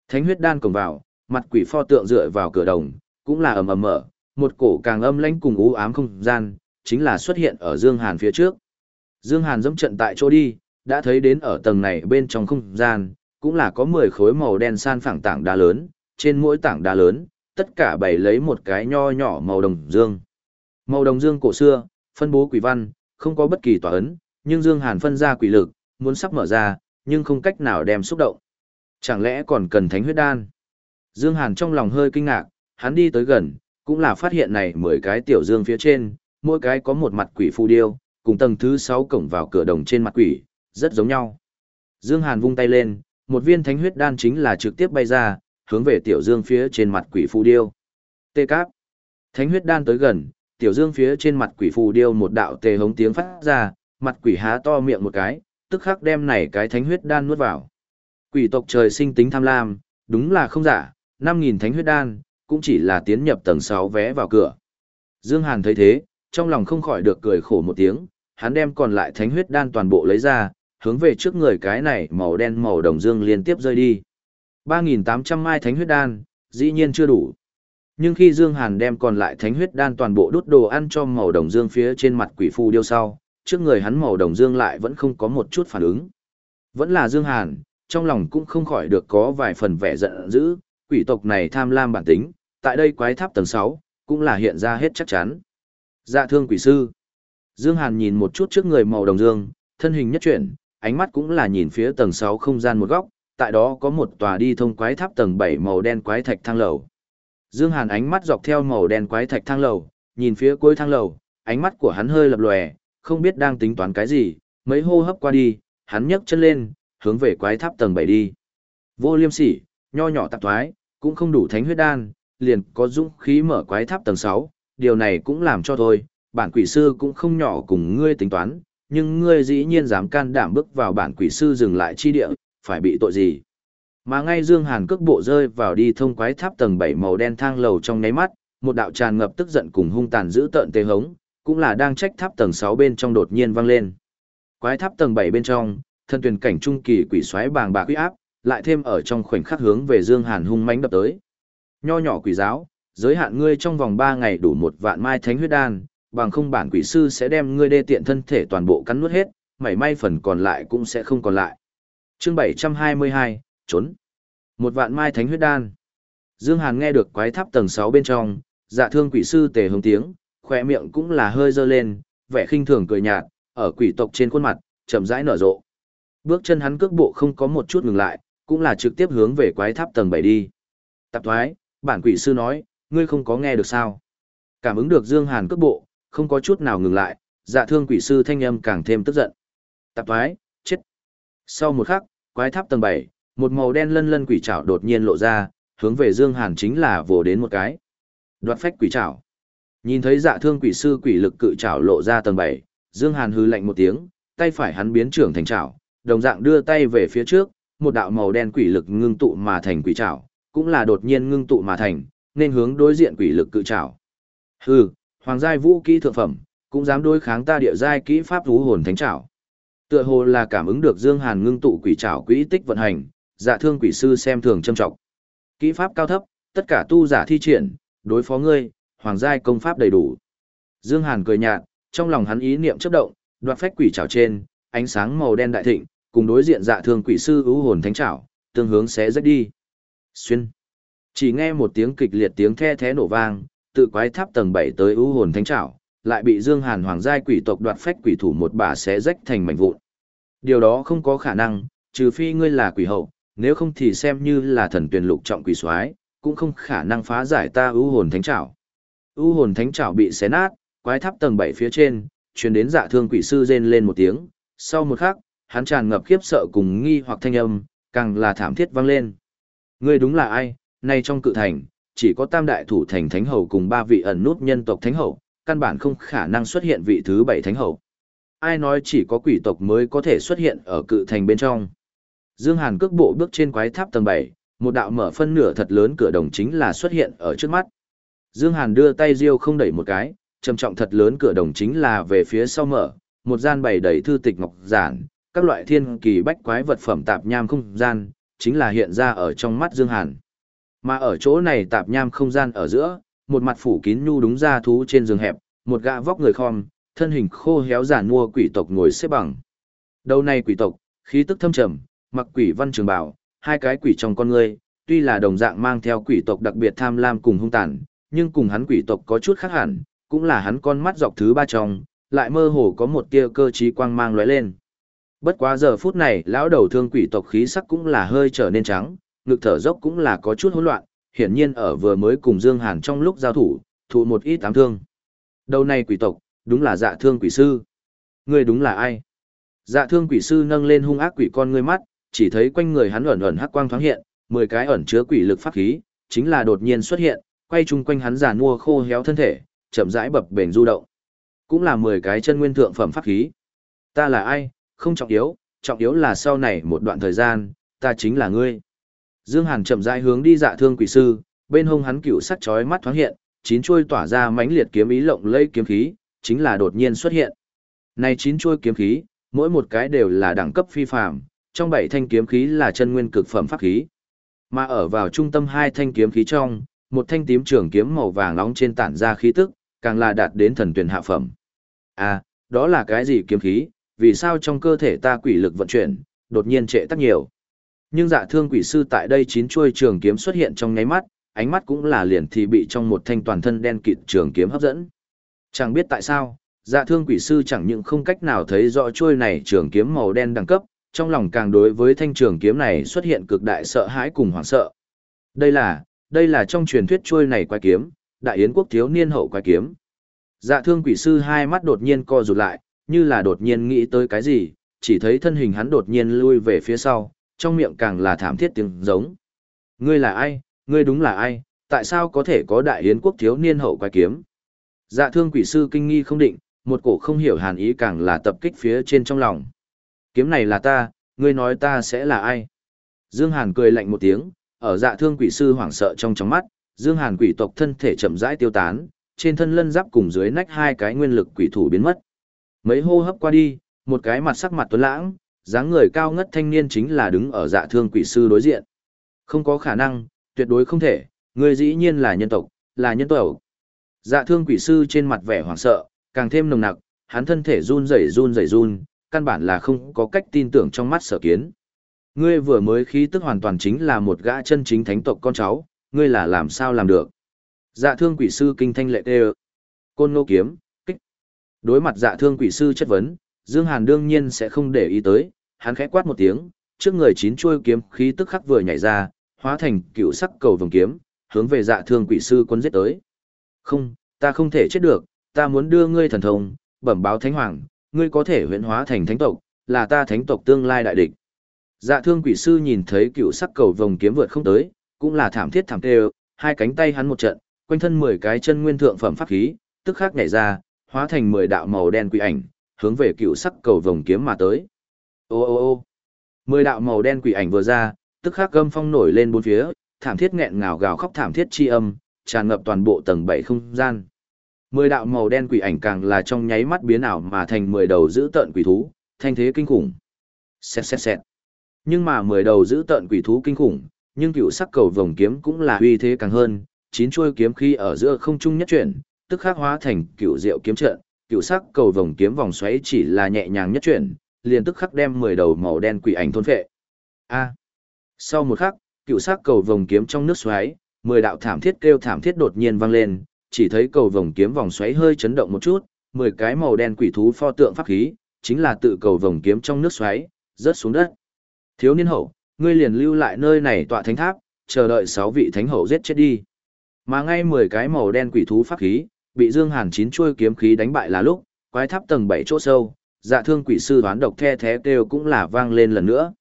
thánh huyết đan cổng vào, mặt quỷ pho tượng dựa vào cửa đồng, cũng là ầm ầm mở, một cổ càng âm lãnh cùng u ám không gian, chính là xuất hiện ở Dương Hàn phía trước. Dương Hàn dẫm trận tại chỗ đi, đã thấy đến ở tầng này bên trong không gian, cũng là có 10 khối màu đen san phẳng tảng đá lớn, trên mỗi tảng đá lớn, tất cả bày lấy một cái nho nhỏ màu đồng dương. Màu đồng dương cổ xưa, phân bố quỷ văn, không có bất kỳ tỏa ấn, nhưng Dương Hàn phân ra quỷ lực, muốn sắp mở ra, nhưng không cách nào đem xúc động. Chẳng lẽ còn cần thánh huyết đan? Dương Hàn trong lòng hơi kinh ngạc, hắn đi tới gần, cũng là phát hiện này 10 cái tiểu dương phía trên, mỗi cái có một mặt quỷ phù điêu, cùng tầng thứ 6 cổng vào cửa đồng trên mặt quỷ, rất giống nhau. Dương Hàn vung tay lên, một viên thánh huyết đan chính là trực tiếp bay ra, hướng về tiểu dương phía trên mặt quỷ phù điêu. Tê cáp. Thánh huyết đan tới gần, tiểu dương phía trên mặt quỷ phù điêu một đạo tê hống tiếng phát ra, mặt quỷ há to miệng một cái, tức khắc đem này cái thánh huyết đan nuốt vào. Quỷ tộc trời sinh tính tham lam, đúng là không giả, 5.000 thánh huyết đan, cũng chỉ là tiến nhập tầng 6 vé vào cửa. Dương Hàn thấy thế, trong lòng không khỏi được cười khổ một tiếng, hắn đem còn lại thánh huyết đan toàn bộ lấy ra, hướng về trước người cái này màu đen màu đồng dương liên tiếp rơi đi. 3.800 mai thánh huyết đan, dĩ nhiên chưa đủ. Nhưng khi Dương Hàn đem còn lại thánh huyết đan toàn bộ đút đồ ăn cho màu đồng dương phía trên mặt quỷ phù điêu sau, trước người hắn màu đồng dương lại vẫn không có một chút phản ứng. Vẫn là Dương Hàn, trong lòng cũng không khỏi được có vài phần vẻ giận dữ, quỷ tộc này tham lam bản tính, tại đây quái tháp tầng 6, cũng là hiện ra hết chắc chắn. Dạ thương quỷ sư. Dương Hàn nhìn một chút trước người màu đồng dương, thân hình nhất chuyển, ánh mắt cũng là nhìn phía tầng 6 không gian một góc, tại đó có một tòa đi thông quái tháp tầng 7 màu đen quái thạch thang lầu. Dương Hàn ánh mắt dọc theo màu đen quái thạch thang lầu, nhìn phía cuối thang lầu, ánh mắt của hắn hơi lập lòe, không biết đang tính toán cái gì, mấy hô hấp qua đi, hắn nhấc chân lên, hướng về quái tháp tầng 7 đi. Vô liêm sỉ, nho nhỏ tạp thoái, cũng không đủ thánh huyết đan, liền có dũng khí mở quái tháp tầng 6, điều này cũng làm cho thôi, bản quỷ sư cũng không nhỏ cùng ngươi tính toán, nhưng ngươi dĩ nhiên dám can đảm bước vào bản quỷ sư dừng lại chi địa, phải bị tội gì. Mà ngay Dương Hàn cước bộ rơi vào đi thông quái tháp tầng 7 màu đen thang lầu trong nháy mắt, một đạo tràn ngập tức giận cùng hung tàn dữ tợn tê hống, cũng là đang trách tháp tầng 6 bên trong đột nhiên vang lên. Quái tháp tầng 7 bên trong, thân tuyển cảnh trung kỳ quỷ xoáy bàng bạc uy áp, lại thêm ở trong khoảnh khắc hướng về Dương Hàn hung mãnh đập tới. Nho nhỏ quỷ giáo, giới hạn ngươi trong vòng 3 ngày đủ một vạn mai thánh huyết đan, bằng không bản quỷ sư sẽ đem ngươi đê tiện thân thể toàn bộ cắn nuốt hết, mảy may phần còn lại cũng sẽ không còn lại. Chương 722, trốn. Một vạn mai thánh huyết đan. Dương Hàn nghe được quái tháp tầng 6 bên trong, dạ thương quỷ sư tề hồng tiếng, khỏe miệng cũng là hơi dơ lên, vẻ khinh thường cười nhạt, ở quỷ tộc trên khuôn mặt, chậm rãi nở rộ. Bước chân hắn cước bộ không có một chút ngừng lại, cũng là trực tiếp hướng về quái tháp tầng 7 đi. Tạp thoái, bản quỷ sư nói, ngươi không có nghe được sao. Cảm ứng được Dương Hàn cước bộ, không có chút nào ngừng lại, dạ thương quỷ sư thanh âm càng thêm tức giận. Tạp thoái, chết. Sau một khắc, quái tháp tầng 7, một màu đen lân lân quỷ trảo đột nhiên lộ ra, hướng về Dương Hàn chính là vồ đến một cái. Đoạt phách quỷ trảo. Nhìn thấy dạ thương quỷ sư quỷ lực cự trảo lộ ra tầng 7, Dương Hàn hư lạnh một tiếng, tay phải hắn biến trưởng thành trảo, đồng dạng đưa tay về phía trước, một đạo màu đen quỷ lực ngưng tụ mà thành quỷ trảo, cũng là đột nhiên ngưng tụ mà thành, nên hướng đối diện quỷ lực cự trảo. Hừ, hoàng giai vũ kỹ thượng phẩm, cũng dám đối kháng ta địa giai kỹ pháp thú hồn thánh trảo. Tựa hồ là cảm ứng được Dương Hàn ngưng tụ quỷ trảo quỹ tích vận hành, dạ thương quỷ sư xem thường châm trọng. Kỹ pháp cao thấp, tất cả tu giả thi triển, đối phó ngươi, hoàng giai công pháp đầy đủ. Dương Hàn cười nhạt, trong lòng hắn ý niệm chớp động, đoạt phách quỷ trảo trên, ánh sáng màu đen đại thịnh, cùng đối diện dạ thương quỷ sư ưu hồn thánh trảo, tương hướng sẽ rách đi. Xuyên. Chỉ nghe một tiếng kịch liệt tiếng the thé nổ vang, tự quái tháp tầng 7 tới ưu hồn thánh trảo, lại bị Dương Hàn hoàng giai quỷ tộc đoạt phách quỷ thủ một bà xé rách thành mảnh vụn. Điều đó không có khả năng, trừ phi ngươi là quỷ hậu, nếu không thì xem như là thần tuyển lục trọng quỷ soái, cũng không khả năng phá giải ta ưu hồn thánh trảo. Ưu hồn thánh trảo bị xé nát, quái tháp tầng 7 phía trên, truyền đến dạ thương quỷ sư rên lên một tiếng, sau một khắc, hắn tràn ngập khiếp sợ cùng nghi hoặc thanh âm, càng là thảm thiết vang lên. Ngươi đúng là ai? Nay trong cự thành, chỉ có tam đại thủ thành thánh hầu cùng ba vị ẩn nút nhân tộc thánh hầu, căn bản không khả năng xuất hiện vị thứ bảy thánh hầu. ai nói chỉ có quỷ tộc mới có thể xuất hiện ở cự thành bên trong. Dương Hàn cước bộ bước trên quái tháp tầng 7, một đạo mở phân nửa thật lớn cửa đồng chính là xuất hiện ở trước mắt. Dương Hàn đưa tay riêu không đẩy một cái, trầm trọng thật lớn cửa đồng chính là về phía sau mở, một gian bày đầy thư tịch ngọc giản, các loại thiên kỳ bách quái vật phẩm tạp nham không gian, chính là hiện ra ở trong mắt Dương Hàn. Mà ở chỗ này tạp nham không gian ở giữa, một mặt phủ kín nhu đúng ra thú trên giường hẹp, một gã vóc người khom, thân hình khô héo giản mua quỷ tộc ngồi xếp bằng. Đầu này quỷ tộc, khí tức thâm trầm, mặc quỷ văn trường bảo, hai cái quỷ trong con người, tuy là đồng dạng mang theo quỷ tộc đặc biệt tham lam cùng hung tàn, nhưng cùng hắn quỷ tộc có chút khác hẳn, cũng là hắn con mắt dọc thứ ba trong, lại mơ hồ có một tia cơ trí quang mang lóe lên. Bất quá giờ phút này, lão đầu thương quỷ tộc khí sắc cũng là hơi trở nên trắng, ngực thở dốc cũng là có chút hỗn loạn, hiển nhiên ở vừa mới cùng Dương Hàn trong lúc giao thủ, thụ một ít ám thương. Đầu này quỷ tộc, đúng là dạ thương quỷ sư. Ngươi đúng là ai? Dạ thương quỷ sư nâng lên hung ác quỷ con ngươi mắt, chỉ thấy quanh người hắn ẩn ẩn hắc quang thoáng hiện, mười cái ẩn chứa quỷ lực pháp khí, chính là đột nhiên xuất hiện, quay chung quanh hắn giàn mua khô héo thân thể, chậm rãi bập bềnh du động. Cũng là mười cái chân nguyên thượng phẩm pháp khí. Ta là ai, không trọng yếu, trọng yếu là sau này một đoạn thời gian, ta chính là ngươi. Dương Hàn chậm rãi hướng đi dạ thương quỷ sư, bên hông hắn cựu sắc chói mắt thoáng hiện, chín chuôi tỏa ra mãnh liệt kiếm ý lộng lẫy kiếm khí, chính là đột nhiên xuất hiện. Này chín chuôi kiếm khí, mỗi một cái đều là đẳng cấp phi phàm, trong bảy thanh kiếm khí là chân nguyên cực phẩm pháp khí. Mà ở vào trung tâm hai thanh kiếm khí trong, một thanh tím trường kiếm màu vàng nóng trên tản ra khí tức, càng là đạt đến thần tuyển hạ phẩm. À, đó là cái gì kiếm khí, vì sao trong cơ thể ta quỷ lực vận chuyển, đột nhiên trệ tắc nhiều. Nhưng dạ thương quỷ sư tại đây chín chuôi trường kiếm xuất hiện trong nháy mắt, ánh mắt cũng là liền thì bị trong một thanh toàn thân đen kịt trường kiếm hấp dẫn. Chẳng biết tại sao, dạ thương quỷ sư chẳng những không cách nào thấy rõ chuôi này trường kiếm màu đen đẳng cấp, trong lòng càng đối với thanh trường kiếm này xuất hiện cực đại sợ hãi cùng hoảng sợ. Đây là, đây là trong truyền thuyết chuôi này quái kiếm, đại yến quốc thiếu niên hậu quái kiếm. Dạ thương quỷ sư hai mắt đột nhiên co rụt lại, như là đột nhiên nghĩ tới cái gì, chỉ thấy thân hình hắn đột nhiên lui về phía sau, trong miệng càng là thảm thiết tiếng giống. Ngươi là ai, ngươi đúng là ai, tại sao có thể có đại yến quốc thiếu niên hậu quái kiếm? Dạ thương quỷ sư kinh nghi không định, một cổ không hiểu hàn ý càng là tập kích phía trên trong lòng. Kiếm này là ta, ngươi nói ta sẽ là ai? Dương Hàn cười lạnh một tiếng, ở dạ thương quỷ sư hoảng sợ trong trong mắt, Dương Hàn quỷ tộc thân thể chậm rãi tiêu tán, trên thân lân giáp cùng dưới nách hai cái nguyên lực quỷ thủ biến mất. Mấy hô hấp qua đi, một cái mặt sắc mặt tuấn lãng, dáng người cao ngất thanh niên chính là đứng ở dạ thương quỷ sư đối diện. Không có khả năng, tuyệt đối không thể, người dĩ nhiên là nhân tộc, là nhân tộc. Dạ thương quỷ sư trên mặt vẻ hoảng sợ, càng thêm nồng nặc, hắn thân thể run rẩy run rẩy run, căn bản là không có cách tin tưởng trong mắt sở kiến. Ngươi vừa mới khí tức hoàn toàn chính là một gã chân chính thánh tộc con cháu, ngươi là làm sao làm được? Dạ thương quỷ sư kinh thanh lệ tê Côn ngô kiếm. Đối mặt dạ thương quỷ sư chất vấn, Dương Hàn đương nhiên sẽ không để ý tới, hắn khẽ quát một tiếng, trước người chín chuôi kiếm khí tức khắc vừa nhảy ra, hóa thành cựu sắc cầu vòng kiếm, hướng về dạ thương quỷ sư quân giết tới. Không, ta không thể chết được, ta muốn đưa ngươi thần thông, bẩm báo thánh hoàng, ngươi có thể huyễn hóa thành thánh tộc, là ta thánh tộc tương lai đại địch. Dạ thương quỷ sư nhìn thấy cựu sắc cầu vòng kiếm vượt không tới, cũng là thảm thiết thảm tê hai cánh tay hắn một trận, quanh thân mười cái chân nguyên thượng phẩm pháp khí, tức khắc nhảy ra, hóa thành mười đạo màu đen quỷ ảnh, hướng về cựu sắc cầu vòng kiếm mà tới. Ô ô ô mười đạo màu đen quỷ ảnh vừa ra, tức khắc gâm phong nổi lên bốn phía, thảm thiết nghẹn ngào gào khóc thảm thiết chi âm, tràn ngập toàn bộ tầng bảy không gian. Mười đạo màu đen quỷ ảnh càng là trong nháy mắt biến ảo mà thành mười đầu dữ tợn quỷ thú, thanh thế kinh khủng. Xẹt xẹt xẹt. Nhưng mà mười đầu dữ tợn quỷ thú kinh khủng, nhưng cựu sắc cầu vòng kiếm cũng là uy thế càng hơn, chín chuôi kiếm khi ở giữa không trung nhất chuyển, tức khắc hóa thành cựu diệu kiếm trận, cựu sắc cầu vòng kiếm vòng xoáy chỉ là nhẹ nhàng nhất chuyển, liền tức khắc đem mười đầu màu đen quỷ ảnh thôn phệ. A. Sau một khắc, cựu sắc cầu vòng kiếm trong nước xoáy, mười đạo thảm thiết kêu thảm thiết đột nhiên vang lên, chỉ thấy cầu vòng kiếm vòng xoáy hơi chấn động một chút, mười cái màu đen quỷ thú pho tượng pháp khí, chính là tự cầu vòng kiếm trong nước xoáy, rớt xuống đất. Thiếu niên hậu, ngươi liền lưu lại nơi này tọa thánh tháp, chờ đợi sáu vị thánh hậu giết chết đi. Mà ngay mười cái màu đen quỷ thú pháp khí, bị Dương Hàn chín chuôi kiếm khí đánh bại là lúc, quái tháp tầng bảy chỗ sâu, dạ thương quỷ sư đoán độc the thế kêu cũng là vang lên lần nữa.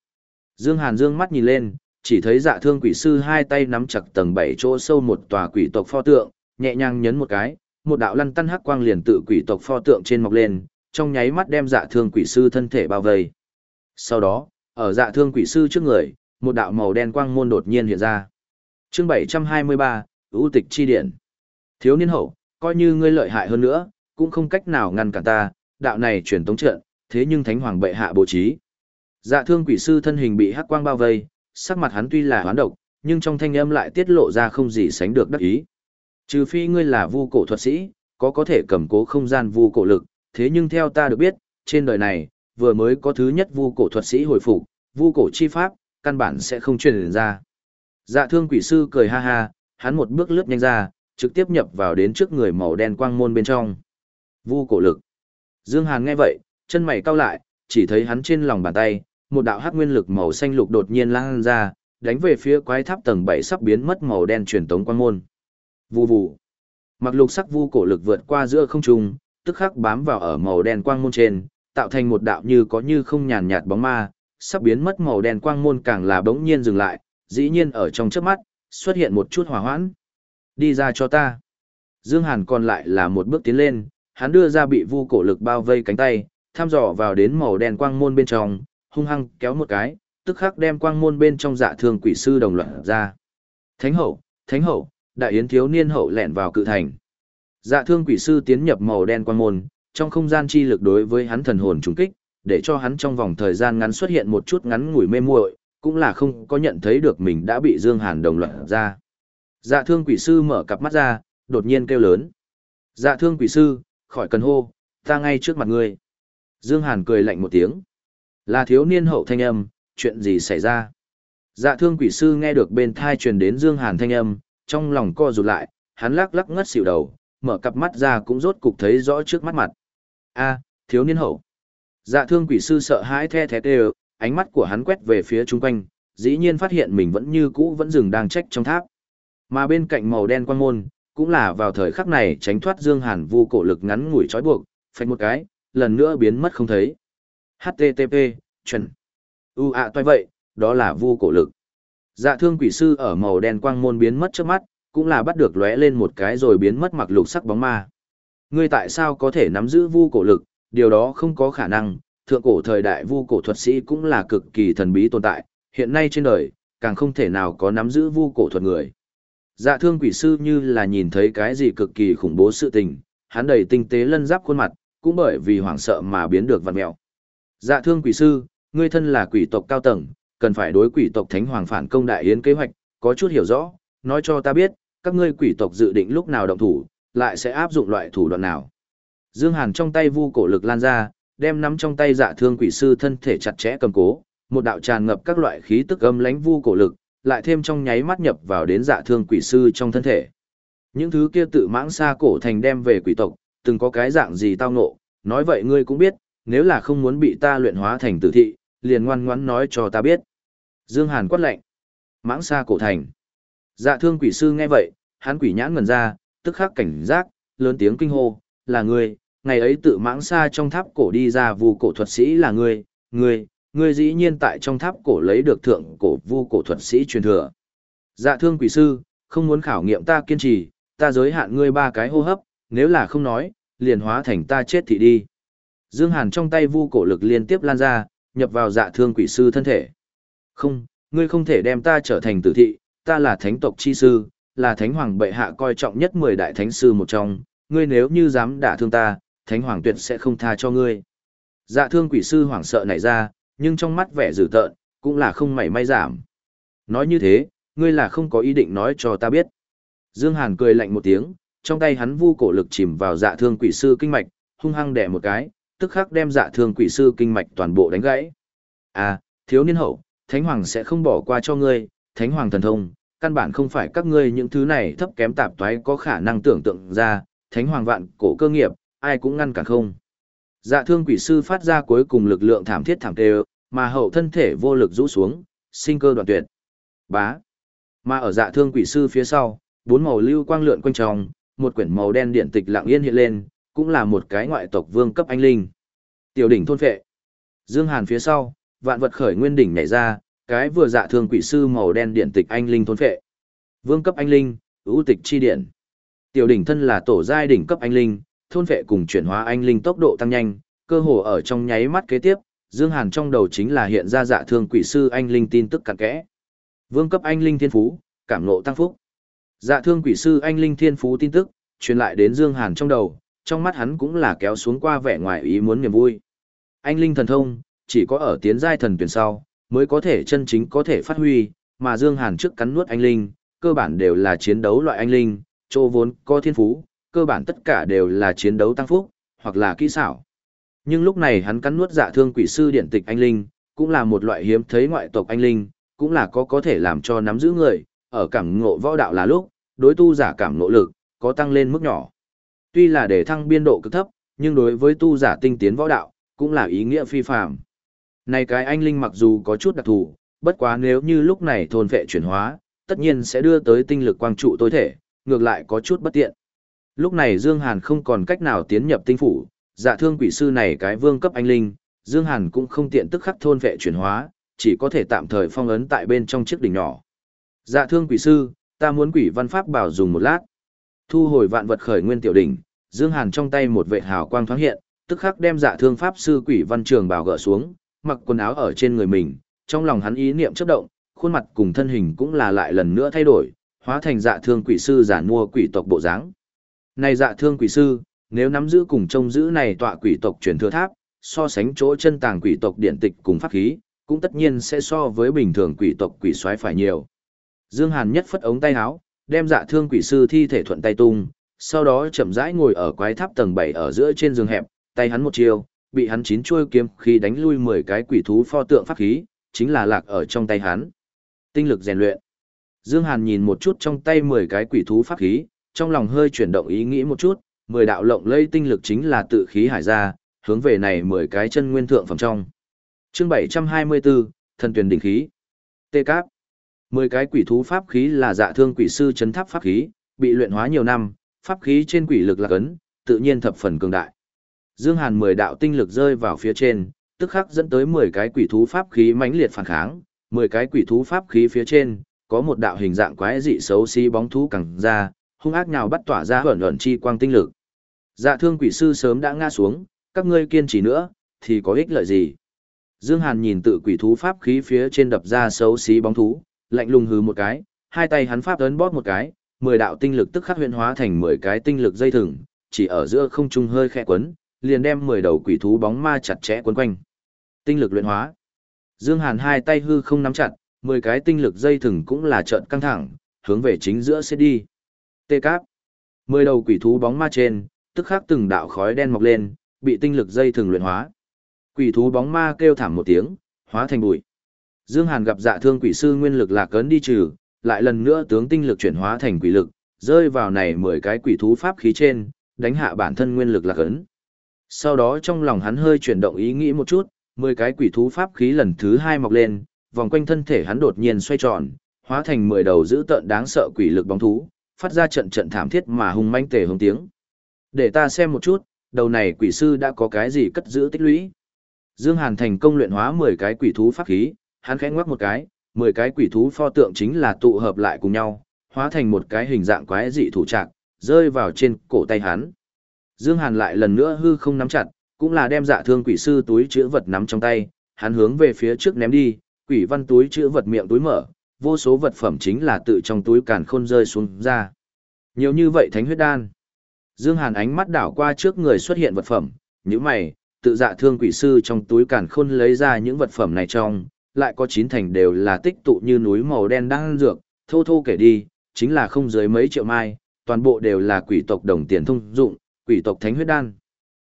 Dương Hàn dương mắt nhìn lên, chỉ thấy dạ thương quỷ sư hai tay nắm chặt tầng bảy chỗ sâu một tòa quỷ tộc pho tượng, nhẹ nhàng nhấn một cái, một đạo lăn tăn hắc quang liền tự quỷ tộc pho tượng trên mọc lên, trong nháy mắt đem dạ thương quỷ sư thân thể bao vây. Sau đó, ở dạ thương quỷ sư trước người, một đạo màu đen quang môn đột nhiên hiện ra. Chương 723, ưu tịch chi điển. Thiếu niên hậu, coi như ngươi lợi hại hơn nữa, cũng không cách nào ngăn cản ta, đạo này truyền tống trận, thế nhưng thánh hoàng bệ hạ bố trí. Dạ thương quỷ sư thân hình bị hắc quang bao vây, sắc mặt hắn tuy là hoán độc, nhưng trong thanh âm lại tiết lộ ra không gì sánh được đắc ý. Trừ phi ngươi là vu cổ thuật sĩ, có có thể cầm cố không gian vu cổ lực, thế nhưng theo ta được biết, trên đời này, vừa mới có thứ nhất vu cổ thuật sĩ hồi phục, vu cổ chi pháp, căn bản sẽ không truyền ra. Dạ thương quỷ sư cười ha ha, hắn một bước lướt nhanh ra, trực tiếp nhập vào đến trước người màu đen quang môn bên trong. Vu cổ lực. Dương Hàn nghe vậy, chân mày cau lại, chỉ thấy hắn trên lòng bàn tay, một đạo hắc nguyên lực màu xanh lục đột nhiên lan ra, đánh về phía quái tháp tầng 7 sắp biến mất màu đen truyền tống quang môn. Vù vù. Mặc lục sắc vu cổ lực vượt qua giữa không trung, tức khắc bám vào ở màu đen quang môn trên, tạo thành một đạo như có như không nhàn nhạt bóng ma, sắp biến mất màu đen quang môn càng là bỗng nhiên dừng lại, dĩ nhiên ở trong chớp mắt, xuất hiện một chút hỏa hoãn. Đi ra cho ta. Dương Hàn còn lại là một bước tiến lên, hắn đưa ra bị vu cổ lực bao vây cánh tay, thăm dò vào đến màu đen quang môn bên trong, hung hăng kéo một cái, tức khắc đem quang môn bên trong dạ thương quỷ sư đồng loạt ra. Thánh hậu, thánh hậu, đại yến thiếu niên hậu lẹn vào cự thành. Dạ thương quỷ sư tiến nhập màu đen quang môn, trong không gian chi lực đối với hắn thần hồn trùng kích, để cho hắn trong vòng thời gian ngắn xuất hiện một chút ngắn ngủi mê muội, cũng là không có nhận thấy được mình đã bị Dương Hàn đồng loạt ra. Dạ thương quỷ sư mở cặp mắt ra, đột nhiên kêu lớn. Dạ thương quỷ sư, khỏi cần hô, ta ngay trước mặt ngươi. Dương Hàn cười lạnh một tiếng. Là thiếu niên hậu thanh âm, chuyện gì xảy ra? Dạ thương quỷ sư nghe được bên thai truyền đến Dương Hàn thanh âm, trong lòng co rụt lại, hắn lắc lắc ngất xỉu đầu, mở cặp mắt ra cũng rốt cục thấy rõ trước mắt mặt. A, thiếu niên hậu. Dạ thương quỷ sư sợ hãi the thế đều, ánh mắt của hắn quét về phía chung quanh, dĩ nhiên phát hiện mình vẫn như cũ vẫn dừng đang trách trong tháp. Mà bên cạnh màu đen quan môn, cũng là vào thời khắc này tránh thoát Dương Hàn vu cổ lực ngắn ngủi trói buộc, phanh một cái, lần nữa biến mất không thấy. HTTP, chuẩn. U ạ toay vậy, đó là vu cổ lực. Dạ thương quỷ sư ở màu đen quang môn biến mất trước mắt, cũng là bắt được lóe lên một cái rồi biến mất mặc lục sắc bóng ma. Ngươi tại sao có thể nắm giữ vu cổ lực, điều đó không có khả năng, thượng cổ thời đại vu cổ thuật sĩ cũng là cực kỳ thần bí tồn tại, hiện nay trên đời, càng không thể nào có nắm giữ vu cổ thuật người. Dạ thương quỷ sư như là nhìn thấy cái gì cực kỳ khủng bố sự tình, hắn đầy tinh tế lân giáp khuôn mặt, cũng bởi vì hoảng sợ mà biến được vặn mẹo. Dạ thương quỷ sư, ngươi thân là quỷ tộc cao tầng, cần phải đối quỷ tộc thánh hoàng phản công đại yến kế hoạch, có chút hiểu rõ, nói cho ta biết, các ngươi quỷ tộc dự định lúc nào động thủ, lại sẽ áp dụng loại thủ đoạn nào. Dương Hàn trong tay vu cổ lực lan ra, đem nắm trong tay dạ thương quỷ sư thân thể chặt chẽ cầm cố, một đạo tràn ngập các loại khí tức âm lãnh vu cổ lực, lại thêm trong nháy mắt nhập vào đến dạ thương quỷ sư trong thân thể. Những thứ kia tự mãng xa cổ thành đem về quỷ tộc, từng có cái dạng gì tao ngộ, nói vậy ngươi cũng biết, nếu là không muốn bị ta luyện hóa thành tử thị, liền ngoan ngoãn nói cho ta biết. Dương Hàn quát lệnh. Mãng xa cổ thành. Dạ thương quỷ sư nghe vậy, hắn quỷ nhãn ngần ra, tức khắc cảnh giác, lớn tiếng kinh hô, là ngươi, ngày ấy tự mãng xa trong tháp cổ đi ra vù cổ thuật sĩ là ngươi, ngươi, ngươi dĩ nhiên tại trong tháp cổ lấy được thượng cổ vu cổ thuật sĩ truyền thừa. Dạ thương quỷ sư, không muốn khảo nghiệm ta kiên trì, ta giới hạn ngươi ba cái hô hấp, nếu là không nói, liền hóa thành ta chết thì đi. Dương Hàn trong tay vu cổ lực liên tiếp lan ra, nhập vào dạ thương quỷ sư thân thể. Không, ngươi không thể đem ta trở thành tử thị, ta là thánh tộc chi sư, là thánh hoàng bệ hạ coi trọng nhất 10 đại thánh sư một trong, ngươi nếu như dám đả thương ta, thánh hoàng tuyệt sẽ không tha cho ngươi. Dạ thương quỷ sư hoảng sợ nảy ra, nhưng trong mắt vẻ dữ tợn, cũng là không mảy may giảm. Nói như thế, ngươi là không có ý định nói cho ta biết. Dương Hàn cười lạnh một tiếng, trong tay hắn vu cổ lực chìm vào dạ thương quỷ sư kinh mạch, hung hăng đè một cái, tức khắc đem dạ thương quỷ sư kinh mạch toàn bộ đánh gãy. À, thiếu niên hậu, thánh hoàng sẽ không bỏ qua cho ngươi, thánh hoàng thần thông, căn bản không phải các ngươi những thứ này thấp kém tạp toái có khả năng tưởng tượng ra, thánh hoàng vạn cổ cơ nghiệp, ai cũng ngăn cản không. Dạ thương quỷ sư phát ra cuối cùng lực lượng thảm thiết thảm tê mà hậu thân thể vô lực rũ xuống, sinh cơ đoạn tuyệt. Bá. Mà ở dạ thương quỷ sư phía sau, bốn màu lưu quang lượn quanh tròng, một quyển màu đen điện tịch lặng yên hiện lên, cũng là một cái ngoại tộc vương cấp anh linh. Tiểu đỉnh thôn phệ. Dương Hàn phía sau, vạn vật khởi nguyên đỉnh nhảy ra, cái vừa dạ thương quỷ sư màu đen điện tịch anh linh thôn phệ. Vương cấp anh linh, ưu tịch chi điện. Tiểu đỉnh thân là tổ giai đỉnh cấp anh linh, thôn phệ cùng chuyển hóa anh linh tốc độ tăng nhanh, cơ hồ ở trong nháy mắt kế tiếp, Dương Hàn trong đầu chính là hiện ra dạ thương quỷ sư anh linh tin tức cặn kẽ. Vương cấp anh linh thiên phú, cảm ngộ tăng phúc. Dạ thương quỷ sư anh linh thiên phú tin tức, truyền lại đến Dương Hàn trong đầu, trong mắt hắn cũng là kéo xuống qua vẻ ngoài ý muốn niềm vui. Anh linh thần thông, chỉ có ở tiến giai thần tuyển sau, mới có thể chân chính có thể phát huy, mà Dương Hàn trước cắn nuốt anh linh, cơ bản đều là chiến đấu loại anh linh, chỗ vốn có thiên phú, cơ bản tất cả đều là chiến đấu tăng phúc, hoặc là kỹ xảo. Nhưng lúc này hắn cắn nuốt dạ thương quỷ sư điện tịch anh linh, cũng là một loại hiếm thấy ngoại tộc anh linh, cũng là có có thể làm cho nắm giữ người, ở cảm ngộ võ đạo là lúc, đối tu giả cảm ngộ lực, có tăng lên mức nhỏ. Tuy là để thăng biên độ cực thấp, nhưng đối với tu giả tinh tiến võ đạo, cũng là ý nghĩa phi phàm. Này cái anh linh mặc dù có chút đặc thù, bất quá nếu như lúc này thôn vệ chuyển hóa, tất nhiên sẽ đưa tới tinh lực quang trụ tối thể, ngược lại có chút bất tiện. Lúc này Dương Hàn không còn cách nào tiến nhập tinh phủ, dạ thương quỷ sư này cái vương cấp anh linh, Dương Hàn cũng không tiện tức khắc thôn vệ chuyển hóa, chỉ có thể tạm thời phong ấn tại bên trong chiếc đỉnh nhỏ. Dạ thương quỷ sư, ta muốn quỷ văn pháp bảo dùng một lát. Thu hồi vạn vật khởi nguyên tiểu đỉnh, Dương Hàn trong tay một vệ hào quang thoáng hiện, tức khắc đem dạ thương pháp sư quỷ văn trường bảo gỡ xuống, mặc quần áo ở trên người mình, trong lòng hắn ý niệm chớp động, khuôn mặt cùng thân hình cũng là lại lần nữa thay đổi, hóa thành dạ thương quỷ sư giả mua quỷ tộc bộ dáng. Này dạ thương quỷ sư, nếu nắm giữ cùng trông giữ này tọa quỷ tộc truyền thừa tháp, so sánh chỗ chân tàng quỷ tộc điện tịch cùng pháp khí, cũng tất nhiên sẽ so với bình thường quỷ tộc quỷ soái phải nhiều. Dương Hàn nhất phất ống tay áo, đem dạ thương quỷ sư thi thể thuận tay tung, sau đó chậm rãi ngồi ở quái tháp tầng 7 ở giữa trên giường hẹp, tay hắn một chiều, bị hắn chín chuôi kiếm khi đánh lui 10 cái quỷ thú pho tượng pháp khí, chính là lạc ở trong tay hắn. Tinh lực rèn luyện. Dương Hàn nhìn một chút trong tay 10 cái quỷ thú pháp khí, trong lòng hơi chuyển động ý nghĩ một chút, 10 đạo lộng lây tinh lực chính là tự khí hải ra, hướng về này 10 cái chân nguyên thượng phẩm trong. Chương 724, thần tuyển đỉnh khí. Tê cáp. 10 cái quỷ thú pháp khí là dạ thương quỷ sư chấn tháp pháp khí, bị luyện hóa nhiều năm, pháp khí trên quỷ lực là cấn, tự nhiên thập phần cường đại. Dương Hàn 10 đạo tinh lực rơi vào phía trên, tức khắc dẫn tới 10 cái quỷ thú pháp khí mãnh liệt phản kháng, 10 cái quỷ thú pháp khí phía trên, có một đạo hình dạng quái dị xấu xí bóng thú cẳng ra, hung ác nhào bắt tỏa ra hởn hởn chi quang tinh lực. Dạ thương quỷ sư sớm đã ngã xuống, các ngươi kiên trì nữa, thì có ích lợi gì? Dương Hàn nhìn tự quỷ thú pháp khí phía trên đập ra xấu xí bóng thú, lạnh lùng hừ một cái, hai tay hắn pháp ấn bóp một cái, mười đạo tinh lực tức khắc huyễn hóa thành mười cái tinh lực dây thừng, chỉ ở giữa không trung hơi khẽ quấn, liền đem mười đầu quỷ thú bóng ma chặt chẽ quấn quanh. Tinh lực luyện hóa. Dương Hàn hai tay hư không nắm chặt, mười cái tinh lực dây thừng cũng là trợn căng thẳng, hướng về chính giữa sẽ đi. Tê cáp. Mười đầu quỷ thú bóng ma trên, tức khắc từng đạo khói đen mọc lên, bị tinh lực dây thường luyện hóa. Quỷ thú bóng ma kêu thảm một tiếng, hóa thành bụi. Dương Hàn gặp dạ thương quỷ sư nguyên lực lạc cấn đi trừ, lại lần nữa tướng tinh lực chuyển hóa thành quỷ lực, rơi vào này mười cái quỷ thú pháp khí trên, đánh hạ bản thân nguyên lực lạc cấn. Sau đó trong lòng hắn hơi chuyển động ý nghĩ một chút, mười cái quỷ thú pháp khí lần thứ hai mọc lên, vòng quanh thân thể hắn đột nhiên xoay tròn, hóa thành mười đầu dữ tợn đáng sợ quỷ lực bóng thú, phát ra trận trận thảm thiết mà hung manh tề hùng tiếng. Để ta xem một chút, đầu này quỷ sư đã có cái gì cất giữ tích lũy. Dương Hàn thành công luyện hóa 10 cái quỷ thú pháp khí, hắn khẽ ngoắc một cái, 10 cái quỷ thú pho tượng chính là tụ hợp lại cùng nhau, hóa thành một cái hình dạng quái dị thủ trạng, rơi vào trên cổ tay hắn. Dương Hàn lại lần nữa hư không nắm chặt, cũng là đem dạ thương quỷ sư túi chứa vật nắm trong tay, hắn hướng về phía trước ném đi, quỷ văn túi chứa vật miệng túi mở, vô số vật phẩm chính là tự trong túi càn khôn rơi xuống ra. Nhiều như vậy thánh huyết đan. Dương Hàn ánh mắt đảo qua trước người xuất hiện vật phẩm, như mày, tự dạ thương quỷ sư trong túi càn khôn lấy ra những vật phẩm này trong, lại có chín thành đều là tích tụ như núi màu đen đang dược, thô thô kể đi, chính là không dưới mấy triệu mai, toàn bộ đều là quỷ tộc đồng tiền thông dụng, quỷ tộc thánh huyết đan.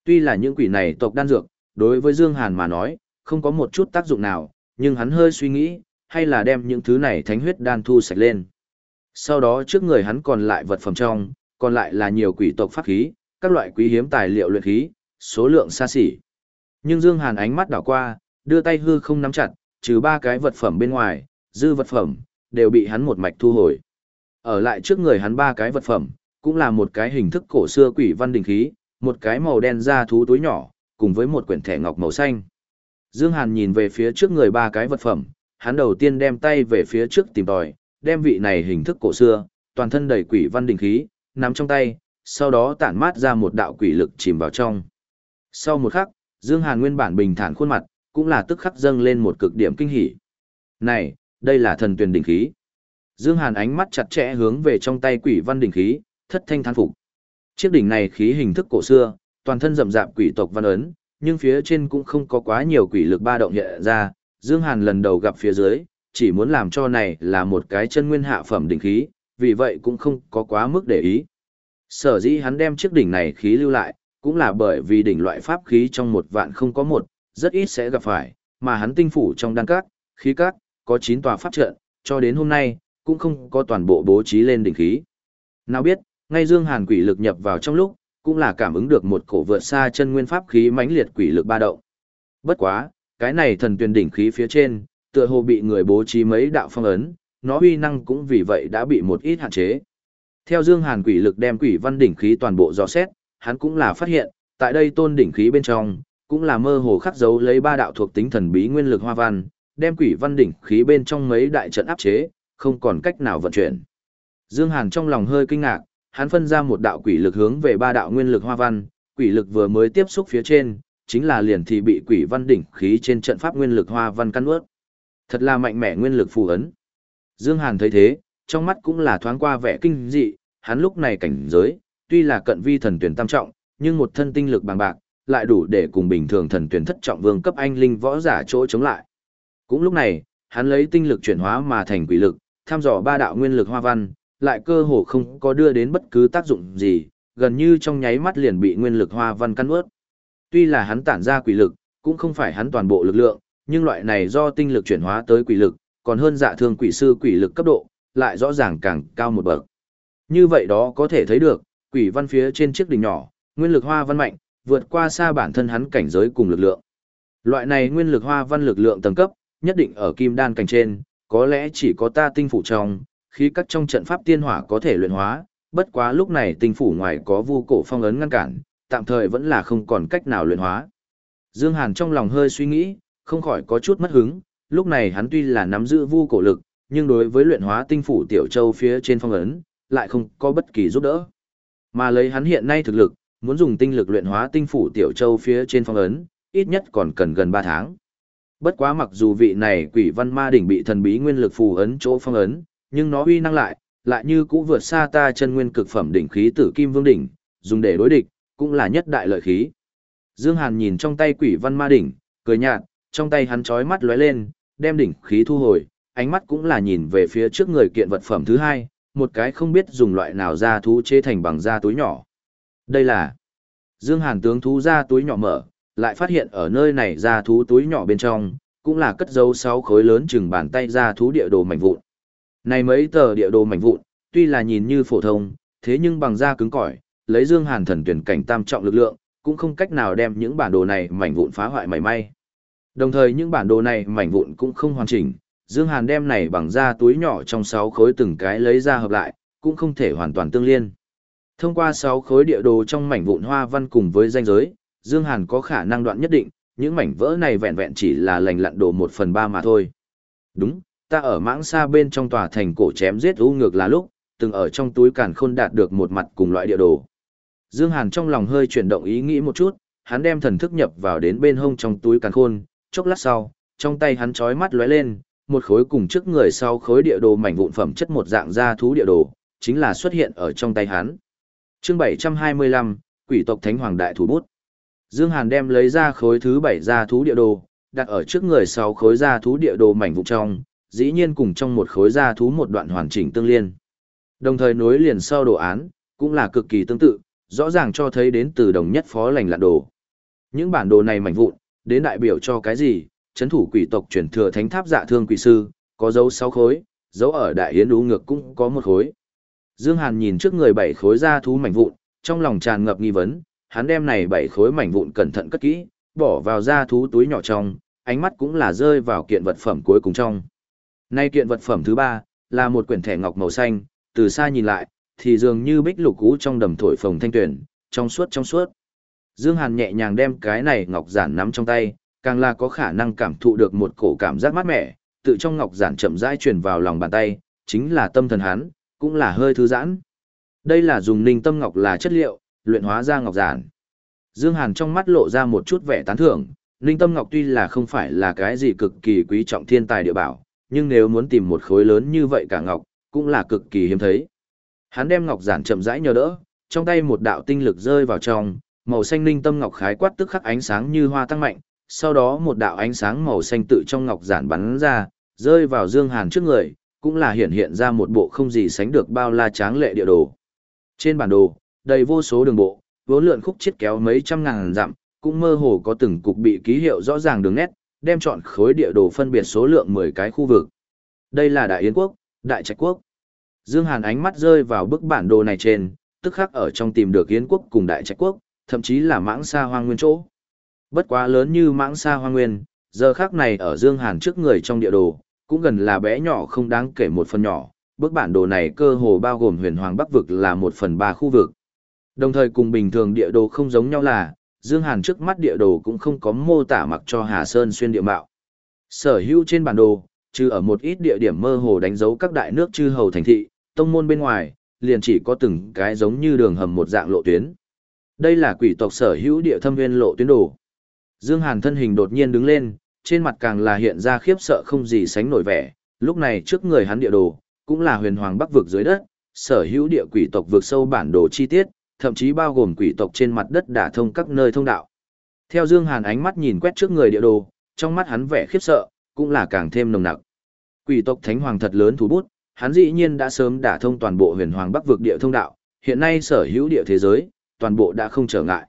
Tuy là những quỷ này tộc đan dược, đối với Dương Hàn mà nói, không có một chút tác dụng nào, nhưng hắn hơi suy nghĩ, hay là đem những thứ này thánh huyết đan thu sạch lên. Sau đó trước người hắn còn lại vật phẩm trong, còn lại là nhiều quỷ tộc pháp khí, các loại quý hiếm tài liệu luyện khí, số lượng xa xỉ. Nhưng Dương Hàn ánh mắt đảo qua, đưa tay hư không nắm chặt, trừ ba cái vật phẩm bên ngoài, dư vật phẩm, đều bị hắn một mạch thu hồi. Ở lại trước người hắn ba cái vật phẩm, cũng là một cái hình thức cổ xưa quỷ văn đình khí, một cái màu đen da thú túi nhỏ, cùng với một quyển thẻ ngọc màu xanh. Dương Hàn nhìn về phía trước người ba cái vật phẩm, hắn đầu tiên đem tay về phía trước tìm tòi, đem vị này hình thức cổ xưa, toàn thân đầy quỷ văn đình khí, nắm trong tay, sau đó tản mát ra một đạo quỷ lực chìm vào trong. Sau một khắc, Dương Hàn nguyên bản bình thản khuôn mặt, cũng là tức khắc dâng lên một cực điểm kinh hỉ. Này, đây là thần tuyển đỉnh khí. Dương Hàn ánh mắt chặt chẽ hướng về trong tay quỷ văn đỉnh khí, thất thanh thán phục. Chiếc đỉnh này khí hình thức cổ xưa, toàn thân rậm rạp quỷ tộc văn ấn, nhưng phía trên cũng không có quá nhiều quỷ lực ba động hiện ra. Dương Hàn lần đầu gặp phía dưới, chỉ muốn làm cho này là một cái chân nguyên hạ phẩm đỉnh khí, vì vậy cũng không có quá mức để ý. Sở dĩ hắn đem chiếc đỉnh này khí lưu lại, cũng là bởi vì đỉnh loại pháp khí trong một vạn không có một, rất ít sẽ gặp phải, mà hắn tinh phủ trong đan các, khí các, có 9 tòa pháp trận, cho đến hôm nay, cũng không có toàn bộ bố trí lên đỉnh khí. Nào biết, ngay Dương Hàn quỷ lực nhập vào trong lúc, cũng là cảm ứng được một cổ vượt xa chân nguyên pháp khí mãnh liệt quỷ lực ba động. Bất quá, cái này thần tuyển đỉnh khí phía trên, tựa hồ bị người bố trí mấy đạo phong ấn, nó uy năng cũng vì vậy đã bị một ít hạn chế. Theo Dương Hàn quỷ lực đem quỷ văn đỉnh khí toàn bộ dò xét, hắn cũng là phát hiện, tại đây tôn đỉnh khí bên trong, cũng là mơ hồ khắc dấu lấy ba đạo thuộc tính thần bí nguyên lực hoa văn, đem quỷ văn đỉnh khí bên trong mấy đại trận áp chế, không còn cách nào vận chuyển. Dương Hàn trong lòng hơi kinh ngạc, hắn phân ra một đạo quỷ lực hướng về ba đạo nguyên lực hoa văn, quỷ lực vừa mới tiếp xúc phía trên, chính là liền thì bị quỷ văn đỉnh khí trên trận pháp nguyên lực hoa văn căn ướt. Thật là mạnh mẽ nguyên lực phù ấn. Dương Hàn thấy thế, trong mắt cũng là thoáng qua vẻ kinh dị, hắn lúc này cảnh giới, tuy là cận vi thần tuyển tam trọng, nhưng một thân tinh lực bằng bạc, lại đủ để cùng bình thường thần tuyển thất trọng vương cấp anh linh võ giả chỗ chống lại. Cũng lúc này, hắn lấy tinh lực chuyển hóa mà thành quỷ lực, tham dò ba đạo nguyên lực hoa văn, lại cơ hồ không có đưa đến bất cứ tác dụng gì, gần như trong nháy mắt liền bị nguyên lực hoa văn căn ướt. Tuy là hắn tản ra quỷ lực, cũng không phải hắn toàn bộ lực lượng, nhưng loại này do tinh lực chuyển hóa tới quỷ lực, còn hơn dạ thương quỷ sư quỷ lực cấp độ, lại rõ ràng càng cao một bậc. Như vậy đó có thể thấy được, quỷ văn phía trên chiếc đỉnh nhỏ, nguyên lực hoa văn mạnh, vượt qua xa bản thân hắn cảnh giới cùng lực lượng. Loại này nguyên lực hoa văn lực lượng tầng cấp, nhất định ở kim đan cảnh trên, có lẽ chỉ có ta tinh phủ trong, khi các trong trận pháp tiên hỏa có thể luyện hóa, bất quá lúc này tinh phủ ngoài có vu cổ phong ấn ngăn cản, tạm thời vẫn là không còn cách nào luyện hóa. Dương Hàn trong lòng hơi suy nghĩ, không khỏi có chút mất hứng, lúc này hắn tuy là nắm giữ vu cổ lực, nhưng đối với luyện hóa tinh phủ tiểu châu phía trên phong ấn, lại không có bất kỳ giúp đỡ. Mà lấy hắn hiện nay thực lực, muốn dùng tinh lực luyện hóa tinh phủ tiểu châu phía trên phong ấn, ít nhất còn cần gần 3 tháng. Bất quá mặc dù vị này quỷ văn ma đỉnh bị thần bí nguyên lực phù ấn chỗ phong ấn, nhưng nó uy năng lại, lại như cũ vượt xa ta chân nguyên cực phẩm đỉnh khí tử kim vương đỉnh, dùng để đối địch, cũng là nhất đại lợi khí. Dương Hàn nhìn trong tay quỷ văn ma đỉnh, cười nhạt, trong tay hắn chói mắt lóe lên, đem đỉnh khí thu hồi, ánh mắt cũng là nhìn về phía trước người kiện vật phẩm thứ hai, một cái không biết dùng loại nào ra thú chế thành bằng da túi nhỏ. Đây là Dương Hàn tướng thú ra túi nhỏ mở, lại phát hiện ở nơi này ra thú túi nhỏ bên trong, cũng là cất dấu sáu khối lớn chừng bàn tay ra thú địa đồ mảnh vụn. Này mấy tờ địa đồ mảnh vụn, tuy là nhìn như phổ thông, thế nhưng bằng da cứng cỏi, lấy Dương Hàn thần tuyển cảnh tam trọng lực lượng, cũng không cách nào đem những bản đồ này mảnh vụn phá hoại mảy may. Đồng thời những bản đồ này mảnh vụn cũng không hoàn chỉnh, Dương Hàn đem này bằng da túi nhỏ trong sáu khối từng cái lấy ra hợp lại, cũng không thể hoàn toàn tương liên. Thông qua sáu khối địa đồ trong mảnh vụn hoa văn cùng với danh giới, Dương Hàn có khả năng đoạn nhất định, những mảnh vỡ này vẹn vẹn chỉ là lành lặn đồ một phần ba mà thôi. Đúng, ta ở mãng xa bên trong tòa thành cổ chém giết u ngược là lúc, từng ở trong túi càn khôn đạt được một mặt cùng loại địa đồ. Dương Hàn trong lòng hơi chuyển động ý nghĩ một chút, hắn đem thần thức nhập vào đến bên hông trong túi càn khôn, chốc lát sau, trong tay hắn chói mắt lóe lên, một khối cùng trước người sau khối địa đồ mảnh vụn phẩm chất một dạng gia thú địa đồ, chính là xuất hiện ở trong tay hắn. Chương 725, Quỷ tộc Thánh Hoàng đại thủ bút. Dương Hàn đem lấy ra khối thứ bảy gia thú địa đồ, đặt ở trước người sau khối gia thú địa đồ mảnh vụn trong, dĩ nhiên cùng trong một khối gia thú một đoạn hoàn chỉnh tương liên. Đồng thời nối liền sau đồ án, cũng là cực kỳ tương tự, rõ ràng cho thấy đến từ đồng nhất phó lành lạn đồ. Những bản đồ này mảnh vụn, đến đại biểu cho cái gì? Chấn thủ quỷ tộc chuyển thừa thánh tháp dạ thương quỷ sư, có dấu sáu khối, dấu ở đại yến đú ngược cũng có một khối. Dương Hàn nhìn trước người bảy khối gia thú mảnh vụn, trong lòng tràn ngập nghi vấn, hắn đem này bảy khối mảnh vụn cẩn thận cất kỹ, bỏ vào gia thú túi nhỏ trong, ánh mắt cũng là rơi vào kiện vật phẩm cuối cùng trong. Nay kiện vật phẩm thứ ba, là một quyển thẻ ngọc màu xanh, từ xa nhìn lại, thì dường như bích lục cũ trong đầm thổi phồng thanh tuyển, trong suốt trong suốt. Dương Hàn nhẹ nhàng đem cái này ngọc giản nắm trong tay, càng là có khả năng cảm thụ được một cổ cảm giác mát mẻ, tự trong ngọc giản chậm rãi truyền vào lòng bàn tay, chính là tâm thần hắn, cũng là hơi thư giãn. Đây là dùng ninh tâm ngọc là chất liệu, luyện hóa ra ngọc giản. Dương Hàn trong mắt lộ ra một chút vẻ tán thưởng, Linh Tâm Ngọc tuy là không phải là cái gì cực kỳ quý trọng thiên tài địa bảo, nhưng nếu muốn tìm một khối lớn như vậy cả ngọc, cũng là cực kỳ hiếm thấy. Hắn đem ngọc giản chậm rãi nhờ đỡ, trong tay một đạo tinh lực rơi vào trong, màu xanh linh tâm ngọc khái quát tức khắc ánh sáng như hoa tăng mạnh, sau đó một đạo ánh sáng màu xanh tự trong ngọc giản bắn ra, rơi vào Dương Hàn trước người, cũng là hiện hiện ra một bộ không gì sánh được bao la tráng lệ địa đồ. Trên bản đồ, đầy vô số đường bộ, vốn lượn khúc chiết kéo mấy trăm ngàn dặm, cũng mơ hồ có từng cục bị ký hiệu rõ ràng đường nét, đem chọn khối địa đồ phân biệt số lượng 10 cái khu vực. Đây là Đại Yến quốc, Đại Trạch quốc. Dương Hàn ánh mắt rơi vào bức bản đồ này trên, tức khắc ở trong tìm được Yến quốc cùng Đại Trạch quốc, thậm chí là mãng xa hoang nguyên chỗ. Bất quá lớn như mãng xa hoang nguyên, giờ khắc này ở Dương Hàn trước người trong địa đồ, cũng gần là bé nhỏ không đáng kể một phần nhỏ, bức bản đồ này cơ hồ bao gồm huyền hoàng bắc vực là một phần ba khu vực. Đồng thời cùng bình thường địa đồ không giống nhau là, Dương Hàn trước mắt địa đồ cũng không có mô tả mặc cho Hà Sơn xuyên địa mạo. Sở hữu trên bản đồ, trừ ở một ít địa điểm mơ hồ đánh dấu các đại nước chư hầu thành thị, tông môn bên ngoài, liền chỉ có từng cái giống như đường hầm một dạng lộ tuyến. Đây là quỷ tộc sở hữu địa thâm nguyên lộ tuyến đồ. Dương Hàn thân hình đột nhiên đứng lên, trên mặt càng là hiện ra khiếp sợ không gì sánh nổi vẻ, lúc này trước người hắn địa đồ, cũng là huyền hoàng bắc vực dưới đất, sở hữu địa quỷ tộc vượt sâu bản đồ chi tiết, thậm chí bao gồm quỷ tộc trên mặt đất đả thông các nơi thông đạo. Theo Dương Hàn ánh mắt nhìn quét trước người địa đồ, trong mắt hắn vẻ khiếp sợ, cũng là càng thêm nồng nặc. Quỷ tộc thánh hoàng thật lớn thủ bút, hắn dĩ nhiên đã sớm đả thông toàn bộ huyền hoàng bắc vực địa thông đạo, hiện nay sở hữu địa thế giới, toàn bộ đã không trở ngại.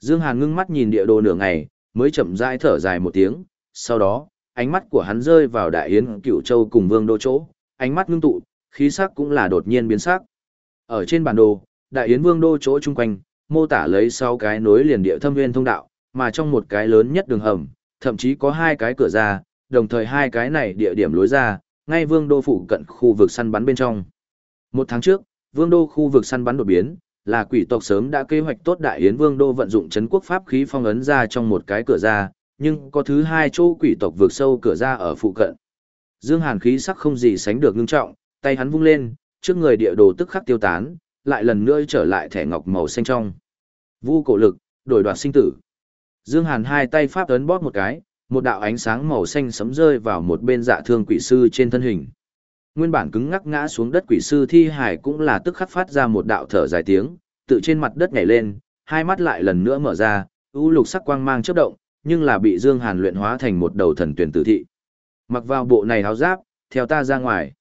Dương Hàn ngưng mắt nhìn địa đồ nửa ngày, mới chậm rãi thở dài một tiếng, sau đó, ánh mắt của hắn rơi vào đại yến cửu châu cùng vương đô chỗ, ánh mắt ngưng tụ, khí sắc cũng là đột nhiên biến sắc. Ở trên bản đồ, đại yến vương đô chỗ chung quanh, mô tả lấy sáu cái nối liền địa thâm nguyên thông đạo, mà trong một cái lớn nhất đường hầm, thậm chí có hai cái cửa ra, đồng thời hai cái này địa điểm lối ra, ngay vương đô phụ cận khu vực săn bắn bên trong. Một tháng trước, vương đô khu vực săn bắn đột biến, là quỷ tộc sớm đã kế hoạch tốt đại yến vương đô vận dụng chấn quốc pháp khí phong ấn ra trong một cái cửa ra, nhưng có thứ hai chỗ quỷ tộc vượt sâu cửa ra ở phụ cận. Dương Hàn khí sắc không gì sánh được ngưng trọng, tay hắn vung lên, trước người địa đồ tức khắc tiêu tán, lại lần nữa trở lại thẻ ngọc màu xanh trong. Vu cổ lực, đổi đoạt sinh tử. Dương Hàn hai tay pháp ấn bóp một cái, một đạo ánh sáng màu xanh sấm rơi vào một bên dạ thương quỷ sư trên thân hình. Nguyên bản cứng ngắc ngã xuống đất quỷ sư thi hải cũng là tức khắc phát ra một đạo thở dài tiếng, tự trên mặt đất nhảy lên, hai mắt lại lần nữa mở ra, u lục sắc quang mang chớp động, nhưng là bị Dương Hàn luyện hóa thành một đầu thần tuyển tử thị. Mặc vào bộ này áo giáp, theo ta ra ngoài.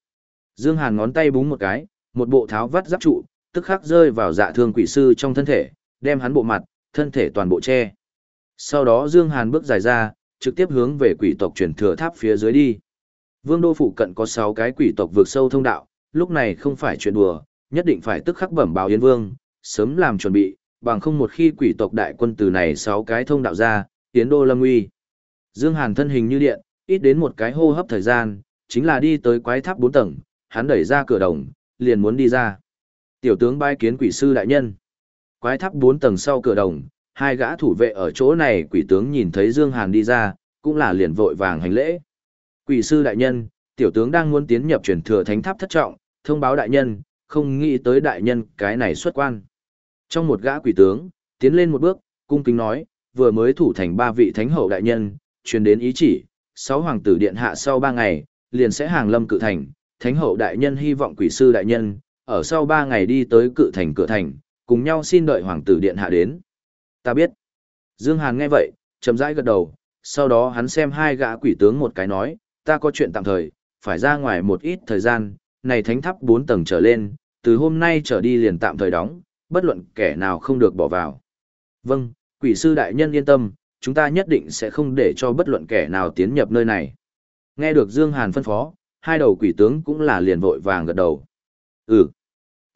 Dương Hàn ngón tay búng một cái, một bộ tháo vắt giáp trụ, tức khắc rơi vào dạ thương quỷ sư trong thân thể, đem hắn bộ mặt, thân thể toàn bộ che. Sau đó Dương Hàn bước dài ra, trực tiếp hướng về quỷ tộc truyền thừa tháp phía dưới đi. Vương đô phụ cận có 6 cái quỷ tộc vượt sâu thông đạo, lúc này không phải chuyện đùa, nhất định phải tức khắc bẩm báo Yến Vương, sớm làm chuẩn bị, bằng không một khi quỷ tộc đại quân từ này 6 cái thông đạo ra, Yến đô lâm uy. Dương Hàn thân hình như điện, ít đến một cái hô hấp thời gian, chính là đi tới quái tháp 4 tầng, hắn đẩy ra cửa đồng, liền muốn đi ra. Tiểu tướng bái kiến quỷ sư đại nhân. Quái tháp 4 tầng sau cửa đồng, hai gã thủ vệ ở chỗ này quỷ tướng nhìn thấy Dương Hàn đi ra, cũng là liền vội vàng hành lễ. Quỷ sư đại nhân, tiểu tướng đang muốn tiến nhập truyền thừa thánh tháp thất trọng, thông báo đại nhân, không nghĩ tới đại nhân cái này xuất quan. Trong một gã quỷ tướng, tiến lên một bước, cung kính nói, vừa mới thủ thành ba vị thánh hậu đại nhân, truyền đến ý chỉ, sáu hoàng tử điện hạ sau ba ngày, liền sẽ hàng lâm cự thành, thánh hậu đại nhân hy vọng quỷ sư đại nhân, ở sau ba ngày đi tới cự thành cửa thành, cùng nhau xin đợi hoàng tử điện hạ đến. Ta biết. Dương Hàn nghe vậy, chậm rãi gật đầu, sau đó hắn xem hai gã quỷ tướng một cái nói, ta có chuyện tạm thời, phải ra ngoài một ít thời gian, này thánh tháp 4 tầng trở lên, từ hôm nay trở đi liền tạm thời đóng, bất luận kẻ nào không được bỏ vào. Vâng, quỷ sư đại nhân yên tâm, chúng ta nhất định sẽ không để cho bất luận kẻ nào tiến nhập nơi này. Nghe được Dương Hàn phân phó, hai đầu quỷ tướng cũng là liền vội vàng gật đầu. Ừ.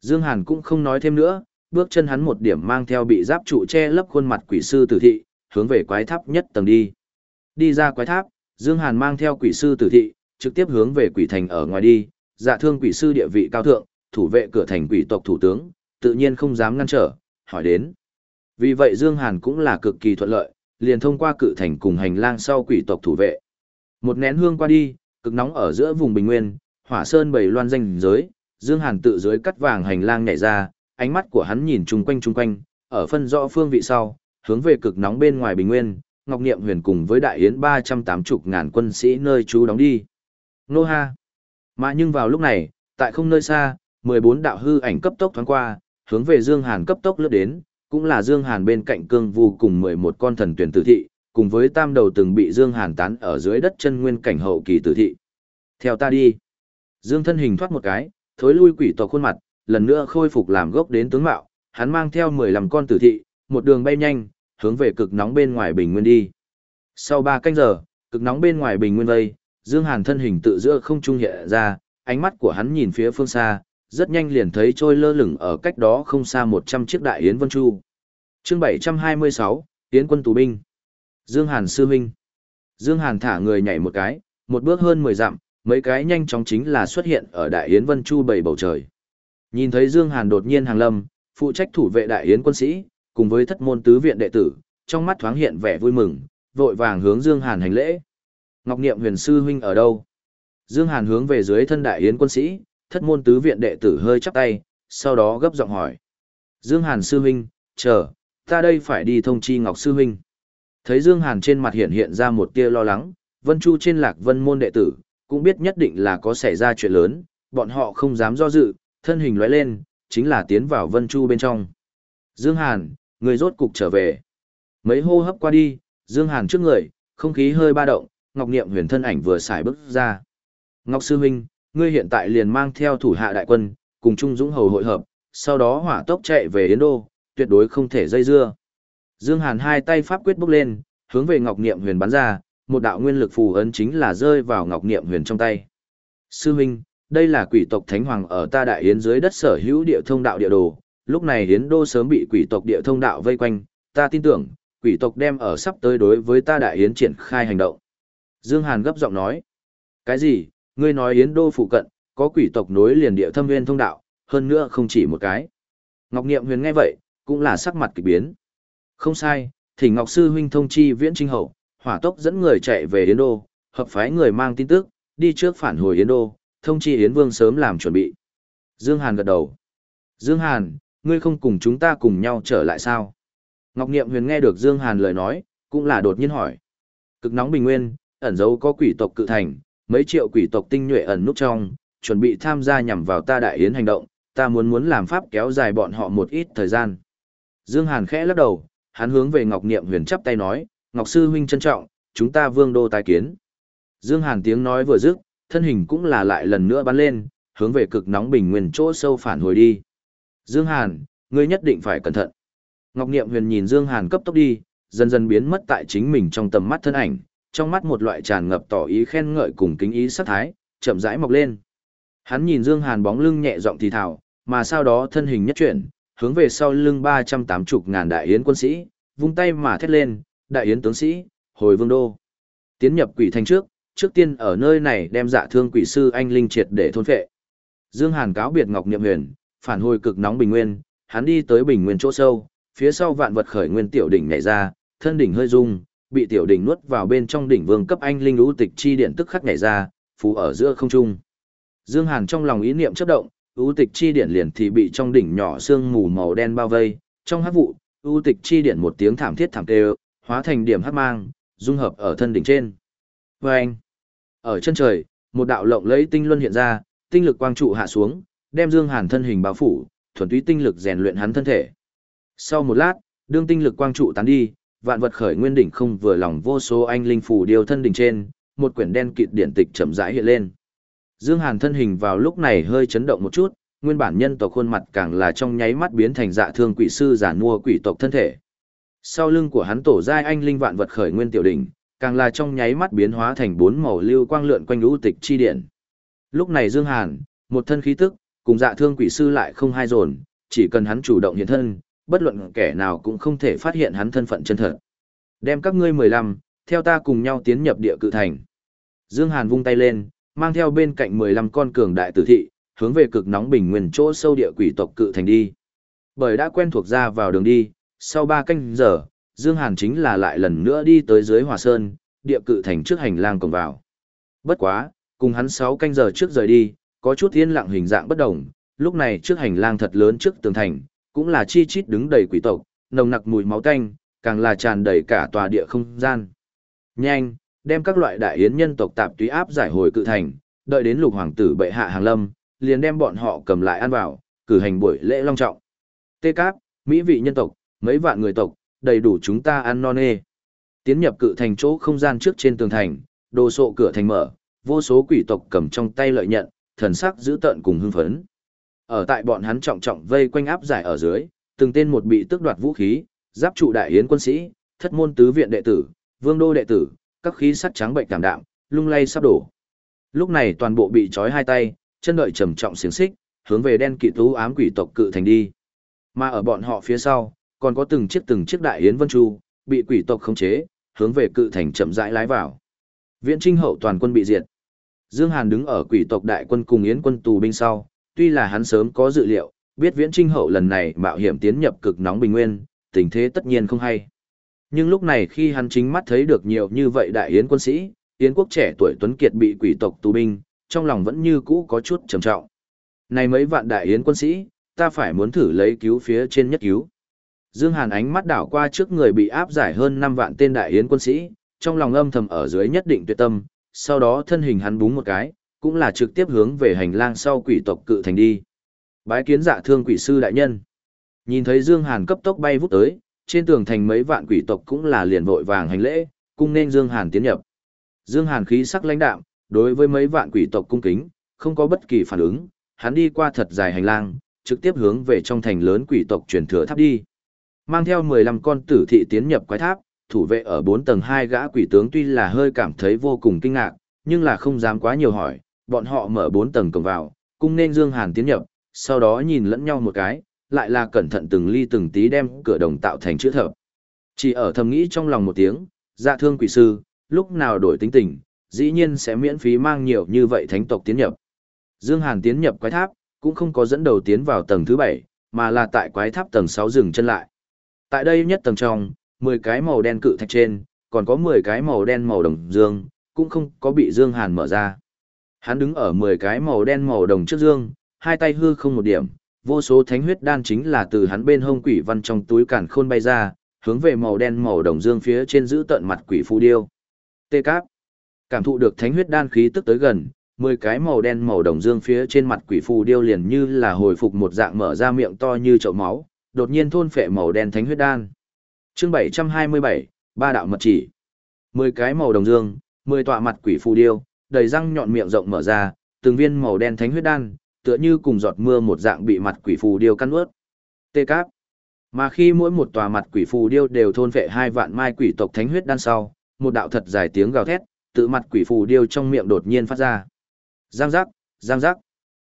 Dương Hàn cũng không nói thêm nữa, bước chân hắn một điểm mang theo bị giáp trụ che lấp khuôn mặt quỷ sư tử thị, hướng về quái tháp nhất tầng đi. Đi ra quái tháp, Dương Hàn mang theo quỷ sư tử thị, trực tiếp hướng về quỷ thành ở ngoài đi, dạ thương quỷ sư địa vị cao thượng, thủ vệ cửa thành quỷ tộc thủ tướng, tự nhiên không dám ngăn trở, hỏi đến. Vì vậy Dương Hàn cũng là cực kỳ thuận lợi, liền thông qua cự thành cùng hành lang sau quỷ tộc thủ vệ. Một nén hương qua đi, cực nóng ở giữa vùng bình nguyên, hỏa sơn bảy loan danh giới, Dương Hàn tự dưới cắt vàng hành lang nhảy ra, ánh mắt của hắn nhìn chung quanh chung quanh, ở phân rõ phương vị sau, hướng về cực nóng bên ngoài bình nguyên, Ngọc Niệm Huyền cùng với đại yến 380 ngàn quân sĩ nơi trú đóng đi. Nô ha. Mà nhưng vào lúc này, tại không nơi xa, 14 đạo hư ảnh cấp tốc thoáng qua, hướng về Dương Hàn cấp tốc lướt đến, cũng là Dương Hàn bên cạnh cương vu cùng 11 con thần tuyển tử thị, cùng với tam đầu từng bị Dương Hàn tán ở dưới đất chân nguyên cảnh hậu kỳ tử thị. Theo ta đi. Dương thân hình thoát một cái, thối lui quỷ tộc khuôn mặt, lần nữa khôi phục làm gốc đến tướng mạo, hắn mang theo 15 con tử thị, một đường bay nhanh, hướng về cực nóng bên ngoài bình nguyên đi. Sau 3 canh giờ, cực nóng bên ngoài bình nguyên vây, Dương Hàn thân hình tự giữa không trung hiện ra, ánh mắt của hắn nhìn phía phương xa, rất nhanh liền thấy trôi lơ lửng ở cách đó không xa 100 chiếc đại yến vân chu. Chương 726, Yến quân tù binh. Dương Hàn sư huynh. Dương Hàn thả người nhảy một cái, một bước hơn 10 dặm, mấy cái nhanh chóng chính là xuất hiện ở đại yến vân chu bảy bầu trời. Nhìn thấy Dương Hàn đột nhiên hàng lâm, phụ trách thủ vệ đại yến quân sĩ, cùng với thất môn tứ viện đệ tử, trong mắt thoáng hiện vẻ vui mừng, vội vàng hướng Dương Hàn hành lễ. Ngọc Niệm huyền sư huynh ở đâu? Dương Hàn hướng về dưới thân đại yến quân sĩ, thất môn tứ viện đệ tử hơi chắp tay, sau đó gấp giọng hỏi. Dương Hàn sư huynh, chờ, ta đây phải đi thông chi Ngọc sư huynh. Thấy Dương Hàn trên mặt hiện hiện ra một tia lo lắng, Vân Chu trên lạc vân môn đệ tử, cũng biết nhất định là có xảy ra chuyện lớn, bọn họ không dám do dự, thân hình lóe lên, chính là tiến vào Vân Chu bên trong. Dương Hàn, người rốt cục trở về. Mấy hô hấp qua đi, Dương Hàn trước người, không khí hơi ba động, Ngọc Niệm huyền thân ảnh vừa xài bước ra. Ngọc Sư Minh, ngươi hiện tại liền mang theo thủ hạ đại quân, cùng Trung Dũng Hầu hội hợp, sau đó hỏa tốc chạy về Yến Đô, tuyệt đối không thể dây dưa. Dương Hàn hai tay pháp quyết bốc lên, hướng về Ngọc Niệm huyền bắn ra, một đạo nguyên lực phù ấn chính là rơi vào Ngọc Niệm huyền trong tay. Sư Minh, đây là quỷ tộc Thánh Hoàng ở ta đại yến dưới đất sở hữu địa thông đạo địa đồ, lúc này Yến Đô sớm bị quỷ tộc địa thông đạo vây quanh, ta tin tưởng, quỷ tộc đem ở sắp tới đối với ta đại yến triển khai hành động. Dương Hàn gấp giọng nói, cái gì, ngươi nói Yến Đô phụ cận, có quỷ tộc nối liền địa thâm nguyên thông đạo, hơn nữa không chỉ một cái. Ngọc Niệm huyền nghe vậy, cũng là sắc mặt kỳ biến. Không sai, thỉnh Ngọc Sư huynh thông chi viễn trinh hậu, hỏa tốc dẫn người chạy về Yến Đô, hợp phái người mang tin tức, đi trước phản hồi Yến Đô, thông chi Yến Vương sớm làm chuẩn bị. Dương Hàn gật đầu. Dương Hàn, ngươi không cùng chúng ta cùng nhau trở lại sao? Ngọc Niệm Huyền nghe được Dương Hàn lời nói, cũng là đột nhiên hỏi. Cực nóng bình nguyên, ẩn dấu có quỷ tộc cự thành, mấy triệu quỷ tộc tinh nhuệ ẩn núp trong, chuẩn bị tham gia nhằm vào ta đại yến hành động, ta muốn muốn làm pháp kéo dài bọn họ một ít thời gian. Dương Hàn khẽ lắc đầu, hắn hướng về Ngọc Niệm Huyền chắp tay nói, Ngọc Sư huynh trân trọng, chúng ta vương đô tái kiến. Dương Hàn tiếng nói vừa dứt, thân hình cũng là lại lần nữa bắn lên, hướng về cực nóng bình nguyên chỗ sâu phản hồi đi. Dương Hàn, ngươi nhất định phải cẩn thận. Ngọc Niệm Huyền nhìn Dương Hàn cấp tốc đi, dần dần biến mất tại chính mình trong tầm mắt thân ảnh, trong mắt một loại tràn ngập tỏ ý khen ngợi cùng kính ý sát thái, chậm rãi mọc lên. Hắn nhìn Dương Hàn bóng lưng nhẹ giọng thì thào, mà sau đó thân hình nhất chuyển, hướng về sau lưng 380 ngàn đại yến quân sĩ, vung tay mà thét lên, đại yến tướng sĩ, hồi vương đô. Tiến nhập quỷ thành trước, trước tiên ở nơi này đem dạ thương quỷ sư anh linh triệt để thôn phệ. Dương Hàn cáo biệt Ngọc Niệm Huyền, phản hồi cực nóng bình nguyên, hắn đi tới bình nguyên chỗ sâu, phía sau vạn vật khởi nguyên tiểu đỉnh nhảy ra, thân đỉnh hơi rung, bị tiểu đỉnh nuốt vào bên trong đỉnh vương cấp anh linh lũ tịch chi điện tức khắc nhảy ra, phù ở giữa không trung. Dương Hàn trong lòng ý niệm chớp động, ưu tịch chi điện liền thì bị trong đỉnh nhỏ xương mù màu đen bao vây, trong hắc vụ, ưu tịch chi điện một tiếng thảm thiết thảm tê, hóa thành điểm hắc mang, dung hợp ở thân đỉnh trên. Vâng! anh, ở chân trời, một đạo lộng lẫy tinh luân hiện ra, tinh lực quang trụ hạ xuống, đem Dương Hàn thân hình bao phủ, thuần túy tinh lực rèn luyện hắn thân thể. Sau một lát, đương tinh lực quang trụ tán đi, vạn vật khởi nguyên đỉnh không vừa lòng vô số anh linh phù điều thân đỉnh trên, một quyển đen kịt điển tịch chậm rãi hiện lên. Dương Hàn thân hình vào lúc này hơi chấn động một chút, nguyên bản nhân tộc khuôn mặt càng là trong nháy mắt biến thành dạ thương quỷ sư giả mua quỷ tộc thân thể. Sau lưng của hắn tổ giai anh linh vạn vật khởi nguyên tiểu đỉnh, càng là trong nháy mắt biến hóa thành bốn màu lưu quang lượn quanh lũ tịch chi điện. Lúc này Dương Hàn, một thân khí tức, cùng dạ thương quỷ sư lại không hai dồn, chỉ cần hắn chủ động hiện thân, bất luận kẻ nào cũng không thể phát hiện hắn thân phận chân thật. Đem các ngươi mười lăm, theo ta cùng nhau tiến nhập địa cự thành. Dương Hàn vung tay lên, mang theo bên cạnh mười lăm con cường đại tử thị, hướng về cực nóng bình nguyên chỗ sâu địa quỷ tộc cự thành đi. Bởi đã quen thuộc ra vào đường đi, sau ba canh giờ, Dương Hàn chính là lại lần nữa đi tới dưới Hòa Sơn, địa cự thành trước hành lang cổng vào. Bất quá, cùng hắn sáu canh giờ trước rời đi, có chút yên lặng hình dạng bất đồng, lúc này trước hành lang thật lớn trước tường thành, cũng là chi chít đứng đầy quỷ tộc, nồng nặc mùi máu tanh, càng là tràn đầy cả tòa địa không gian. Nhanh, đem các loại đại yến nhân tộc tạp túy áp giải hồi cự thành, đợi đến lục hoàng tử bệ hạ hàng lâm, liền đem bọn họ cầm lại ăn vào, cử hành buổi lễ long trọng. Tê Cáp, Mỹ vị nhân tộc, mấy vạn người tộc, đầy đủ chúng ta ăn non nê. Tiến nhập cự thành chỗ không gian trước trên tường thành, đồ sộ cửa thành mở, vô số quỷ tộc cầm trong tay lợi nhận, thần sắc giữ tợn cùng hưng phấn. Ở tại bọn hắn trọng trọng vây quanh áp giải ở dưới, từng tên một bị tước đoạt vũ khí, giáp trụ đại yến quân sĩ, thất môn tứ viện đệ tử, vương đô đệ tử, các khí sắt trắng bệnh cảm đạm, lung lay sắp đổ. Lúc này toàn bộ bị trói hai tay, chân đợi trầm trọng xiềng xích, hướng về đen kỵ tú ám quỷ tộc cự thành đi. Mà ở bọn họ phía sau, còn có từng chiếc từng chiếc đại yến vân chu, bị quỷ tộc khống chế, hướng về cự thành chậm rãi lái vào. Viễn Trinh hậu toàn quân bị diệt. Dương Hàn đứng ở quỷ tộc đại quân cùng yến quân tù binh sau, tuy là hắn sớm có dự liệu, biết Viễn Trinh hậu lần này mạo hiểm tiến nhập cực nóng bình nguyên, tình thế tất nhiên không hay. Nhưng lúc này khi hắn chính mắt thấy được nhiều như vậy đại yến quân sĩ, yến quốc trẻ tuổi tuấn kiệt bị quỷ tộc tù binh, trong lòng vẫn như cũ có chút trầm trọng. Này mấy vạn đại yến quân sĩ, ta phải muốn thử lấy cứu phía trên nhất cứu. Dương Hàn ánh mắt đảo qua trước người bị áp giải hơn 5 vạn tên đại yến quân sĩ, trong lòng âm thầm ở dưới nhất định tuyệt tâm, sau đó thân hình hắn búng một cái, cũng là trực tiếp hướng về hành lang sau quỷ tộc cự thành đi. Bái kiến dạ thương quỷ sư đại nhân. Nhìn thấy Dương Hàn cấp tốc bay vút tới, trên tường thành mấy vạn quỷ tộc cũng là liền vội vàng hành lễ, cung nên Dương Hàn tiến nhập. Dương Hàn khí sắc lãnh đạm, đối với mấy vạn quỷ tộc cung kính, không có bất kỳ phản ứng, hắn đi qua thật dài hành lang, trực tiếp hướng về trong thành lớn quỷ tộc truyền thừa tháp đi. Mang theo 15 con tử thị tiến nhập quái tháp, thủ vệ ở 4 tầng 2 gã quỷ tướng tuy là hơi cảm thấy vô cùng kinh ngạc, nhưng là không dám quá nhiều hỏi, bọn họ mở 4 tầng cổng vào, cung nên Dương Hàn tiến nhập, sau đó nhìn lẫn nhau một cái, lại là cẩn thận từng ly từng tí đem cửa đồng tạo thành chữ thập. Chỉ ở thầm nghĩ trong lòng một tiếng, dạ thương quỷ sư, lúc nào đổi tính tình, dĩ nhiên sẽ miễn phí mang nhiều như vậy thánh tộc tiến nhập. Dương Hàn tiến nhập quái tháp, cũng không có dẫn đầu tiến vào tầng thứ 7, mà là tại quái tháp tầng 6 dừng chân lại. Tại đây nhất tầng trong, 10 cái màu đen cự thạch trên, còn có 10 cái màu đen màu đồng dương, cũng không có bị Dương Hàn mở ra. Hắn đứng ở 10 cái màu đen màu đồng trước dương, hai tay hư không một điểm, vô số thánh huyết đan chính là từ hắn bên hông quỷ văn trong túi cản khôn bay ra, hướng về màu đen màu đồng dương phía trên giữ tận mặt quỷ phù điêu. Tê cáp. Cảm thụ được thánh huyết đan khí tức tới gần, 10 cái màu đen màu đồng dương phía trên mặt quỷ phù điêu liền như là hồi phục một dạng mở ra miệng to như chậu máu, đột nhiên thôn phệ màu đen thánh huyết đan. Chương 727, ba đạo mật chỉ. 10 cái màu đồng dương, 10 tọa mặt quỷ phù điêu, đầy răng nhọn miệng rộng mở ra, từng viên màu đen thánh huyết đan, tựa như cùng giọt mưa một dạng bị mặt quỷ phù điêu căn ướt. Tê cáp. Mà khi mỗi một tòa mặt quỷ phù điêu đều thôn phệ hai vạn mai quỷ tộc thánh huyết đan sau, một đạo thật dài tiếng gào thét, tự mặt quỷ phù điêu trong miệng đột nhiên phát ra. Giang giác, giang giác.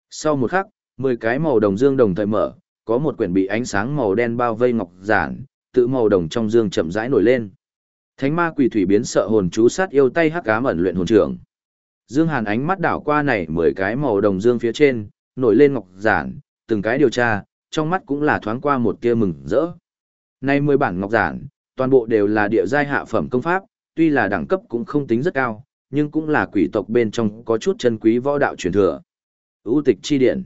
Sau một khắc, 10 cái màu đồng dương đồng thời mở, có một quyển bị ánh sáng màu đen bao vây ngọc giản, tự màu đồng trong dương chậm rãi nổi lên. Thánh ma quỷ thủy biến sợ hồn chú sát yêu tay hắc ám ẩn luyện hồn trưởng. Dương Hàn ánh mắt đảo qua này 10 cái màu đồng dương phía trên, nổi lên ngọc giản, từng cái điều tra, trong mắt cũng là thoáng qua một tia mừng rỡ. Nay 10 bản ngọc giản, toàn bộ đều là địa giai hạ phẩm công pháp, tuy là đẳng cấp cũng không tính rất cao, nhưng cũng là quỷ tộc bên trong có chút chân quý võ đạo truyền thừa. U tịch chi điện.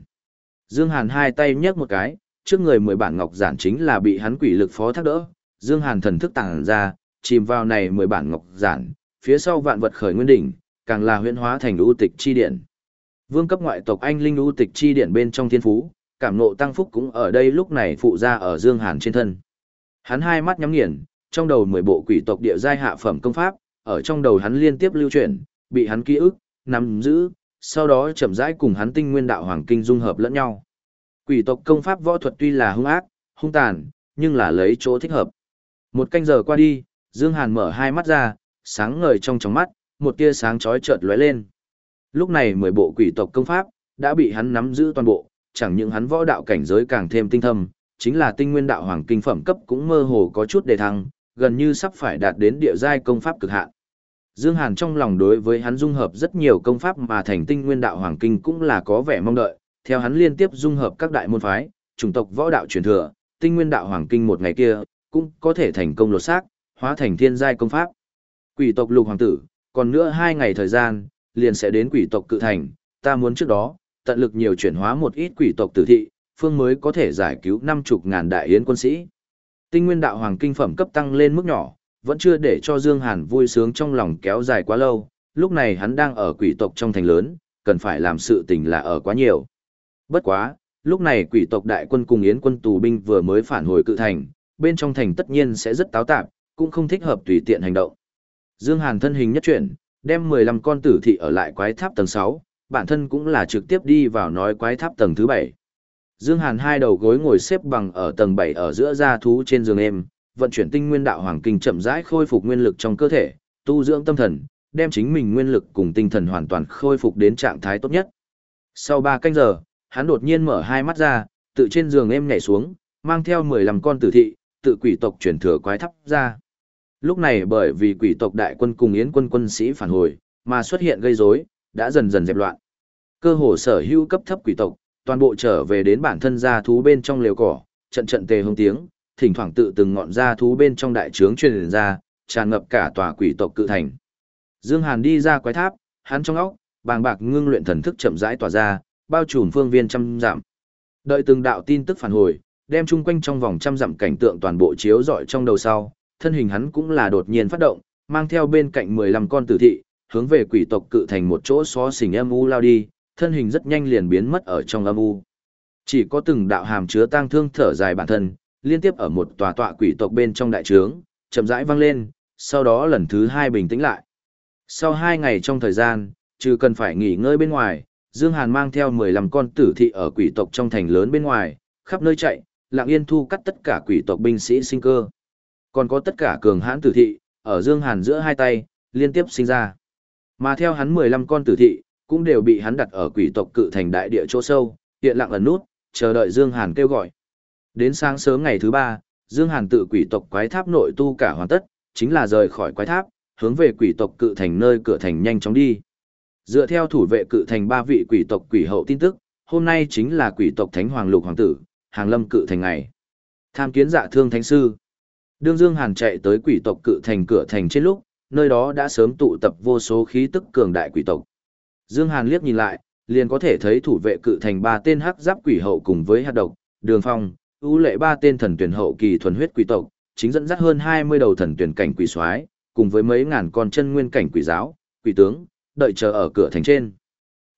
Dương Hàn hai tay nhấc một cái, trước người 10 bản ngọc giản chính là bị hắn quỷ lực phó thác đỡ. Dương Hàn thần thức tàng ra, chìm vào này 10 bản ngọc giản, phía sau vạn vật khởi nguyên đỉnh, càng là huyễn hóa thành ưu tịch chi điện Vương cấp ngoại tộc anh linh ưu tịch chi điện bên trong thiên phú, cảm ngộ tăng phúc cũng ở đây lúc này phụ ra ở Dương Hàn trên thân. Hắn hai mắt nhắm nghiền, trong đầu 10 bộ quỷ tộc địa giai hạ phẩm công pháp, ở trong đầu hắn liên tiếp lưu chuyển, bị hắn ký ức, nắm giữ, sau đó chậm rãi cùng hắn tinh nguyên đạo hoàng kinh dung hợp lẫn nhau. Quỷ tộc công pháp võ thuật tuy là hung ác, hung tàn, nhưng là lấy chỗ thích hợp. Một canh giờ qua đi, Dương Hàn mở hai mắt ra, sáng ngời trong tròng mắt, một tia sáng chói chợt lóe lên. Lúc này mười bộ quỷ tộc công pháp đã bị hắn nắm giữ toàn bộ, chẳng những hắn võ đạo cảnh giới càng thêm tinh thâm, chính là tinh nguyên đạo hoàng kinh phẩm cấp cũng mơ hồ có chút đề thăng, gần như sắp phải đạt đến địa giai công pháp cực hạn. Dương Hàn trong lòng đối với hắn dung hợp rất nhiều công pháp mà thành tinh nguyên đạo hoàng kinh cũng là có vẻ mong đợi, theo hắn liên tiếp dung hợp các đại môn phái, chủng tộc võ đạo truyền thừa, tinh nguyên đạo hoàng kinh một ngày kia, cũng có thể thành công lột xác, hóa thành thiên giai công pháp. Quỷ tộc lục hoàng tử, còn nữa hai ngày thời gian, liền sẽ đến quỷ tộc cự thành, ta muốn trước đó, tận lực nhiều chuyển hóa một ít quỷ tộc tử thị, phương mới có thể giải cứu năm chục ngàn đại yến quân sĩ. Tinh nguyên đạo hoàng kinh phẩm cấp tăng lên mức nhỏ, vẫn chưa để cho Dương Hàn vui sướng trong lòng kéo dài quá lâu, lúc này hắn đang ở quỷ tộc trong thành lớn, cần phải làm sự tình là ở quá nhiều. Bất quá, lúc này quỷ tộc đại quân cùng yến quân tù binh vừa mới phản hồi cự thành, bên trong thành tất nhiên sẽ rất táo tạp, cũng không thích hợp tùy tiện hành động. Dương Hàn thân hình nhất chuyển, đem 15 con tử thị ở lại quái tháp tầng 6, bản thân cũng là trực tiếp đi vào nói quái tháp tầng thứ 7. Dương Hàn hai đầu gối ngồi xếp bằng ở tầng 7 ở giữa gia thú trên giường êm, vận chuyển tinh nguyên đạo hoàng kinh chậm rãi khôi phục nguyên lực trong cơ thể, tu dưỡng tâm thần, đem chính mình nguyên lực cùng tinh thần hoàn toàn khôi phục đến trạng thái tốt nhất. Sau 3 canh giờ, hắn đột nhiên mở hai mắt ra, tự trên giường êm nhảy xuống, mang theo 15 con tử thị, tự quỷ tộc chuyển thừa quái tháp ra. Lúc này bởi vì quỷ tộc đại quân cùng yến quân quân sĩ phản hồi, mà xuất hiện gây rối, đã dần dần dẹp loạn. Cơ hồ sở hữu cấp thấp quỷ tộc, toàn bộ trở về đến bản thân gia thú bên trong lều cỏ, trận trận tề hông tiếng, thỉnh thoảng tự từng ngọn gia thú bên trong đại trướng truyền ra, tràn ngập cả tòa quỷ tộc cự thành. Dương Hàn đi ra quái tháp, hắn trong óc, bàng bạc ngưng luyện thần thức chậm rãi tỏa ra, bao trùm phương viên trăm dặm. Đợi từng đạo tin tức phản hồi, đem chung quanh trong vòng trăm dặm cảnh tượng toàn bộ chiếu rọi trong đầu sau, thân hình hắn cũng là đột nhiên phát động, mang theo bên cạnh 15 con tử thị, hướng về quỷ tộc cự thành một chỗ xó xỉnh âm u lao đi, thân hình rất nhanh liền biến mất ở trong âm u. Chỉ có từng đạo hàm chứa tang thương thở dài bản thân, liên tiếp ở một tòa tọa quỷ tộc bên trong đại trướng, chậm rãi vang lên, sau đó lần thứ hai bình tĩnh lại. Sau hai ngày trong thời gian, trừ cần phải nghỉ ngơi bên ngoài, Dương Hàn mang theo 15 con tử thị ở quỷ tộc trong thành lớn bên ngoài, khắp nơi chạy, lặng yên thu cắt tất cả quỷ tộc binh sĩ sinh cơ. Còn có tất cả cường hãn tử thị, ở Dương Hàn giữa hai tay, liên tiếp sinh ra. Mà theo hắn 15 con tử thị, cũng đều bị hắn đặt ở quỷ tộc cự thành đại địa chỗ sâu, hiện lặng ẩn nút, chờ đợi Dương Hàn kêu gọi. Đến sáng sớm ngày thứ ba, Dương Hàn tự quỷ tộc quái tháp nội tu cả hoàn tất, chính là rời khỏi quái tháp, hướng về quỷ tộc cự thành nơi cửa thành nhanh chóng đi. Dựa theo thủ vệ cự thành ba vị quỷ tộc quỷ hậu tin tức, hôm nay chính là quỷ tộc Thánh Hoàng Lục Hoàng tử, hàng lâm cự thành ngày. Tham kiến dạ thương thánh sư. Đương Dương Hàn chạy tới quỷ tộc cự thành cửa thành trên lúc, nơi đó đã sớm tụ tập vô số khí tức cường đại quỷ tộc. Dương Hàn liếc nhìn lại, liền có thể thấy thủ vệ cự thành ba tên hắc giáp quỷ hậu cùng với hạt độc, đường phong, ưu lệ ba tên thần tuyển hậu kỳ thuần huyết quỷ tộc, chính dẫn dắt hơn 20 đầu thần tuyển cảnh quỷ soái, cùng với mấy ngàn con chân nguyên cảnh quỷ giáo, quỷ tướng, đợi chờ ở cửa thành trên.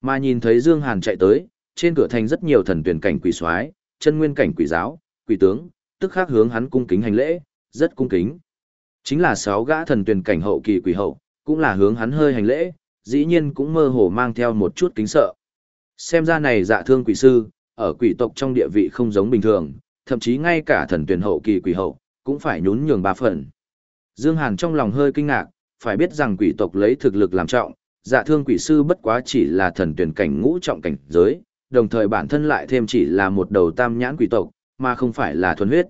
Mà nhìn thấy Dương Hàn chạy tới, trên cửa thành rất nhiều thần tuyển cảnh quỷ soái, chân nguyên cảnh quỷ giáo, quỷ tướng, tức khắc hướng hắn cung kính hành lễ, rất cung kính. Chính là sáu gã thần tuyển cảnh hậu kỳ quỷ hậu, cũng là hướng hắn hơi hành lễ, dĩ nhiên cũng mơ hồ mang theo một chút kính sợ. Xem ra này dạ thương quỷ sư, ở quỷ tộc trong địa vị không giống bình thường, thậm chí ngay cả thần tuyển hậu kỳ quỷ hậu, cũng phải nhún nhường ba phần. Dương Hàn trong lòng hơi kinh ngạc, phải biết rằng quỷ tộc lấy thực lực làm trọng, dạ thương quỷ sư bất quá chỉ là thần tuyển cảnh ngũ trọng cảnh giới, đồng thời bản thân lại thêm chỉ là một đầu tam nhãn quỷ tộc, mà không phải là thuần huyết.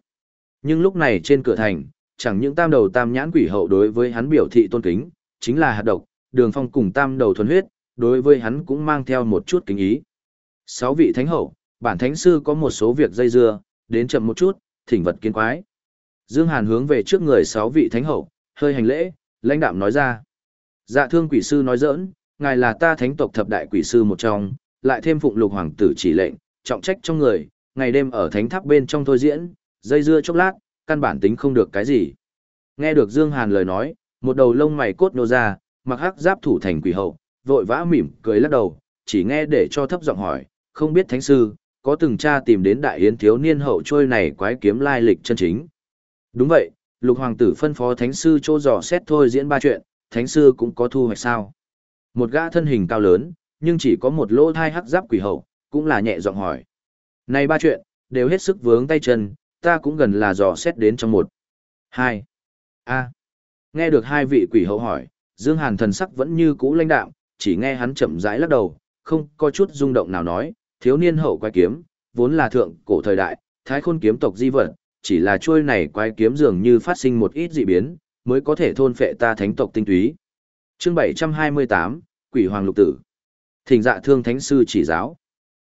Nhưng lúc này trên cửa thành, chẳng những tam đầu tam nhãn quỷ hậu đối với hắn biểu thị tôn kính, chính là hạt độc, đường phong cùng tam đầu thuần huyết, đối với hắn cũng mang theo một chút kính ý. Sáu vị thánh hậu, bản thánh sư có một số việc dây dưa, đến chậm một chút, thỉnh vật kiến quái. Dương Hàn hướng về trước người sáu vị thánh hậu, hơi hành lễ, lãnh đạm nói ra. Dạ thương quỷ sư nói giỡn, ngài là ta thánh tộc thập đại quỷ sư một trong, lại thêm phụng lục hoàng tử chỉ lệnh, trọng trách trong người, ngày đêm ở thánh tháp bên trong thôi diễn, dây dưa chốc lát, căn bản tính không được cái gì. Nghe được Dương Hàn lời nói, một đầu lông mày cốt nô ra, mặc hắc giáp thủ thành quỷ hậu, vội vã mỉm cười lắc đầu, chỉ nghe để cho thấp giọng hỏi, không biết thánh sư, có từng tra tìm đến đại yến thiếu niên hậu trôi này quái kiếm lai lịch chân chính. Đúng vậy, lục hoàng tử phân phó thánh sư chỗ dò xét thôi diễn ba chuyện, thánh sư cũng có thu hoạch sao. Một gã thân hình cao lớn, nhưng chỉ có một lỗ thai hắc giáp quỷ hậu, cũng là nhẹ giọng hỏi. Này ba chuyện, đều hết sức vướng tay chân, ta cũng gần là dò xét đến trong một. Hai. A. Nghe được hai vị quỷ hậu hỏi, Dương Hàn thần sắc vẫn như cũ lãnh đạm, chỉ nghe hắn chậm rãi lắc đầu, không có chút rung động nào nói, thiếu niên hậu quái kiếm, vốn là thượng cổ thời đại, thái khôn kiếm tộc di vật, chỉ là chuôi này quái kiếm dường như phát sinh một ít dị biến, mới có thể thôn phệ ta thánh tộc tinh túy. Chương 728, Quỷ Hoàng Lục Tử. Thỉnh dạ thương thánh sư chỉ giáo.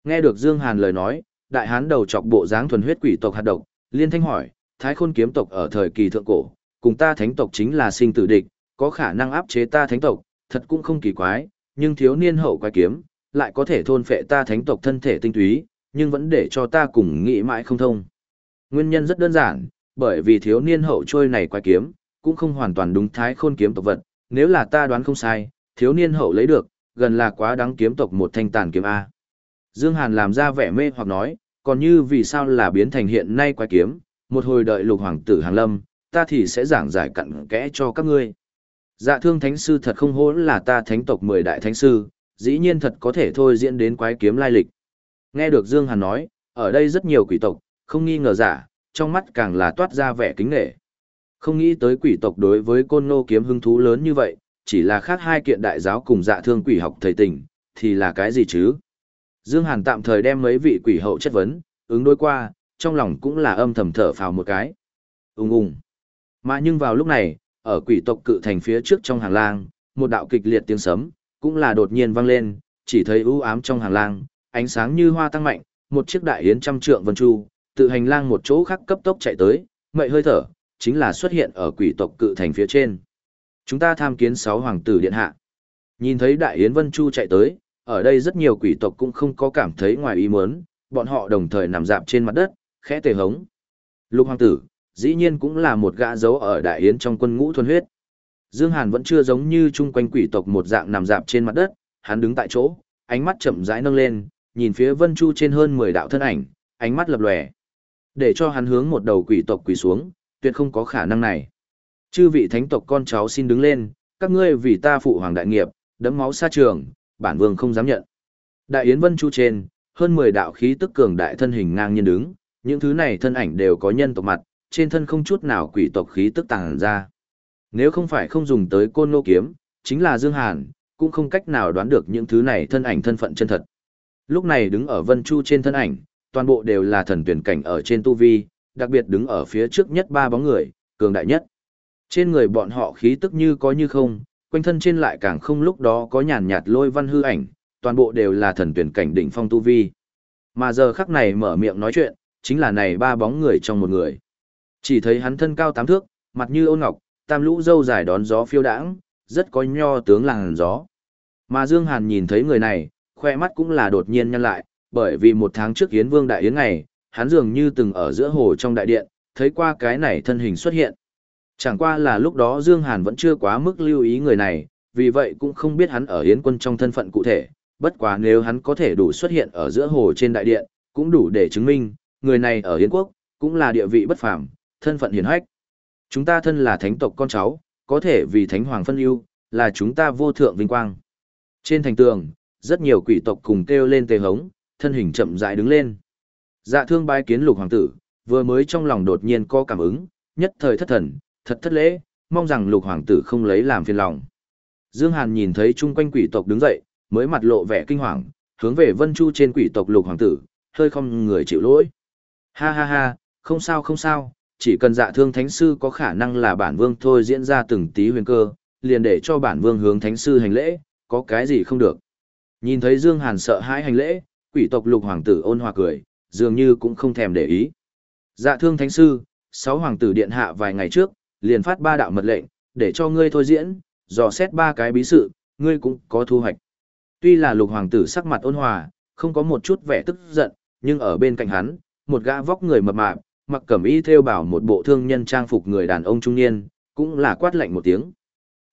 Nghe được Dương Hàn lời nói, đại hán đầu chọc bộ dáng thuần huyết quỷ tộc hạt độc, liên thanh hỏi, thái khôn kiếm tộc ở thời kỳ thượng cổ, cùng ta thánh tộc chính là sinh tử địch, có khả năng áp chế ta thánh tộc, thật cũng không kỳ quái, nhưng thiếu niên hậu quái kiếm, lại có thể thôn phệ ta thánh tộc thân thể tinh túy, nhưng vẫn để cho ta cùng nghĩ mãi không thông. Nguyên nhân rất đơn giản, bởi vì thiếu niên hậu trôi này quái kiếm, cũng không hoàn toàn đúng thái khôn kiếm tộc vật, nếu là ta đoán không sai, thiếu niên hậu lấy được, gần là quá đáng kiếm tộc một thanh tàn kiếm A. Dương Hàn làm ra vẻ mê hoặc nói, còn như vì sao là biến thành hiện nay quái kiếm, một hồi đợi lục hoàng tử hàng lâm, ta thì sẽ giảng giải cặn kẽ cho các ngươi. Dạ thương thánh sư thật không hỗn là ta thánh tộc mười đại thánh sư, dĩ nhiên thật có thể thôi diễn đến quái kiếm lai lịch. Nghe được Dương Hàn nói, ở đây rất nhiều quỷ tộc, không nghi ngờ giả, trong mắt càng là toát ra vẻ kính nể. Không nghĩ tới quỷ tộc đối với côn nô kiếm hứng thú lớn như vậy, chỉ là khác hai kiện đại giáo cùng dạ thương quỷ học thầy tình, thì là cái gì chứ? Dương Hàn tạm thời đem mấy vị quỷ hậu chất vấn, ứng đối qua, trong lòng cũng là âm thầm thở phào một cái. Ung ung. Mà nhưng vào lúc này, ở quỷ tộc cự thành phía trước trong hàng lang, một đạo kịch liệt tiếng sấm, cũng là đột nhiên vang lên, chỉ thấy u ám trong hàng lang, ánh sáng như hoa tăng mạnh, một chiếc đại yến trăm trượng vân chu, tự hành lang một chỗ khác cấp tốc chạy tới, mậy hơi thở, chính là xuất hiện ở quỷ tộc cự thành phía trên. Chúng ta tham kiến sáu hoàng tử điện hạ. Nhìn thấy đại yến vân chu chạy tới, ở đây rất nhiều quỷ tộc cũng không có cảm thấy ngoài ý muốn, bọn họ đồng thời nằm dạp trên mặt đất, khẽ tề hống. Lục hoàng tử, dĩ nhiên cũng là một gã dấu ở đại yến trong quân ngũ thuần huyết. Dương Hàn vẫn chưa giống như chung quanh quỷ tộc một dạng nằm dạp trên mặt đất, hắn đứng tại chỗ, ánh mắt chậm rãi nâng lên, nhìn phía Vân Chu trên hơn 10 đạo thân ảnh, ánh mắt lập lòe. Để cho hắn hướng một đầu quỷ tộc quỳ xuống, tuyệt không có khả năng này. Chư vị thánh tộc con cháu xin đứng lên, các ngươi vì ta phụ hoàng đại nghiệp, đấm máu xa trường, bản vương không dám nhận. Đại yến Vân Chu trên, hơn 10 đạo khí tức cường đại thân hình ngang nhiên đứng, những thứ này thân ảnh đều có nhân tộc mặt, trên thân không chút nào quỷ tộc khí tức tàng ra. Nếu không phải không dùng tới côn lô kiếm, chính là Dương Hàn, cũng không cách nào đoán được những thứ này thân ảnh thân phận chân thật. Lúc này đứng ở Vân Chu trên thân ảnh, toàn bộ đều là thần tuyển cảnh ở trên tu vi, đặc biệt đứng ở phía trước nhất ba bóng người, cường đại nhất. Trên người bọn họ khí tức như có như không, quanh thân trên lại càng không lúc đó có nhàn nhạt lôi văn hư ảnh, toàn bộ đều là thần tuyển cảnh đỉnh phong tu vi. Mà giờ khắc này mở miệng nói chuyện, chính là này ba bóng người trong một người. Chỉ thấy hắn thân cao tám thước, mặt như ôn ngọc, tam lũ dâu dài đón gió phiêu đãng, rất có nho tướng làng gió. Mà Dương Hàn nhìn thấy người này, khoe mắt cũng là đột nhiên nhăn lại, bởi vì một tháng trước Yến Vương Đại Yến ngày, hắn dường như từng ở giữa hồ trong đại điện, thấy qua cái này thân hình xuất hiện. Chẳng qua là lúc đó Dương Hàn vẫn chưa quá mức lưu ý người này, vì vậy cũng không biết hắn ở Yến quân trong thân phận cụ thể, bất quá nếu hắn có thể đủ xuất hiện ở giữa hồ trên đại điện, cũng đủ để chứng minh, người này ở Yến quốc, cũng là địa vị bất phàm, thân phận hiển hách. Chúng ta thân là thánh tộc con cháu, có thể vì thánh hoàng phân ưu, là chúng ta vô thượng vinh quang. Trên thành tường, rất nhiều quỷ tộc cùng kêu lên tề hống, thân hình chậm rãi đứng lên. Dạ thương bái kiến lục hoàng tử, vừa mới trong lòng đột nhiên có cảm ứng, nhất thời thất thần, thật thất lễ, mong rằng lục hoàng tử không lấy làm phiền lòng. Dương Hàn nhìn thấy chung quanh quỷ tộc đứng dậy, mới mặt lộ vẻ kinh hoàng, hướng về Vân Chu trên quỷ tộc lục hoàng tử, hơi không người chịu lỗi. Ha ha ha, không sao không sao, chỉ cần dạ thương thánh sư có khả năng là bản vương thôi diễn ra từng tí huyền cơ, liền để cho bản vương hướng thánh sư hành lễ, có cái gì không được. Nhìn thấy Dương Hàn sợ hãi hành lễ, quỷ tộc lục hoàng tử ôn hòa cười, dường như cũng không thèm để ý. Dạ thương thánh sư, sáu hoàng tử điện hạ vài ngày trước, liền phát ba đạo mật lệnh, để cho ngươi thôi diễn, dò xét ba cái bí sự, ngươi cũng có thu hoạch. Tuy là lục hoàng tử sắc mặt ôn hòa, không có một chút vẻ tức giận, nhưng ở bên cạnh hắn, một gã vóc người mập mạp, mặc cẩm y theo bảo một bộ thương nhân trang phục người đàn ông trung niên, cũng là quát lạnh một tiếng.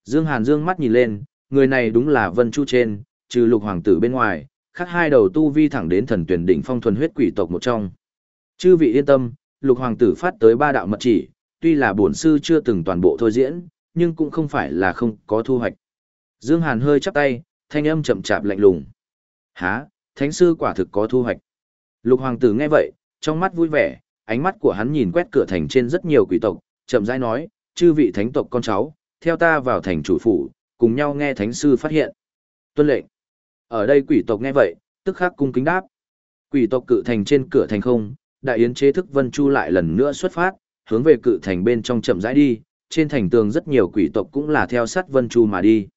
Dương Hàn dương mắt nhìn lên, người này đúng là Vân Chu trên, trừ lục hoàng tử bên ngoài, khác hai đầu tu vi thẳng đến thần tuyển đỉnh phong thuần huyết quỷ tộc một trong. Chư vị yên tâm, lục hoàng tử phát tới ba đạo mật chỉ, tuy là bổn sư chưa từng toàn bộ thôi diễn, nhưng cũng không phải là không có thu hoạch. Dương Hàn hơi chắp tay, thanh âm chậm chạp lạnh lùng. Há, thánh sư quả thực có thu hoạch. Lục hoàng tử nghe vậy, trong mắt vui vẻ, ánh mắt của hắn nhìn quét cửa thành trên rất nhiều quỷ tộc, chậm rãi nói, chư vị thánh tộc con cháu, theo ta vào thành chủ phủ, cùng nhau nghe thánh sư phát hiện. Tuân lệnh. Ở đây quỷ tộc nghe vậy, tức khắc cung kính đáp. Quỷ tộc cự thành trên cửa thành không, đại yến chế thức Vân Chu lại lần nữa xuất phát, hướng về cự thành bên trong chậm rãi đi, trên thành tường rất nhiều quỷ tộc cũng là theo sát Vân Chu mà đi.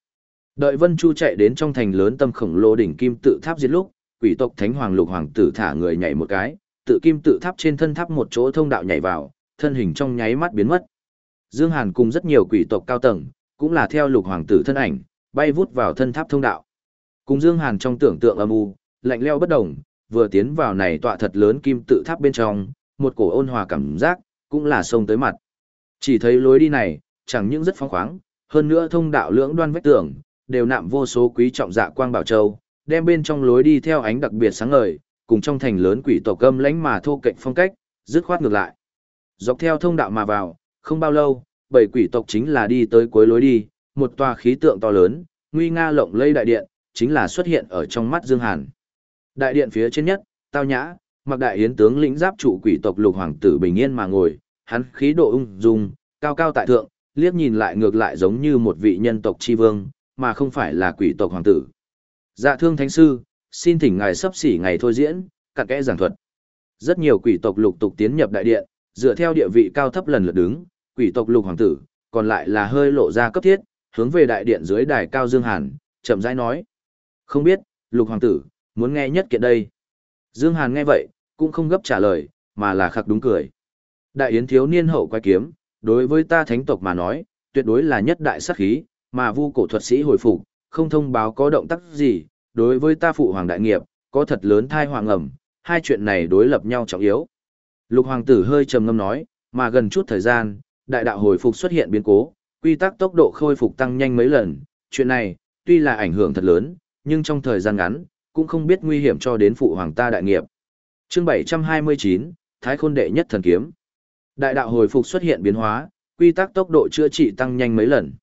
Đợi Vân Chu chạy đến trong thành lớn tâm khổng lồ đỉnh kim tự tháp diệt lúc, quỷ tộc Thánh Hoàng Lục Hoàng tử thả người nhảy một cái, tự kim tự tháp trên thân tháp một chỗ thông đạo nhảy vào, thân hình trong nháy mắt biến mất. Dương Hàn cùng rất nhiều quỷ tộc cao tầng, cũng là theo Lục Hoàng tử thân ảnh, bay vút vào thân tháp thông đạo. Cùng Dương Hàn trong tưởng tượng âm u, lạnh lẽo bất động, vừa tiến vào này tọa thật lớn kim tự tháp bên trong, một cổ ôn hòa cảm giác, cũng là sông tới mặt. Chỉ thấy lối đi này, chẳng những rất phóng khoáng, hơn nữa thông đạo lưỡng đoan vách tường, đều nạm vô số quý trọng dạ quang bảo châu, đem bên trong lối đi theo ánh đặc biệt sáng ngời, cùng trong thành lớn quỷ tộc cơm lãnh mà thô cạnh phong cách, dứt khoát ngược lại. Dọc theo thông đạo mà vào, không bao lâu, bảy quỷ tộc chính là đi tới cuối lối đi, một tòa khí tượng to lớn, nguy nga lộng lây đại điện, chính là xuất hiện ở trong mắt Dương Hàn. Đại điện phía trên nhất, tao nhã, mặc đại yến tướng lĩnh giáp trụ quỷ tộc lục hoàng tử bình yên mà ngồi, hắn khí độ ung dung, cao cao tại thượng, liếc nhìn lại ngược lại giống như một vị nhân tộc chi vương, mà không phải là quỷ tộc hoàng tử. Dạ thương thánh sư, xin thỉnh ngài sắp xỉ ngày thôi diễn, cặn kẽ giảng thuật. Rất nhiều quỷ tộc lục tục tiến nhập đại điện, dựa theo địa vị cao thấp lần lượt đứng, quỷ tộc lục hoàng tử, còn lại là hơi lộ ra cấp thiết, hướng về đại điện dưới đài cao Dương Hàn, chậm rãi nói. Không biết, lục hoàng tử, muốn nghe nhất kiện đây. Dương Hàn nghe vậy, cũng không gấp trả lời, mà là khắc đúng cười. Đại yến thiếu niên hậu quay kiếm, đối với ta thánh tộc mà nói, tuyệt đối là nhất đại sát khí, mà vu cổ thuật sĩ hồi phục, không thông báo có động tác gì, đối với ta phụ hoàng đại nghiệp, có thật lớn thai hoàng ẩm, hai chuyện này đối lập nhau trọng yếu. Lục hoàng tử hơi trầm ngâm nói, mà gần chút thời gian, đại đạo hồi phục xuất hiện biến cố, quy tắc tốc độ khôi phục tăng nhanh mấy lần, chuyện này, tuy là ảnh hưởng thật lớn, nhưng trong thời gian ngắn, cũng không biết nguy hiểm cho đến phụ hoàng ta đại nghiệp. Chương 729, Thái Khôn đệ nhất thần kiếm. Đại đạo hồi phục xuất hiện biến hóa, quy tắc tốc độ chữa trị tăng nhanh mấy lần.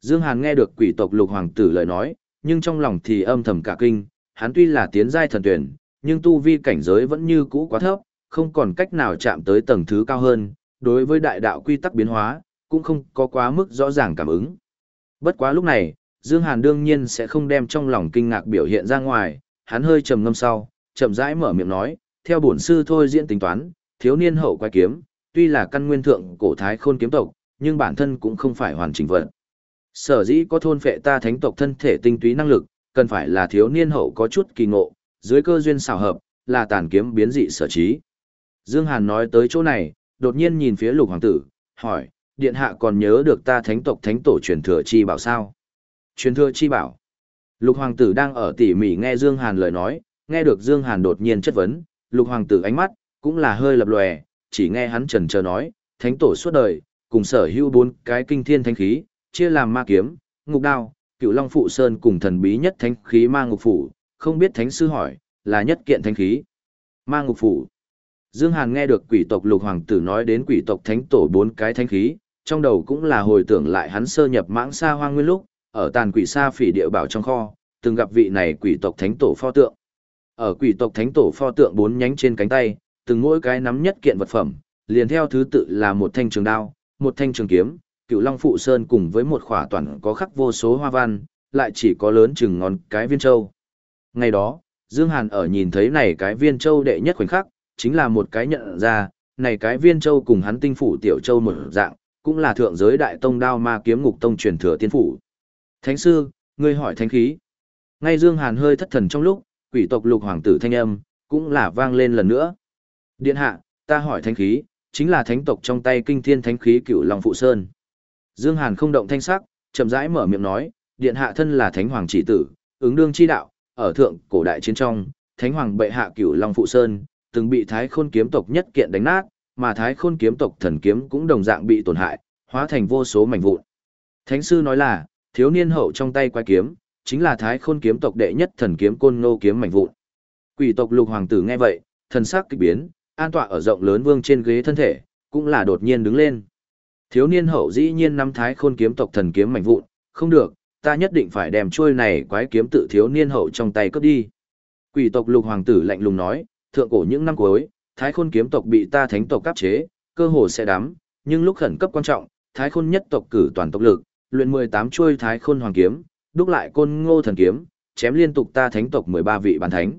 Dương Hàn nghe được quỷ tộc lục hoàng tử lời nói, nhưng trong lòng thì âm thầm cả kinh, hắn tuy là tiến giai thần tuyển, nhưng tu vi cảnh giới vẫn như cũ quá thấp, không còn cách nào chạm tới tầng thứ cao hơn, đối với đại đạo quy tắc biến hóa, cũng không có quá mức rõ ràng cảm ứng. Bất quá lúc này, Dương Hàn đương nhiên sẽ không đem trong lòng kinh ngạc biểu hiện ra ngoài, hắn hơi trầm ngâm sau, chậm rãi mở miệng nói, theo bổn sư thôi diễn tính toán, thiếu niên hậu quái kiếm, tuy là căn nguyên thượng cổ thái khôn kiếm tộc, nhưng bản thân cũng không phải hoàn chỉnh vật. Sở dĩ có thôn phệ ta thánh tộc thân thể tinh túy năng lực, cần phải là thiếu niên hậu có chút kỳ ngộ, dưới cơ duyên xảo hợp, là tàn kiếm biến dị sở trí. Dương Hàn nói tới chỗ này, đột nhiên nhìn phía lục hoàng tử, hỏi, điện hạ còn nhớ được ta thánh tộc thánh tổ truyền thừa chi bảo sao? Truyền thừa chi bảo. Lục hoàng tử đang ở tỉ mỉ nghe Dương Hàn lời nói, nghe được Dương Hàn đột nhiên chất vấn, lục hoàng tử ánh mắt, cũng là hơi lập lòe, chỉ nghe hắn trần chờ nói, thánh tổ suốt đời, cùng sở hữu bốn cái kinh thiên thánh khí, chia làm ma kiếm, ngục đao, cựu long phụ sơn cùng thần bí nhất thánh khí ma ngục phủ, không biết thánh sư hỏi, là nhất kiện thánh khí. Ma ngục phủ. Dương Hàn nghe được quỷ tộc lục hoàng tử nói đến quỷ tộc thánh tổ bốn cái thánh khí, trong đầu cũng là hồi tưởng lại hắn sơ nhập mãng xa hoang nguyên lúc, ở tàn quỷ sa phỉ địa bảo trong kho, từng gặp vị này quỷ tộc thánh tổ pho tượng. Ở quỷ tộc thánh tổ pho tượng bốn nhánh trên cánh tay, từng mỗi cái nắm nhất kiện vật phẩm, liền theo thứ tự là một thanh trường đao, một thanh trường kiếm, cựu long phụ sơn cùng với một khỏa toàn có khắc vô số hoa văn, lại chỉ có lớn chừng ngón cái viên châu. Ngày đó, Dương Hàn ở nhìn thấy này cái viên châu đệ nhất khoảnh khắc, chính là một cái nhận ra, này cái viên châu cùng hắn tinh phủ tiểu châu một dạng, cũng là thượng giới đại tông đao ma kiếm ngục tông truyền thừa tiên phủ. Thánh sư, ngươi hỏi thánh khí. Ngay Dương Hàn hơi thất thần trong lúc, quỷ tộc lục hoàng tử thanh âm, cũng là vang lên lần nữa. Điện hạ, ta hỏi thánh khí, chính là thánh tộc trong tay kinh thiên thánh khí cửu long phụ sơn. Dương Hàn không động thanh sắc, chậm rãi mở miệng nói, điện hạ thân là thánh hoàng chỉ tử, ứng đương chi đạo, ở thượng cổ đại chiến trong, thánh hoàng bệ hạ cửu long phụ sơn, từng bị thái khôn kiếm tộc nhất kiện đánh nát, mà thái khôn kiếm tộc thần kiếm cũng đồng dạng bị tổn hại, hóa thành vô số mảnh vụn. Thánh sư nói là, thiếu niên hậu trong tay quái kiếm, chính là thái khôn kiếm tộc đệ nhất thần kiếm côn ngô kiếm mảnh vụn. Quỷ tộc lục hoàng tử nghe vậy, thần sắc kịch biến, an tọa ở rộng lớn vương trên ghế thân thể, cũng là đột nhiên đứng lên. Thiếu niên hậu dĩ nhiên nắm thái khôn kiếm tộc thần kiếm mảnh vụn, không được, ta nhất định phải đem chuôi này quái kiếm tự thiếu niên hậu trong tay cướp đi. Quỷ tộc lục hoàng tử lạnh lùng nói, thượng cổ những năm cuối, thái khôn kiếm tộc bị ta thánh tộc cáp chế, cơ hồ sẽ đắm, nhưng lúc khẩn cấp quan trọng, thái khôn nhất tộc cử toàn tộc lực, luyện 18 chuôi thái khôn hoàng kiếm, đúc lại côn ngô thần kiếm, chém liên tục ta thánh tộc 13 vị bản thánh.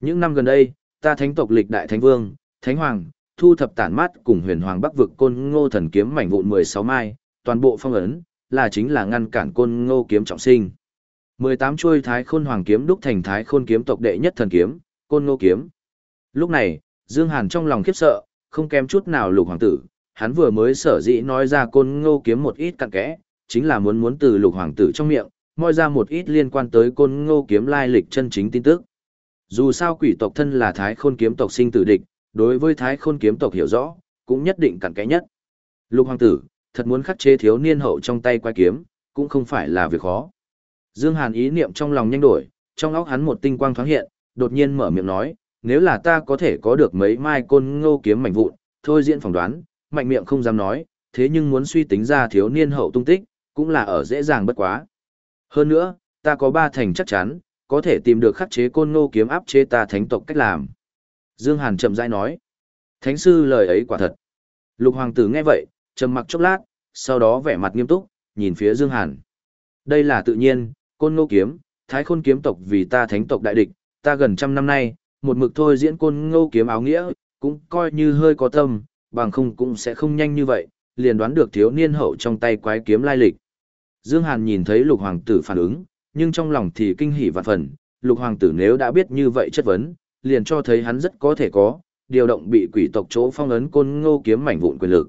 Những năm gần đây, ta thánh tộc lịch đại thánh vương, thánh hoàng, thu thập tản mát cùng huyền hoàng bắc vực côn ngô thần kiếm mảnh vụn 16 mai, toàn bộ phong ấn, là chính là ngăn cản côn ngô kiếm trọng sinh. 18 chuôi thái khôn hoàng kiếm đúc thành thái khôn kiếm tộc đệ nhất thần kiếm, côn ngô kiếm. Lúc này, Dương Hàn trong lòng khiếp sợ, không kém chút nào lục hoàng tử, hắn vừa mới sở dĩ nói ra côn ngô kiếm một ít cặn kẽ, chính là muốn muốn từ lục hoàng tử trong miệng, moi ra một ít liên quan tới côn ngô kiếm lai lịch chân chính tin tức. Dù sao quỷ tộc thân là thái khôn kiếm tộc sinh tử địch, đối với thái khôn kiếm tộc hiểu rõ, cũng nhất định cặn kẽ nhất. Lục hoàng tử, thật muốn khắc chế thiếu niên hậu trong tay quay kiếm, cũng không phải là việc khó. Dương Hàn ý niệm trong lòng nhanh đổi, trong óc hắn một tinh quang thoáng hiện, đột nhiên mở miệng nói, nếu là ta có thể có được mấy mai côn ngô kiếm mảnh vụn, thôi diễn phỏng đoán, mạnh miệng không dám nói, thế nhưng muốn suy tính ra thiếu niên hậu tung tích, cũng là ở dễ dàng bất quá. Hơn nữa, ta có ba thành chắc chắn, có thể tìm được khắc chế côn ngô kiếm áp chế ta thánh tộc cách làm. Dương Hàn chậm rãi nói, thánh sư lời ấy quả thật. Lục hoàng tử nghe vậy, trầm mặc chốc lát, sau đó vẻ mặt nghiêm túc, nhìn phía Dương Hàn. Đây là tự nhiên, côn ngô kiếm, thái khôn kiếm tộc vì ta thánh tộc đại địch, ta gần trăm năm nay, một mực thôi diễn côn ngô kiếm áo nghĩa, cũng coi như hơi có tâm, bằng không cũng sẽ không nhanh như vậy, liền đoán được thiếu niên hậu trong tay quái kiếm lai lịch. Dương Hàn nhìn thấy lục hoàng tử phản ứng, nhưng trong lòng thì kinh hỉ vạn phần, lục hoàng tử nếu đã biết như vậy chất vấn, liền cho thấy hắn rất có thể có, điều động bị quỷ tộc chỗ phong ấn côn ngô kiếm mảnh vụn quyền lực.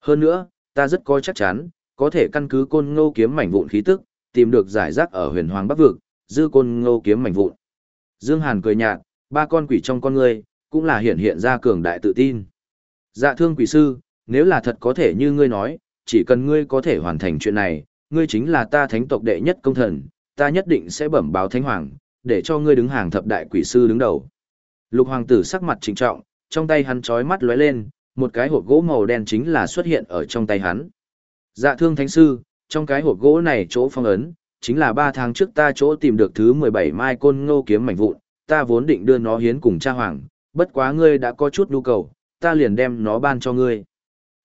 Hơn nữa, ta rất có chắc chắn, có thể căn cứ côn ngô kiếm mảnh vụn khí tức, tìm được giải rác ở huyền hoàng bắc vực, dư côn ngô kiếm mảnh vụn. Dương Hàn cười nhạt, ba con quỷ trong con ngươi, cũng là hiện hiện ra cường đại tự tin. Dạ thương quỷ sư, nếu là thật có thể như ngươi nói, chỉ cần ngươi có thể hoàn thành chuyện này, ngươi chính là ta thánh tộc đệ nhất công thần, ta nhất định sẽ bẩm báo thánh hoàng, để cho ngươi đứng hàng thập đại quỷ sư đứng đầu. Lục hoàng tử sắc mặt trịnh trọng, trong tay hắn chói mắt lóe lên, một cái hộp gỗ màu đen chính là xuất hiện ở trong tay hắn. Dạ thương thánh sư, trong cái hộp gỗ này chỗ phong ấn, chính là ba tháng trước ta chỗ tìm được thứ 17 mai côn ngô kiếm mảnh vụn, ta vốn định đưa nó hiến cùng cha hoàng, bất quá ngươi đã có chút nhu cầu, ta liền đem nó ban cho ngươi.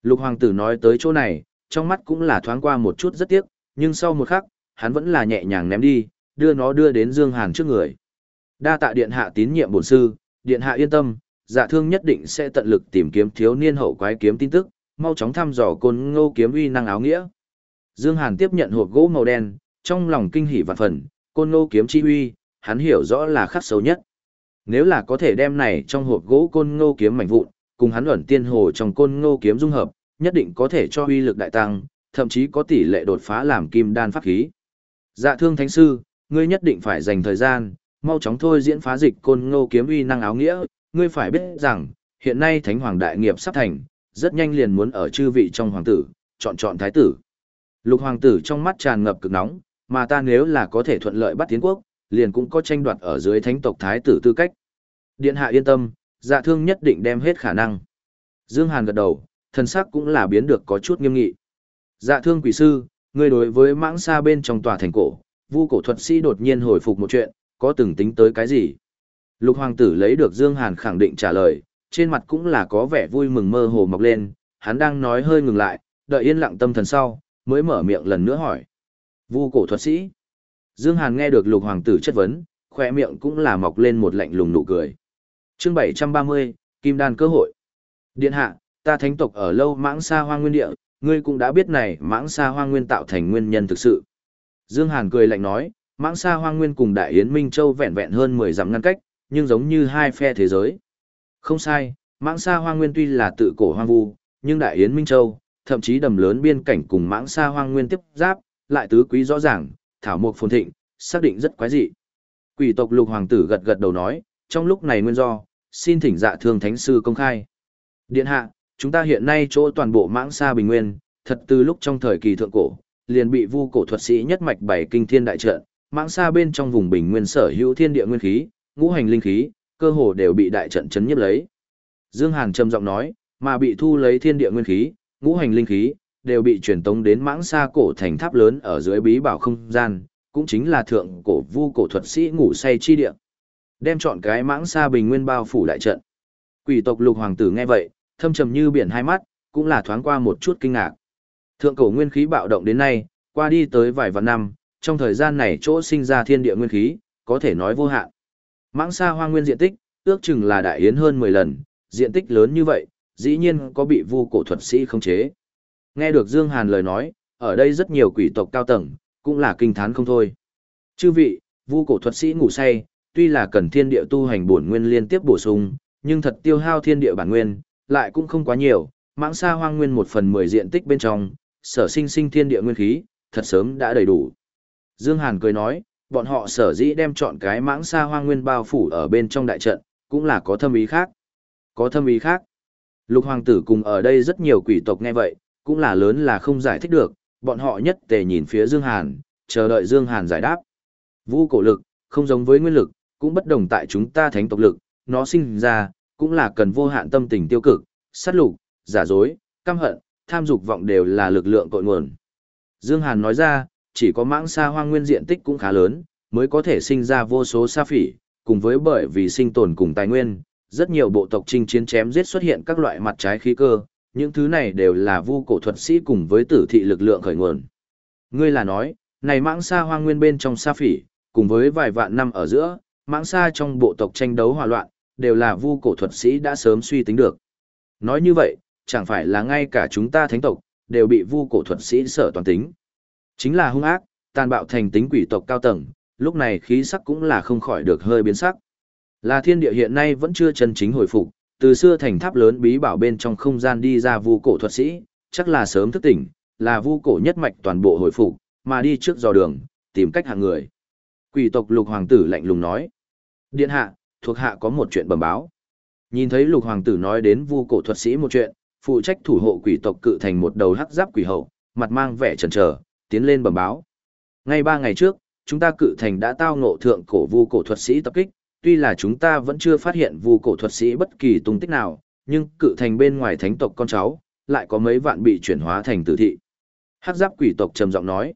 Lục hoàng tử nói tới chỗ này, trong mắt cũng là thoáng qua một chút rất tiếc, nhưng sau một khắc, hắn vẫn là nhẹ nhàng ném đi, đưa nó đưa đến Dương Hàn trước người. Đa tạ điện hạ tín nhiệm bổn sư, điện hạ yên tâm, dạ thương nhất định sẽ tận lực tìm kiếm thiếu niên hậu quái kiếm tin tức, mau chóng thăm dò côn ngô kiếm uy năng áo nghĩa. Dương Hàn tiếp nhận hộp gỗ màu đen, trong lòng kinh hỉ vạn phần, côn ngô kiếm chi uy, hắn hiểu rõ là khắc sâu nhất. Nếu là có thể đem này trong hộp gỗ côn ngô kiếm mảnh vụn, cùng hắn ẩn tiên hồ trong côn ngô kiếm dung hợp, nhất định có thể cho uy lực đại tăng, thậm chí có tỷ lệ đột phá làm kim đan pháp khí. Dạ thương thánh sư, ngươi nhất định phải dành thời gian, mau chóng thôi diễn phá dịch côn ngô kiếm uy năng áo nghĩa, ngươi phải biết rằng, hiện nay thánh hoàng đại nghiệp sắp thành, rất nhanh liền muốn ở chư vị trong hoàng tử, chọn chọn thái tử. Lục hoàng tử trong mắt tràn ngập cực nóng, mà ta nếu là có thể thuận lợi bắt tiến quốc, liền cũng có tranh đoạt ở dưới thánh tộc thái tử tư cách. Điện hạ yên tâm, dạ thương nhất định đem hết khả năng. Dương Hàn gật đầu, thân sắc cũng là biến được có chút nghiêm nghị. Dạ thương quỷ sư, ngươi đối với mãng xa bên trong tòa thành cổ, vu cổ thuật sĩ đột nhiên hồi phục một chuyện, có từng tính tới cái gì? Lục hoàng tử lấy được Dương Hàn khẳng định trả lời, trên mặt cũng là có vẻ vui mừng mơ hồ mọc lên, hắn đang nói hơi ngừng lại, đợi yên lặng tâm thần sau, mới mở miệng lần nữa hỏi. Vu cổ thuật sĩ. Dương Hàn nghe được lục hoàng tử chất vấn, khỏe miệng cũng là mọc lên một lạnh lùng nụ cười. Chương 730, Kim Đan cơ hội. Điện hạ, ta thánh tộc ở lâu mãng xa hoang nguyên địa, ngươi cũng đã biết này mãng xa hoang nguyên tạo thành nguyên nhân thực sự. Dương Hàn cười lạnh nói, mãng xa hoang nguyên cùng đại yến Minh Châu vẹn vẹn hơn 10 dặm ngăn cách, nhưng giống như hai phe thế giới. Không sai, mãng xa hoang nguyên tuy là tự cổ hoang vu, nhưng đại yến Minh Châu, thậm chí đầm lớn biên cảnh cùng mãng xa hoang nguyên tiếp giáp, lại tứ quý rõ ràng, thảo mục phồn thịnh, xác định rất quái dị. Quỷ tộc lục hoàng tử gật gật đầu nói, trong lúc này nguyên do, xin thỉnh dạ thương thánh sư công khai. Điện hạ, chúng ta hiện nay chỗ toàn bộ mãng xa bình nguyên, thật từ lúc trong thời kỳ thượng cổ, liền bị vu cổ thuật sĩ nhất mạch bảy kinh thiên đại trận, mãng xa bên trong vùng bình nguyên sở hữu thiên địa nguyên khí, ngũ hành linh khí, cơ hồ đều bị đại trận chấn nhiếp lấy. Dương Hàn trầm giọng nói, mà bị thu lấy thiên địa nguyên khí, ngũ hành linh khí, đều bị truyền tống đến mãng xa cổ thành tháp lớn ở dưới bí bảo không gian, cũng chính là thượng cổ vu cổ thuật sĩ ngủ say chi địa. Đem chọn cái mãng xa bình nguyên bao phủ đại trận. Quỷ tộc lục hoàng tử nghe vậy, thâm trầm như biển hai mắt, cũng là thoáng qua một chút kinh ngạc. Thượng cổ nguyên khí bạo động đến nay, qua đi tới vài vạn năm, trong thời gian này chỗ sinh ra thiên địa nguyên khí, có thể nói vô hạn. Mãng xa hoang nguyên diện tích, ước chừng là đại yến hơn 10 lần, diện tích lớn như vậy, dĩ nhiên có bị vu cổ thuật sĩ không chế. Nghe được Dương Hàn lời nói, ở đây rất nhiều quỷ tộc cao tầng, cũng là kinh thán không thôi. Chư vị, vu cổ thuật sĩ ngủ say, tuy là cần thiên địa tu hành bổn nguyên liên tiếp bổ sung, nhưng thật tiêu hao thiên địa bản nguyên, lại cũng không quá nhiều, mãng xa hoang nguyên một phần mười diện tích bên trong, sở sinh sinh thiên địa nguyên khí, thật sớm đã đầy đủ. Dương Hàn cười nói, bọn họ sở dĩ đem chọn cái mãng xa hoang nguyên bao phủ ở bên trong đại trận, cũng là có thâm ý khác. Có thâm ý khác. Lục hoàng tử cùng ở đây rất nhiều quỷ tộc nghe vậy, cũng là lớn là không giải thích được, bọn họ nhất tề nhìn phía Dương Hàn, chờ đợi Dương Hàn giải đáp. Vũ cổ lực, không giống với nguyên lực, cũng bất đồng tại chúng ta thánh tộc lực, nó sinh ra, cũng là cần vô hạn tâm tình tiêu cực, sát lục, giả dối, căm hận, tham dục vọng đều là lực lượng cội nguồn. Dương Hàn nói ra, chỉ có mãng sa hoang nguyên diện tích cũng khá lớn, mới có thể sinh ra vô số sa phỉ, cùng với bởi vì sinh tồn cùng tài nguyên, rất nhiều bộ tộc chinh chiến chém giết xuất hiện các loại mặt trái khí cơ, những thứ này đều là vu cổ thuật sĩ cùng với tử thị lực lượng khởi nguồn. Ngươi là nói, này mãng sa hoang nguyên bên trong sa phỉ, cùng với vài vạn năm ở giữa, mãng sa trong bộ tộc tranh đấu hòa loạn, đều là vu cổ thuật sĩ đã sớm suy tính được. Nói như vậy, chẳng phải là ngay cả chúng ta thánh tộc, đều bị vu cổ thuật sĩ sở toàn tính. Chính là hung ác, tàn bạo thành tính quỷ tộc cao tầng, lúc này khí sắc cũng là không khỏi được hơi biến sắc. Là thiên địa hiện nay vẫn chưa chân chính hồi phục, từ xưa thành tháp lớn bí bảo bên trong không gian đi ra vu cổ thuật sĩ, chắc là sớm thức tỉnh, là vu cổ nhất mạch toàn bộ hồi phục, mà đi trước dò đường, tìm cách hạng người. Quỷ tộc lục hoàng tử lạnh lùng nói. Điện hạ, thuộc hạ có một chuyện bẩm báo. Nhìn thấy lục hoàng tử nói đến vu cổ thuật sĩ một chuyện, phụ trách thủ hộ quỷ tộc cự thành một đầu hắc giáp quỷ hậu, mặt mang vẻ chần chờ, tiến lên bẩm báo. Ngay ba ngày trước, chúng ta cự thành đã tao ngộ thượng cổ vu cổ thuật sĩ tập kích, tuy là chúng ta vẫn chưa phát hiện vu cổ thuật sĩ bất kỳ tung tích nào, nhưng cự thành bên ngoài thánh tộc con cháu, lại có mấy vạn bị chuyển hóa thành tử thị. Hắc giáp quỷ tộc trầm giọng nói.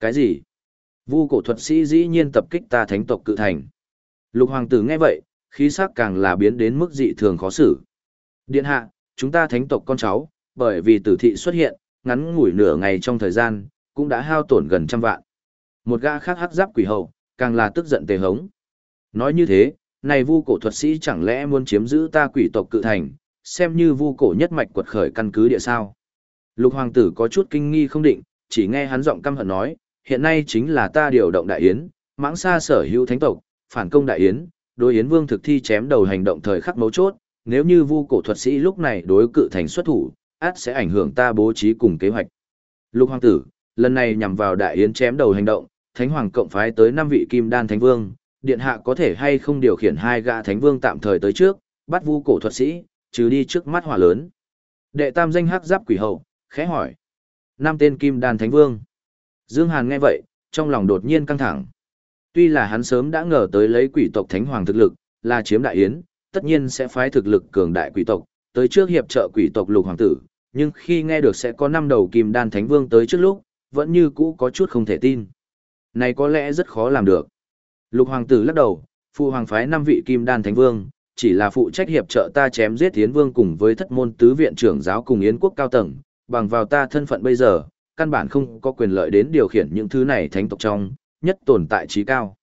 Cái gì? Vu cổ thuật sĩ dĩ nhiên tập kích ta thánh tộc cự thành. Lục hoàng tử nghe vậy, khí sắc càng là biến đến mức dị thường khó xử. Điện hạ, chúng ta thánh tộc con cháu, bởi vì tử thị xuất hiện, ngắn ngủi nửa ngày trong thời gian, cũng đã hao tổn gần trăm vạn. Một gã khác hắc giáp quỷ hậu, càng là tức giận tề hống. Nói như thế, này vu cổ thuật sĩ chẳng lẽ muốn chiếm giữ ta quỷ tộc cự thành, xem như vu cổ nhất mạch quật khởi căn cứ địa sao. Lục hoàng tử có chút kinh nghi không định, chỉ nghe hắn giọng căm hận nói, hiện nay chính là ta điều động đại yến, mãng xa sở hữu thánh tộc, phản công đại yến, đối yến vương thực thi chém đầu hành động thời khắc mấu chốt, nếu như vu cổ thuật sĩ lúc này đối cự thành xuất thủ, át sẽ ảnh hưởng ta bố trí cùng kế hoạch. Lục hoàng tử, lần này nhằm vào đại yến chém đầu hành động, thánh hoàng cộng phái tới năm vị kim đan thánh vương, điện hạ có thể hay không điều khiển hai gã thánh vương tạm thời tới trước, bắt vu cổ thuật sĩ, trừ đi trước mắt hỏa lớn. Đệ tam danh hắc giáp quỷ hậu, khẽ hỏi. Năm tên kim đan thánh vương. Dương Hàn nghe vậy, trong lòng đột nhiên căng thẳng. Tuy là hắn sớm đã ngờ tới lấy quỷ tộc thánh hoàng thực lực, là chiếm đại yến, tất nhiên sẽ phái thực lực cường đại quỷ tộc, tới trước hiệp trợ quỷ tộc lục hoàng tử, nhưng khi nghe được sẽ có năm đầu kim đan thánh vương tới trước lúc, vẫn như cũ có chút không thể tin. Này có lẽ rất khó làm được. Lục hoàng tử lắc đầu, phụ hoàng phái năm vị kim đan thánh vương, chỉ là phụ trách hiệp trợ ta chém giết tiến Vương cùng với thất môn tứ viện trưởng giáo cùng Yến quốc cao tầng, bằng vào ta thân phận bây giờ, căn bản không có quyền lợi đến điều khiển những thứ này thánh tộc trong, nhất tồn tại trí cao.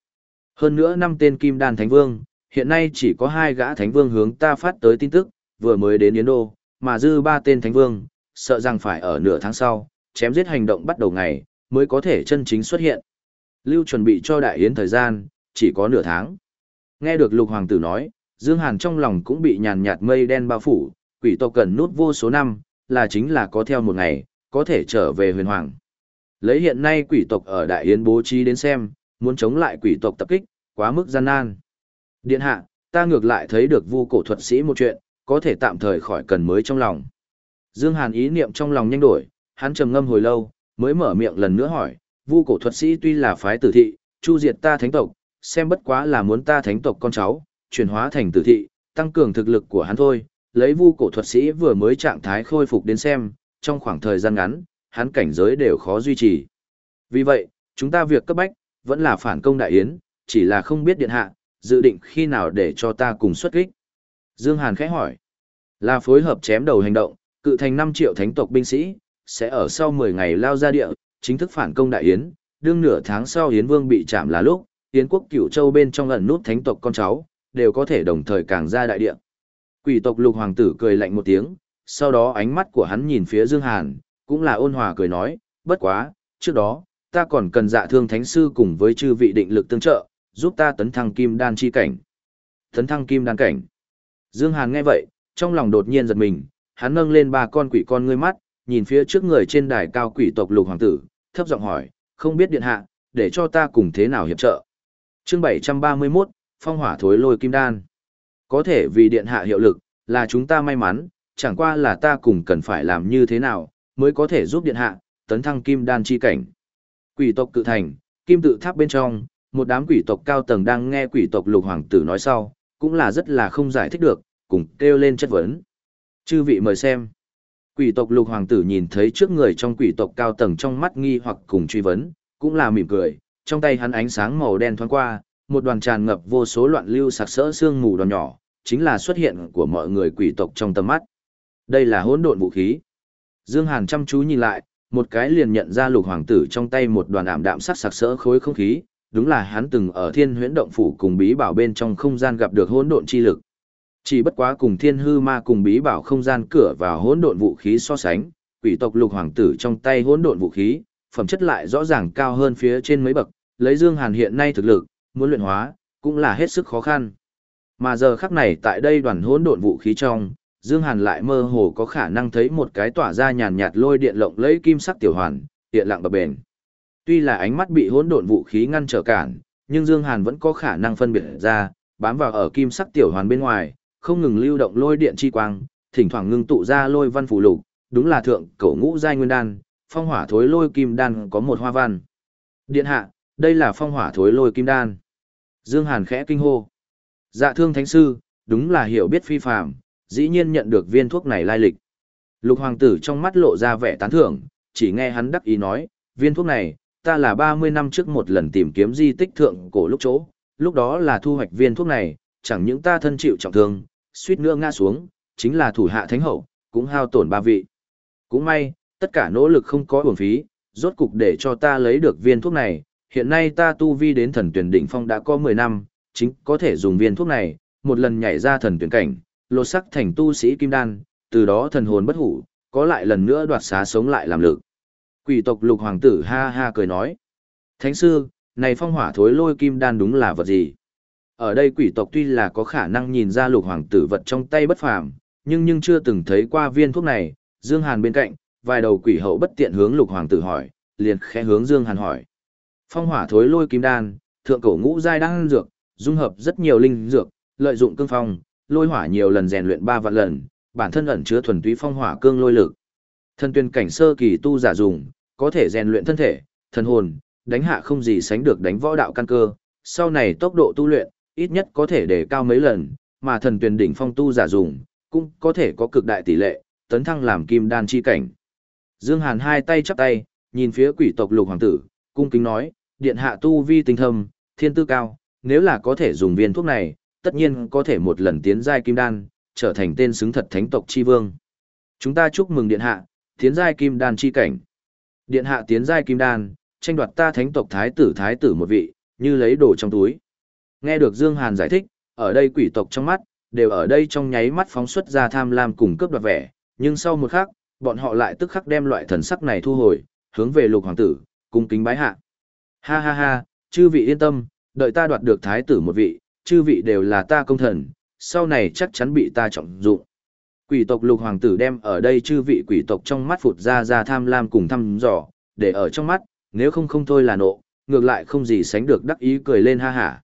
Hơn nữa năm tên kim đan thánh vương, hiện nay chỉ có hai gã thánh vương hướng ta phát tới tin tức, vừa mới đến Yến Đô, mà dư ba tên thánh vương, sợ rằng phải ở nửa tháng sau, chém giết hành động bắt đầu ngày, mới có thể chân chính xuất hiện. Lưu chuẩn bị cho đại yến thời gian, chỉ có nửa tháng. Nghe được lục hoàng tử nói, Dương Hàn trong lòng cũng bị nhàn nhạt mây đen bao phủ, quỷ tộc cần nút vô số năm, là chính là có theo một ngày, có thể trở về huyền hoàng. Lấy hiện nay quỷ tộc ở Đại Yến bố trí đến xem, muốn chống lại quỷ tộc tập kích, quá mức gian nan. Điện hạ, ta ngược lại thấy được vu cổ thuật sĩ một chuyện, có thể tạm thời khỏi cần mới trong lòng. Dương Hàn ý niệm trong lòng nhanh đổi, hắn trầm ngâm hồi lâu, mới mở miệng lần nữa hỏi, vu cổ thuật sĩ tuy là phái tử thị, chu diệt ta thánh tộc, xem bất quá là muốn ta thánh tộc con cháu, chuyển hóa thành tử thị, tăng cường thực lực của hắn thôi, lấy vu cổ thuật sĩ vừa mới trạng thái khôi phục đến xem, trong khoảng thời gian ngắn, hắn cảnh giới đều khó duy trì. Vì vậy, chúng ta việc cấp bách, vẫn là phản công đại yến, chỉ là không biết điện hạ, dự định khi nào để cho ta cùng xuất kích. Dương Hàn khẽ hỏi, là phối hợp chém đầu hành động, cự thành 5 triệu thánh tộc binh sĩ, sẽ ở sau 10 ngày lao ra địa, chính thức phản công đại yến, đương nửa tháng sau Yến Vương bị chạm là lúc, Yến quốc cửu châu bên trong ẩn nút thánh tộc con cháu, đều có thể đồng thời càng ra đại địa. Quỷ tộc lục hoàng tử cười lạnh một tiếng, sau đó ánh mắt của hắn nhìn phía Dương Hàn, cũng là ôn hòa cười nói, bất quá, trước đó, ta còn cần dạ thương thánh sư cùng với chư vị định lực tương trợ, giúp ta tấn thăng kim đan chi cảnh. Tấn thăng kim đan cảnh. Dương Hàn nghe vậy, trong lòng đột nhiên giật mình, hắn nâng lên ba con quỷ con ngươi mắt, nhìn phía trước người trên đài cao quỷ tộc lục hoàng tử, thấp giọng hỏi, không biết điện hạ, để cho ta cùng thế nào hiệp trợ. Chương 731, phong hỏa thối lôi kim đan. Có thể vì điện hạ hiệu lực, là chúng ta may mắn, chẳng qua là ta cùng cần phải làm như thế nào, mới có thể giúp điện hạ, tấn thăng kim đan chi cảnh. Quỷ tộc cự thành, kim tự tháp bên trong, một đám quỷ tộc cao tầng đang nghe quỷ tộc lục hoàng tử nói sau, cũng là rất là không giải thích được, cùng kêu lên chất vấn. Chư vị mời xem. Quỷ tộc lục hoàng tử nhìn thấy trước người trong quỷ tộc cao tầng trong mắt nghi hoặc cùng truy vấn, cũng là mỉm cười, trong tay hắn ánh sáng màu đen thoáng qua, một đoàn tràn ngập vô số loạn lưu sặc sỡ xương mù đoàn nhỏ, chính là xuất hiện của mọi người quỷ tộc trong tầm mắt. Đây là hỗn độn vũ khí. Dương Hàn chăm chú nhìn lại, một cái liền nhận ra lục hoàng tử trong tay một đoàn ảm đạm sắc sặc sỡ khối không khí, đúng là hắn từng ở thiên huyễn động phủ cùng bí bảo bên trong không gian gặp được hỗn độn chi lực. Chỉ bất quá cùng thiên hư ma cùng bí bảo không gian cửa vào hỗn độn vũ khí so sánh, quỷ tộc lục hoàng tử trong tay hỗn độn vũ khí, phẩm chất lại rõ ràng cao hơn phía trên mấy bậc, lấy Dương Hàn hiện nay thực lực, muốn luyện hóa, cũng là hết sức khó khăn. Mà giờ khắc này tại đây đoàn hỗn độn vũ khí trong, Dương Hàn lại mơ hồ có khả năng thấy một cái tỏa ra nhàn nhạt lôi điện lộng lấy kim sắc tiểu hoàn, hiện lặng bập bền. Tuy là ánh mắt bị hỗn độn vũ khí ngăn trở cản, nhưng Dương Hàn vẫn có khả năng phân biệt ra, bám vào ở kim sắc tiểu hoàn bên ngoài, không ngừng lưu động lôi điện chi quang, thỉnh thoảng ngưng tụ ra lôi văn phù lục, đúng là thượng cổ ngũ giai nguyên đan, phong hỏa thối lôi kim đan có một hoa văn. Điện hạ, đây là phong hỏa thối lôi kim đan. Dương Hàn khẽ kinh hô. Dạ thương thánh sư, đúng là hiểu biết phi phàm, dĩ nhiên nhận được viên thuốc này lai lịch. Lục hoàng tử trong mắt lộ ra vẻ tán thưởng, chỉ nghe hắn đắc ý nói, viên thuốc này, ta là 30 năm trước một lần tìm kiếm di tích thượng cổ lúc chỗ, lúc đó là thu hoạch viên thuốc này, chẳng những ta thân chịu trọng thương, suýt nữa ngã xuống, chính là thủ hạ thánh hậu, cũng hao tổn ba vị. Cũng may, tất cả nỗ lực không có uổng phí, rốt cục để cho ta lấy được viên thuốc này, hiện nay ta tu vi đến thần tuyển đỉnh phong đã có 10 năm, chính có thể dùng viên thuốc này, một lần nhảy ra thần tuyển cảnh, lột sắc thành tu sĩ kim đan, từ đó thần hồn bất hủ, có lại lần nữa đoạt xá sống lại làm lực. Quỷ tộc lục hoàng tử ha ha cười nói. Thánh sư, này phong hỏa thối lôi kim đan đúng là vật gì? Ở đây quỷ tộc tuy là có khả năng nhìn ra lục hoàng tử vật trong tay bất phàm, nhưng nhưng chưa từng thấy qua viên thuốc này, Dương Hàn bên cạnh, vài đầu quỷ hậu bất tiện hướng lục hoàng tử hỏi, liền khẽ hướng Dương Hàn hỏi. Phong hỏa thối lôi kim đan, thượng cổ ngũ giai đan dược, dung hợp rất nhiều linh dược, lợi dụng cương phong, lôi hỏa nhiều lần rèn luyện ba vạn lần, bản thân ẩn chứa thuần túy phong hỏa cương lôi lực. Thân tuyên cảnh sơ kỳ tu giả dùng, có thể rèn luyện thân thể, thần hồn, đánh hạ không gì sánh được đánh võ đạo căn cơ, sau này tốc độ tu luyện, ít nhất có thể để cao mấy lần, mà thần tuyển đỉnh phong tu giả dùng, cũng có thể có cực đại tỷ lệ, tấn thăng làm kim đan chi cảnh. Dương Hàn hai tay chắp tay, nhìn phía quỷ tộc lục hoàng tử, cung kính nói, điện hạ tu vi tinh thâm, thiên tư cao, nếu là có thể dùng viên thuốc này, tất nhiên có thể một lần tiến giai kim đan, trở thành tên xứng thật thánh tộc chi vương. Chúng ta chúc mừng điện hạ, tiến giai kim đan chi cảnh. Điện hạ tiến giai kim đan, tranh đoạt ta thánh tộc thái tử thái tử một vị, như lấy đồ trong túi. Nghe được Dương Hàn giải thích, ở đây quỷ tộc trong mắt, đều ở đây trong nháy mắt phóng xuất ra tham lam cùng cướp đoạt vẻ, nhưng sau một khắc, bọn họ lại tức khắc đem loại thần sắc này thu hồi, hướng về lục hoàng tử, cung kính bái hạ. Ha ha ha, chư vị yên tâm, đợi ta đoạt được thái tử một vị, chư vị đều là ta công thần, sau này chắc chắn bị ta trọng dụng. Quỷ tộc lục hoàng tử đem ở đây chư vị quỷ tộc trong mắt phụt ra ra tham lam cùng thăm dò, để ở trong mắt, nếu không không thôi là nộ, ngược lại không gì sánh được đắc ý cười lên ha hả.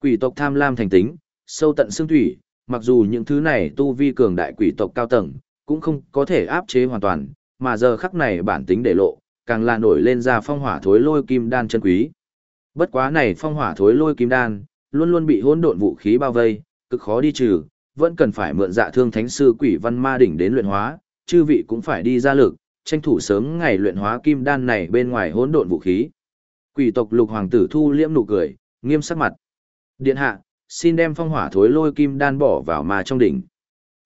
Quỷ tộc tham lam thành tính, sâu tận xương thủy, mặc dù những thứ này tu vi cường đại quỷ tộc cao tầng, cũng không có thể áp chế hoàn toàn, mà giờ khắc này bản tính để lộ, càng là nổi lên ra phong hỏa thối lôi kim đan chân quý. Bất quá này phong hỏa thối lôi kim đan, luôn luôn bị hỗn độn vũ khí bao vây, cực khó đi trừ, vẫn cần phải mượn dạ thương thánh sư quỷ văn ma đỉnh đến luyện hóa, chư vị cũng phải đi ra lực, tranh thủ sớm ngày luyện hóa kim đan này bên ngoài hỗn độn vũ khí. Quỷ tộc lục hoàng tử thu liễm nụ cười, nghiêm sắc mặt. Điện hạ, xin đem phong hỏa thối lôi kim đan bỏ vào ma trong đỉnh.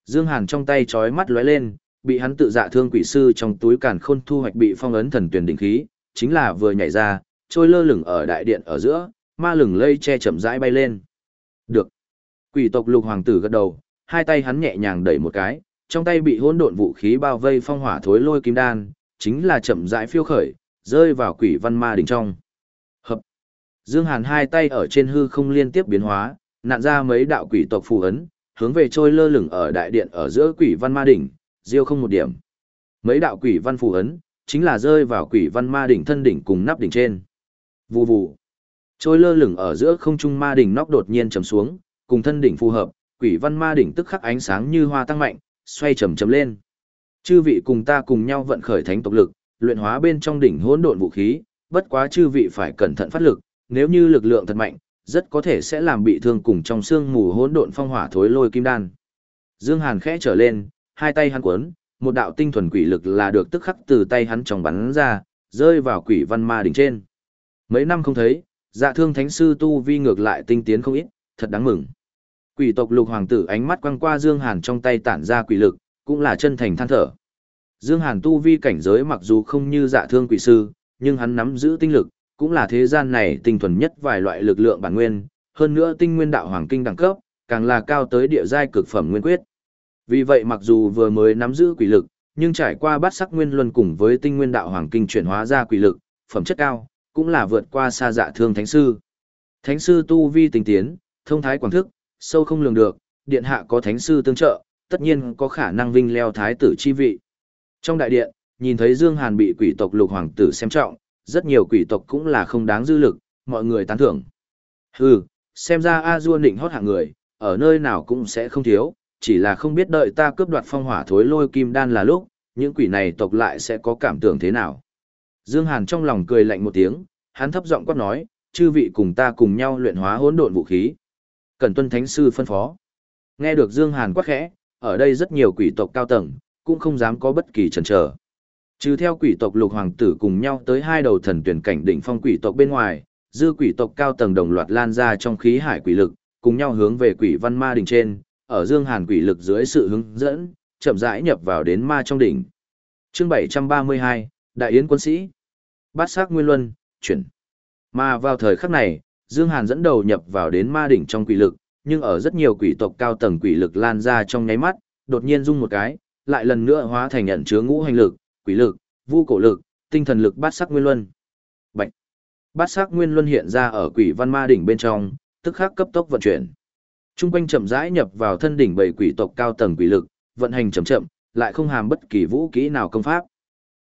Dương Hàn trong tay chói mắt lóe lên, bị hắn tự dạ thương quỷ sư trong túi càn khôn thu hoạch bị phong ấn thần tuyển đỉnh khí, chính là vừa nhảy ra, trôi lơ lửng ở đại điện ở giữa, ma lửng lây che chậm rãi bay lên. Được. Quỷ tộc lục hoàng tử gật đầu, hai tay hắn nhẹ nhàng đẩy một cái, trong tay bị hỗn độn vũ khí bao vây phong hỏa thối lôi kim đan, chính là chậm rãi phiêu khởi, rơi vào quỷ văn ma đỉnh trong. Hập. Dương Hàn hai tay ở trên hư không liên tiếp biến hóa, nạn ra mấy đạo quỷ tộc phù ấn, hướng về trôi lơ lửng ở đại điện ở giữa quỷ văn ma đỉnh, diêu không một điểm. Mấy đạo quỷ văn phù ấn, chính là rơi vào quỷ văn ma đỉnh thân đỉnh cùng nắp đỉnh trên. Vù vù. Trôi lơ lửng ở giữa không trung ma đỉnh nóc đột nhiên trầm xuống, cùng thân đỉnh phù hợp, quỷ văn ma đỉnh tức khắc ánh sáng như hoa tăng mạnh, xoay chầm chầm lên. Chư vị cùng ta cùng nhau vận khởi thánh tộc lực, luyện hóa bên trong đỉnh hỗn độn vũ khí, bất quá chư vị phải cẩn thận phát lực, nếu như lực lượng thật mạnh, rất có thể sẽ làm bị thương cùng trong xương mù hỗn độn phong hỏa thối lôi kim đan. Dương Hàn khẽ trở lên, hai tay hắn cuốn, một đạo tinh thuần quỷ lực là được tức khắc từ tay hắn trong bắn ra, rơi vào quỷ văn ma đỉnh trên. Mấy năm không thấy, dạ thương thánh sư tu vi ngược lại tinh tiến không ít, thật đáng mừng. Quỷ tộc lục hoàng tử ánh mắt quăng qua Dương Hàn trong tay tản ra quỷ lực, cũng là chân thành than thở. Dương Hàn tu vi cảnh giới mặc dù không như dạ thương quỷ sư, nhưng hắn nắm giữ tinh lực, cũng là thế gian này tinh thuần nhất vài loại lực lượng bản nguyên, hơn nữa tinh nguyên đạo hoàng kinh đẳng cấp, càng là cao tới địa giai cực phẩm nguyên quyết. Vì vậy mặc dù vừa mới nắm giữ quỷ lực, nhưng trải qua bát sắc nguyên luân cùng với tinh nguyên đạo hoàng kinh chuyển hóa ra quỷ lực, phẩm chất cao, cũng là vượt qua xa dạ thương thánh sư. Thánh sư tu vi tinh tiến, thông thái quảng thức, sâu không lường được, điện hạ có thánh sư tương trợ, tất nhiên có khả năng vinh leo thái tử chi vị. Trong đại điện, nhìn thấy Dương Hàn bị quỷ tộc lục hoàng tử xem trọng, rất nhiều quỷ tộc cũng là không đáng dư lực, mọi người tán thưởng. Hừ, xem ra A Du định hót hạng người, ở nơi nào cũng sẽ không thiếu, chỉ là không biết đợi ta cướp đoạt phong hỏa thối lôi kim đan là lúc, những quỷ này tộc lại sẽ có cảm tưởng thế nào. Dương Hàn trong lòng cười lạnh một tiếng, hắn thấp giọng quát nói, chư vị cùng ta cùng nhau luyện hóa hỗn độn vũ khí. Cần tuân thánh sư phân phó. Nghe được Dương Hàn quát khẽ, ở đây rất nhiều quỷ tộc cao tầng, cũng không dám có bất kỳ chần chờ. Trừ theo quỷ tộc lục hoàng tử cùng nhau tới hai đầu thần tuyển cảnh đỉnh phong quỷ tộc bên ngoài, dư quỷ tộc cao tầng đồng loạt lan ra trong khí hải quỷ lực, cùng nhau hướng về quỷ văn ma đỉnh trên, ở Dương Hàn quỷ lực dưới sự hướng dẫn, chậm rãi nhập vào đến ma trong đỉnh. Chương 732, Đại Yến quân sĩ. Bát sắc nguyên luân, chuyển. Mà vào thời khắc này, Dương Hàn dẫn đầu nhập vào đến ma đỉnh trong quỷ lực, nhưng ở rất nhiều quỷ tộc cao tầng quỷ lực lan ra trong nháy mắt, đột nhiên rung một cái, lại lần nữa hóa thành nhận chứa ngũ hành lực, quỷ lực, vu cổ lực, tinh thần lực bát sắc nguyên luân. Bạch. Bát sắc nguyên luân hiện ra ở quỷ văn ma đỉnh bên trong, tức khắc cấp tốc vận chuyển. Trung quanh chậm rãi nhập vào thân đỉnh bảy quỷ tộc cao tầng quỷ lực, vận hành chậm chậm, lại không hàm bất kỳ vũ kỹ nào công pháp.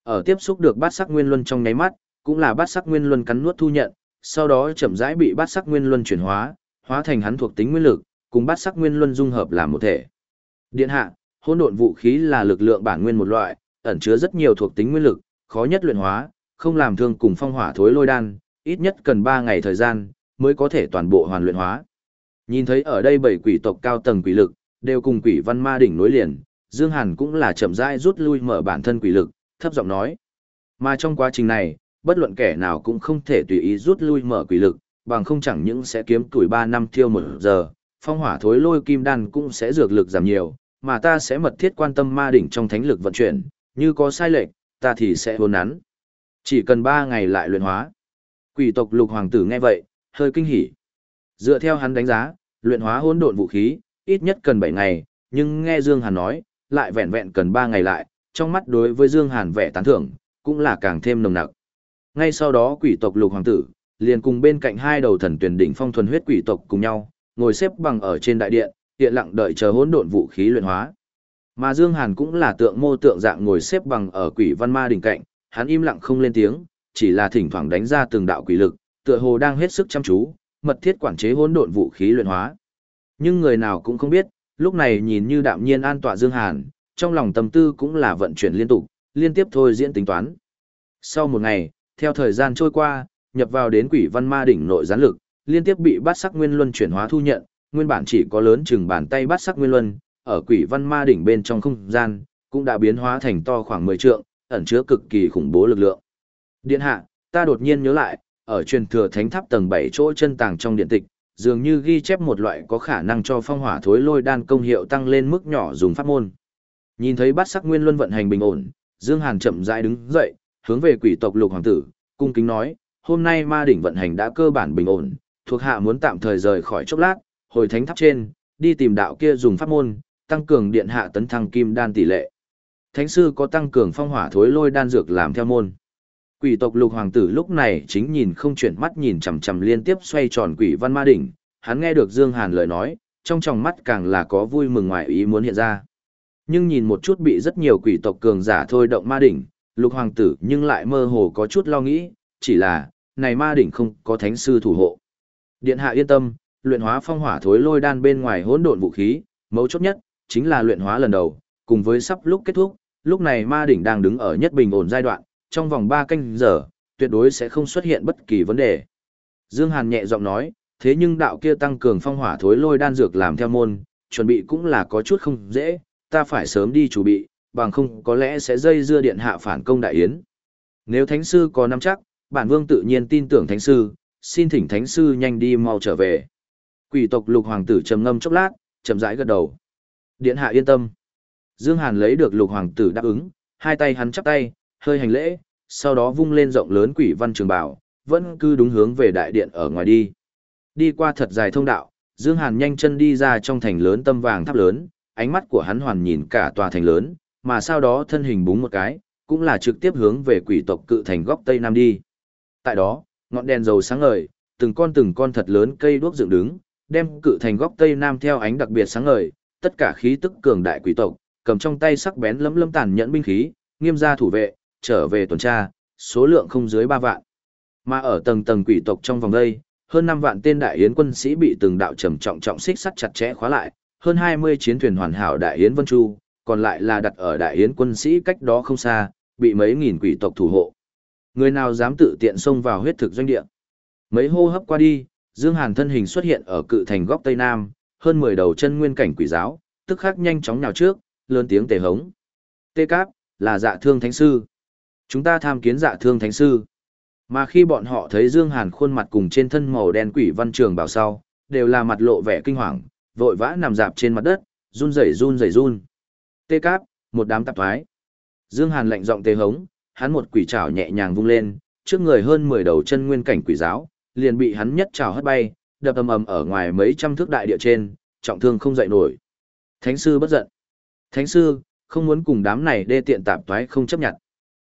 Ở tiếp xúc được bát sắc nguyên luân trong nháy mắt, cũng là bát sắc nguyên luân cắn nuốt thu nhận, sau đó chậm rãi bị bát sắc nguyên luân chuyển hóa, hóa thành hắn thuộc tính nguyên lực, cùng bát sắc nguyên luân dung hợp làm một thể. Điện hạ, hỗn độn vũ khí là lực lượng bản nguyên một loại, ẩn chứa rất nhiều thuộc tính nguyên lực, khó nhất luyện hóa, không làm thương cùng phong hỏa thối lôi đan, ít nhất cần 3 ngày thời gian mới có thể toàn bộ hoàn luyện hóa. Nhìn thấy ở đây bảy quỷ tộc cao tầng quỷ lực, đều cùng quỷ văn ma đỉnh nối liền, Dương Hàn cũng là chậm rãi rút lui mở bản thân quỷ lực, thấp giọng nói. Mà trong quá trình này, bất luận kẻ nào cũng không thể tùy ý rút lui mở quỷ lực, bằng không chẳng những sẽ kiếm tuổi 3 năm thiêu một giờ, phong hỏa thối lôi kim đan cũng sẽ dược lực giảm nhiều, mà ta sẽ mật thiết quan tâm ma đỉnh trong thánh lực vận chuyển, như có sai lệch, ta thì sẽ hôn nắn. Chỉ cần 3 ngày lại luyện hóa. Quỷ tộc lục hoàng tử nghe vậy, hơi kinh hỉ. Dựa theo hắn đánh giá, luyện hóa hỗn độn vũ khí, ít nhất cần 7 ngày, nhưng nghe Dương Hàn nói, lại vẹn vẹn cần 3 ngày lại, trong mắt đối với Dương Hàn vẻ tán thưởng, cũng là càng thêm nồng nặc. Ngay sau đó quỷ tộc lục hoàng tử, liền cùng bên cạnh hai đầu thần tuyển đỉnh phong thuần huyết quỷ tộc cùng nhau, ngồi xếp bằng ở trên đại điện, hiện lặng đợi chờ hỗn độn vũ khí luyện hóa. Mà Dương Hàn cũng là tượng mô tượng dạng ngồi xếp bằng ở quỷ văn ma đỉnh cạnh, hắn im lặng không lên tiếng, chỉ là thỉnh thoảng đánh ra từng đạo quỷ lực, tựa hồ đang hết sức chăm chú, mật thiết quản chế hỗn độn vũ khí luyện hóa. Nhưng người nào cũng không biết, lúc này nhìn như đạm nhiên an tọa Dương Hàn, trong lòng tâm tư cũng là vận chuyển liên tục, liên tiếp thôi diễn tính toán. Sau một ngày, theo thời gian trôi qua, nhập vào đến quỷ văn ma đỉnh nội gián lực, liên tiếp bị bát sắc nguyên luân chuyển hóa thu nhận, nguyên bản chỉ có lớn chừng bàn tay bát sắc nguyên luân, ở quỷ văn ma đỉnh bên trong không gian, cũng đã biến hóa thành to khoảng 10 trượng, ẩn chứa cực kỳ khủng bố lực lượng. Điện hạ, ta đột nhiên nhớ lại, ở truyền thừa thánh tháp tầng 7 chỗ chân tàng trong điện tịch, dường như ghi chép một loại có khả năng cho phong hỏa thối lôi đan công hiệu tăng lên mức nhỏ dùng pháp môn. Nhìn thấy bát sắc nguyên luân vận hành bình ổn, Dương Hàn chậm rãi đứng dậy, hướng về quỷ tộc lục hoàng tử, cung kính nói, hôm nay ma đỉnh vận hành đã cơ bản bình ổn, thuộc hạ muốn tạm thời rời khỏi chốc lát, hồi thánh tháp trên, đi tìm đạo kia dùng pháp môn, tăng cường điện hạ tấn thăng kim đan tỷ lệ. Thánh sư có tăng cường phong hỏa thối lôi đan dược làm theo môn. Quỷ tộc lục hoàng tử lúc này chính nhìn không chuyển mắt nhìn chằm chằm liên tiếp xoay tròn quỷ văn ma đỉnh, hắn nghe được Dương Hàn lời nói, trong tròng mắt càng là có vui mừng ngoài ý muốn hiện ra. Nhưng nhìn một chút bị rất nhiều quỷ tộc cường giả thôi động ma đỉnh, lục hoàng tử nhưng lại mơ hồ có chút lo nghĩ, chỉ là, này ma đỉnh không có thánh sư thủ hộ. Điện hạ yên tâm, luyện hóa phong hỏa thối lôi đan bên ngoài hỗn độn vũ khí, mấu chốt nhất, chính là luyện hóa lần đầu, cùng với sắp lúc kết thúc, lúc này ma đỉnh đang đứng ở nhất bình ổn giai đoạn, trong vòng 3 canh giờ, tuyệt đối sẽ không xuất hiện bất kỳ vấn đề. Dương Hàn nhẹ giọng nói, thế nhưng đạo kia tăng cường phong hỏa thối lôi đan dược làm theo môn, chuẩn bị cũng là có chút không dễ, ta phải sớm đi chuẩn bị, bằng không có lẽ sẽ dây dưa điện hạ phản công đại yến. Nếu thánh sư có nắm chắc, bản vương tự nhiên tin tưởng thánh sư, xin thỉnh thánh sư nhanh đi mau trở về. Quỷ tộc lục hoàng tử trầm ngâm chốc lát, chậm rãi gật đầu. Điện hạ yên tâm. Dương Hàn lấy được lục hoàng tử đáp ứng, hai tay hắn chắp tay, hơi hành lễ, sau đó vung lên rộng lớn quỷ văn trường bảo, vẫn cứ đúng hướng về đại điện ở ngoài đi. Đi qua thật dài thông đạo, Dương Hàn nhanh chân đi ra trong thành lớn tâm vàng tháp lớn, ánh mắt của hắn hoàn nhìn cả tòa thành lớn, mà sau đó thân hình búng một cái, cũng là trực tiếp hướng về quỷ tộc cự thành góc Tây Nam đi. Tại đó, ngọn đèn dầu sáng ngời, từng con từng con thật lớn cây đuốc dựng đứng, đem cự thành góc Tây Nam theo ánh đặc biệt sáng ngời, tất cả khí tức cường đại quỷ tộc, cầm trong tay sắc bén lấm lấm tàn nhẫn binh khí, nghiêm gia thủ vệ, trở về tuần tra, số lượng không dưới 3 vạn. Mà ở tầng tầng quỷ tộc trong vòng đây, hơn 5 vạn tên đại yến quân sĩ bị từng đạo trầm trọng trọng xích sắt chặt chẽ khóa lại, hơn 20 chiến thuyền hoàn hảo đại yến vân chu, còn lại là đặt ở đại yến quân sĩ cách đó không xa, bị mấy nghìn quỷ tộc thủ hộ. Người nào dám tự tiện xông vào huyết thực doanh địa? Mấy hô hấp qua đi, Dương Hàn thân hình xuất hiện ở cự thành góc Tây Nam, hơn 10 đầu chân nguyên cảnh quỷ giáo, tức khắc nhanh chóng nhào trước, lớn tiếng tề hống. Tê Cáp, là dạ thương thánh sư. Chúng ta tham kiến dạ thương thánh sư. Mà khi bọn họ thấy Dương Hàn khuôn mặt cùng trên thân màu đen quỷ văn trường bảo sau, đều là mặt lộ vẻ kinh hoàng, vội vã nằm dạp trên mặt đất, run rẩy run rẩy run. Tê Cáp, một đám tạp thoái. Dương Hàn lạnh giọng tê hống, hắn một quỷ trảo nhẹ nhàng vung lên, trước người hơn 10 đầu chân nguyên cảnh quỷ giáo, liền bị hắn nhất trảo hất bay, đập ầm ầm ở ngoài mấy trăm thước đại địa trên, trọng thương không dậy nổi. Thánh sư bất giận. Thánh sư, không muốn cùng đám này đê tiện tạp thoái không chấp nhận.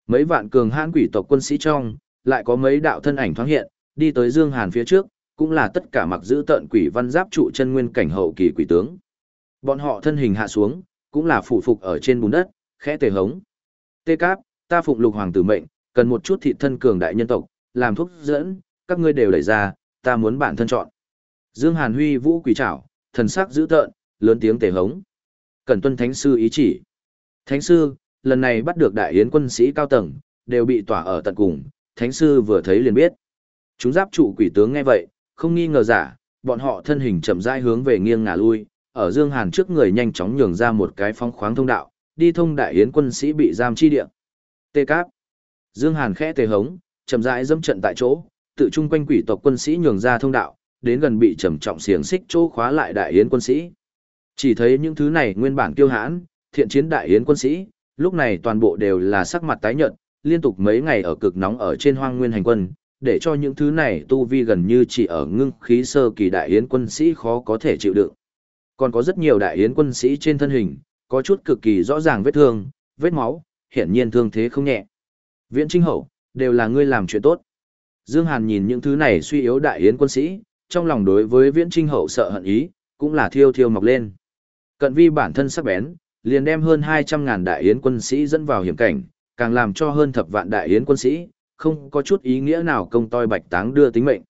Mấy vạn cường hãn quỷ tộc quân sĩ trong, lại có mấy đạo thân ảnh thoáng hiện, đi tới Dương Hàn phía trước, cũng là tất cả mặc giữ tận quỷ văn giáp trụ chân nguyên cảnh hậu kỳ quỷ tướng. Bọn họ thân hình hạ xuống, cũng là phủ phục ở trên bùn đất, khẽ tề hống. Tê cáp, ta phụng lục hoàng tử mệnh, cần một chút thịt thân cường đại nhân tộc, làm thuốc dẫn, các ngươi đều đẩy ra, ta muốn bản thân chọn. Dương Hàn huy vũ quỷ trảo, thần sắc dữ tợn, lớn tiếng tề hống. Cần tuân thánh sư ý chỉ. Thánh sư, lần này bắt được đại yến quân sĩ cao tầng, đều bị tỏa ở tận cùng, thánh sư vừa thấy liền biết. Chúng giáp trụ quỷ tướng nghe vậy, không nghi ngờ giả, bọn họ thân hình chậm rãi hướng về nghiêng ngả lui, ở Dương Hàn trước người nhanh chóng nhường ra một cái phong khoáng thông đạo, đi thông đại yến quân sĩ bị giam chi địa. Tê Cáp. Dương Hàn khẽ tề hống, chậm rãi dẫm trận tại chỗ, tự trung quanh quỷ tộc quân sĩ nhường ra thông đạo, đến gần bị trầm trọng xiềng xích chỗ khóa lại đại yến quân sĩ. Chỉ thấy những thứ này nguyên bản kiêu hãn, thiện chiến đại yến quân sĩ, lúc này toàn bộ đều là sắc mặt tái nhợt, liên tục mấy ngày ở cực nóng ở trên hoang nguyên hành quân, để cho những thứ này tu vi gần như chỉ ở ngưng khí sơ kỳ đại yến quân sĩ khó có thể chịu đựng. Còn có rất nhiều đại yến quân sĩ trên thân hình, có chút cực kỳ rõ ràng vết thương, vết máu, hiển nhiên thương thế không nhẹ. Viễn Trinh Hậu, đều là ngươi làm chuyện tốt. Dương Hàn nhìn những thứ này suy yếu đại yến quân sĩ, trong lòng đối với Viễn Trinh Hậu sợ hận ý, cũng là thiêu thiêu mọc lên. Cận vi bản thân sắc bén, liền đem hơn 200.000 đại yến quân sĩ dẫn vào hiểm cảnh, càng làm cho hơn thập vạn đại yến quân sĩ, không có chút ý nghĩa nào công toi bạch táng đưa tính mệnh.